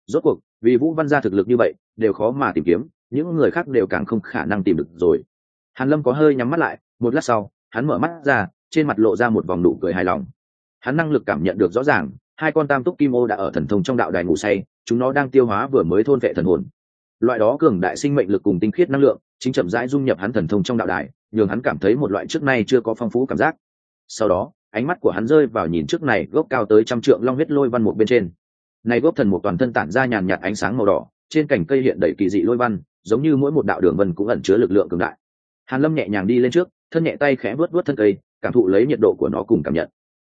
Rốt cuộc, vì vũ văn gia thực lực như vậy, đều khó mà tìm kiếm, những người khác đều càng không khả năng tìm được rồi. Hàn lâm có hơi nhắm mắt lại, một lát sau, hắn mở mắt ra, trên mặt lộ ra một vòng nụ cười hài lòng hắn năng lực cảm nhận được rõ ràng, hai con tam túc kim ô đã ở thần thông trong đạo đài ngủ say, chúng nó đang tiêu hóa vừa mới thôn vệ thần hồn. Loại đó cường đại sinh mệnh lực cùng tinh khiết năng lượng, chính chậm rãi dung nhập hắn thần thông trong đạo đài, nhường hắn cảm thấy một loại trước nay chưa có phong phú cảm giác. Sau đó, ánh mắt của hắn rơi vào nhìn trước này gốc cao tới trăm trượng long huyết lôi văn một bên trên. Này gốc thần một toàn thân tản ra nhàn nhạt ánh sáng màu đỏ, trên cành cây hiện đầy kỳ dị lôi văn, giống như mỗi một đạo đường vân cũng ẩn chứa lực lượng cường đại. Hàn lâm nhẹ nhàng đi lên trước, thân nhẹ tay khẽ vuốt vuốt thân cây, cảm thụ lấy nhiệt độ của nó cùng cảm nhận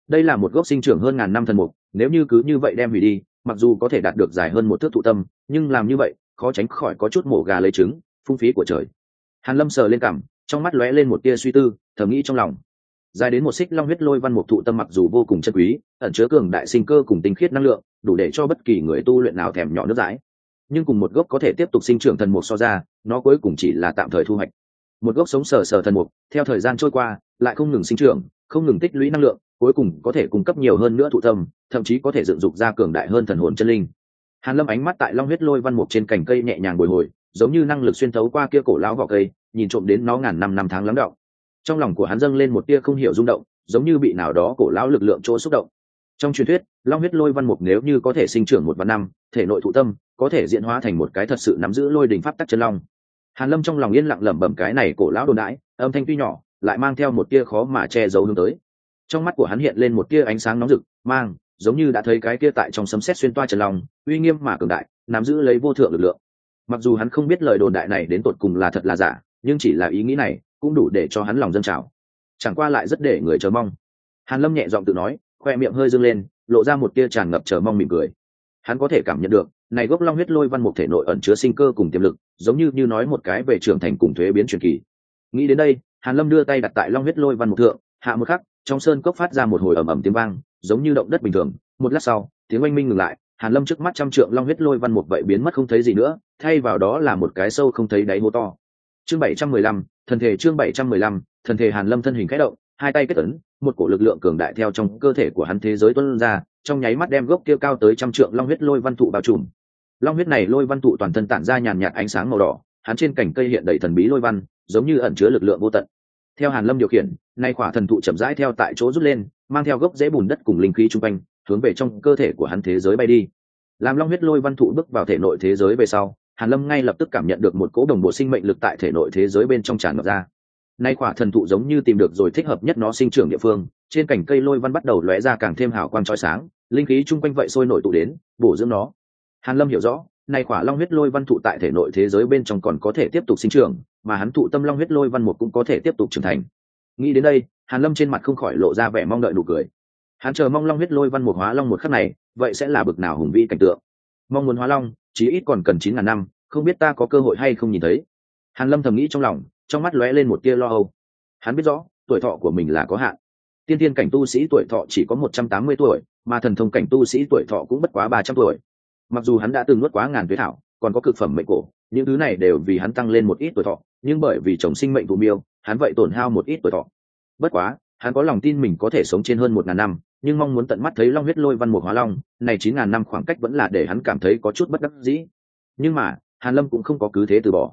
đây là một gốc sinh trưởng hơn ngàn năm thần mục nếu như cứ như vậy đem hủy đi mặc dù có thể đạt được dài hơn một thước thụ tâm nhưng làm như vậy khó tránh khỏi có chút mổ gà lấy trứng phung phí của trời. Hàn lâm sờ lên cằm, trong mắt lóe lên một tia suy tư thầm nghĩ trong lòng. Dài đến một xích long huyết lôi văn mục thụ tâm mặc dù vô cùng chân quý ẩn chứa cường đại sinh cơ cùng tinh khiết năng lượng đủ để cho bất kỳ người tu luyện nào thèm nhỏ nước dãi. Nhưng cùng một gốc có thể tiếp tục sinh trưởng thần mục so ra nó cuối cùng chỉ là tạm thời thu hoạch. Một gốc sống sờ sờ thần mục theo thời gian trôi qua lại không ngừng sinh trưởng không ngừng tích lũy năng lượng cuối cùng có thể cung cấp nhiều hơn nữa thụ tâm thậm chí có thể dựng dục ra cường đại hơn thần hồn chân linh. Hàn lâm ánh mắt tại long huyết lôi văn mục trên cành cây nhẹ nhàng bồi hồi, giống như năng lực xuyên thấu qua kia cổ lão vỏ cây, nhìn trộm đến nó ngàn năm năm tháng lắng động. Trong lòng của hắn dâng lên một tia không hiểu rung động, giống như bị nào đó cổ lão lực lượng chỗ xúc động. Trong truyền thuyết, long huyết lôi văn mục nếu như có thể sinh trưởng một vạn năm, thể nội thụ tâm, có thể diễn hóa thành một cái thật sự nắm giữ lôi đình pháp tắc chân long. Hàn lâm trong lòng yên lặng lẩm bẩm cái này cổ lão đồn đãi, âm thanh tuy nhỏ, lại mang theo một tia khó mà che giấu hướng tới trong mắt của hắn hiện lên một tia ánh sáng nóng rực mang giống như đã thấy cái kia tại trong sấm sét xuyên toa trần lòng, uy nghiêm mà cường đại nắm giữ lấy vô thượng lực lượng. Mặc dù hắn không biết lời đồn đại này đến tột cùng là thật là giả nhưng chỉ là ý nghĩ này cũng đủ để cho hắn lòng dân trào. Chẳng qua lại rất để người chờ mong. Hàn lâm nhẹ giọng tự nói khoe miệng hơi dâng lên lộ ra một tia tràn ngập chờ mong mỉm cười. Hắn có thể cảm nhận được này gốc long huyết lôi văn mục thể nội ẩn chứa sinh cơ cùng tiềm lực giống như như nói một cái về trưởng thành cùng thuế biến truyền kỳ. Nghĩ đến đây hàn lâm đưa tay đặt tại long huyết lôi văn mục thượng hạ một khắc trong sơn cốc phát ra một hồi ầm ầm tiếng vang giống như động đất bình thường. Một lát sau tiếng oanh minh ngừng lại hàn lâm trước mắt trăm trượng long huyết lôi văn một vậy biến mất không thấy gì nữa thay vào đó là một cái sâu không thấy đáy hố to. Chương bảy trăm mười lăm, thần thể chương bảy trăm mười lăm, thần thể hàn lâm thân hình khẽ động hai tay kết ấn một cổ lực lượng cường đại theo trong cơ thể của hắn thế giới tuôn ra trong nháy mắt đem gốc kia cao tới trăm trượng long huyết lôi văn thụ bao trùm. Long huyết này lôi văn thụ toàn thân tản ra nhàn nhạt ánh sáng màu đỏ hắn trên cành cây hiện đầy thần bí lôi văn giống như ẩn chứa lực lượng vô tận theo hàn lâm điều khiển, nay khỏa thần thụ chậm rãi theo tại chỗ rút lên, mang theo gốc rễ bùn đất cùng linh khí chung quanh, hướng về trong cơ thể của hắn thế giới bay đi. Làm long huyết lôi văn thụ bước vào thể nội thế giới về sau, hàn lâm ngay lập tức cảm nhận được một cỗ đồng bộ sinh mệnh lực tại thể nội thế giới bên trong tràn ngập ra. Nay khỏa thần thụ giống như tìm được rồi thích hợp nhất nó sinh trưởng địa phương, trên cành cây lôi văn bắt đầu lóe ra càng thêm hào quang chói sáng, linh khí chung quanh vậy sôi nổi tụ đến, bổ dưỡng nó. Hàn lâm hiểu rõ nay quả long huyết lôi văn thụ tại thể nội thế giới bên trong còn có thể tiếp tục sinh trưởng, mà hắn thụ tâm long huyết lôi văn một cũng có thể tiếp tục trưởng thành. Nghĩ đến đây, hàn lâm trên mặt không khỏi lộ ra vẻ mong đợi nụ cười. Hắn chờ mong long huyết lôi văn một hóa long một khắc này, vậy sẽ là bực nào hùng vĩ cảnh tượng. Mong muốn hóa long, chí ít còn cần chín ngàn năm, không biết ta có cơ hội hay không nhìn thấy. Hàn lâm thầm nghĩ trong lòng, trong mắt lóe lên một tia lo âu. Hắn biết rõ, tuổi thọ của mình là có hạn. Tiên tiên cảnh tu sĩ tuổi thọ chỉ có một trăm tám mươi tuổi, mà thần thông cảnh tu sĩ tuổi thọ cũng bất quá ba trăm tuổi mặc dù hắn đã từng nuốt quá ngàn tuyết thảo, còn có cực phẩm mệnh cổ, những thứ này đều vì hắn tăng lên một ít tuổi thọ, nhưng bởi vì chồng sinh mệnh thụ miêu, hắn vậy tổn hao một ít tuổi thọ. Bất quá, hắn có lòng tin mình có thể sống trên hơn một ngàn năm, nhưng mong muốn tận mắt thấy long huyết lôi văn mục hóa long, này chín ngàn năm khoảng cách vẫn là để hắn cảm thấy có chút bất đắc dĩ. Nhưng mà, hàn lâm cũng không có cứ thế từ bỏ.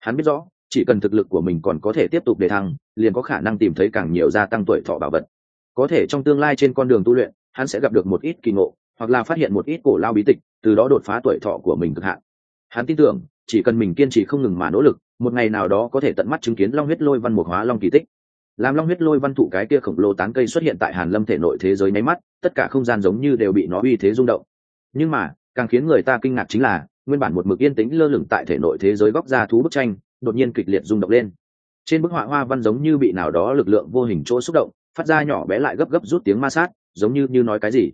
Hắn biết rõ, chỉ cần thực lực của mình còn có thể tiếp tục đề thăng, liền có khả năng tìm thấy càng nhiều gia tăng tuổi thọ bảo vật. Có thể trong tương lai trên con đường tu luyện, hắn sẽ gặp được một ít kỳ ngộ hoặc là phát hiện một ít cổ lao bí tịch, từ đó đột phá tuổi thọ của mình cực hạn. Hắn tin tưởng, chỉ cần mình kiên trì không ngừng mà nỗ lực, một ngày nào đó có thể tận mắt chứng kiến long huyết lôi văn mục hóa long kỳ tích. Làm long huyết lôi văn thụ cái kia khổng lồ tán cây xuất hiện tại hàn lâm thể nội thế giới nháy mắt, tất cả không gian giống như đều bị nó uy thế rung động. Nhưng mà, càng khiến người ta kinh ngạc chính là, nguyên bản một mực yên tĩnh lơ lửng tại thể nội thế giới góc ra thú bức tranh, đột nhiên kịch liệt rung động lên. Trên bức họa hoa văn giống như bị nào đó lực lượng vô hình chỗ xúc động, phát ra nhỏ bé lại gấp gấp rút tiếng ma sát, giống như như nói cái gì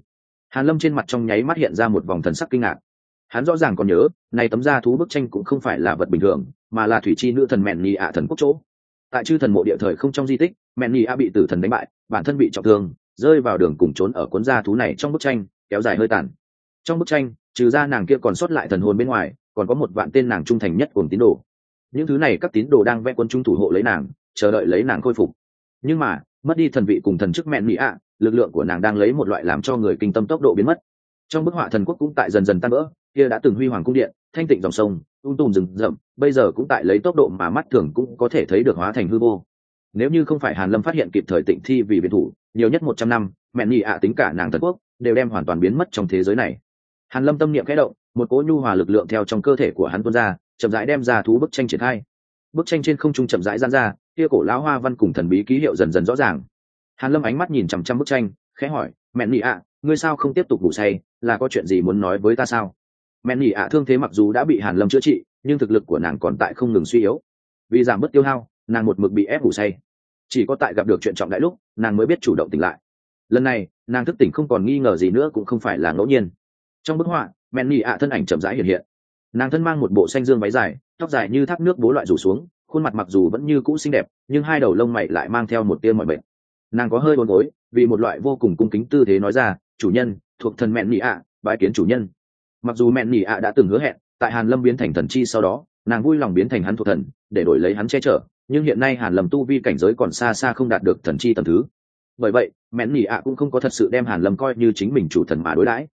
hàn lâm trên mặt trong nháy mắt hiện ra một vòng thần sắc kinh ngạc. Hắn rõ ràng còn nhớ, này tấm da thú bức tranh cũng không phải là vật bình thường, mà là thủy chi nữ thần mẹn nhì ạ thần quốc chỗ. Tại chư thần mộ địa thời không trong di tích, mẹn nhì ạ bị tử thần đánh bại, bản thân bị trọng thương, rơi vào đường cùng trốn ở cuốn da thú này trong bức tranh, kéo dài hơi tàn. Trong bức tranh, trừ ra nàng kia còn sót lại thần hồn bên ngoài, còn có một vạn tên nàng trung thành nhất cùng tín đồ. Những thứ này các tín đồ đang vẽ quân trung thủ hộ lấy nàng, chờ đợi lấy nàng khôi phục. Nhưng mà mất đi thần vị cùng thần chức mẹn mỹ ạ, lực lượng của nàng đang lấy một loại làm cho người kinh tâm tốc độ biến mất. Trong bức họa thần quốc cũng tại dần dần tan vỡ, kia đã từng huy hoàng cung điện, thanh tịnh dòng sông ung tùm rừng rậm, bây giờ cũng tại lấy tốc độ mà mắt thường cũng có thể thấy được hóa thành hư vô. Nếu như không phải hàn lâm phát hiện kịp thời tịnh thi vì biệt thủ, nhiều nhất một trăm năm mẹn nhị ạ tính cả nàng thần quốc đều đem hoàn toàn biến mất trong thế giới này. Hàn lâm tâm niệm khẽ động, một cỗ nhu hòa lực lượng theo trong cơ thể của hắn tuôn ra, chậm rãi đem ra thú bức tranh triển khai. Bức tranh trên không trung chậm rãi giãn ra kia cổ lão hoa văn cùng thần bí ký hiệu dần dần rõ ràng. Hàn lâm ánh mắt nhìn chằm chằm bức tranh, khẽ hỏi, mẹ nị ạ, ngươi sao không tiếp tục ngủ say? Là có chuyện gì muốn nói với ta sao? Mẹ nị ạ thương thế mặc dù đã bị hàn lâm chữa trị, nhưng thực lực của nàng còn tại không ngừng suy yếu. Vì giảm bớt tiêu hao, nàng một mực bị ép ngủ say. Chỉ có tại gặp được chuyện trọng đại lúc, nàng mới biết chủ động tỉnh lại. Lần này, nàng thức tỉnh không còn nghi ngờ gì nữa cũng không phải là ngẫu nhiên. Trong bức họa mẹn nhị ạ thân ảnh chậm rãi hiện hiện. Nàng thân mang một bộ xanh dương váy dài, tóc dài như thác nước bố loại rủ xuống khuôn mặt mặc dù vẫn như cũ xinh đẹp, nhưng hai đầu lông mày lại mang theo một tia mọi bệnh nàng có hơi bồn gối vì một loại vô cùng cung kính tư thế nói ra, chủ nhân, thuộc thần mẹn nhị ạ bãi kiến chủ nhân. Mặc dù mẹn nhị ạ đã từng hứa hẹn, tại hàn lâm biến thành thần chi sau đó, nàng vui lòng biến thành hắn thuộc thần, để đổi lấy hắn che chở, nhưng hiện nay hàn lâm tu vi cảnh giới còn xa xa không đạt được thần chi tầm thứ. Bởi vậy mẹn nhị ạ cũng không có thật sự đem hàn lâm coi như chính mình chủ thần mà đối đãi.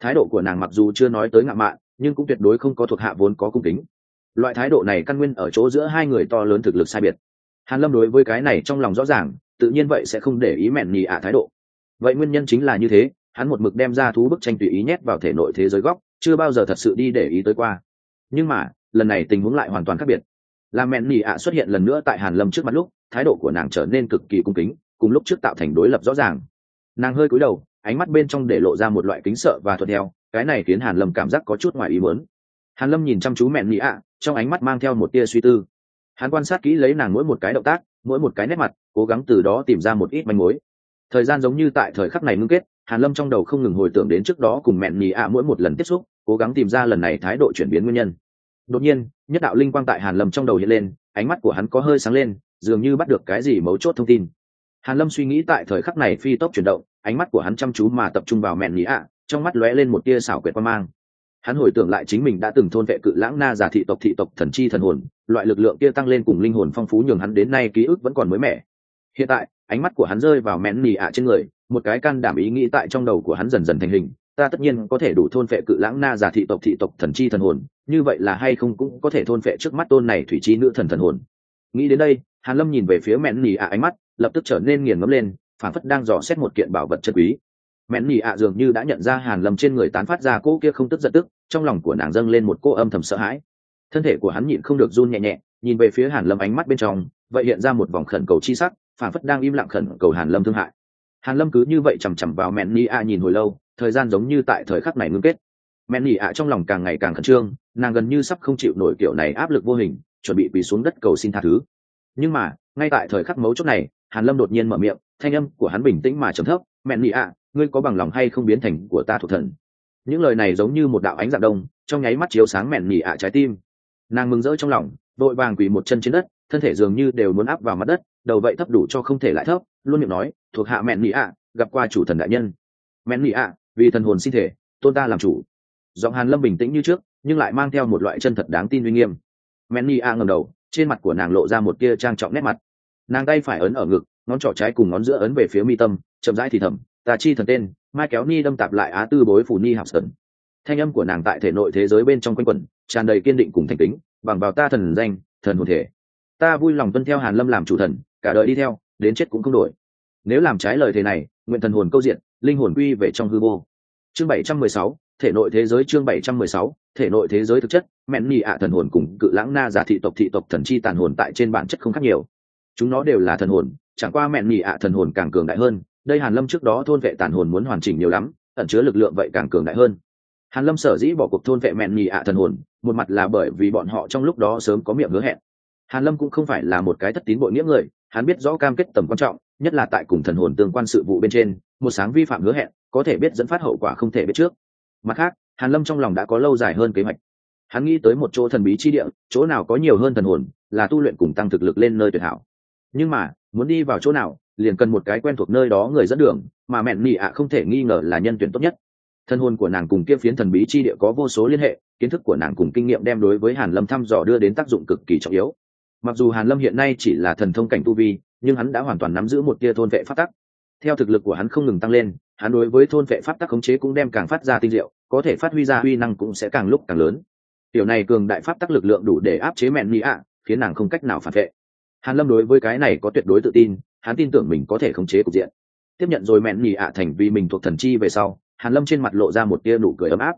Thái độ của nàng mặc dù chưa nói tới ngạo mạn, nhưng cũng tuyệt đối không có thuộc hạ vốn có cung kính loại thái độ này căn nguyên ở chỗ giữa hai người to lớn thực lực sai biệt. Hàn lâm đối với cái này trong lòng rõ ràng, tự nhiên vậy sẽ không để ý mẹn nhì ạ thái độ. Vậy nguyên nhân chính là như thế, hắn một mực đem ra thú bức tranh tùy ý nhét vào thể nội thế giới góc, chưa bao giờ thật sự đi để ý tới qua. Nhưng mà, lần này tình huống lại hoàn toàn khác biệt. Là mẹn nhì ạ xuất hiện lần nữa tại hàn lâm trước mặt lúc, thái độ của nàng trở nên cực kỳ cung kính, cùng lúc trước tạo thành đối lập rõ ràng. Nàng hơi cúi đầu, ánh mắt bên trong để lộ ra một loại kính sợ và thuận theo, cái này khiến hàn lâm cảm giác có chút ngoài ý muốn. Hàn lâm nhìn chăm chú mẹn nhì ạ trong ánh mắt mang theo một tia suy tư. Hắn quan sát kỹ lấy nàng mỗi một cái động tác, mỗi một cái nét mặt, cố gắng từ đó tìm ra một ít manh mối. Thời gian giống như tại thời khắc này ngưng kết, hàn lâm trong đầu không ngừng hồi tưởng đến trước đó cùng mẹn nhì ạ mỗi một lần tiếp xúc, cố gắng tìm ra lần này thái độ chuyển biến nguyên nhân. Đột nhiên, nhất đạo linh quang tại hàn lâm trong đầu hiện lên, ánh mắt của hắn có hơi sáng lên, dường như bắt được cái gì mấu chốt thông tin. Hàn lâm suy nghĩ tại thời khắc này phi tốc chuyển động, ánh mắt của hắn chăm chú mà tập trung vào mẹn nhì ạ, trong mắt lóe lên một tia xảo quyệt quan mang hắn hồi tưởng lại chính mình đã từng thôn vệ cự lãng na giả thị tộc thị tộc thần chi thần hồn, loại lực lượng kia tăng lên cùng linh hồn phong phú nhường hắn đến nay ký ức vẫn còn mới mẻ. Hiện tại, ánh mắt của hắn rơi vào mẹn nhì ạ trên người, một cái can đảm ý nghĩ tại trong đầu của hắn dần dần thành hình, ta tất nhiên có thể đủ thôn phệ cự lãng na giả thị tộc thị tộc thần chi thần hồn, như vậy là hay không cũng có thể thôn phệ trước mắt tôn này thủy chi nữ thần thần hồn. Nghĩ đến đây, hàn lâm nhìn về phía mẹn nhì ạ ánh mắt, lập tức trở nên nghiền ngấm lên phản phất đang dò xét một kiện bảo vật chân quý. Mẹn nhì ạ dường như đã nhận ra hàn lâm trên người tán phát ra cỗ kia không tức giận tức trong lòng của nàng dâng lên một cô âm thầm sợ hãi. Thân thể của hắn nhịn không được run nhẹ nhẹ, nhìn về phía hàn lâm ánh mắt bên trong, vậy hiện ra một vòng khẩn cầu chi sắc phản phất đang im lặng khẩn cầu hàn lâm thương hại. Hàn lâm cứ như vậy chằm chằm vào mẹn ni a nhìn hồi lâu, thời gian giống như tại thời khắc này ngưng kết. Mẹn ni a trong lòng càng ngày càng khẩn trương, nàng gần như sắp không chịu nổi kiểu này áp lực vô hình, chuẩn bị quỳ xuống đất cầu xin tha thứ. Nhưng mà, ngay tại thời khắc mấu chốt này, hàn lâm đột nhiên mở miệng, thanh âm của hắn bình tĩnh mà trầm thấp, mẹn ni a, ngươi có bằng lòng hay không biến thành của ta thuộc thần? Những lời này giống như một đạo ánh dạng đông, trong nháy mắt chiếu sáng mẹn nhì ạ trái tim. Nàng mừng rỡ trong lòng đội vàng quỳ một chân trên đất, thân thể dường như đều muốn áp vào mặt đất, đầu vậy thấp đủ cho không thể lại thấp, luôn miệng nói, thuộc hạ mẹn nhì ạ, gặp qua chủ thần đại nhân. Mẹn nhì ạ, vì thần hồn sinh thể, tôn ta làm chủ. Giọng hàn lâm bình tĩnh như trước, nhưng lại mang theo một loại chân thật đáng tin uy nghiêm. Mẹn nhì ạ ngầm đầu, trên mặt của nàng lộ ra một tia trang trọng nét mặt. Nàng tay phải ấn ở ngực, ngón trỏ trái cùng ngón giữa ấn về phía mi tâm, chậm rãi thì thầm, ta chi thần tên mai kéo ni đâm tạp lại á tư bối phù ni học sơn. Thanh âm của nàng tại thể nội thế giới bên trong quanh quẩn, tràn đầy kiên định cùng thành kính, bằng vào ta thần danh, thần hồn thể. Ta vui lòng tuân theo hàn lâm làm chủ thần, cả đời đi theo, đến chết cũng không đổi. Nếu làm trái lời thế này, nguyện thần hồn câu diện, linh hồn quy về trong hư vô. Chương bảy trăm mười sáu, thể nội thế giới chương bảy trăm mười sáu, thể nội thế giới thực chất, mẹn nhị ạ thần hồn cùng cự lãng na giả thị tộc thị tộc thần chi tàn hồn tại trên bản chất không khác nhiều. Chúng nó đều là thần hồn, chẳng qua mẹn nhị ạ thần hồn càng cường đại hơn đây hàn lâm trước đó thôn vệ tàn hồn muốn hoàn chỉnh nhiều lắm, ẩn chứa lực lượng vậy càng cường đại hơn. Hàn lâm sở dĩ bỏ cuộc thôn vệ mẹn nhị ạ thần hồn, một mặt là bởi vì bọn họ trong lúc đó sớm có miệng hứa hẹn. Hàn lâm cũng không phải là một cái thất tín bội nghĩa người, hắn biết rõ cam kết tầm quan trọng, nhất là tại cùng thần hồn tương quan sự vụ bên trên, một sáng vi phạm hứa hẹn, có thể biết dẫn phát hậu quả không thể biết trước. Mặt khác, hàn lâm trong lòng đã có lâu dài hơn kế hoạch. Hắn nghĩ tới một chỗ thần bí chi địa, chỗ nào có nhiều hơn thần hồn, là tu luyện cùng tăng thực lực lên nơi tuyệt hảo. Nhưng mà, muốn đi vào chỗ nào liền cần một cái quen thuộc nơi đó người dẫn đường, mà mẹn nị ạ không thể nghi ngờ là nhân tuyển tốt nhất. Thân hôn của nàng cùng kia phiến thần bí chi địa có vô số liên hệ, kiến thức của nàng cùng kinh nghiệm đem đối với hàn lâm thăm dò đưa đến tác dụng cực kỳ trọng yếu. Mặc dù hàn lâm hiện nay chỉ là thần thông cảnh tu vi, nhưng hắn đã hoàn toàn nắm giữ một tia thôn vệ pháp tắc. Theo thực lực của hắn không ngừng tăng lên, hắn đối với thôn vệ pháp tắc khống chế cũng đem càng phát ra tinh diệu, có thể phát huy ra uy năng cũng sẽ càng lúc càng lớn. Tiểu này cường đại pháp tắc lực lượng đủ để áp chế mẹn mỹ ạ, khiến nàng không cách nào phản vệ. Hàn lâm đối với cái này có tuyệt đối tự tin hắn tin tưởng mình có thể khống chế cục diện. Tiếp nhận rồi mẹn nhì ạ thành vì mình thuộc thần chi về sau, hàn lâm trên mặt lộ ra một tia nụ cười ấm áp.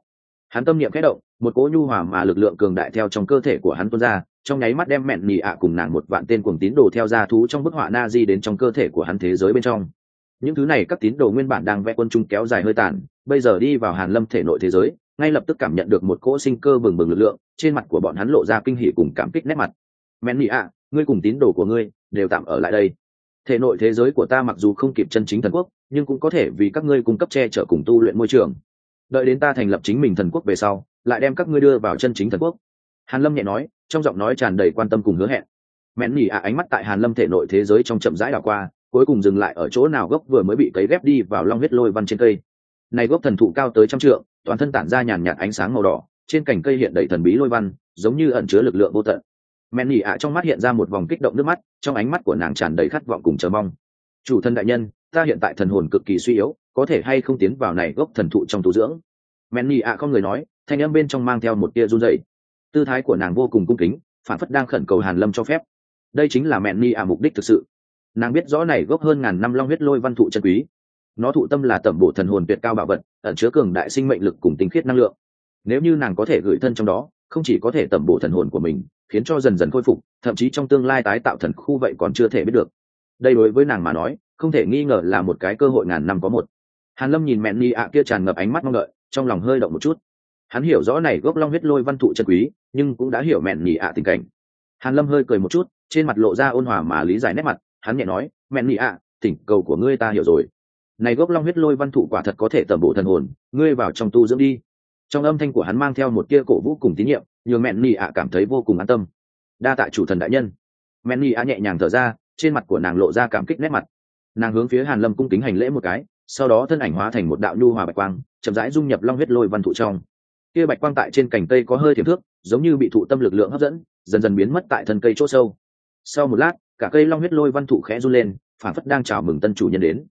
Hắn tâm niệm khẽ động, một cỗ nhu hòa mà lực lượng cường đại theo trong cơ thể của hắn tuôn ra, trong nháy mắt đem mẹn nhì ạ cùng nàng một vạn tên cuồng tín đồ theo ra thú trong bức họa na di đến trong cơ thể của hắn thế giới bên trong. Những thứ này các tín đồ nguyên bản đang vẽ quân trung kéo dài hơi tàn, bây giờ đi vào hàn lâm thể nội thế giới, ngay lập tức cảm nhận được một cỗ sinh cơ bừng bừng lực lượng, trên mặt của bọn hắn lộ ra kinh hỉ cùng cảm kích nét mặt. Mẹn nhì ạ, ngươi cùng tín đồ của ngươi đều tạm ở lại đây thể nội thế giới của ta mặc dù không kịp chân chính thần quốc, nhưng cũng có thể vì các ngươi cung cấp che chở cùng tu luyện môi trường. Đợi đến ta thành lập chính mình thần quốc về sau, lại đem các ngươi đưa vào chân chính thần quốc. Hàn lâm nhẹ nói, trong giọng nói tràn đầy quan tâm cùng hứa hẹn. Mẹn nhỉ ạ ánh mắt tại hàn lâm thể nội thế giới trong chậm rãi đảo qua, cuối cùng dừng lại ở chỗ nào gốc vừa mới bị cấy ghép đi vào long huyết lôi văn trên cây. Này gốc thần thụ cao tới trăm trượng, toàn thân tản ra nhàn nhạt ánh sáng màu đỏ, trên cành cây hiện đầy thần bí lôi văn, giống như ẩn chứa lực lượng vô tận mẹn nhị ạ trong mắt hiện ra một vòng kích động nước mắt, trong ánh mắt của nàng tràn đầy khát vọng cùng chờ mong. Chủ thân đại nhân, ta hiện tại thần hồn cực kỳ suy yếu, có thể hay không tiến vào này gốc thần thụ trong tu dưỡng? Mẹn nhị ạ không người nói, thanh âm bên trong mang theo một tia run rẩy. Tư thái của nàng vô cùng cung kính, phản phất đang khẩn cầu hàn lâm cho phép. Đây chính là mẹn nhị ạ mục đích thực sự. Nàng biết rõ này gốc hơn ngàn năm long huyết lôi văn thụ chân quý. Nó thụ tâm là tẩm bổ thần hồn tuyệt cao bảo vật, ẩn chứa cường đại sinh mệnh lực cùng tinh khiết năng lượng. Nếu như nàng có thể gửi thân trong đó không chỉ có thể tẩm bổ thần hồn của mình, khiến cho dần dần khôi phục, thậm chí trong tương lai tái tạo thần khu vậy còn chưa thể biết được. Đây đối với nàng mà nói, không thể nghi ngờ là một cái cơ hội ngàn năm có một. Hàn lâm nhìn mẹ ni ạ kia tràn ngập ánh mắt mong đợi, trong lòng hơi động một chút. Hắn hiểu rõ này gốc long huyết lôi văn thụ chân quý, nhưng cũng đã hiểu mẹ ni ạ tình cảnh. Hàn lâm hơi cười một chút, trên mặt lộ ra ôn hòa mà lý giải nét mặt, hắn nhẹ nói, mẹ ni ạ tỉnh cầu của ngươi ta hiểu rồi. Này gốc long huyết lôi văn thụ quả thật có thể tẩm bổ thần hồn, ngươi vào trong tu dưỡng đi trong âm thanh của hắn mang theo một tia cổ vũ cùng tín nhiệm nhường mẹn nỉ ạ cảm thấy vô cùng an tâm. Đa tạ chủ thần đại nhân. Mẹn nỉ ạ nhẹ nhàng thở ra, trên mặt của nàng lộ ra cảm kích nét mặt. Nàng hướng phía hàn lâm cung kính hành lễ một cái, sau đó thân ảnh hóa thành một đạo nhu hòa bạch quang, chậm rãi dung nhập long huyết lôi văn thụ trong. Kia bạch quang tại trên cành cây có hơi thiểm thước, giống như bị thụ tâm lực lượng hấp dẫn, dần dần biến mất tại thân cây chỗ sâu. Sau một lát, cả cây long huyết lôi văn thụ khẽ run lên phản phất đang chào mừng tân chủ nhân đến.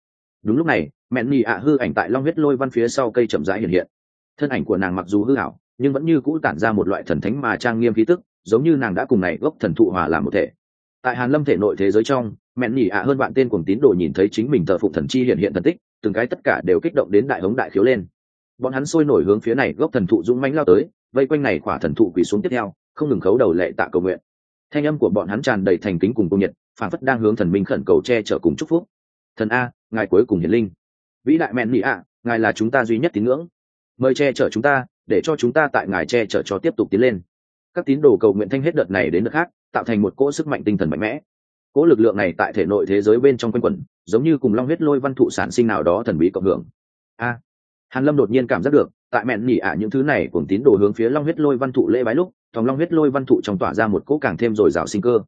Đúng lúc này mẹn nhị ạ hư ảnh tại long huyết lôi văn phía sau cây chậm rãi hiện hiện thân ảnh của nàng mặc dù hư hảo nhưng vẫn như cũ tản ra một loại thần thánh mà trang nghiêm khí tức giống như nàng đã cùng này gốc thần thụ hòa làm một thể. Tại hàn lâm thể nội thế giới trong mẹn nhỉ ạ hơn bạn tên cùng tín đồ nhìn thấy chính mình thờ phụng thần chi hiện hiện thần tích từng cái tất cả đều kích động đến đại hống đại khiếu lên. Bọn hắn sôi nổi hướng phía này gốc thần thụ dũng mãnh lao tới vây quanh này quả thần thụ quỳ xuống tiếp theo không ngừng khấu đầu lệ tạ cầu nguyện. Thanh âm của bọn hắn tràn đầy thành kính cùng công nhiệt, phản phất đang hướng thần minh khẩn cầu che chở cùng chúc phúc. Thần a ngài cuối cùng hiển linh. Vĩ đại mẹn nị ạ ngài là chúng ta duy nhất tín ngưỡng mời che chở chúng ta, để cho chúng ta tại ngài che chở cho tiếp tục tiến lên. Các tín đồ cầu nguyện thanh hết đợt này đến đợt khác, tạo thành một cỗ sức mạnh tinh thần mạnh mẽ. Cỗ lực lượng này tại thể nội thế giới bên trong quanh quẩn, giống như cùng long huyết lôi văn thụ sản sinh nào đó thần bí cộng hưởng. A! Hàn lâm đột nhiên cảm giác được, tại mẹn nhỉ ả những thứ này cùng tín đồ hướng phía long huyết lôi văn thụ lễ bái lúc, thòng long huyết lôi văn thụ trong tỏa ra một cỗ càng thêm dồi dào sinh cơ.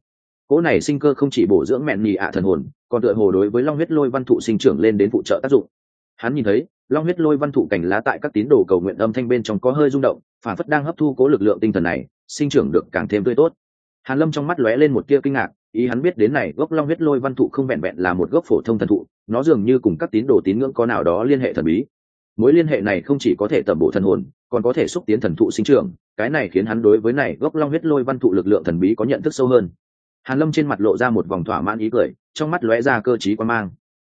Cỗ này sinh cơ không chỉ bổ dưỡng mẹn nhỉ ả thần hồn, còn tựa hồ đối với long huyết lôi văn thụ sinh trưởng lên đến phụ trợ tác dụng. Hắn nhìn thấy long huyết lôi văn thụ cảnh lá tại các tín đồ cầu nguyện âm thanh bên trong có hơi rung động, phản phất đang hấp thu cố lực lượng tinh thần này, sinh trưởng được càng thêm tươi tốt. Hàn lâm trong mắt lóe lên một tia kinh ngạc, ý hắn biết đến này, gốc long huyết lôi văn thụ không vẹn vẹn là một gốc phổ thông thần thụ, nó dường như cùng các tín đồ tín ngưỡng có nào đó liên hệ thần bí. Mối liên hệ này không chỉ có thể tẩm bổ thần hồn, còn có thể xúc tiến thần thụ sinh trưởng, cái này khiến hắn đối với này gốc long huyết lôi văn thụ lực lượng thần bí có nhận thức sâu hơn. Hàn lâm trên mặt lộ ra một vòng thỏa mãn ý cười, trong mắt lóe ra cơ trí quan mang.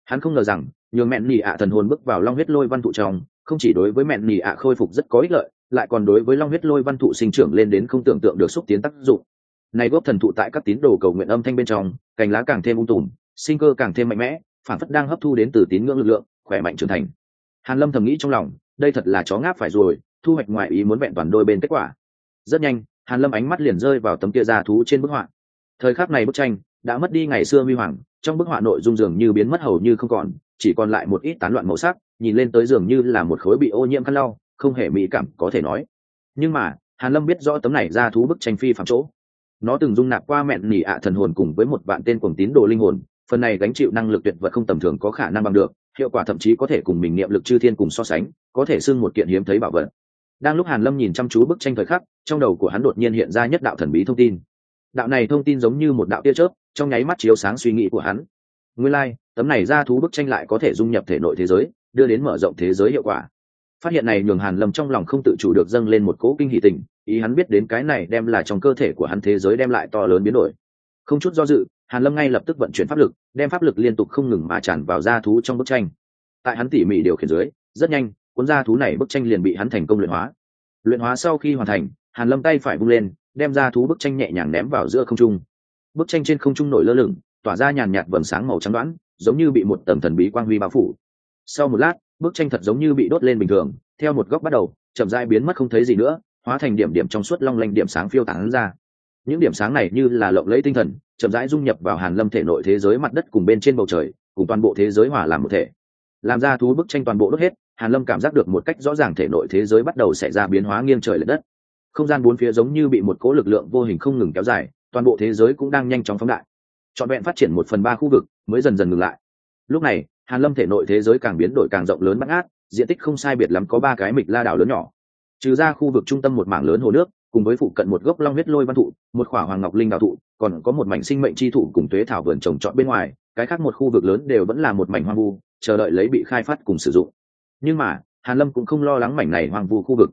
Hắn không ngờ rằng nhường mẹn nỉ ạ thần hồn bước vào long huyết lôi văn thụ trong, không chỉ đối với mẹn nỉ ạ khôi phục rất có ích lợi, lại còn đối với long huyết lôi văn thụ sinh trưởng lên đến không tưởng tượng được xúc tiến tác dụng. Này góp thần thụ tại các tín đồ cầu nguyện âm thanh bên trong, cành lá càng thêm ung tùm, sinh cơ càng thêm mạnh mẽ, phản phất đang hấp thu đến từ tín ngưỡng lực lượng, khỏe mạnh trưởng thành. Hàn lâm thầm nghĩ trong lòng, đây thật là chó ngáp phải rồi, thu hoạch ngoại ý muốn vẹn toàn đôi bên kết quả. Rất nhanh, hàn lâm ánh mắt liền rơi vào tấm kia da thú trên bức họa. Thời khắc này bức tranh đã mất đi ngày xưa huy hoàng, trong bức họa nội dung dường như biến mất hầu như không còn chỉ còn lại một ít tán loạn màu sắc, nhìn lên tới dường như là một khối bị ô nhiễm khăn lau, không hề mỹ cảm có thể nói. Nhưng mà, hàn lâm biết rõ tấm này ra thú bức tranh phi phạm chỗ. Nó từng dung nạp qua mẹn nỉ ạ thần hồn cùng với một vạn tên cuồng tín đồ linh hồn, phần này gánh chịu năng lực tuyệt vật không tầm thường có khả năng bằng được, hiệu quả thậm chí có thể cùng mình niệm lực chư thiên cùng so sánh, có thể xưng một kiện hiếm thấy bảo vật. Đang lúc hàn lâm nhìn chăm chú bức tranh thời khắc, trong đầu của hắn đột nhiên hiện ra nhất đạo thần bí thông tin. Đạo này thông tin giống như một đạo tia chớp, trong nháy mắt chiếu sáng suy nghĩ của hắn nguyên lai like, tấm này ra thú bức tranh lại có thể dung nhập thể nội thế giới đưa đến mở rộng thế giới hiệu quả. Phát hiện này nhường hàn lâm trong lòng không tự chủ được dâng lên một cỗ kinh hỷ tình ý hắn biết đến cái này đem là trong cơ thể của hắn thế giới đem lại to lớn biến đổi. Không chút do dự hàn lâm ngay lập tức vận chuyển pháp lực đem pháp lực liên tục không ngừng mà tràn vào da thú trong bức tranh. Tại hắn tỉ mỉ điều khiển dưới rất nhanh cuốn da thú này bức tranh liền bị hắn thành công luyện hóa. Luyện hóa sau khi hoàn thành hàn lâm tay phải vung lên đem da thú bức tranh nhẹ nhàng ném vào giữa không trung. Bức tranh trên không trung nổi lơ lửng tỏa ra nhàn nhạt vầng sáng màu trắng đoán, giống như bị một tầng thần bí quang huy bao phủ. Sau một lát, bức tranh thật giống như bị đốt lên bình thường, theo một góc bắt đầu, chậm rãi biến mất không thấy gì nữa, hóa thành điểm điểm trong suốt long lanh điểm sáng phiêu tán ra. Những điểm sáng này như là lộng lẫy tinh thần, chậm rãi dung nhập vào hàn lâm thể nội thế giới mặt đất cùng bên trên bầu trời, cùng toàn bộ thế giới hòa làm một thể. Làm ra thú bức tranh toàn bộ đốt hết, hàn lâm cảm giác được một cách rõ ràng thể nội thế giới bắt đầu xảy ra biến hóa nghiêng trời lệch đất. Không gian bốn phía giống như bị một cỗ lực lượng vô hình không ngừng kéo dài, toàn bộ thế giới cũng đang nhanh chóng phóng đại trọn vẹn phát triển một phần ba khu vực mới dần dần ngừng lại. Lúc này, hàn lâm thể nội thế giới càng biến đổi càng rộng lớn bắt ngát, diện tích không sai biệt lắm có ba cái mịch la đảo lớn nhỏ. Trừ ra khu vực trung tâm một mảng lớn hồ nước, cùng với phụ cận một gốc long huyết lôi văn thụ, một khỏa hoàng ngọc linh đào thụ, còn có một mảnh sinh mệnh chi thụ cùng tuế thảo vườn trồng trọt bên ngoài, cái khác một khu vực lớn đều vẫn là một mảnh hoang vu, chờ đợi lấy bị khai phát cùng sử dụng. Nhưng mà, hàn lâm cũng không lo lắng mảnh này hoang vu khu vực.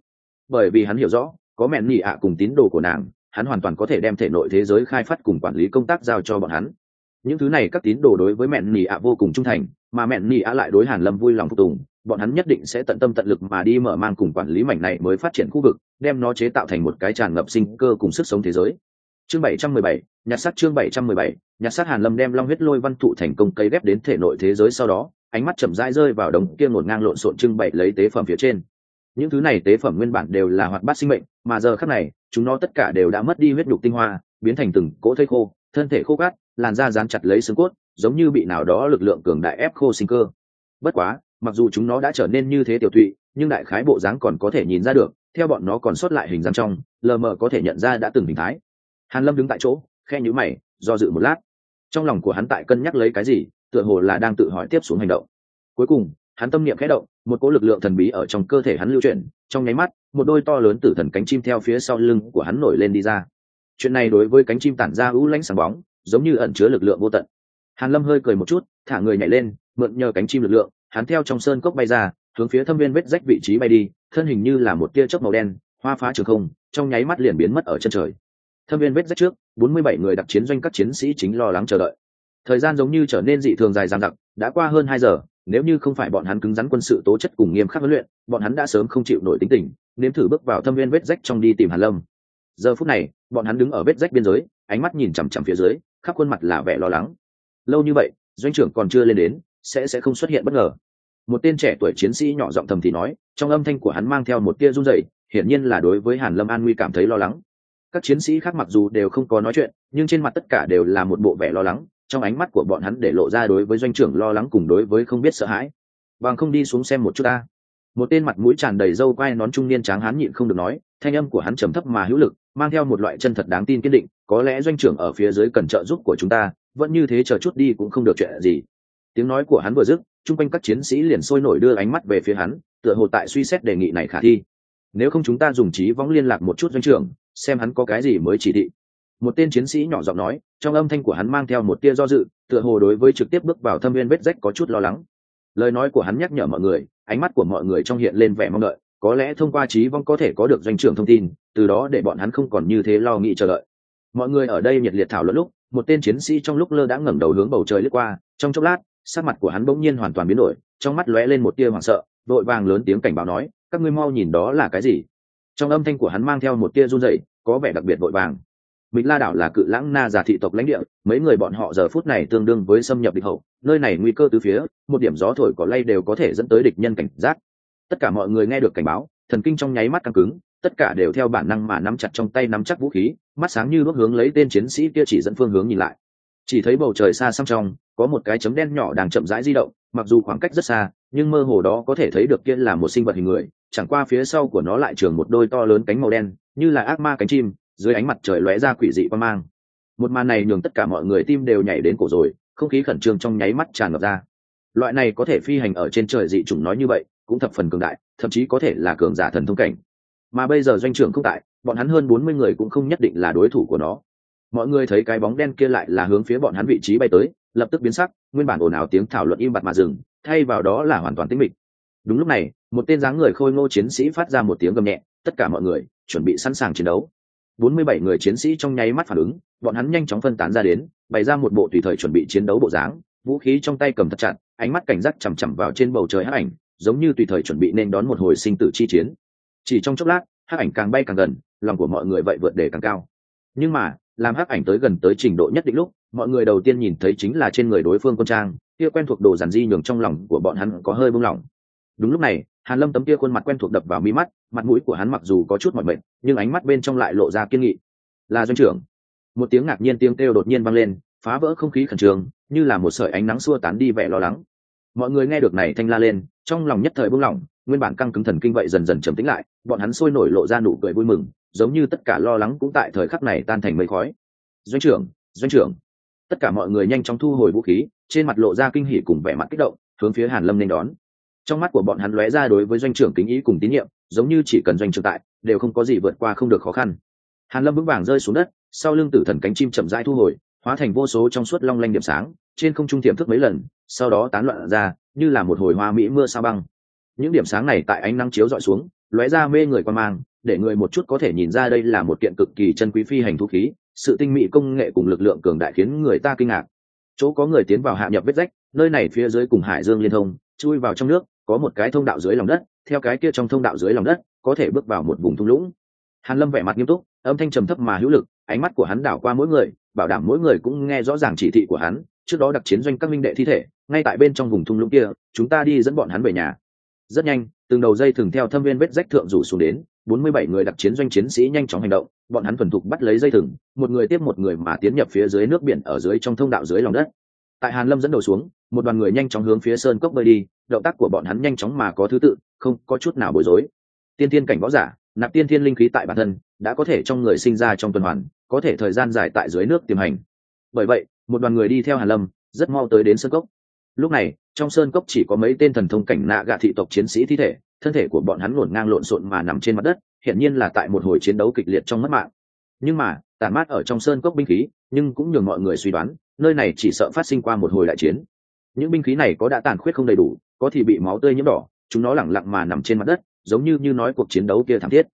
Bởi vì hắn hiểu rõ, có mẹn nhị ạ cùng tín đồ của nàng hắn hoàn toàn có thể đem thể nội thế giới khai phát cùng quản lý công tác giao cho bọn hắn. Những thứ này các tín đồ đối với mẹn nỉ ạ vô cùng trung thành mà mẹn nỉ ạ lại đối hàn lâm vui lòng phục tùng bọn hắn nhất định sẽ tận tâm tận lực mà đi mở mang cùng quản lý mảnh này mới phát triển khu vực đem nó chế tạo thành một cái tràn ngập sinh cơ cùng sức sống thế giới. Chương 717, nhặt sát chương 717, nhặt sát hàn lâm đem long huyết lôi văn thụ thành công cây ghép đến thể nội thế giới sau đó ánh mắt chậm rãi rơi vào đống kia ngổn ngang lộn xộn trưng bày lấy tế phẩm phía trên những thứ này tế phẩm nguyên bản đều là hoạt bát sinh mệnh mà giờ khắc này chúng nó tất cả đều đã mất đi huyết nhục tinh hoa biến thành từng cỗ thây khô thân thể khô cát làn da dán chặt lấy xương cốt giống như bị nào đó lực lượng cường đại ép khô sinh cơ. Bất quá mặc dù chúng nó đã trở nên như thế tiểu thụy, nhưng đại khái bộ dáng còn có thể nhìn ra được theo bọn nó còn sót lại hình dáng trong lờ mờ có thể nhận ra đã từng hình thái. Hàn lâm đứng tại chỗ khe nhữ mày do dự một lát. Trong lòng của hắn tại cân nhắc lấy cái gì tựa hồ là đang tự hỏi tiếp xuống hành động. Cuối cùng hắn tâm niệm khẽ động, một cỗ lực lượng thần bí ở trong cơ thể hắn lưu chuyển, trong nháy mắt, một đôi to lớn tử thần cánh chim theo phía sau lưng của hắn nổi lên đi ra. Chuyện này đối với cánh chim tản ra ưu lãnh sáng bóng, giống như ẩn chứa lực lượng vô tận. Hàn lâm hơi cười một chút, thả người nhảy lên, mượn nhờ cánh chim lực lượng, hắn theo trong sơn cốc bay ra, hướng phía thâm viên vết rách vị trí bay đi, thân hình như là một tia chớp màu đen, hoa phá trường không, trong nháy mắt liền biến mất ở chân trời. Thâm viên vết rách trước, bốn mươi bảy người đặc chiến doanh các chiến sĩ chính lo lắng chờ đợi. Thời gian giống như trở nên dị thường dài dằng dặc, đã qua hơn hai giờ nếu như không phải bọn hắn cứng rắn quân sự tố chất cùng nghiêm khắc huấn luyện, bọn hắn đã sớm không chịu nổi tính tình, nếm thử bước vào thâm viên vết rách trong đi tìm hàn lâm. Giờ phút này, bọn hắn đứng ở vết rách biên giới, ánh mắt nhìn chằm chằm phía dưới, khắp khuôn mặt là vẻ lo lắng. Lâu như vậy, doanh trưởng còn chưa lên đến, sẽ sẽ không xuất hiện bất ngờ. Một tên trẻ tuổi chiến sĩ nhỏ giọng thầm thì nói, trong âm thanh của hắn mang theo một tia run rẩy, hiển nhiên là đối với hàn lâm an nguy cảm thấy lo lắng. Các chiến sĩ khác mặc dù đều không có nói chuyện, nhưng trên mặt tất cả đều là một bộ vẻ lo lắng trong ánh mắt của bọn hắn để lộ ra đối với doanh trưởng lo lắng cùng đối với không biết sợ hãi. Bằng không đi xuống xem một chút ta. Một tên mặt mũi tràn đầy râu quai nón trung niên tráng hán nhịn không được nói, thanh âm của hắn trầm thấp mà hữu lực, mang theo một loại chân thật đáng tin kiên định, có lẽ doanh trưởng ở phía dưới cần trợ giúp của chúng ta, vẫn như thế chờ chút đi cũng không được chuyện gì. Tiếng nói của hắn vừa dứt, chung quanh các chiến sĩ liền sôi nổi đưa ánh mắt về phía hắn, tựa hồ tại suy xét đề nghị này khả thi. Nếu không chúng ta dùng trí võng liên lạc một chút doanh trưởng, xem hắn có cái gì mới chỉ thị một tên chiến sĩ nhỏ giọng nói, trong âm thanh của hắn mang theo một tia do dự, tựa hồ đối với trực tiếp bước vào thâm viên vết rách có chút lo lắng. Lời nói của hắn nhắc nhở mọi người, ánh mắt của mọi người trong hiện lên vẻ mong đợi, có lẽ thông qua trí vong có thể có được doanh trưởng thông tin, từ đó để bọn hắn không còn như thế lo nghĩ chờ đợi. Mọi người ở đây nhiệt liệt thảo luận lúc, một tên chiến sĩ trong lúc lơ đã ngẩng đầu hướng bầu trời lướt qua, trong chốc lát, sắc mặt của hắn bỗng nhiên hoàn toàn biến đổi, trong mắt lóe lên một tia hoảng sợ đội vàng lớn tiếng cảnh báo nói, các ngươi mau nhìn đó là cái gì? Trong âm thanh của hắn mang theo một tia run rẩy, có vẻ đặc biệt vội vàng. Mịch La đảo là cự lãng na giả thị tộc lãnh địa, mấy người bọn họ giờ phút này tương đương với xâm nhập địch hậu, nơi này nguy cơ từ phía, một điểm gió thổi có lay đều có thể dẫn tới địch nhân cảnh giác. Tất cả mọi người nghe được cảnh báo, thần kinh trong nháy mắt căng cứng, tất cả đều theo bản năng mà nắm chặt trong tay nắm chắc vũ khí, mắt sáng như đuốc hướng lấy tên chiến sĩ kia chỉ dẫn phương hướng nhìn lại. Chỉ thấy bầu trời xa xăm trong, có một cái chấm đen nhỏ đang chậm rãi di động, mặc dù khoảng cách rất xa, nhưng mơ hồ đó có thể thấy được kia là một sinh vật hình người, chẳng qua phía sau của nó lại trường một đôi to lớn cánh màu đen, như là ác ma cánh chim, dưới ánh mặt trời lóe ra quỷ dị quan mang. Một màn này nhường tất cả mọi người tim đều nhảy đến cổ rồi, không khí khẩn trương trong nháy mắt tràn ngập ra. Loại này có thể phi hành ở trên trời dị chủng nói như vậy, cũng thập phần cường đại, thậm chí có thể là cường giả thần thông cảnh. Mà bây giờ doanh trưởng không tại, bọn hắn hơn bốn mươi người cũng không nhất định là đối thủ của nó. Mọi người thấy cái bóng đen kia lại là hướng phía bọn hắn vị trí bay tới, lập tức biến sắc, nguyên bản ồn ào tiếng thảo luận im bặt mà dừng, thay vào đó là hoàn toàn tĩnh mịch. Đúng lúc này, một tên dáng người khôi ngô chiến sĩ phát ra một tiếng gầm nhẹ, tất cả mọi người chuẩn bị sẵn sàng chiến đấu. 47 người chiến sĩ trong nháy mắt phản ứng, bọn hắn nhanh chóng phân tán ra đến, bày ra một bộ tùy thời chuẩn bị chiến đấu bộ dáng, vũ khí trong tay cầm thật chặt, ánh mắt cảnh giác chằm chằm vào trên bầu trời hắc ảnh, giống như tùy thời chuẩn bị nên đón một hồi sinh tử chi chiến. Chỉ trong chốc lát, hắc ảnh càng bay càng gần, lòng của mọi người vậy vượt đề càng cao. Nhưng mà, làm hắc ảnh tới gần tới trình độ nhất định lúc, mọi người đầu tiên nhìn thấy chính là trên người đối phương quân trang, kia quen thuộc đồ giản di nhường trong lòng của bọn hắn có hơi buông lỏng. Đúng lúc này, hàn lâm tấm kia khuôn mặt quen thuộc đập vào mi mắt, mặt mũi của hắn mặc dù có chút mỏi mệt, nhưng ánh mắt bên trong lại lộ ra kiên nghị. Là doanh trưởng. Một tiếng ngạc nhiên tiếng kêu đột nhiên vang lên, phá vỡ không khí khẩn trương, như là một sợi ánh nắng xua tán đi vẻ lo lắng. Mọi người nghe được này thanh la lên, trong lòng nhất thời buông lỏng nguyên bản căng cứng thần kinh vậy dần dần trầm tĩnh lại, bọn hắn sôi nổi lộ ra nụ cười vui mừng, giống như tất cả lo lắng cũng tại thời khắc này tan thành mây khói. Doanh trưởng doanh trưởng. Tất cả mọi người nhanh chóng thu hồi vũ khí, trên mặt lộ ra kinh hỉ cùng vẻ mặt kích động, hướng phía hàn lâm nên đón trong mắt của bọn hắn lóe ra đối với doanh trưởng kính ý cùng tín nhiệm, giống như chỉ cần doanh trưởng tại, đều không có gì vượt qua không được khó khăn. Hàn lâm vững vàng rơi xuống đất, sau lưng tử thần cánh chim chậm rãi thu hồi, hóa thành vô số trong suốt long lanh điểm sáng, trên không trung tiềm thức mấy lần, sau đó tán loạn ra, như là một hồi hoa mỹ mưa sao băng. Những điểm sáng này tại ánh nắng chiếu dọi xuống, lóe ra mê người quan mang, để người một chút có thể nhìn ra đây là một kiện cực kỳ chân quý phi hành thu khí, sự tinh mỹ công nghệ cùng lực lượng cường đại khiến người ta kinh ngạc. Chỗ có người tiến vào hạ nhập vết rách, nơi này phía dưới cùng hải dương liên thông, chui vào trong nước có một cái thông đạo dưới lòng đất, theo cái kia trong thông đạo dưới lòng đất, có thể bước vào một vùng thung lũng. Hàn lâm vẻ mặt nghiêm túc, âm thanh trầm thấp mà hữu lực, ánh mắt của hắn đảo qua mỗi người, bảo đảm mỗi người cũng nghe rõ ràng chỉ thị của hắn, trước đó đặc chiến doanh các minh đệ thi thể, ngay tại bên trong vùng thung lũng kia, chúng ta đi dẫn bọn hắn về nhà. Rất nhanh, từng đầu dây thừng theo thâm viên vết rách thượng rủ xuống đến, bốn mươi bảy người đặc chiến doanh chiến sĩ nhanh chóng hành động, bọn hắn thuần thục bắt lấy dây thừng, một người tiếp một người mà tiến nhập phía dưới nước biển ở dưới trong thông đạo dưới lòng đất. Tại hàn lâm dẫn đầu xuống một đoàn người nhanh chóng hướng phía sơn cốc bơi đi, động tác của bọn hắn nhanh chóng mà có thứ tự, không có chút nào bối rối. Tiên tiên cảnh võ giả, nạp tiên thiên linh khí tại bản thân, đã có thể trong người sinh ra trong tuần hoàn, có thể thời gian dài tại dưới nước tiềm hành. Bởi vậy, một đoàn người đi theo hàn lâm, rất mau tới đến sơn cốc. Lúc này, trong sơn cốc chỉ có mấy tên thần thông cảnh nạ gạ thị tộc chiến sĩ thi thể, thân thể của bọn hắn ngổn ngang lộn xộn mà nằm trên mặt đất, hiển nhiên là tại một hồi chiến đấu kịch liệt trong mất mạng. Nhưng mà, tản mát ở trong sơn cốc binh khí, nhưng cũng nhường mọi người suy đoán, nơi này chỉ sợ phát sinh qua một hồi đại chiến những binh khí này có đã tàn khuyết không đầy đủ có thì bị máu tươi nhiễm đỏ chúng nó lẳng lặng mà nằm trên mặt đất giống như như nói cuộc chiến đấu kia thảm thiết.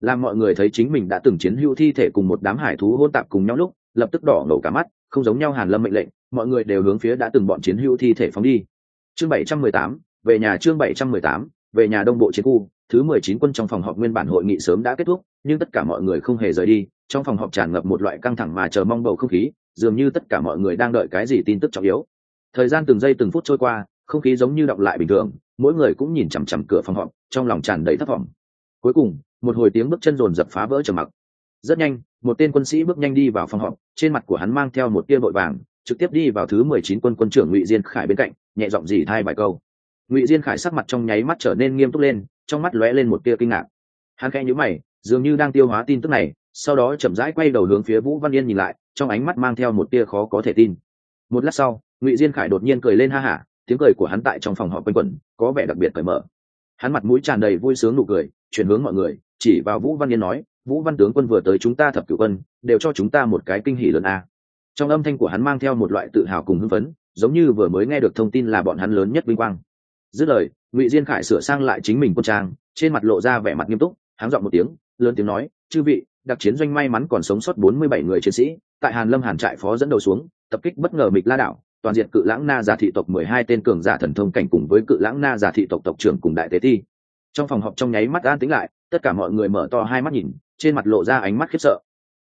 Làm mọi người thấy chính mình đã từng chiến hữu thi thể cùng một đám hải thú hôn tạp cùng nhau lúc lập tức đỏ ngầu cả mắt không giống nhau hàn lâm mệnh lệnh mọi người đều hướng phía đã từng bọn chiến hữu thi thể phóng đi. Chương 718, về nhà chương 718, về nhà đông bộ chiến khu thứ 19 quân trong phòng họp nguyên bản hội nghị sớm đã kết thúc nhưng tất cả mọi người không hề rời đi trong phòng họp tràn ngập một loại căng thẳng mà chờ mong bầu không khí dường như tất cả mọi người đang đợi cái gì tin tức trọng yếu thời gian từng giây từng phút trôi qua, không khí giống như đọng lại bình thường, mỗi người cũng nhìn chằm chằm cửa phòng họp, trong lòng tràn đầy thất vọng. Cuối cùng, một hồi tiếng bước chân rồn dập phá vỡ trầm mặc. Rất nhanh, một tên quân sĩ bước nhanh đi vào phòng họp, trên mặt của hắn mang theo một tia vội vàng, trực tiếp đi vào thứ mười chín quân quân trưởng ngụy diên khải bên cạnh, nhẹ giọng dì thai vài câu. Ngụy diên khải sắc mặt trong nháy mắt trở nên nghiêm túc lên, trong mắt lóe lên một tia kinh ngạc. Hắn khẽ nhíu mày, dường như đang tiêu hóa tin tức này, sau đó chậm rãi quay đầu hướng phía vũ văn yên nhìn lại, trong ánh mắt mang theo một tia khó có thể tin. Một lát sau ngụy diên khải đột nhiên cười lên ha hả, tiếng cười của hắn tại trong phòng họp quanh quẩn, có vẻ đặc biệt cởi mở. Hắn mặt mũi tràn đầy vui sướng nụ cười, chuyển hướng mọi người, chỉ vào vũ văn yên nói, vũ văn tướng quân vừa tới chúng ta thập cửu quân, đều cho chúng ta một cái kinh hỉ lớn a. Trong âm thanh của hắn mang theo một loại tự hào cùng hưng phấn, giống như vừa mới nghe được thông tin là bọn hắn lớn nhất vinh quang. Dứt lời, ngụy diên khải sửa sang lại chính mình quân trang, trên mặt lộ ra vẻ mặt nghiêm túc, háng dọn một tiếng, lớn tiếng nói, chư vị, đặc chiến doanh may mắn còn sống sót bốn mươi bảy người chiến sĩ, tại hàn lâm hàn trại phó dẫn đầu xuống, tập kích bất ngờ mịch la đảo toàn diện cự lãng na giả thị tộc mười hai tên cường giả thần thông cảnh cùng với cự lãng na giả thị tộc tộc trưởng cùng đại tế thi. Trong phòng họp trong nháy mắt an tĩnh lại, tất cả mọi người mở to hai mắt nhìn, trên mặt lộ ra ánh mắt khiếp sợ.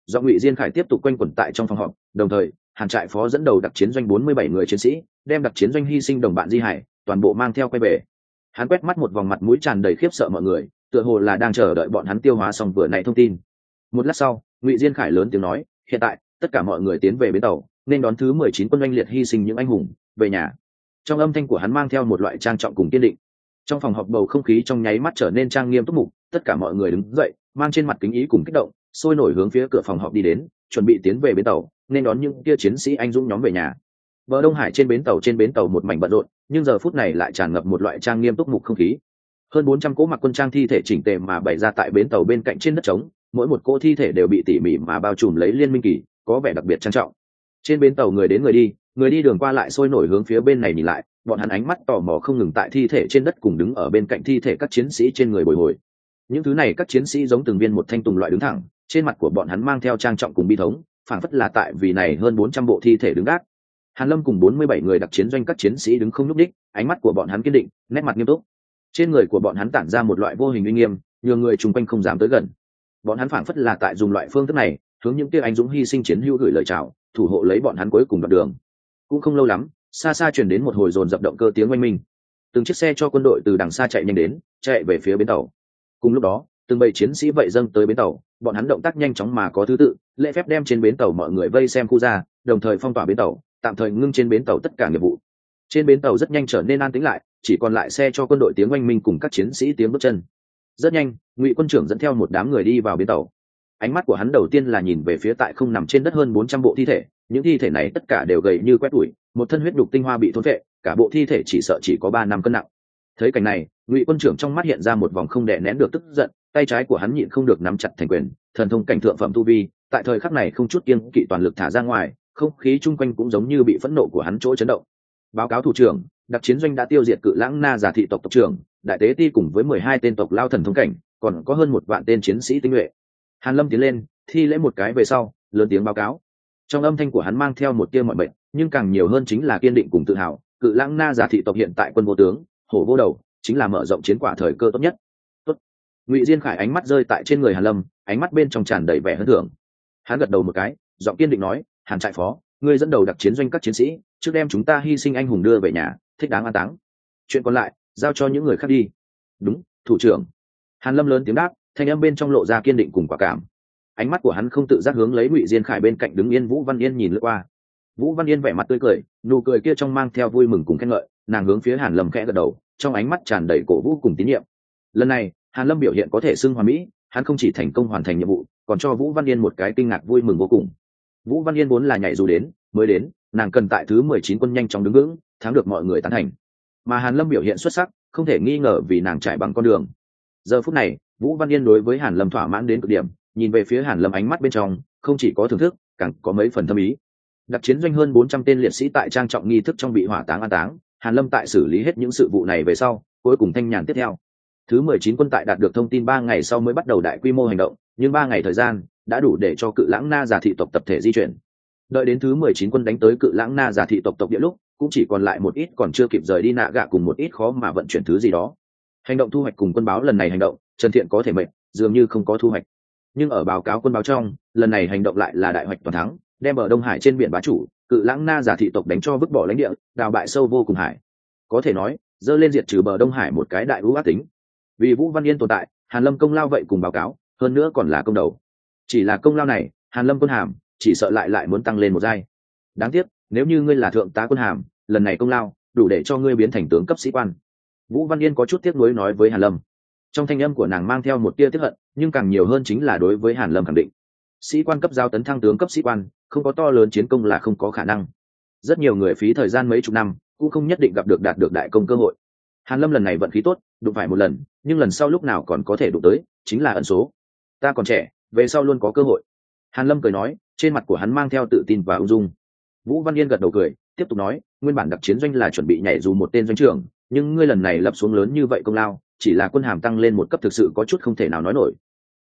Do ngụy diên khải tiếp tục quanh quẩn tại trong phòng họp, đồng thời, hàn trại phó dẫn đầu đặc chiến doanh bốn mươi bảy người chiến sĩ, đem đặc chiến doanh hy sinh đồng bạn di hải, toàn bộ mang theo quay về. Hắn quét mắt một vòng mặt mũi tràn đầy khiếp sợ mọi người, tựa hồ là đang chờ đợi bọn hắn tiêu hóa xong vừa nãy thông tin. Một lát sau, ngụy diên khải lớn tiếng nói, hiện tại, tất cả mọi người tiến về bến tàu nên đón thứ mười chín quân anh liệt hy sinh những anh hùng, về nhà. Trong âm thanh của hắn mang theo một loại trang trọng cùng kiên định. Trong phòng họp bầu không khí trong nháy mắt trở nên trang nghiêm túc mục, tất cả mọi người đứng dậy, mang trên mặt kính ý cùng kích động, sôi nổi hướng phía cửa phòng họp đi đến, chuẩn bị tiến về bến tàu, nên đón những kia chiến sĩ anh dũng nhóm về nhà. Bờ đông hải trên bến tàu trên bến tàu một mảnh bận rộn, nhưng giờ phút này lại tràn ngập một loại trang nghiêm túc mục không khí. Hơn bốn trăm cỗ mặc quân trang thi thể chỉnh tề mà bày ra tại bến tàu bên cạnh trên đất trống, mỗi một cỗ thi thể đều bị tỉ mỉ mà bao trùm lấy liên minh kỳ, có vẻ đặc biệt trang trọng trên bến tàu người đến người đi người đi đường qua lại sôi nổi hướng phía bên này nhìn lại, bọn hắn ánh mắt tò mò không ngừng tại thi thể trên đất cùng đứng ở bên cạnh thi thể các chiến sĩ trên người bồi hồi. Những thứ này các chiến sĩ giống từng viên một thanh tùng loại đứng thẳng, trên mặt của bọn hắn mang theo trang trọng cùng bi thống, phảng phất là tại vì này hơn bốn trăm bộ thi thể đứng gác. Hàn lâm cùng bốn mươi bảy người đặc chiến doanh các chiến sĩ đứng không nhúc đích ánh mắt của bọn hắn kiên định, nét mặt nghiêm túc. Trên người của bọn hắn tản ra một loại vô hình uy nghiêm, nhường người chung quanh không dám tới gần. Bọn hắn phảng phất là tại dùng loại phương thức này, hướng những kia anh dũng hy sinh chiến hữu gửi lời chào thủ hộ lấy bọn hắn cuối cùng đoạn đường. Cũng không lâu lắm, xa xa truyền đến một hồi dồn dập động cơ tiếng oanh minh. Từng chiếc xe cho quân đội từ đằng xa chạy nhanh đến, chạy về phía bến tàu. Cùng lúc đó, từng bầy chiến sĩ vậy dâng tới bến tàu, bọn hắn động tác nhanh chóng mà có thứ tự, lễ phép đem trên bến tàu mọi người vây xem khu ra, đồng thời phong tỏa bến tàu, tạm thời ngưng trên bến tàu tất cả nghiệp vụ. Trên bến tàu rất nhanh trở nên an tĩnh lại, chỉ còn lại xe cho quân đội tiếng oanh minh cùng các chiến sĩ tiếng bước chân. Rất nhanh, ngụy quân trưởng dẫn theo một đám người đi vào bến tàu ánh mắt của hắn đầu tiên là nhìn về phía tại không nằm trên đất hơn bốn trăm bộ thi thể, những thi thể này tất cả đều gầy như quét tủi một thân huyết đục tinh hoa bị thốn vệ cả bộ thi thể chỉ sợ chỉ có ba năm cân nặng. Thấy cảnh này, ngụy quân trưởng trong mắt hiện ra một vòng không đè nén được tức giận, tay trái của hắn nhịn không được nắm chặt thành quyền, thần thông cảnh thượng phẩm tu vi, tại thời khắc này không chút kiên kỵ toàn lực thả ra ngoài, không khí chung quanh cũng giống như bị phẫn nộ của hắn chỗ chấn động. Báo cáo thủ trưởng, đặc chiến doanh đã tiêu diệt cự lãng na giả thị tộc tộc trưởng, đại tế ti cùng với mười hai tên tộc lao thần thống cảnh, còn có hơn một vạn tên chiến sĩ tinh nhuệ hàn lâm tiến lên, thi lễ một cái về sau, lớn tiếng báo cáo. Trong âm thanh của hắn mang theo một tia mọi mệnh, nhưng càng nhiều hơn chính là kiên định cùng tự hào, cự lãng na giả thị tộc hiện tại quân vô tướng, hổ vô đầu, chính là mở rộng chiến quả thời cơ tốt nhất. Tốt. Ngụy diên khải ánh mắt rơi tại trên người hàn lâm, ánh mắt bên trong tràn đầy vẻ hân thưởng hắn gật đầu một cái, giọng kiên định nói, hàn trại phó, ngươi dẫn đầu đặc chiến doanh các chiến sĩ, trước đem chúng ta hy sinh anh hùng đưa về nhà, thích đáng an táng. Chuyện còn lại, giao cho những người khác đi. Đúng, thủ trưởng. Hàn lâm lớn tiếng đáp thanh âm bên trong lộ ra kiên định cùng quả cảm. Ánh mắt của hắn không tự giác hướng lấy ngụy diên khải bên cạnh đứng yên vũ văn yên nhìn lướt qua. Vũ văn yên vẻ mặt tươi cười, nụ cười kia trong mang theo vui mừng cùng khen ngợi, nàng hướng phía hàn lâm khẽ gật đầu, trong ánh mắt tràn đầy cổ vũ cùng tín nhiệm. Lần này, hàn lâm biểu hiện có thể xưng hoàn mỹ, hắn không chỉ thành công hoàn thành nhiệm vụ, còn cho vũ văn yên một cái kinh ngạc vui mừng vô cùng. Vũ văn yên vốn là nhảy dù đến, mới đến, nàng cần tại thứ mười chín quân nhanh chóng đứng vững, thắng được mọi người tán thành. Mà hàn lâm biểu hiện xuất sắc, không thể nghi ngờ vì nàng chạy bằng con đường. Giờ phút này vũ văn yên đối với hàn lâm thỏa mãn đến cực điểm, nhìn về phía hàn lâm ánh mắt bên trong, không chỉ có thưởng thức, càng có mấy phần thâm ý. Đặc chiến doanh hơn bốn trăm tên liệt sĩ tại trang trọng nghi thức trong bị hỏa táng an táng, hàn lâm tại xử lý hết những sự vụ này về sau, cuối cùng thanh nhàn tiếp theo. Thứ mười chín quân tại đạt được thông tin ba ngày sau mới bắt đầu đại quy mô hành động, nhưng ba ngày thời gian đã đủ để cho cự lãng na giả thị tộc tập thể di chuyển. Đợi đến thứ mười chín quân đánh tới cự lãng na giả thị tộc tộc địa lúc, cũng chỉ còn lại một ít còn chưa kịp rời đi nạ gạ cùng một ít khó mà vận chuyển thứ gì đó. Hành động thu hoạch cùng quân báo lần này hành động trần thiện có thể mệnh, dường như không có thu hoạch. Nhưng ở báo cáo quân báo trong, lần này hành động lại là đại hoạch toàn thắng, đem ở đông hải trên biển bá chủ, cự lãng na giả thị tộc đánh cho vứt bỏ lãnh địa, đào bại sâu vô cùng hải. Có thể nói, dơ lên diệt trừ bờ đông hải một cái đại vũ ác tính. Vì vũ văn yên tồn tại, hàn lâm công lao vậy cùng báo cáo, hơn nữa còn là công đầu. Chỉ là công lao này, hàn lâm quân hàm, chỉ sợ lại lại muốn tăng lên một giai. Đáng tiếc, nếu như ngươi là thượng tá quân hàm, lần này công lao, đủ để cho ngươi biến thành tướng cấp sĩ quan. Vũ văn yên có chút tiếc nuối nói với hàn lâm trong thanh âm của nàng mang theo một tia tiếp hận, nhưng càng nhiều hơn chính là đối với hàn lâm khẳng định. Sĩ quan cấp giao tấn thăng tướng cấp sĩ quan, không có to lớn chiến công là không có khả năng. Rất nhiều người phí thời gian mấy chục năm, cũng không nhất định gặp được đạt được đại công cơ hội. Hàn lâm lần này vận khí tốt, đụng phải một lần, nhưng lần sau lúc nào còn có thể đụng tới, chính là ẩn số. Ta còn trẻ, về sau luôn có cơ hội. Hàn lâm cười nói, trên mặt của hắn mang theo tự tin và ung dung. Vũ văn yên gật đầu cười, tiếp tục nói, nguyên bản đặc chiến doanh là chuẩn bị nhảy dù một tên doanh trưởng, nhưng ngươi lần này lập xuống lớn như vậy công lao chỉ là quân hàm tăng lên một cấp thực sự có chút không thể nào nói nổi.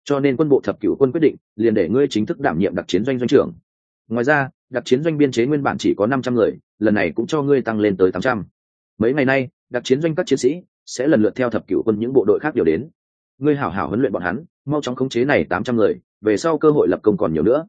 Cho nên quân bộ thập cửu quân quyết định, liền để ngươi chính thức đảm nhiệm đặc chiến doanh doanh trưởng. Ngoài ra, đặc chiến doanh biên chế nguyên bản chỉ có năm trăm người, lần này cũng cho ngươi tăng lên tới tám trăm. Mấy ngày nay, đặc chiến doanh các chiến sĩ sẽ lần lượt theo thập cửu quân những bộ đội khác điều đến. Ngươi hảo hảo huấn luyện bọn hắn, mau chóng khống chế này tám trăm người, về sau cơ hội lập công còn nhiều nữa.